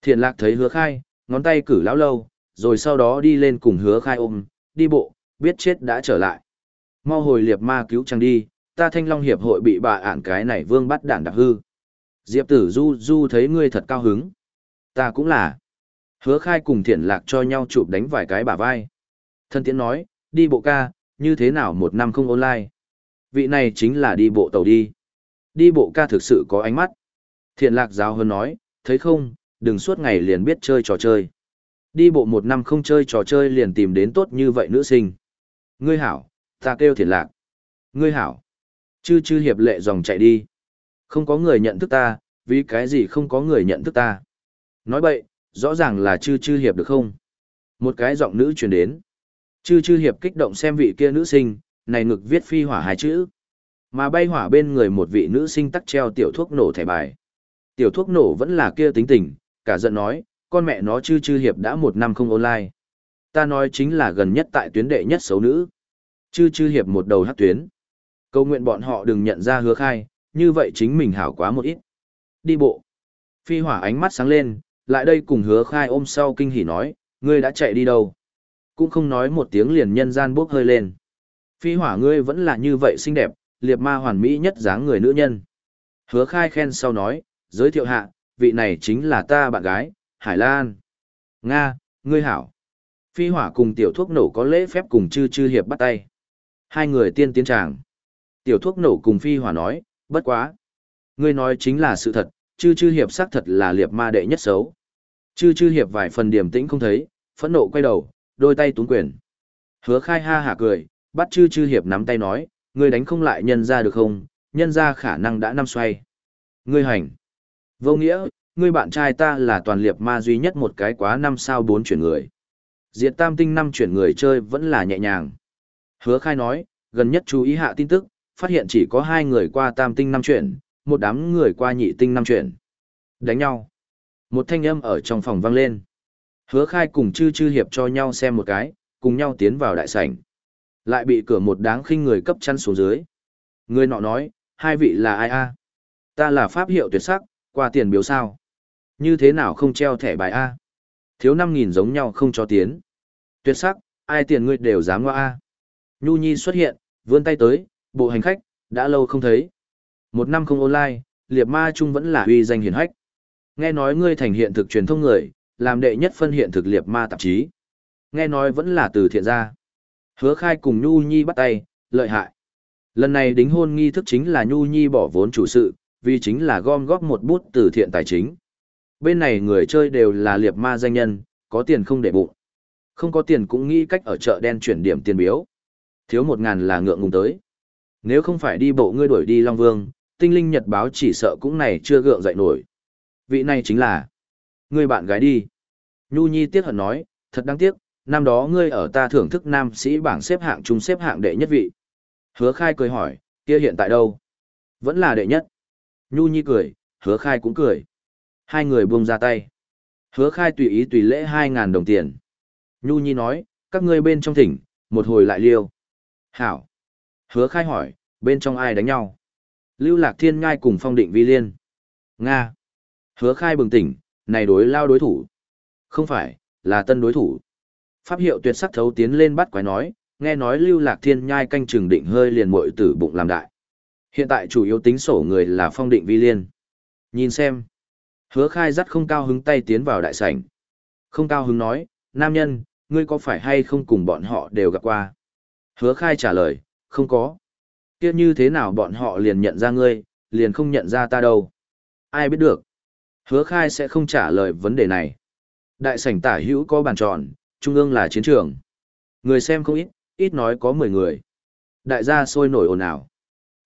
Thiện lạc thấy hứa khai, ngón tay cử lão lâu, rồi sau đó đi lên cùng hứa khai ôm, đi bộ, biết chết đã trở lại. Mau hồi liệp ma cứu chàng đi, ta thanh long hiệp hội bị bà ản cái này vương bắt đản đặc hư. Diệp tử du du thấy ngươi thật cao hứng. Ta cũng là. Hứa khai cùng thiện lạc cho nhau chụp đánh vài cái bả vai. Thân tiễn nói, đi bộ ca, như thế nào một năm không online. Vị này chính là đi bộ tàu đi. Đi bộ ca thực sự có ánh mắt. Thiện lạc giáo hơn nói, thấy không, đừng suốt ngày liền biết chơi trò chơi. Đi bộ một năm không chơi trò chơi liền tìm đến tốt như vậy nữ sinh. Ngươi hảo, ta kêu thiện lạc. Ngươi hảo. Chư chư hiệp lệ dòng chạy đi. Không có người nhận thức ta, vì cái gì không có người nhận thức ta. Nói bậy, rõ ràng là chư chư hiệp được không? Một cái giọng nữ truyền đến. Chư chư hiệp kích động xem vị kia nữ sinh, này ngực viết phi hỏa hai chữ. Mà bay hỏa bên người một vị nữ sinh tắc treo tiểu thuốc nổ thẻ bài. Tiểu thuốc nổ vẫn là kia tính tình, cả giận nói, con mẹ nó chư chư hiệp đã một năm không online. Ta nói chính là gần nhất tại tuyến đệ nhất xấu nữ. Chư chư hiệp một đầu hát tuyến. Cầu nguyện bọn họ đừng nhận ra hứa khai, như vậy chính mình hảo quá một ít. Đi bộ. Phi hỏa ánh mắt sáng lên, lại đây cùng hứa khai ôm sau kinh hỉ nói, ngươi đã chạy đi đâu? Cũng không nói một tiếng liền nhân gian bốc hơi lên. Phi hỏa ngươi vẫn là như vậy xinh đẹp, liệt ma hoàn mỹ nhất dáng người nữ nhân. Hứa khai khen sau nói, giới thiệu hạ, vị này chính là ta bạn gái, Hải Lan. Nga, ngươi hảo. Phi hỏa cùng tiểu thuốc nổ có lễ phép cùng chư chư hiệp bắt tay. Hai người tiên tiến tràng. Tiểu thuốc nổ cùng phi hỏa nói, bất quá. Ngươi nói chính là sự thật, chư chư hiệp xác thật là liệt ma đệ nhất xấu. Chư chư hiệp vài phần điểm tĩnh không thấy, phẫn nộ quay đầu, đôi tay túng quyền. Hứa khai ha hả cười, bắt chư chư hiệp nắm tay nói, ngươi đánh không lại nhân ra được không, nhân ra khả năng đã năm xoay. Ngươi hành. Vô nghĩa, ngươi bạn trai ta là toàn liệt ma duy nhất một cái quá năm sao bốn chuyển người. Diệt tam tinh năm chuyển người chơi vẫn là nhẹ nhàng. Hứa khai nói, gần nhất chú ý hạ tin tức, phát hiện chỉ có hai người qua tam tinh năm chuyển, một đám người qua nhị tinh năm chuyển. Đánh nhau. Một thanh âm ở trong phòng vang lên. Hứa khai cùng chư chư hiệp cho nhau xem một cái, cùng nhau tiến vào đại sảnh. Lại bị cửa một đáng khinh người cấp chăn xuống dưới. Người nọ nói, hai vị là ai a Ta là pháp hiệu tuyệt sắc, qua tiền biếu sao. Như thế nào không treo thẻ bài A? Thiếu năm nghìn giống nhau không cho tiến. Tuyệt sắc, ai tiền ngươi đều dám ngoa A. Nhu Nhi xuất hiện, vươn tay tới, bộ hành khách, đã lâu không thấy. Một năm không online, liệt ma trung vẫn là uy danh hiển hách. Nghe nói ngươi thành hiện thực truyền thông người, làm đệ nhất phân hiện thực liệt ma tạp chí. Nghe nói vẫn là từ thiện gia. Hứa khai cùng Nhu Nhi bắt tay, lợi hại. Lần này đính hôn nghi thức chính là Nhu Nhi bỏ vốn chủ sự, vì chính là gom góp một bút từ thiện tài chính. Bên này người chơi đều là liệt ma danh nhân, có tiền không để bụng. Không có tiền cũng nghĩ cách ở chợ đen chuyển điểm tiền biếu. Thiếu một ngàn là ngượng ngùng tới. Nếu không phải đi bộ ngươi đuổi đi Long Vương, tinh linh nhật báo chỉ sợ cũng này chưa gượng dậy nổi. Vị này chính là người bạn gái đi. Nhu Nhi tiếc hận nói, thật đáng tiếc, năm đó ngươi ở ta thưởng thức nam sĩ bảng xếp hạng trung xếp hạng đệ nhất vị. Hứa khai cười hỏi, kia hiện tại đâu? Vẫn là đệ nhất. Nhu Nhi cười, hứa khai cũng cười. Hai người buông ra tay. Hứa khai tùy ý tùy lễ 2.000 đồng tiền. Nhu Nhi nói, các ngươi bên trong thỉnh, một hồi lại liêu. Hảo. Hứa khai hỏi, bên trong ai đánh nhau? Lưu Lạc Thiên Ngai cùng phong định vi liên. Nga. Hứa khai bừng tỉnh, này đối lao đối thủ. Không phải, là tân đối thủ. Pháp hiệu tuyệt sắc thấu tiến lên bắt quái nói, nghe nói Lưu Lạc Thiên Nhai canh chừng định hơi liền muội tử bụng làm đại. Hiện tại chủ yếu tính sổ người là phong định vi liên. Nhìn xem. Hứa khai dắt không cao hứng tay tiến vào đại sảnh. Không cao hứng nói, nam nhân, ngươi có phải hay không cùng bọn họ đều gặp qua? Hứa khai trả lời, không có. Kia như thế nào bọn họ liền nhận ra ngươi, liền không nhận ra ta đâu. Ai biết được. Hứa khai sẽ không trả lời vấn đề này. Đại sảnh tả hữu có bàn tròn, trung ương là chiến trường. Người xem không ít, ít nói có 10 người. Đại gia sôi nổi ồn ào.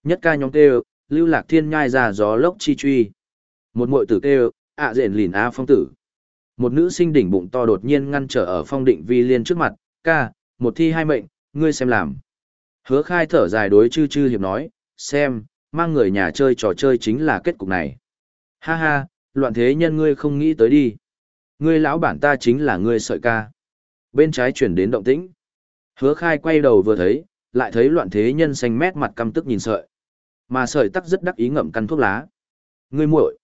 Nhất ca nhóm kêu, lưu lạc thiên nhai ra gió lốc chi truy. Một muội tử kêu, ạ à lìn a phong tử. Một nữ sinh đỉnh bụng to đột nhiên ngăn trở ở phong định vi liên trước mặt, ca, một thi hai mệnh, ngươi xem làm. Hứa khai thở dài đối chư chư hiệp nói, xem, mang người nhà chơi trò chơi chính là kết cục này. Ha ha, loạn thế nhân ngươi không nghĩ tới đi. Ngươi lão bản ta chính là ngươi sợi ca. Bên trái chuyển đến động tĩnh. Hứa khai quay đầu vừa thấy, lại thấy loạn thế nhân xanh mét mặt căm tức nhìn sợi. Mà sợi tắc rất đắc ý ngậm căn thuốc lá. Ngươi muội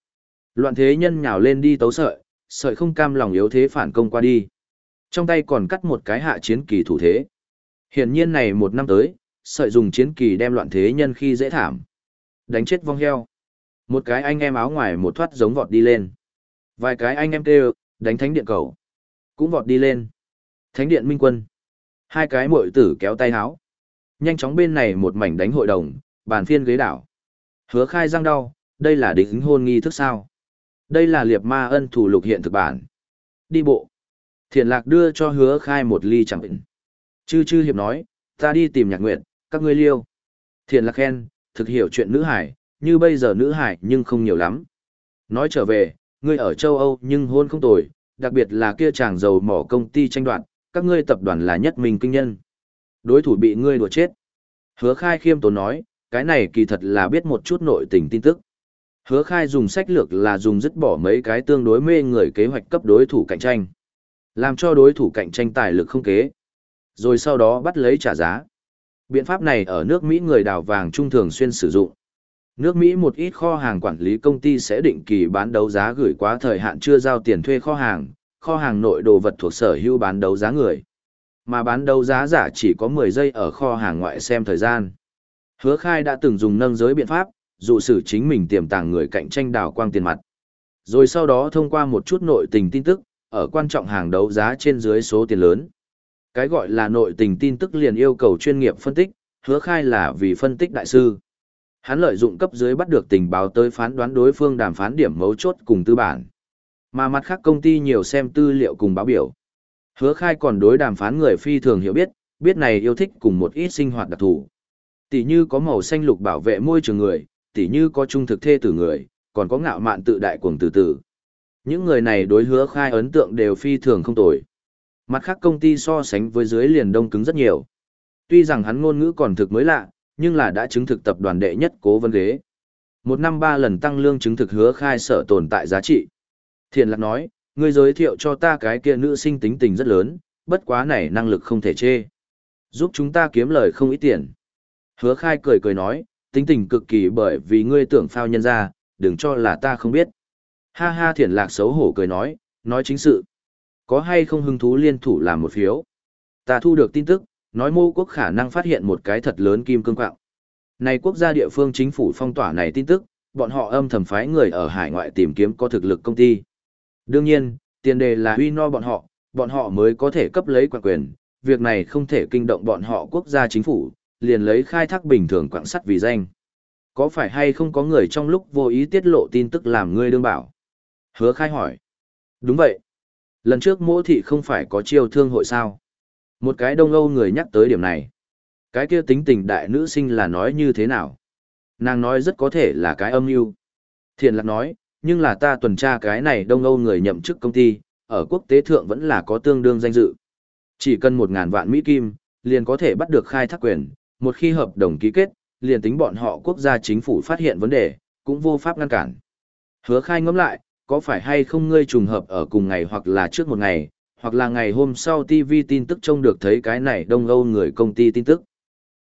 Loạn thế nhân nhào lên đi tấu sợi, sợi không cam lòng yếu thế phản công qua đi. Trong tay còn cắt một cái hạ chiến kỳ thủ thế. Hiển nhiên này một năm tới, sợi dùng chiến kỳ đem loạn thế nhân khi dễ thảm. Đánh chết vong heo. Một cái anh em áo ngoài một thoát giống vọt đi lên. Vài cái anh em kêu, đánh thánh điện cầu. Cũng vọt đi lên. Thánh điện minh quân. Hai cái muội tử kéo tay háo. Nhanh chóng bên này một mảnh đánh hội đồng, bàn phiên ghế đảo. Hứa khai răng đau, đây là đính hôn nghi thức sao. Đây là liệp ma ân thủ lục hiện thực bản. Đi bộ. Thiện lạc đưa cho hứa khai một ly chẳng bệnh. Chư chư hiệp nói, ta đi tìm nhạc nguyện, các ngươi liêu. Thiện lạc khen, thực hiểu chuyện nữ hải, như bây giờ nữ hải nhưng không nhiều lắm. Nói trở về, ngươi ở châu Âu nhưng hôn không tồi, đặc biệt là kia chàng giàu mỏ công ty tranh đoạt, các ngươi tập đoàn là nhất minh kinh nhân. Đối thủ bị ngươi đùa chết. Hứa khai khiêm tốn nói, cái này kỳ thật là biết một chút nội tình tin tức. Hứa khai dùng sách lược là dùng dứt bỏ mấy cái tương đối mê người kế hoạch cấp đối thủ cạnh tranh. Làm cho đối thủ cạnh tranh tài lực không kế. Rồi sau đó bắt lấy trả giá. Biện pháp này ở nước Mỹ người đào vàng trung thường xuyên sử dụng. Nước Mỹ một ít kho hàng quản lý công ty sẽ định kỳ bán đấu giá gửi quá thời hạn chưa giao tiền thuê kho hàng, kho hàng nội đồ vật thuộc sở hữu bán đấu giá người. Mà bán đấu giá giả chỉ có 10 giây ở kho hàng ngoại xem thời gian. Hứa khai đã từng dùng nâng giới biện pháp, dụ sử chính mình tiềm tàng người cạnh tranh đào quang tiền mặt. Rồi sau đó thông qua một chút nội tình tin tức, ở quan trọng hàng đấu giá trên dưới số tiền lớn. Cái gọi là nội tình tin tức liền yêu cầu chuyên nghiệp phân tích, hứa khai là vì phân tích đại sư. Hắn lợi dụng cấp dưới bắt được tình báo tới phán đoán đối phương đàm phán điểm mấu chốt cùng tư bản. Mà mặt khác công ty nhiều xem tư liệu cùng báo biểu. Hứa khai còn đối đàm phán người phi thường hiểu biết, biết này yêu thích cùng một ít sinh hoạt đặc thù. Tỷ như có màu xanh lục bảo vệ môi trường người, tỷ như có trung thực thê tử người, còn có ngạo mạn tự đại cuồng từ từ. Những người này đối hứa khai ấn tượng đều phi thường không tồi. Mặt khác công ty so sánh với dưới liền đông cứng rất nhiều. Tuy rằng hắn ngôn ngữ còn thực mới lạ, nhưng là đã chứng thực tập đoàn đệ nhất cố vấn ghế. Một năm ba lần tăng lương chứng thực hứa khai sở tồn tại giá trị. Thiền lạc nói, ngươi giới thiệu cho ta cái kia nữ sinh tính tình rất lớn, bất quá này năng lực không thể chê. Giúp chúng ta kiếm lời không ít tiền. Hứa khai cười cười nói, tính tình cực kỳ bởi vì ngươi tưởng phao nhân ra, đừng cho là ta không biết. Ha ha thiền lạc xấu hổ cười nói, nói chính sự. Có hay không hứng thú liên thủ làm một phiếu? Ta thu được tin tức, nói mô quốc khả năng phát hiện một cái thật lớn kim cương quạng. Này quốc gia địa phương chính phủ phong tỏa này tin tức, bọn họ âm thầm phái người ở hải ngoại tìm kiếm có thực lực công ty. Đương nhiên, tiền đề là huy no bọn họ, bọn họ mới có thể cấp lấy quản quyền, việc này không thể kinh động bọn họ quốc gia chính phủ, liền lấy khai thác bình thường quảng sắt vì danh. Có phải hay không có người trong lúc vô ý tiết lộ tin tức làm ngươi đương bảo? Hứa khai hỏi. Đúng vậy. Lần trước mỗ thị không phải có chiêu thương hội sao? Một cái đông âu người nhắc tới điểm này. Cái kia tính tình đại nữ sinh là nói như thế nào? Nàng nói rất có thể là cái âm mưu Thiện lạc nói, nhưng là ta tuần tra cái này đông âu người nhậm chức công ty, ở quốc tế thượng vẫn là có tương đương danh dự. Chỉ cần một ngàn vạn Mỹ Kim, liền có thể bắt được khai thác quyền, một khi hợp đồng ký kết, liền tính bọn họ quốc gia chính phủ phát hiện vấn đề, cũng vô pháp ngăn cản. Hứa khai ngẫm lại, có phải hay không ngươi trùng hợp ở cùng ngày hoặc là trước một ngày, hoặc là ngày hôm sau TV tin tức trông được thấy cái này Đông Âu người công ty tin tức.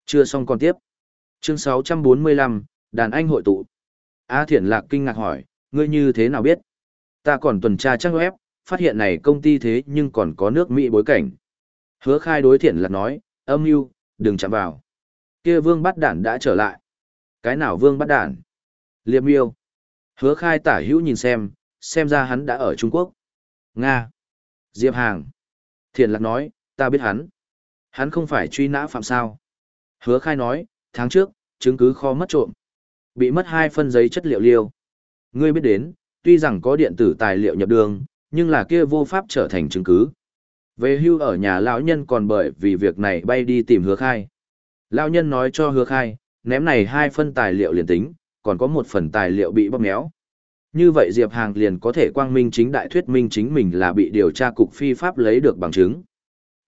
Chưa xong còn tiếp. Chương 645, Đàn Anh hội tụ. A Thiển Lạc kinh ngạc hỏi, ngươi như thế nào biết? Ta còn tuần tra trang web, phát hiện này công ty thế nhưng còn có nước Mỹ bối cảnh. Hứa khai đối Thiện Lạc nói, âm mưu đừng chạm vào. kia vương bắt đản đã trở lại. Cái nào vương bắt đản? Liệp miêu. Hứa khai tả hữu nhìn xem, xem ra hắn đã ở Trung Quốc. Nga. Diệp Hàng. Thiện lạc nói, ta biết hắn. Hắn không phải truy nã phạm sao. Hứa khai nói, tháng trước, chứng cứ kho mất trộm. Bị mất hai phân giấy chất liệu liêu. Ngươi biết đến, tuy rằng có điện tử tài liệu nhập đường, nhưng là kia vô pháp trở thành chứng cứ. Về hưu ở nhà lão nhân còn bởi vì việc này bay đi tìm hứa khai. Lão nhân nói cho hứa khai, ném này hai phân tài liệu liền tính, còn có một phần tài liệu bị bóp méo. Như vậy Diệp Hàng liền có thể quang minh chính đại thuyết minh chính mình là bị điều tra cục phi pháp lấy được bằng chứng.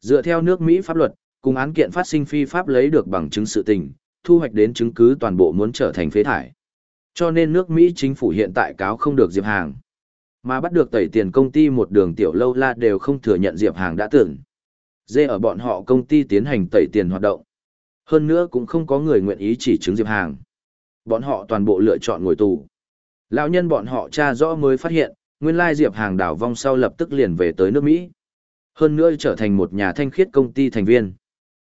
Dựa theo nước Mỹ pháp luật, cùng án kiện phát sinh phi pháp lấy được bằng chứng sự tình, thu hoạch đến chứng cứ toàn bộ muốn trở thành phế thải. Cho nên nước Mỹ chính phủ hiện tại cáo không được Diệp Hàng. Mà bắt được tẩy tiền công ty một đường tiểu lâu la đều không thừa nhận Diệp Hàng đã tưởng. Dê ở bọn họ công ty tiến hành tẩy tiền hoạt động. Hơn nữa cũng không có người nguyện ý chỉ chứng Diệp Hàng. Bọn họ toàn bộ lựa chọn ngồi tù. Lão nhân bọn họ tra rõ mới phát hiện, nguyên lai Diệp Hàng đảo vong sau lập tức liền về tới nước Mỹ. Hơn nữa trở thành một nhà thanh khiết công ty thành viên.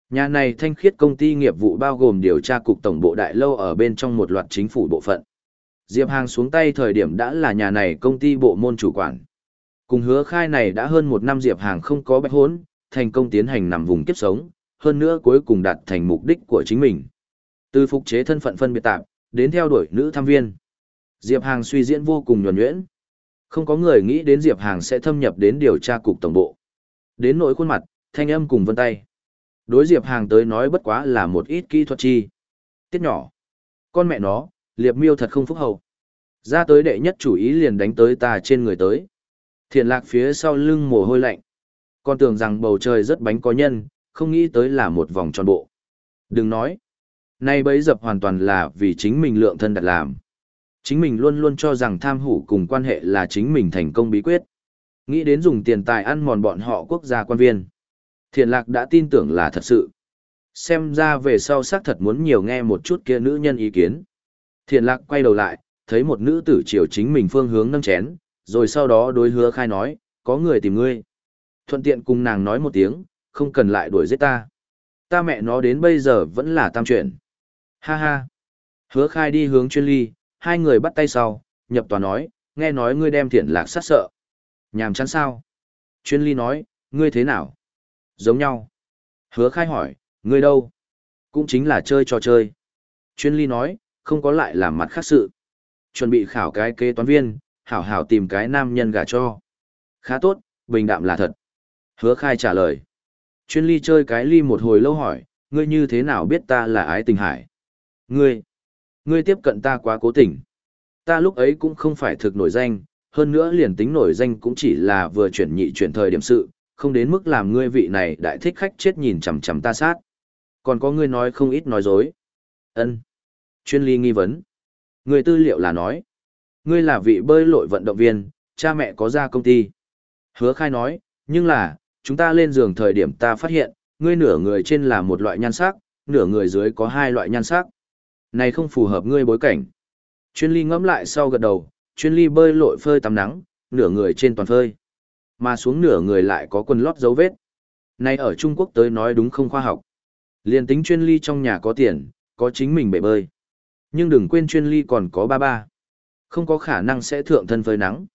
Nhà này thanh khiết công ty nghiệp vụ bao gồm điều tra cục tổng bộ đại lâu ở bên trong một loạt chính phủ bộ phận. Diệp Hàng xuống tay thời điểm đã là nhà này công ty bộ môn chủ quản. Cùng hứa khai này đã hơn một năm Diệp Hàng không có bạch hốn, thành công tiến hành nằm vùng kiếp sống, hơn nữa cuối cùng đạt thành mục đích của chính mình. Từ phục chế thân phận phân biệt tạm, đến theo đuổi nữ tham viên. Diệp Hàng suy diễn vô cùng nhuần nhuyễn. Không có người nghĩ đến Diệp Hàng sẽ thâm nhập đến điều tra cục tổng bộ. Đến nỗi khuôn mặt, thanh âm cùng vân tay. Đối Diệp Hàng tới nói bất quá là một ít kỹ thuật chi. Tiết nhỏ. Con mẹ nó, liệp miêu thật không phúc hậu. Ra tới đệ nhất chủ ý liền đánh tới ta trên người tới. Thiện lạc phía sau lưng mồ hôi lạnh. Con tưởng rằng bầu trời rất bánh có nhân, không nghĩ tới là một vòng tròn bộ. Đừng nói. Nay bấy dập hoàn toàn là vì chính mình lượng thân đặt làm. Chính mình luôn luôn cho rằng tham hủ cùng quan hệ là chính mình thành công bí quyết. Nghĩ đến dùng tiền tài ăn mòn bọn họ quốc gia quan viên. Thiện lạc đã tin tưởng là thật sự. Xem ra về sau xác thật muốn nhiều nghe một chút kia nữ nhân ý kiến. Thiện lạc quay đầu lại, thấy một nữ tử chiều chính mình phương hướng nâng chén, rồi sau đó đối hứa khai nói, có người tìm ngươi. Thuận tiện cùng nàng nói một tiếng, không cần lại đuổi giết ta. Ta mẹ nó đến bây giờ vẫn là tam chuyện. Ha ha. Hứa khai đi hướng chuyên ly, hai người bắt tay sau, nhập tòa nói, nghe nói ngươi đem thiện lạc sát sợ. Nhàm chán sao? Chuyên ly nói, ngươi thế nào? Giống nhau. Hứa khai hỏi, ngươi đâu? Cũng chính là chơi trò chơi. Chuyên ly nói, không có lại làm mặt khác sự. Chuẩn bị khảo cái kế toán viên, hảo hảo tìm cái nam nhân gả cho. Khá tốt, bình đạm là thật. Hứa khai trả lời. Chuyên ly chơi cái ly một hồi lâu hỏi, ngươi như thế nào biết ta là ái tình hải? Ngươi, ngươi tiếp cận ta quá cố tình. Ta lúc ấy cũng không phải thực nổi danh, hơn nữa liền tính nổi danh cũng chỉ là vừa chuyển nhị chuyển thời điểm sự, không đến mức làm ngươi vị này đại thích khách chết nhìn chằm chằm ta sát. Còn có ngươi nói không ít nói dối. Ân. Chuyên ly nghi vấn. người tư liệu là nói. Ngươi là vị bơi lội vận động viên, cha mẹ có ra công ty. Hứa khai nói, nhưng là, chúng ta lên giường thời điểm ta phát hiện, ngươi nửa người trên là một loại nhan sắc, nửa người dưới có hai loại nhan sắc. Này không phù hợp ngươi bối cảnh. Chuyên ly ngẫm lại sau gật đầu, chuyên ly bơi lội phơi tắm nắng, nửa người trên toàn phơi. Mà xuống nửa người lại có quần lót dấu vết. Này ở Trung Quốc tới nói đúng không khoa học. Liên tính chuyên ly trong nhà có tiền, có chính mình bể bơi. Nhưng đừng quên chuyên ly còn có ba ba. Không có khả năng sẽ thượng thân phơi nắng.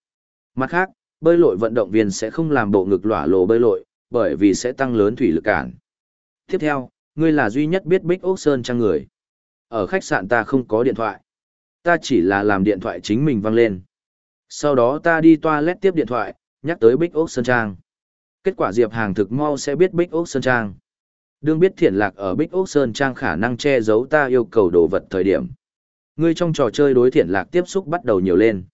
Mặt khác, bơi lội vận động viên sẽ không làm bộ ngực lỏa lồ bơi lội, bởi vì sẽ tăng lớn thủy lực cản. Tiếp theo, ngươi là duy nhất biết Bích Ốc Sơn trang người. Ở khách sạn ta không có điện thoại. Ta chỉ là làm điện thoại chính mình văng lên. Sau đó ta đi toilet tiếp điện thoại, nhắc tới Bích Ốc Sơn Trang. Kết quả Diệp Hàng thực mau sẽ biết Bích Ốc Sơn Trang. Đương biết thiện lạc ở Bích Ốc Sơn Trang khả năng che giấu ta yêu cầu đồ vật thời điểm. Ngươi trong trò chơi đối thiện lạc tiếp xúc bắt đầu nhiều lên.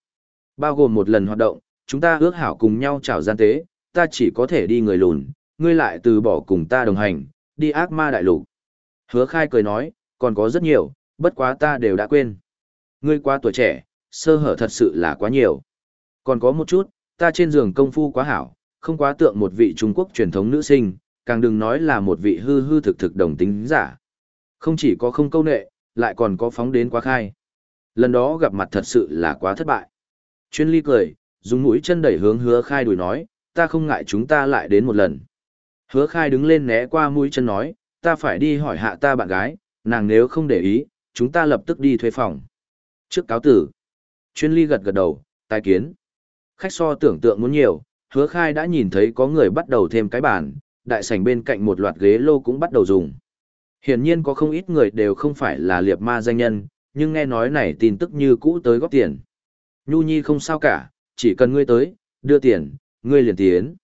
Bao gồm một lần hoạt động, chúng ta ước hảo cùng nhau chào gian tế, ta chỉ có thể đi người lùn, ngươi lại từ bỏ cùng ta đồng hành, đi ác ma đại lục. Hứa khai cười nói, còn có rất nhiều, bất quá ta đều đã quên. Ngươi quá tuổi trẻ, sơ hở thật sự là quá nhiều. Còn có một chút, ta trên giường công phu quá hảo, không quá tượng một vị Trung Quốc truyền thống nữ sinh, càng đừng nói là một vị hư hư thực thực đồng tính giả. Không chỉ có không câu nệ, lại còn có phóng đến quá khai. Lần đó gặp mặt thật sự là quá thất bại. Chuyên ly cười, dùng mũi chân đẩy hướng hứa khai đùi nói, ta không ngại chúng ta lại đến một lần. Hứa khai đứng lên né qua mũi chân nói, ta phải đi hỏi hạ ta bạn gái, nàng nếu không để ý, chúng ta lập tức đi thuê phòng. Trước cáo tử, chuyên ly gật gật đầu, tài kiến. Khách so tưởng tượng muốn nhiều, hứa khai đã nhìn thấy có người bắt đầu thêm cái bàn, đại sảnh bên cạnh một loạt ghế lô cũng bắt đầu dùng. Hiển nhiên có không ít người đều không phải là liệp ma danh nhân, nhưng nghe nói này tin tức như cũ tới góp tiền. Nhu Nhi không sao cả, chỉ cần ngươi tới, đưa tiền, ngươi liền tiến.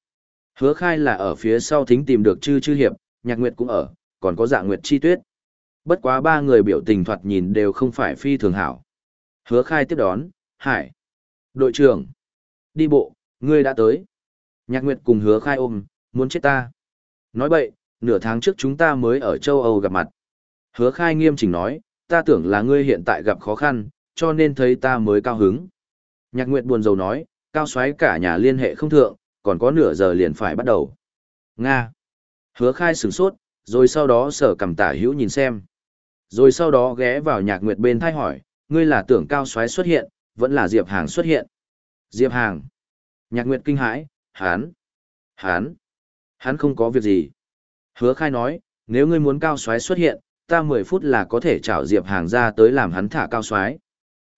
Hứa khai là ở phía sau thính tìm được chư chư hiệp, nhạc nguyệt cũng ở, còn có dạ nguyệt chi tuyết. Bất quá ba người biểu tình thoạt nhìn đều không phải phi thường hảo. Hứa khai tiếp đón, hải. Đội trưởng. Đi bộ, ngươi đã tới. Nhạc Nguyệt cùng hứa khai ôm, muốn chết ta. Nói bậy, nửa tháng trước chúng ta mới ở châu Âu gặp mặt. Hứa khai nghiêm chỉnh nói, ta tưởng là ngươi hiện tại gặp khó khăn, cho nên thấy ta mới cao hứng. Nhạc Nguyệt buồn rầu nói, cao xoáy cả nhà liên hệ không thượng, còn có nửa giờ liền phải bắt đầu. Nga. Hứa khai sửng sốt, rồi sau đó sở cầm tả hữu nhìn xem. Rồi sau đó ghé vào nhạc nguyệt bên thay hỏi, ngươi là tưởng cao xoáy xuất hiện, vẫn là Diệp Hàng xuất hiện. Diệp Hàng. Nhạc Nguyệt kinh hãi, hán, hán, Hán không có việc gì. Hứa khai nói, nếu ngươi muốn cao xoáy xuất hiện, ta 10 phút là có thể chào Diệp Hàng ra tới làm hắn thả cao xoáy.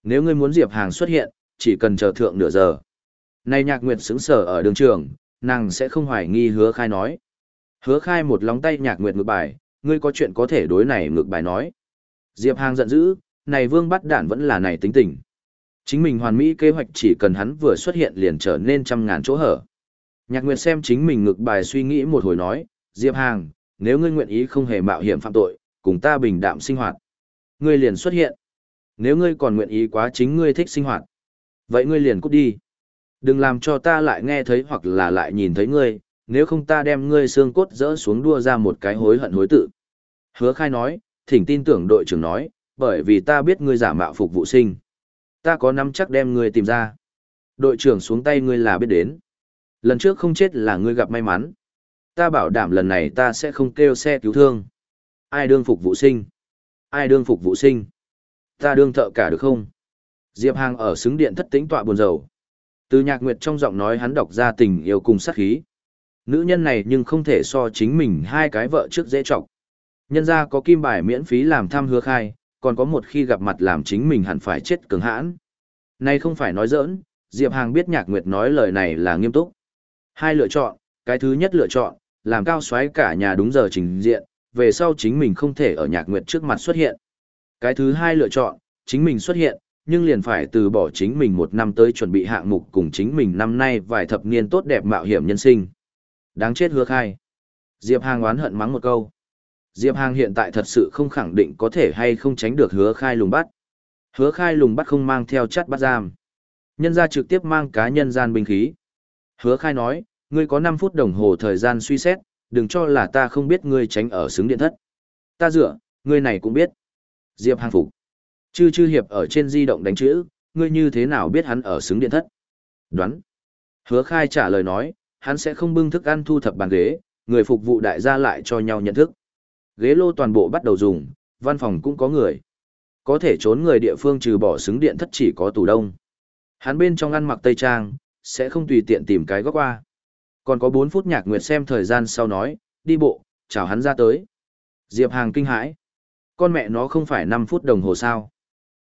Nếu ngươi muốn Diệp Hàng xuất hiện, chỉ cần chờ thượng nửa giờ. Này Nhạc Nguyệt xứng sở ở đường trường, nàng sẽ không hoài nghi hứa khai nói. Hứa khai một lóng tay Nhạc Nguyệt ngược bài, ngươi có chuyện có thể đối này ngược bài nói. Diệp Hàng giận dữ, này vương bắt đản vẫn là này tính tình. Chính mình hoàn mỹ kế hoạch chỉ cần hắn vừa xuất hiện liền trở nên trăm ngàn chỗ hở. Nhạc Nguyệt xem chính mình ngược bài suy nghĩ một hồi nói, Diệp Hàng, nếu ngươi nguyện ý không hề mạo hiểm phạm tội, cùng ta bình đạm sinh hoạt. Ngươi liền xuất hiện. Nếu ngươi còn nguyện ý quá chính ngươi thích sinh hoạt. Vậy ngươi liền cút đi. Đừng làm cho ta lại nghe thấy hoặc là lại nhìn thấy ngươi, nếu không ta đem ngươi xương cốt rỡ xuống đua ra một cái hối hận hối tự. Hứa khai nói, thỉnh tin tưởng đội trưởng nói, bởi vì ta biết ngươi giả mạo phục vụ sinh. Ta có nắm chắc đem ngươi tìm ra. Đội trưởng xuống tay ngươi là biết đến. Lần trước không chết là ngươi gặp may mắn. Ta bảo đảm lần này ta sẽ không kêu xe cứu thương. Ai đương phục vụ sinh? Ai đương phục vụ sinh? Ta đương thợ cả được không? Diệp Hàng ở xứng điện thất tính tọa buồn rầu. Từ nhạc nguyệt trong giọng nói hắn đọc ra tình yêu cùng sát khí. Nữ nhân này nhưng không thể so chính mình hai cái vợ trước dễ trọng. Nhân ra có kim bài miễn phí làm thăm hứa khai, còn có một khi gặp mặt làm chính mình hẳn phải chết cứng hãn. Này không phải nói giỡn, Diệp Hàng biết nhạc nguyệt nói lời này là nghiêm túc. Hai lựa chọn, cái thứ nhất lựa chọn, làm cao xoáy cả nhà đúng giờ trình diện, về sau chính mình không thể ở nhạc nguyệt trước mặt xuất hiện. Cái thứ hai lựa chọn, chính mình xuất hiện, nhưng liền phải từ bỏ chính mình một năm tới chuẩn bị hạng mục cùng chính mình năm nay vài thập niên tốt đẹp mạo hiểm nhân sinh. Đáng chết hứa khai. Diệp Hàng oán hận mắng một câu. Diệp Hàng hiện tại thật sự không khẳng định có thể hay không tránh được hứa khai lùng bắt. Hứa khai lùng bắt không mang theo chắt bắt giam. Nhân ra trực tiếp mang cá nhân gian binh khí. Hứa khai nói, ngươi có 5 phút đồng hồ thời gian suy xét, đừng cho là ta không biết ngươi tránh ở xứng điện thất. Ta dựa, ngươi này cũng biết. Diệp Hàng phục. Chư chư hiệp ở trên di động đánh chữ, ngươi như thế nào biết hắn ở xứng điện thất? Đoán. Hứa khai trả lời nói, hắn sẽ không bưng thức ăn thu thập bàn ghế, người phục vụ đại gia lại cho nhau nhận thức. Ghế lô toàn bộ bắt đầu dùng, văn phòng cũng có người. Có thể trốn người địa phương trừ bỏ xứng điện thất chỉ có tủ đông. Hắn bên trong ăn mặc tây trang, sẽ không tùy tiện tìm cái góc qua. Còn có 4 phút nhạc nguyệt xem thời gian sau nói, đi bộ, chào hắn ra tới. Diệp Hàng kinh hãi. Con mẹ nó không phải 5 phút đồng hồ sao.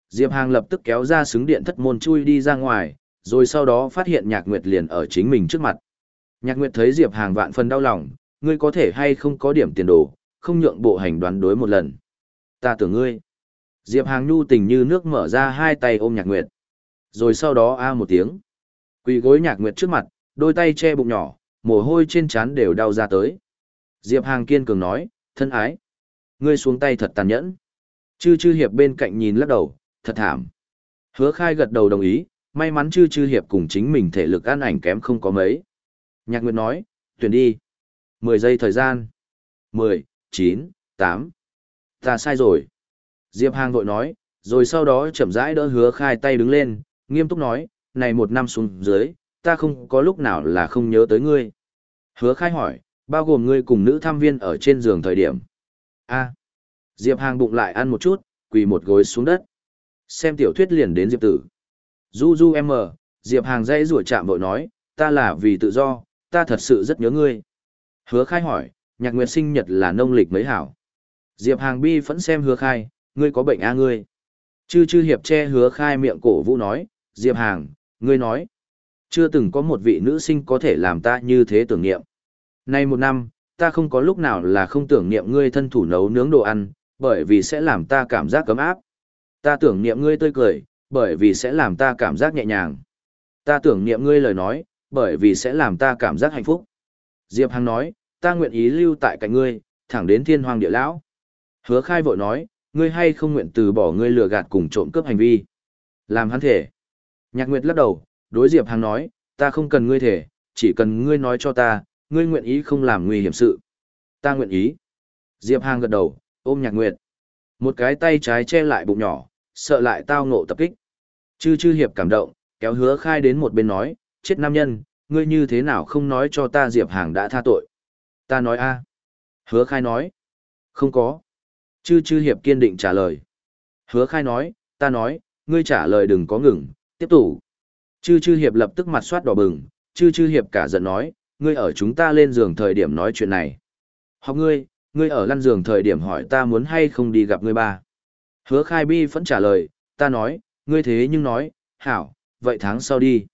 Diệp Hàng lập tức kéo ra xứng điện thất môn chui đi ra ngoài, rồi sau đó phát hiện nhạc nguyệt liền ở chính mình trước mặt. Nhạc nguyệt thấy Diệp Hàng vạn phần đau lòng, ngươi có thể hay không có điểm tiền đồ, không nhượng bộ hành đoán đối một lần. Ta tưởng ngươi. Diệp Hàng nhu tình như nước mở ra hai tay ôm nhạc nguyệt. Rồi sau đó a một tiếng. Quỳ gối nhạc nguyệt trước mặt, đôi tay che bụng nhỏ, mồ hôi trên trán đều đau ra tới. Diệp Hàng kiên cường nói, thân ái. Ngươi xuống tay thật tàn nhẫn. Chư chư hiệp bên cạnh nhìn lắc đầu, thật thảm. Hứa khai gật đầu đồng ý, may mắn chư chư hiệp cùng chính mình thể lực an ảnh kém không có mấy. Nhạc Nguyệt nói, tuyển đi. 10 giây thời gian. 10, 9, 8. Ta sai rồi. Diệp Hàng vội nói, rồi sau đó chậm rãi đỡ hứa khai tay đứng lên, nghiêm túc nói, này một năm xuống dưới, ta không có lúc nào là không nhớ tới ngươi. Hứa khai hỏi, bao gồm ngươi cùng nữ tham viên ở trên giường thời điểm. a Diệp Hàng bụng lại ăn một chút, quỳ một gối xuống đất. Xem tiểu thuyết liền đến Diệp tử. Du du em mờ, Diệp Hàng dây rủa chạm vội nói, ta là vì tự do, ta thật sự rất nhớ ngươi. Hứa khai hỏi, nhạc nguyệt sinh nhật là nông lịch mấy hảo. Diệp Hàng bi vẫn xem hứa khai, ngươi có bệnh a à ngươi. Chư chư hiệp che hứa khai miệng cổ vũ nói, Diệp Hàng, ngươi nói. Chưa từng có một vị nữ sinh có thể làm ta như thế tưởng niệm. Nay một năm, ta không có lúc nào là không tưởng niệm ngươi thân thủ nấu nướng đồ ăn, bởi vì sẽ làm ta cảm giác cấm áp. Ta tưởng niệm ngươi tươi cười, bởi vì sẽ làm ta cảm giác nhẹ nhàng. Ta tưởng niệm ngươi lời nói, bởi vì sẽ làm ta cảm giác hạnh phúc. Diệp Hằng nói, ta nguyện ý lưu tại cạnh ngươi, thẳng đến thiên hoàng địa lão. Hứa khai vội nói, ngươi hay không nguyện từ bỏ ngươi lừa gạt cùng trộm cướp hành vi. Làm hắn thể. Nhạc Nguyệt lắc đầu, đối Diệp Hằng nói, ta không cần ngươi thể, chỉ cần ngươi nói cho ta, ngươi nguyện ý không làm nguy hiểm sự. Ta nguyện ý. Diệp Hằng gật đầu, ôm Nhạc Nguyệt. Một cái tay trái che lại bụng nhỏ, sợ lại tao ngộ tập kích. Chư chư hiệp cảm động, kéo hứa khai đến một bên nói, chết nam nhân, ngươi như thế nào không nói cho ta Diệp Hàng đã tha tội. Ta nói a Hứa khai nói. Không có. Chư chư hiệp kiên định trả lời. Hứa khai nói, ta nói, ngươi trả lời đừng có ngừng, tiếp tục. Chư chư hiệp lập tức mặt soát đỏ bừng, chư chư hiệp cả giận nói, ngươi ở chúng ta lên giường thời điểm nói chuyện này. Học ngươi, ngươi ở lăn giường thời điểm hỏi ta muốn hay không đi gặp ngươi ba. Hứa khai bi vẫn trả lời, ta nói, ngươi thế nhưng nói, hảo, vậy tháng sau đi.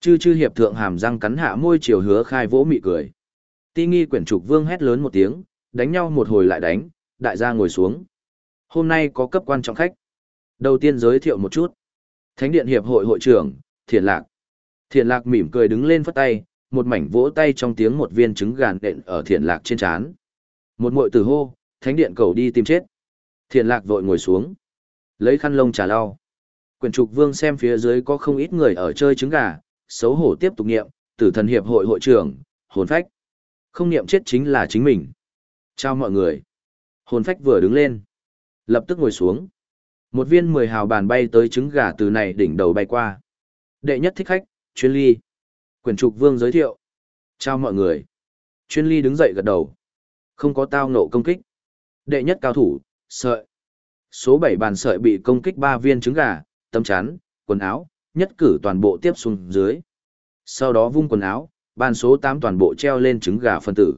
Chư chư hiệp thượng hàm răng cắn hạ môi chiều hứa khai vỗ mị cười. Ti nghi quyển trục vương hét lớn một tiếng, đánh nhau một hồi lại đánh, đại gia ngồi xuống. Hôm nay có cấp quan trọng khách. Đầu tiên giới thiệu một chút. Thánh điện hiệp hội hội trưởng, Thiện Lạc. Thiện Lạc mỉm cười đứng lên phất tay, một mảnh vỗ tay trong tiếng một viên trứng gàn đện ở Thiện Lạc trên chán. Một mội tử hô, thánh điện cầu đi tìm chết. Thiện Lạc vội ngồi xuống. Lấy khăn lông trà lau. Quyền trục vương xem phía dưới có không ít người ở chơi trứng gà, xấu hổ tiếp tục nghiệm, tử thần hiệp hội hội trưởng, hồn phách. Không niệm chết chính là chính mình. Chào mọi người. Hồn phách vừa đứng lên. Lập tức ngồi xuống. Một viên mười hào bàn bay tới trứng gà từ này đỉnh đầu bay qua. Đệ nhất thích khách, chuyên ly. Quyền trục vương giới thiệu. Chào mọi người. Chuyên ly đứng dậy gật đầu. Không có tao nộ công kích. Đệ nhất cao thủ, sợi. Số bảy bàn sợi bị công kích ba viên trứng gà, tấm chắn, quần áo, nhất cử toàn bộ tiếp xuống dưới. Sau đó vung quần áo, bàn số tám toàn bộ treo lên trứng gà phân tử.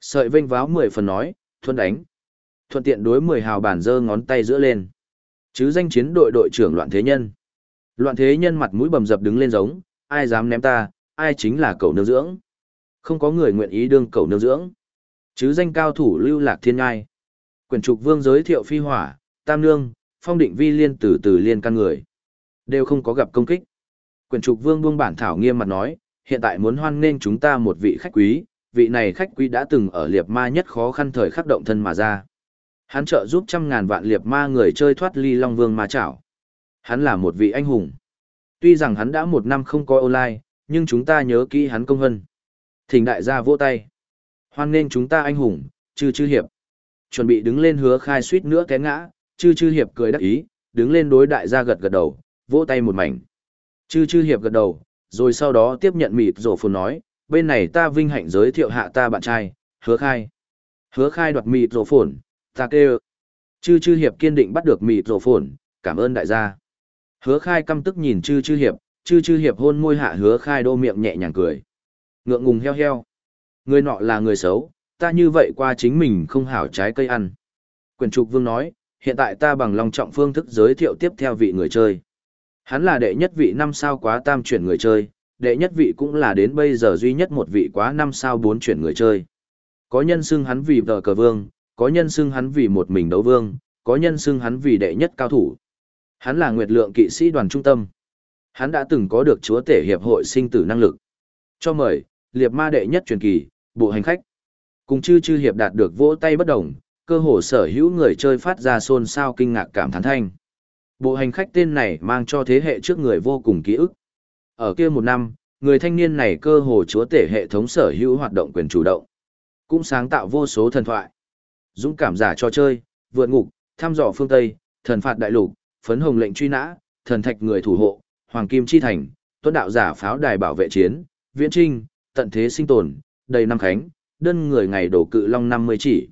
Sợi vênh váo mười phần nói, thuận đánh. Thuận tiện đối mười hào bàn giơ ngón tay giữa lên. Chứ danh chiến đội đội trưởng loạn thế nhân. Loạn thế nhân mặt mũi bầm dập đứng lên giống, ai dám ném ta, ai chính là cậu nương dưỡng. Không có người nguyện ý đương cậu nương dưỡng. Chứ danh cao thủ lưu lạc thiên ngai. Quyển trục vương giới thiệu phi hỏa, tam nương, phong định vi liên từ từ liên căn người. Đều không có gặp công kích. Quyển trục vương buông bản thảo nghiêm mặt nói, hiện tại muốn hoan nghênh chúng ta một vị khách quý, vị này khách quý đã từng ở liệt ma nhất khó khăn thời khắc động thân mà ra. Hắn trợ giúp trăm ngàn vạn liệt ma người chơi thoát ly Long Vương ma chảo. Hắn là một vị anh hùng. Tuy rằng hắn đã một năm không có online, nhưng chúng ta nhớ kỹ hắn công hân. Thỉnh đại gia vỗ tay. Hoan nên chúng ta anh hùng, chư chư hiệp. Chuẩn bị đứng lên hứa khai suýt nữa té ngã, chư chư hiệp cười đắc ý, đứng lên đối đại gia gật gật đầu, vỗ tay một mảnh. Chư chư hiệp gật đầu, rồi sau đó tiếp nhận mịt rổ phồn nói, bên này ta vinh hạnh giới thiệu hạ ta bạn trai, hứa khai. Hứa khai đoạt mịt rổ phồn, ta kêu. Chư chư hiệp kiên định bắt được mịt rổ phồn, cảm ơn đại gia. Hứa khai căm tức nhìn chư chư hiệp, chư chư hiệp hôn môi hạ hứa khai đô miệng nhẹ nhàng cười. Ngượng ngùng heo heo. Người nọ là người xấu, ta như vậy qua chính mình không hảo trái cây ăn. Quyền trục vương nói, hiện tại ta bằng lòng trọng phương thức giới thiệu tiếp theo vị người chơi. Hắn là đệ nhất vị năm sao quá tam chuyển người chơi, đệ nhất vị cũng là đến bây giờ duy nhất một vị quá năm sao bốn chuyển người chơi. Có nhân xưng hắn vì tờ cờ vương, có nhân xưng hắn vì một mình đấu vương, có nhân xưng hắn vì đệ nhất cao thủ. Hắn là nguyệt lượng kỵ sĩ đoàn trung tâm. Hắn đã từng có được chúa tể hiệp hội sinh tử năng lực. Cho mời, liệt ma đệ nhất truyền kỳ, bộ hành khách. Cùng chư chư hiệp đạt được vỗ tay bất đồng, cơ hồ sở hữu người chơi phát ra xôn xao kinh ngạc cảm thán thanh. Bộ hành khách tên này mang cho thế hệ trước người vô cùng ký ức. Ở kia một năm, người thanh niên này cơ hồ chúa tể hệ thống sở hữu hoạt động quyền chủ động. Cũng sáng tạo vô số thần thoại. Dũng cảm giả cho chơi, vượt ngục, thăm dò phương Tây, thần phạt đại lục, phấn hồng lệnh truy nã, thần thạch người thủ hộ, hoàng kim chi thành, tuấn đạo giả pháo đài bảo vệ chiến, viễn trinh, tận thế sinh tồn, đầy năm khánh, đơn người ngày đổ cự long 50 chỉ.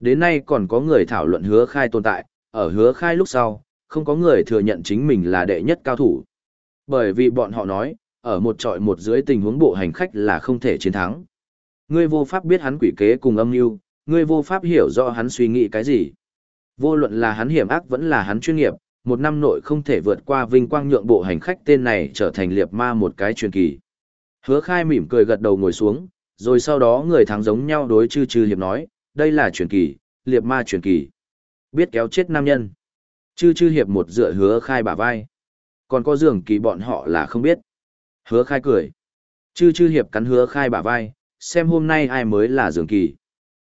Đến nay còn có người thảo luận hứa khai tồn tại, ở hứa khai lúc sau, không có người thừa nhận chính mình là đệ nhất cao thủ. Bởi vì bọn họ nói, ở một trọi một dưới tình huống bộ hành khách là không thể chiến thắng. Ngươi vô pháp biết hắn quỷ kế cùng âm mưu, ngươi vô pháp hiểu rõ hắn suy nghĩ cái gì. Vô luận là hắn hiểm ác vẫn là hắn chuyên nghiệp, một năm nội không thể vượt qua vinh quang nhượng bộ hành khách tên này trở thành liệt ma một cái truyền kỳ. Hứa khai mỉm cười gật đầu ngồi xuống, rồi sau đó người thắng giống nhau đối chư chư hiệp nói, đây là truyền kỳ, liệt ma truyền kỳ. Biết kéo chết nam nhân. Chư chư hiệp một dựa hứa khai bả vai. Còn có dường kỳ bọn họ là không biết. Hứa khai cười. Chư chư hiệp cắn hứa khai bả vai, xem hôm nay ai mới là dường kỳ.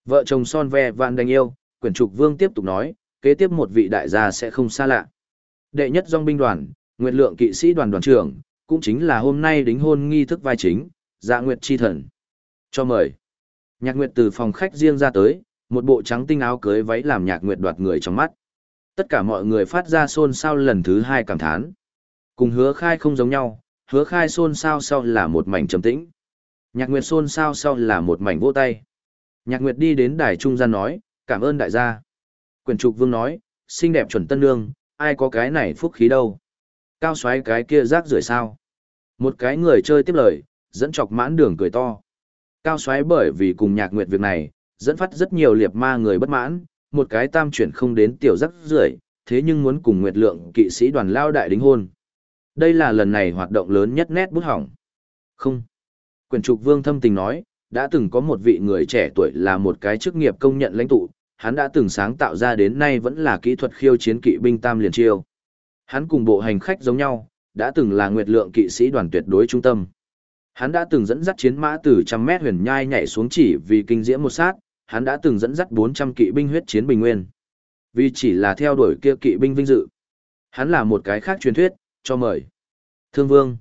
Vợ chồng son ve vạn đánh yêu, quyển trục vương tiếp tục nói, kế tiếp một vị đại gia sẽ không xa lạ. Đệ nhất dòng binh đoàn, nguyện lượng kỵ sĩ đoàn đoàn trưởng, cũng chính là hôm nay đính hôn nghi thức vai chính, dạ nguyệt chi thần. Cho mời. Nhạc nguyệt từ phòng khách riêng ra tới, một bộ trắng tinh áo cưới váy làm nhạc nguyệt đoạt người trong mắt. Tất cả mọi người phát ra xôn xao lần thứ hai cảm thán. Cùng hứa khai không giống nhau, hứa khai xôn xao sau là một mảnh trầm tĩnh. Nhạc nguyệt xôn xao sau là một mảnh vỗ tay. Nhạc nguyệt đi đến đài trung gian nói, cảm ơn đại gia. Quyền trục vương nói, xinh đẹp chuẩn tân nương, ai có cái này phúc khí đâu. Cao xoáy cái kia rác rưởi sao. Một cái người chơi tiếp lời, dẫn chọc mãn đường cười to. Cao xoáy bởi vì cùng nhạc nguyệt việc này, dẫn phát rất nhiều liệt ma người bất mãn, một cái tam chuyển không đến tiểu rắc rưởi thế nhưng muốn cùng nguyệt lượng kỵ sĩ đoàn lao đại đính hôn. Đây là lần này hoạt động lớn nhất nét bút hỏng. Không. Quyền trục vương thâm tình nói, đã từng có một vị người trẻ tuổi là một cái chức nghiệp công nhận lãnh tụ, hắn đã từng sáng tạo ra đến nay vẫn là kỹ thuật khiêu chiến kỵ binh tam liền chiêu. Hắn cùng bộ hành khách giống nhau, đã từng là nguyệt lượng kỵ sĩ đoàn tuyệt đối trung tâm. Hắn đã từng dẫn dắt chiến mã từ trăm mét huyền nhai nhảy xuống chỉ vì kinh diễm một sát, hắn đã từng dẫn dắt 400 kỵ binh huyết chiến bình nguyên. Vì chỉ là theo đuổi kia kỵ binh vinh dự. Hắn là một cái khác truyền thuyết, cho mời. Thương vương.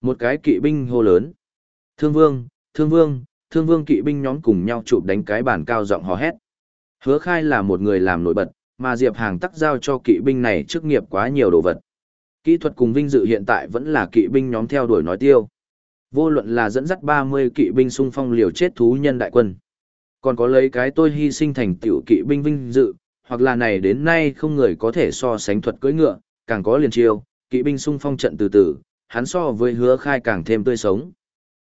Một cái kỵ binh hô lớn. Thương vương, thương vương, thương vương kỵ binh nhóm cùng nhau chụp đánh cái bàn cao giọng hò hét. Hứa khai là một người làm nổi bật, mà Diệp Hàng tắc giao cho kỵ binh này chức nghiệp quá nhiều đồ vật. Kỹ thuật cùng vinh dự hiện tại vẫn là kỵ binh nhóm theo đuổi nói tiêu. Vô luận là dẫn dắt 30 kỵ binh xung phong liều chết thú nhân đại quân. Còn có lấy cái tôi hy sinh thành tiểu kỵ binh vinh dự, hoặc là này đến nay không người có thể so sánh thuật cưỡi ngựa, càng có liền chiêu, kỵ binh xung phong trận từ từ, hắn so với hứa khai càng thêm tươi sống.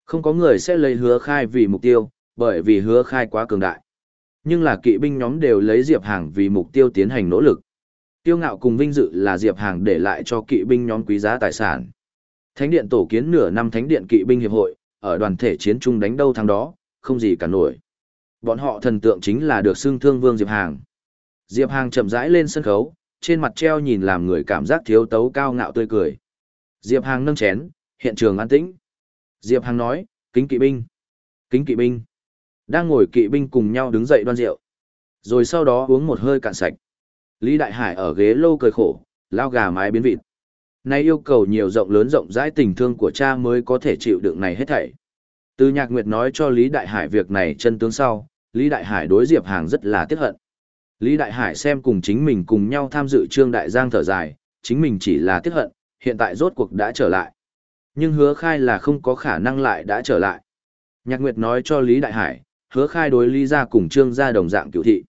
Không có người sẽ lấy hứa khai vì mục tiêu, bởi vì hứa khai quá cường đại. Nhưng là kỵ binh nhóm đều lấy Diệp Hàng vì mục tiêu tiến hành nỗ lực. Tiêu ngạo cùng vinh dự là Diệp Hàng để lại cho kỵ binh nhóm quý giá tài sản. Thánh điện tổ kiến nửa năm thánh điện kỵ binh hiệp hội, ở đoàn thể chiến chung đánh đâu thắng đó, không gì cả nổi. Bọn họ thần tượng chính là được xưng thương vương Diệp Hàng. Diệp Hàng chậm rãi lên sân khấu, trên mặt treo nhìn làm người cảm giác thiếu tấu cao ngạo tươi cười. Diệp Hàng nâng chén, hiện trường an tĩnh. Diệp Hàng nói, kính kỵ binh. Kính kỵ binh. Đang ngồi kỵ binh cùng nhau đứng dậy đoan rượu. Rồi sau đó uống một hơi cạn sạch. Lý Đại Hải ở ghế lâu cười khổ, lao gà mái biến vịt. Nay yêu cầu nhiều rộng lớn rộng rãi tình thương của cha mới có thể chịu đựng này hết thảy. Từ Nhạc Nguyệt nói cho Lý Đại Hải việc này chân tướng sau, Lý Đại Hải đối Diệp Hàng rất là tiếc hận. Lý Đại Hải xem cùng chính mình cùng nhau tham dự Trương Đại Giang thở dài, chính mình chỉ là tiếc hận, hiện tại rốt cuộc đã trở lại. Nhưng hứa khai là không có khả năng lại đã trở lại. Nhạc Nguyệt nói cho Lý Đại Hải, hứa khai đối Lý ra cùng Trương ra đồng dạng cựu thị.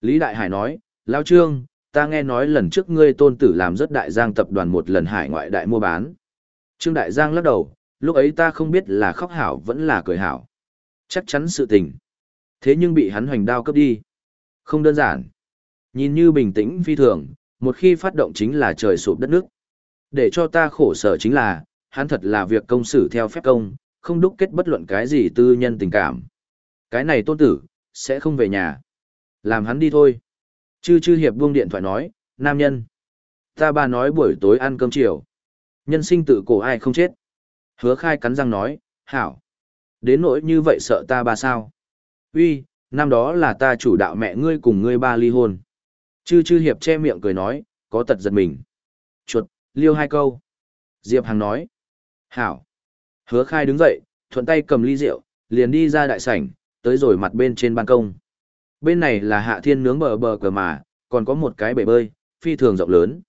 Lý Đại Hải nói, Lao Trương, ta nghe nói lần trước ngươi tôn tử làm rất đại giang tập đoàn một lần hải ngoại đại mua bán. Trương Đại Giang lắc đầu, lúc ấy ta không biết là khóc hảo vẫn là cười hảo. Chắc chắn sự tình. Thế nhưng bị hắn hoành đao cấp đi. Không đơn giản. Nhìn như bình tĩnh phi thường, một khi phát động chính là trời sụp đất nước. Để cho ta khổ sở chính là, hắn thật là việc công xử theo phép công, không đúc kết bất luận cái gì tư nhân tình cảm. Cái này tôn tử, sẽ không về nhà. Làm hắn đi thôi. Chư chư hiệp buông điện thoại nói, nam nhân. Ta ba nói buổi tối ăn cơm chiều. Nhân sinh tự cổ ai không chết. Hứa khai cắn răng nói, hảo. Đến nỗi như vậy sợ ta ba sao. Uy, năm đó là ta chủ đạo mẹ ngươi cùng ngươi ba ly hôn. Chư chư hiệp che miệng cười nói, có tật giật mình. Chuột, liêu hai câu. Diệp Hằng nói, hảo. Hứa khai đứng dậy, thuận tay cầm ly rượu, liền đi ra đại sảnh, tới rồi mặt bên trên ban công. Bên này là hạ thiên nướng bờ bờ cờ mà, còn có một cái bể bơi, phi thường rộng lớn.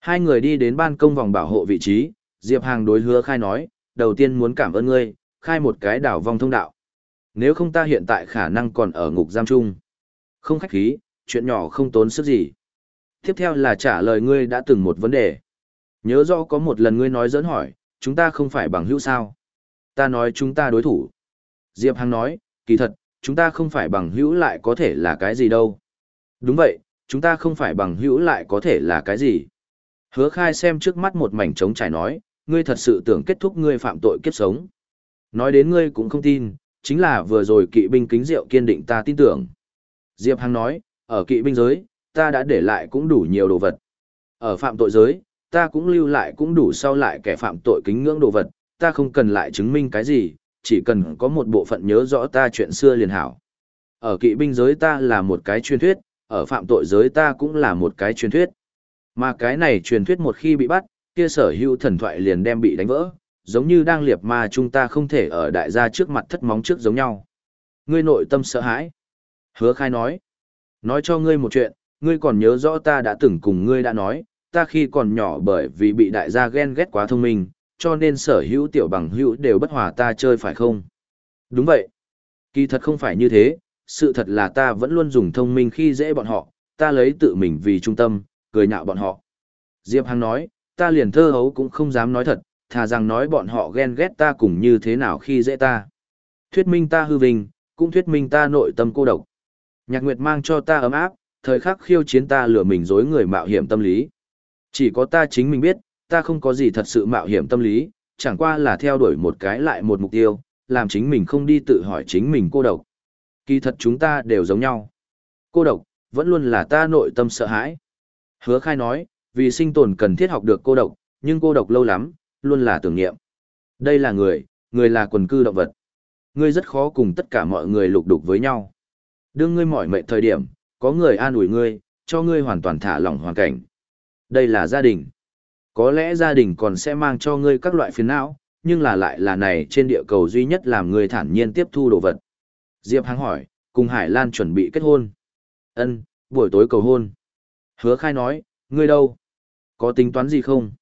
Hai người đi đến ban công vòng bảo hộ vị trí, Diệp Hàng đối hứa khai nói, đầu tiên muốn cảm ơn ngươi, khai một cái đảo vòng thông đạo. Nếu không ta hiện tại khả năng còn ở ngục giam chung. Không khách khí, chuyện nhỏ không tốn sức gì. Tiếp theo là trả lời ngươi đã từng một vấn đề. Nhớ rõ có một lần ngươi nói dẫn hỏi, chúng ta không phải bằng hữu sao. Ta nói chúng ta đối thủ. Diệp Hằng nói, kỳ thật, chúng ta không phải bằng hữu lại có thể là cái gì đâu. Đúng vậy, chúng ta không phải bằng hữu lại có thể là cái gì. Hứa khai xem trước mắt một mảnh trống trải nói, ngươi thật sự tưởng kết thúc ngươi phạm tội kiếp sống. Nói đến ngươi cũng không tin, chính là vừa rồi kỵ binh kính rượu kiên định ta tin tưởng. Diệp Hằng nói, ở kỵ binh giới, ta đã để lại cũng đủ nhiều đồ vật. Ở phạm tội giới, ta cũng lưu lại cũng đủ sau lại kẻ phạm tội kính ngưỡng đồ vật, ta không cần lại chứng minh cái gì, chỉ cần có một bộ phận nhớ rõ ta chuyện xưa liền hảo. Ở kỵ binh giới ta là một cái truyền thuyết, ở phạm tội giới ta cũng là một cái truyền thuyết. Mà cái này truyền thuyết một khi bị bắt, kia sở hữu thần thoại liền đem bị đánh vỡ, giống như đang liệp ma chúng ta không thể ở đại gia trước mặt thất móng trước giống nhau. Ngươi nội tâm sợ hãi. Hứa khai nói. Nói cho ngươi một chuyện, ngươi còn nhớ rõ ta đã từng cùng ngươi đã nói, ta khi còn nhỏ bởi vì bị đại gia ghen ghét quá thông minh, cho nên sở hữu tiểu bằng hữu đều bất hòa ta chơi phải không? Đúng vậy. Kỳ thật không phải như thế, sự thật là ta vẫn luôn dùng thông minh khi dễ bọn họ, ta lấy tự mình vì trung tâm, cười nhạo bọn họ. Diệp Hằng nói, ta liền thơ hấu cũng không dám nói thật, thà rằng nói bọn họ ghen ghét ta cùng như thế nào khi dễ ta. Thuyết minh ta hư vinh, cũng thuyết minh ta nội tâm cô độc. Nhạc Nguyệt mang cho ta ấm áp, thời khắc khiêu chiến ta lừa mình dối người mạo hiểm tâm lý. Chỉ có ta chính mình biết, ta không có gì thật sự mạo hiểm tâm lý, chẳng qua là theo đuổi một cái lại một mục tiêu, làm chính mình không đi tự hỏi chính mình cô độc. Kỳ thật chúng ta đều giống nhau. Cô độc, vẫn luôn là ta nội tâm sợ hãi. Hứa khai nói, vì sinh tồn cần thiết học được cô độc, nhưng cô độc lâu lắm, luôn là tưởng niệm. Đây là người, người là quần cư động vật. Ngươi rất khó cùng tất cả mọi người lục đục với nhau. Đương ngươi mỏi mệt thời điểm, có người an ủi ngươi, cho ngươi hoàn toàn thả lỏng hoàn cảnh. Đây là gia đình. Có lẽ gia đình còn sẽ mang cho ngươi các loại phiền não, nhưng là lại là này trên địa cầu duy nhất làm người thản nhiên tiếp thu đồ vật. Diệp Hằng hỏi, cùng Hải Lan chuẩn bị kết hôn. Ân, buổi tối cầu hôn. Hứa khai nói, ngươi đâu? Có tính toán gì không?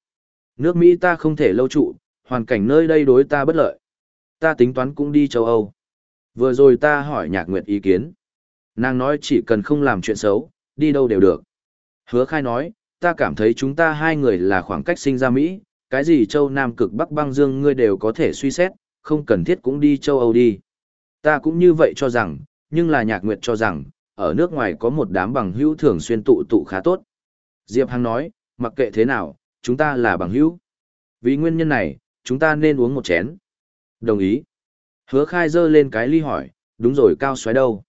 Nước Mỹ ta không thể lâu trụ, hoàn cảnh nơi đây đối ta bất lợi. Ta tính toán cũng đi châu Âu. Vừa rồi ta hỏi nhạc nguyệt ý kiến. Nàng nói chỉ cần không làm chuyện xấu, đi đâu đều được. Hứa khai nói, ta cảm thấy chúng ta hai người là khoảng cách sinh ra Mỹ, cái gì châu Nam cực Bắc băng dương ngươi đều có thể suy xét, không cần thiết cũng đi châu Âu đi. Ta cũng như vậy cho rằng, nhưng là nhạc nguyệt cho rằng, ở nước ngoài có một đám bằng hữu thường xuyên tụ tụ khá tốt. Diệp Hằng nói, mặc kệ thế nào, chúng ta là bằng hữu. Vì nguyên nhân này, chúng ta nên uống một chén. Đồng ý. Hứa khai dơ lên cái ly hỏi, đúng rồi cao xoáy đâu.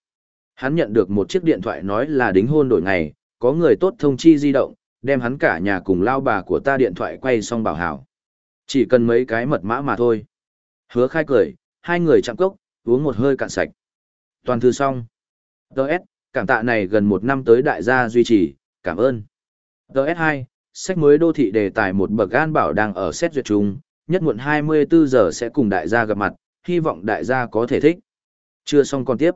Hắn nhận được một chiếc điện thoại nói là đính hôn đổi ngày, có người tốt thông chi di động, đem hắn cả nhà cùng lao bà của ta điện thoại quay xong bảo hảo. Chỉ cần mấy cái mật mã mà thôi. Hứa khai cười, hai người chạm cốc, uống một hơi cạn sạch. Toàn thư xong. Đợt, cảm tạ này gần một năm tới đại gia duy trì, cảm ơn. DS2, sách mới đô thị đề tài một bậc gan bảo đang ở xét duyệt chung, nhất muộn 24 giờ sẽ cùng đại gia gặp mặt, hy vọng đại gia có thể thích. Chưa xong còn tiếp.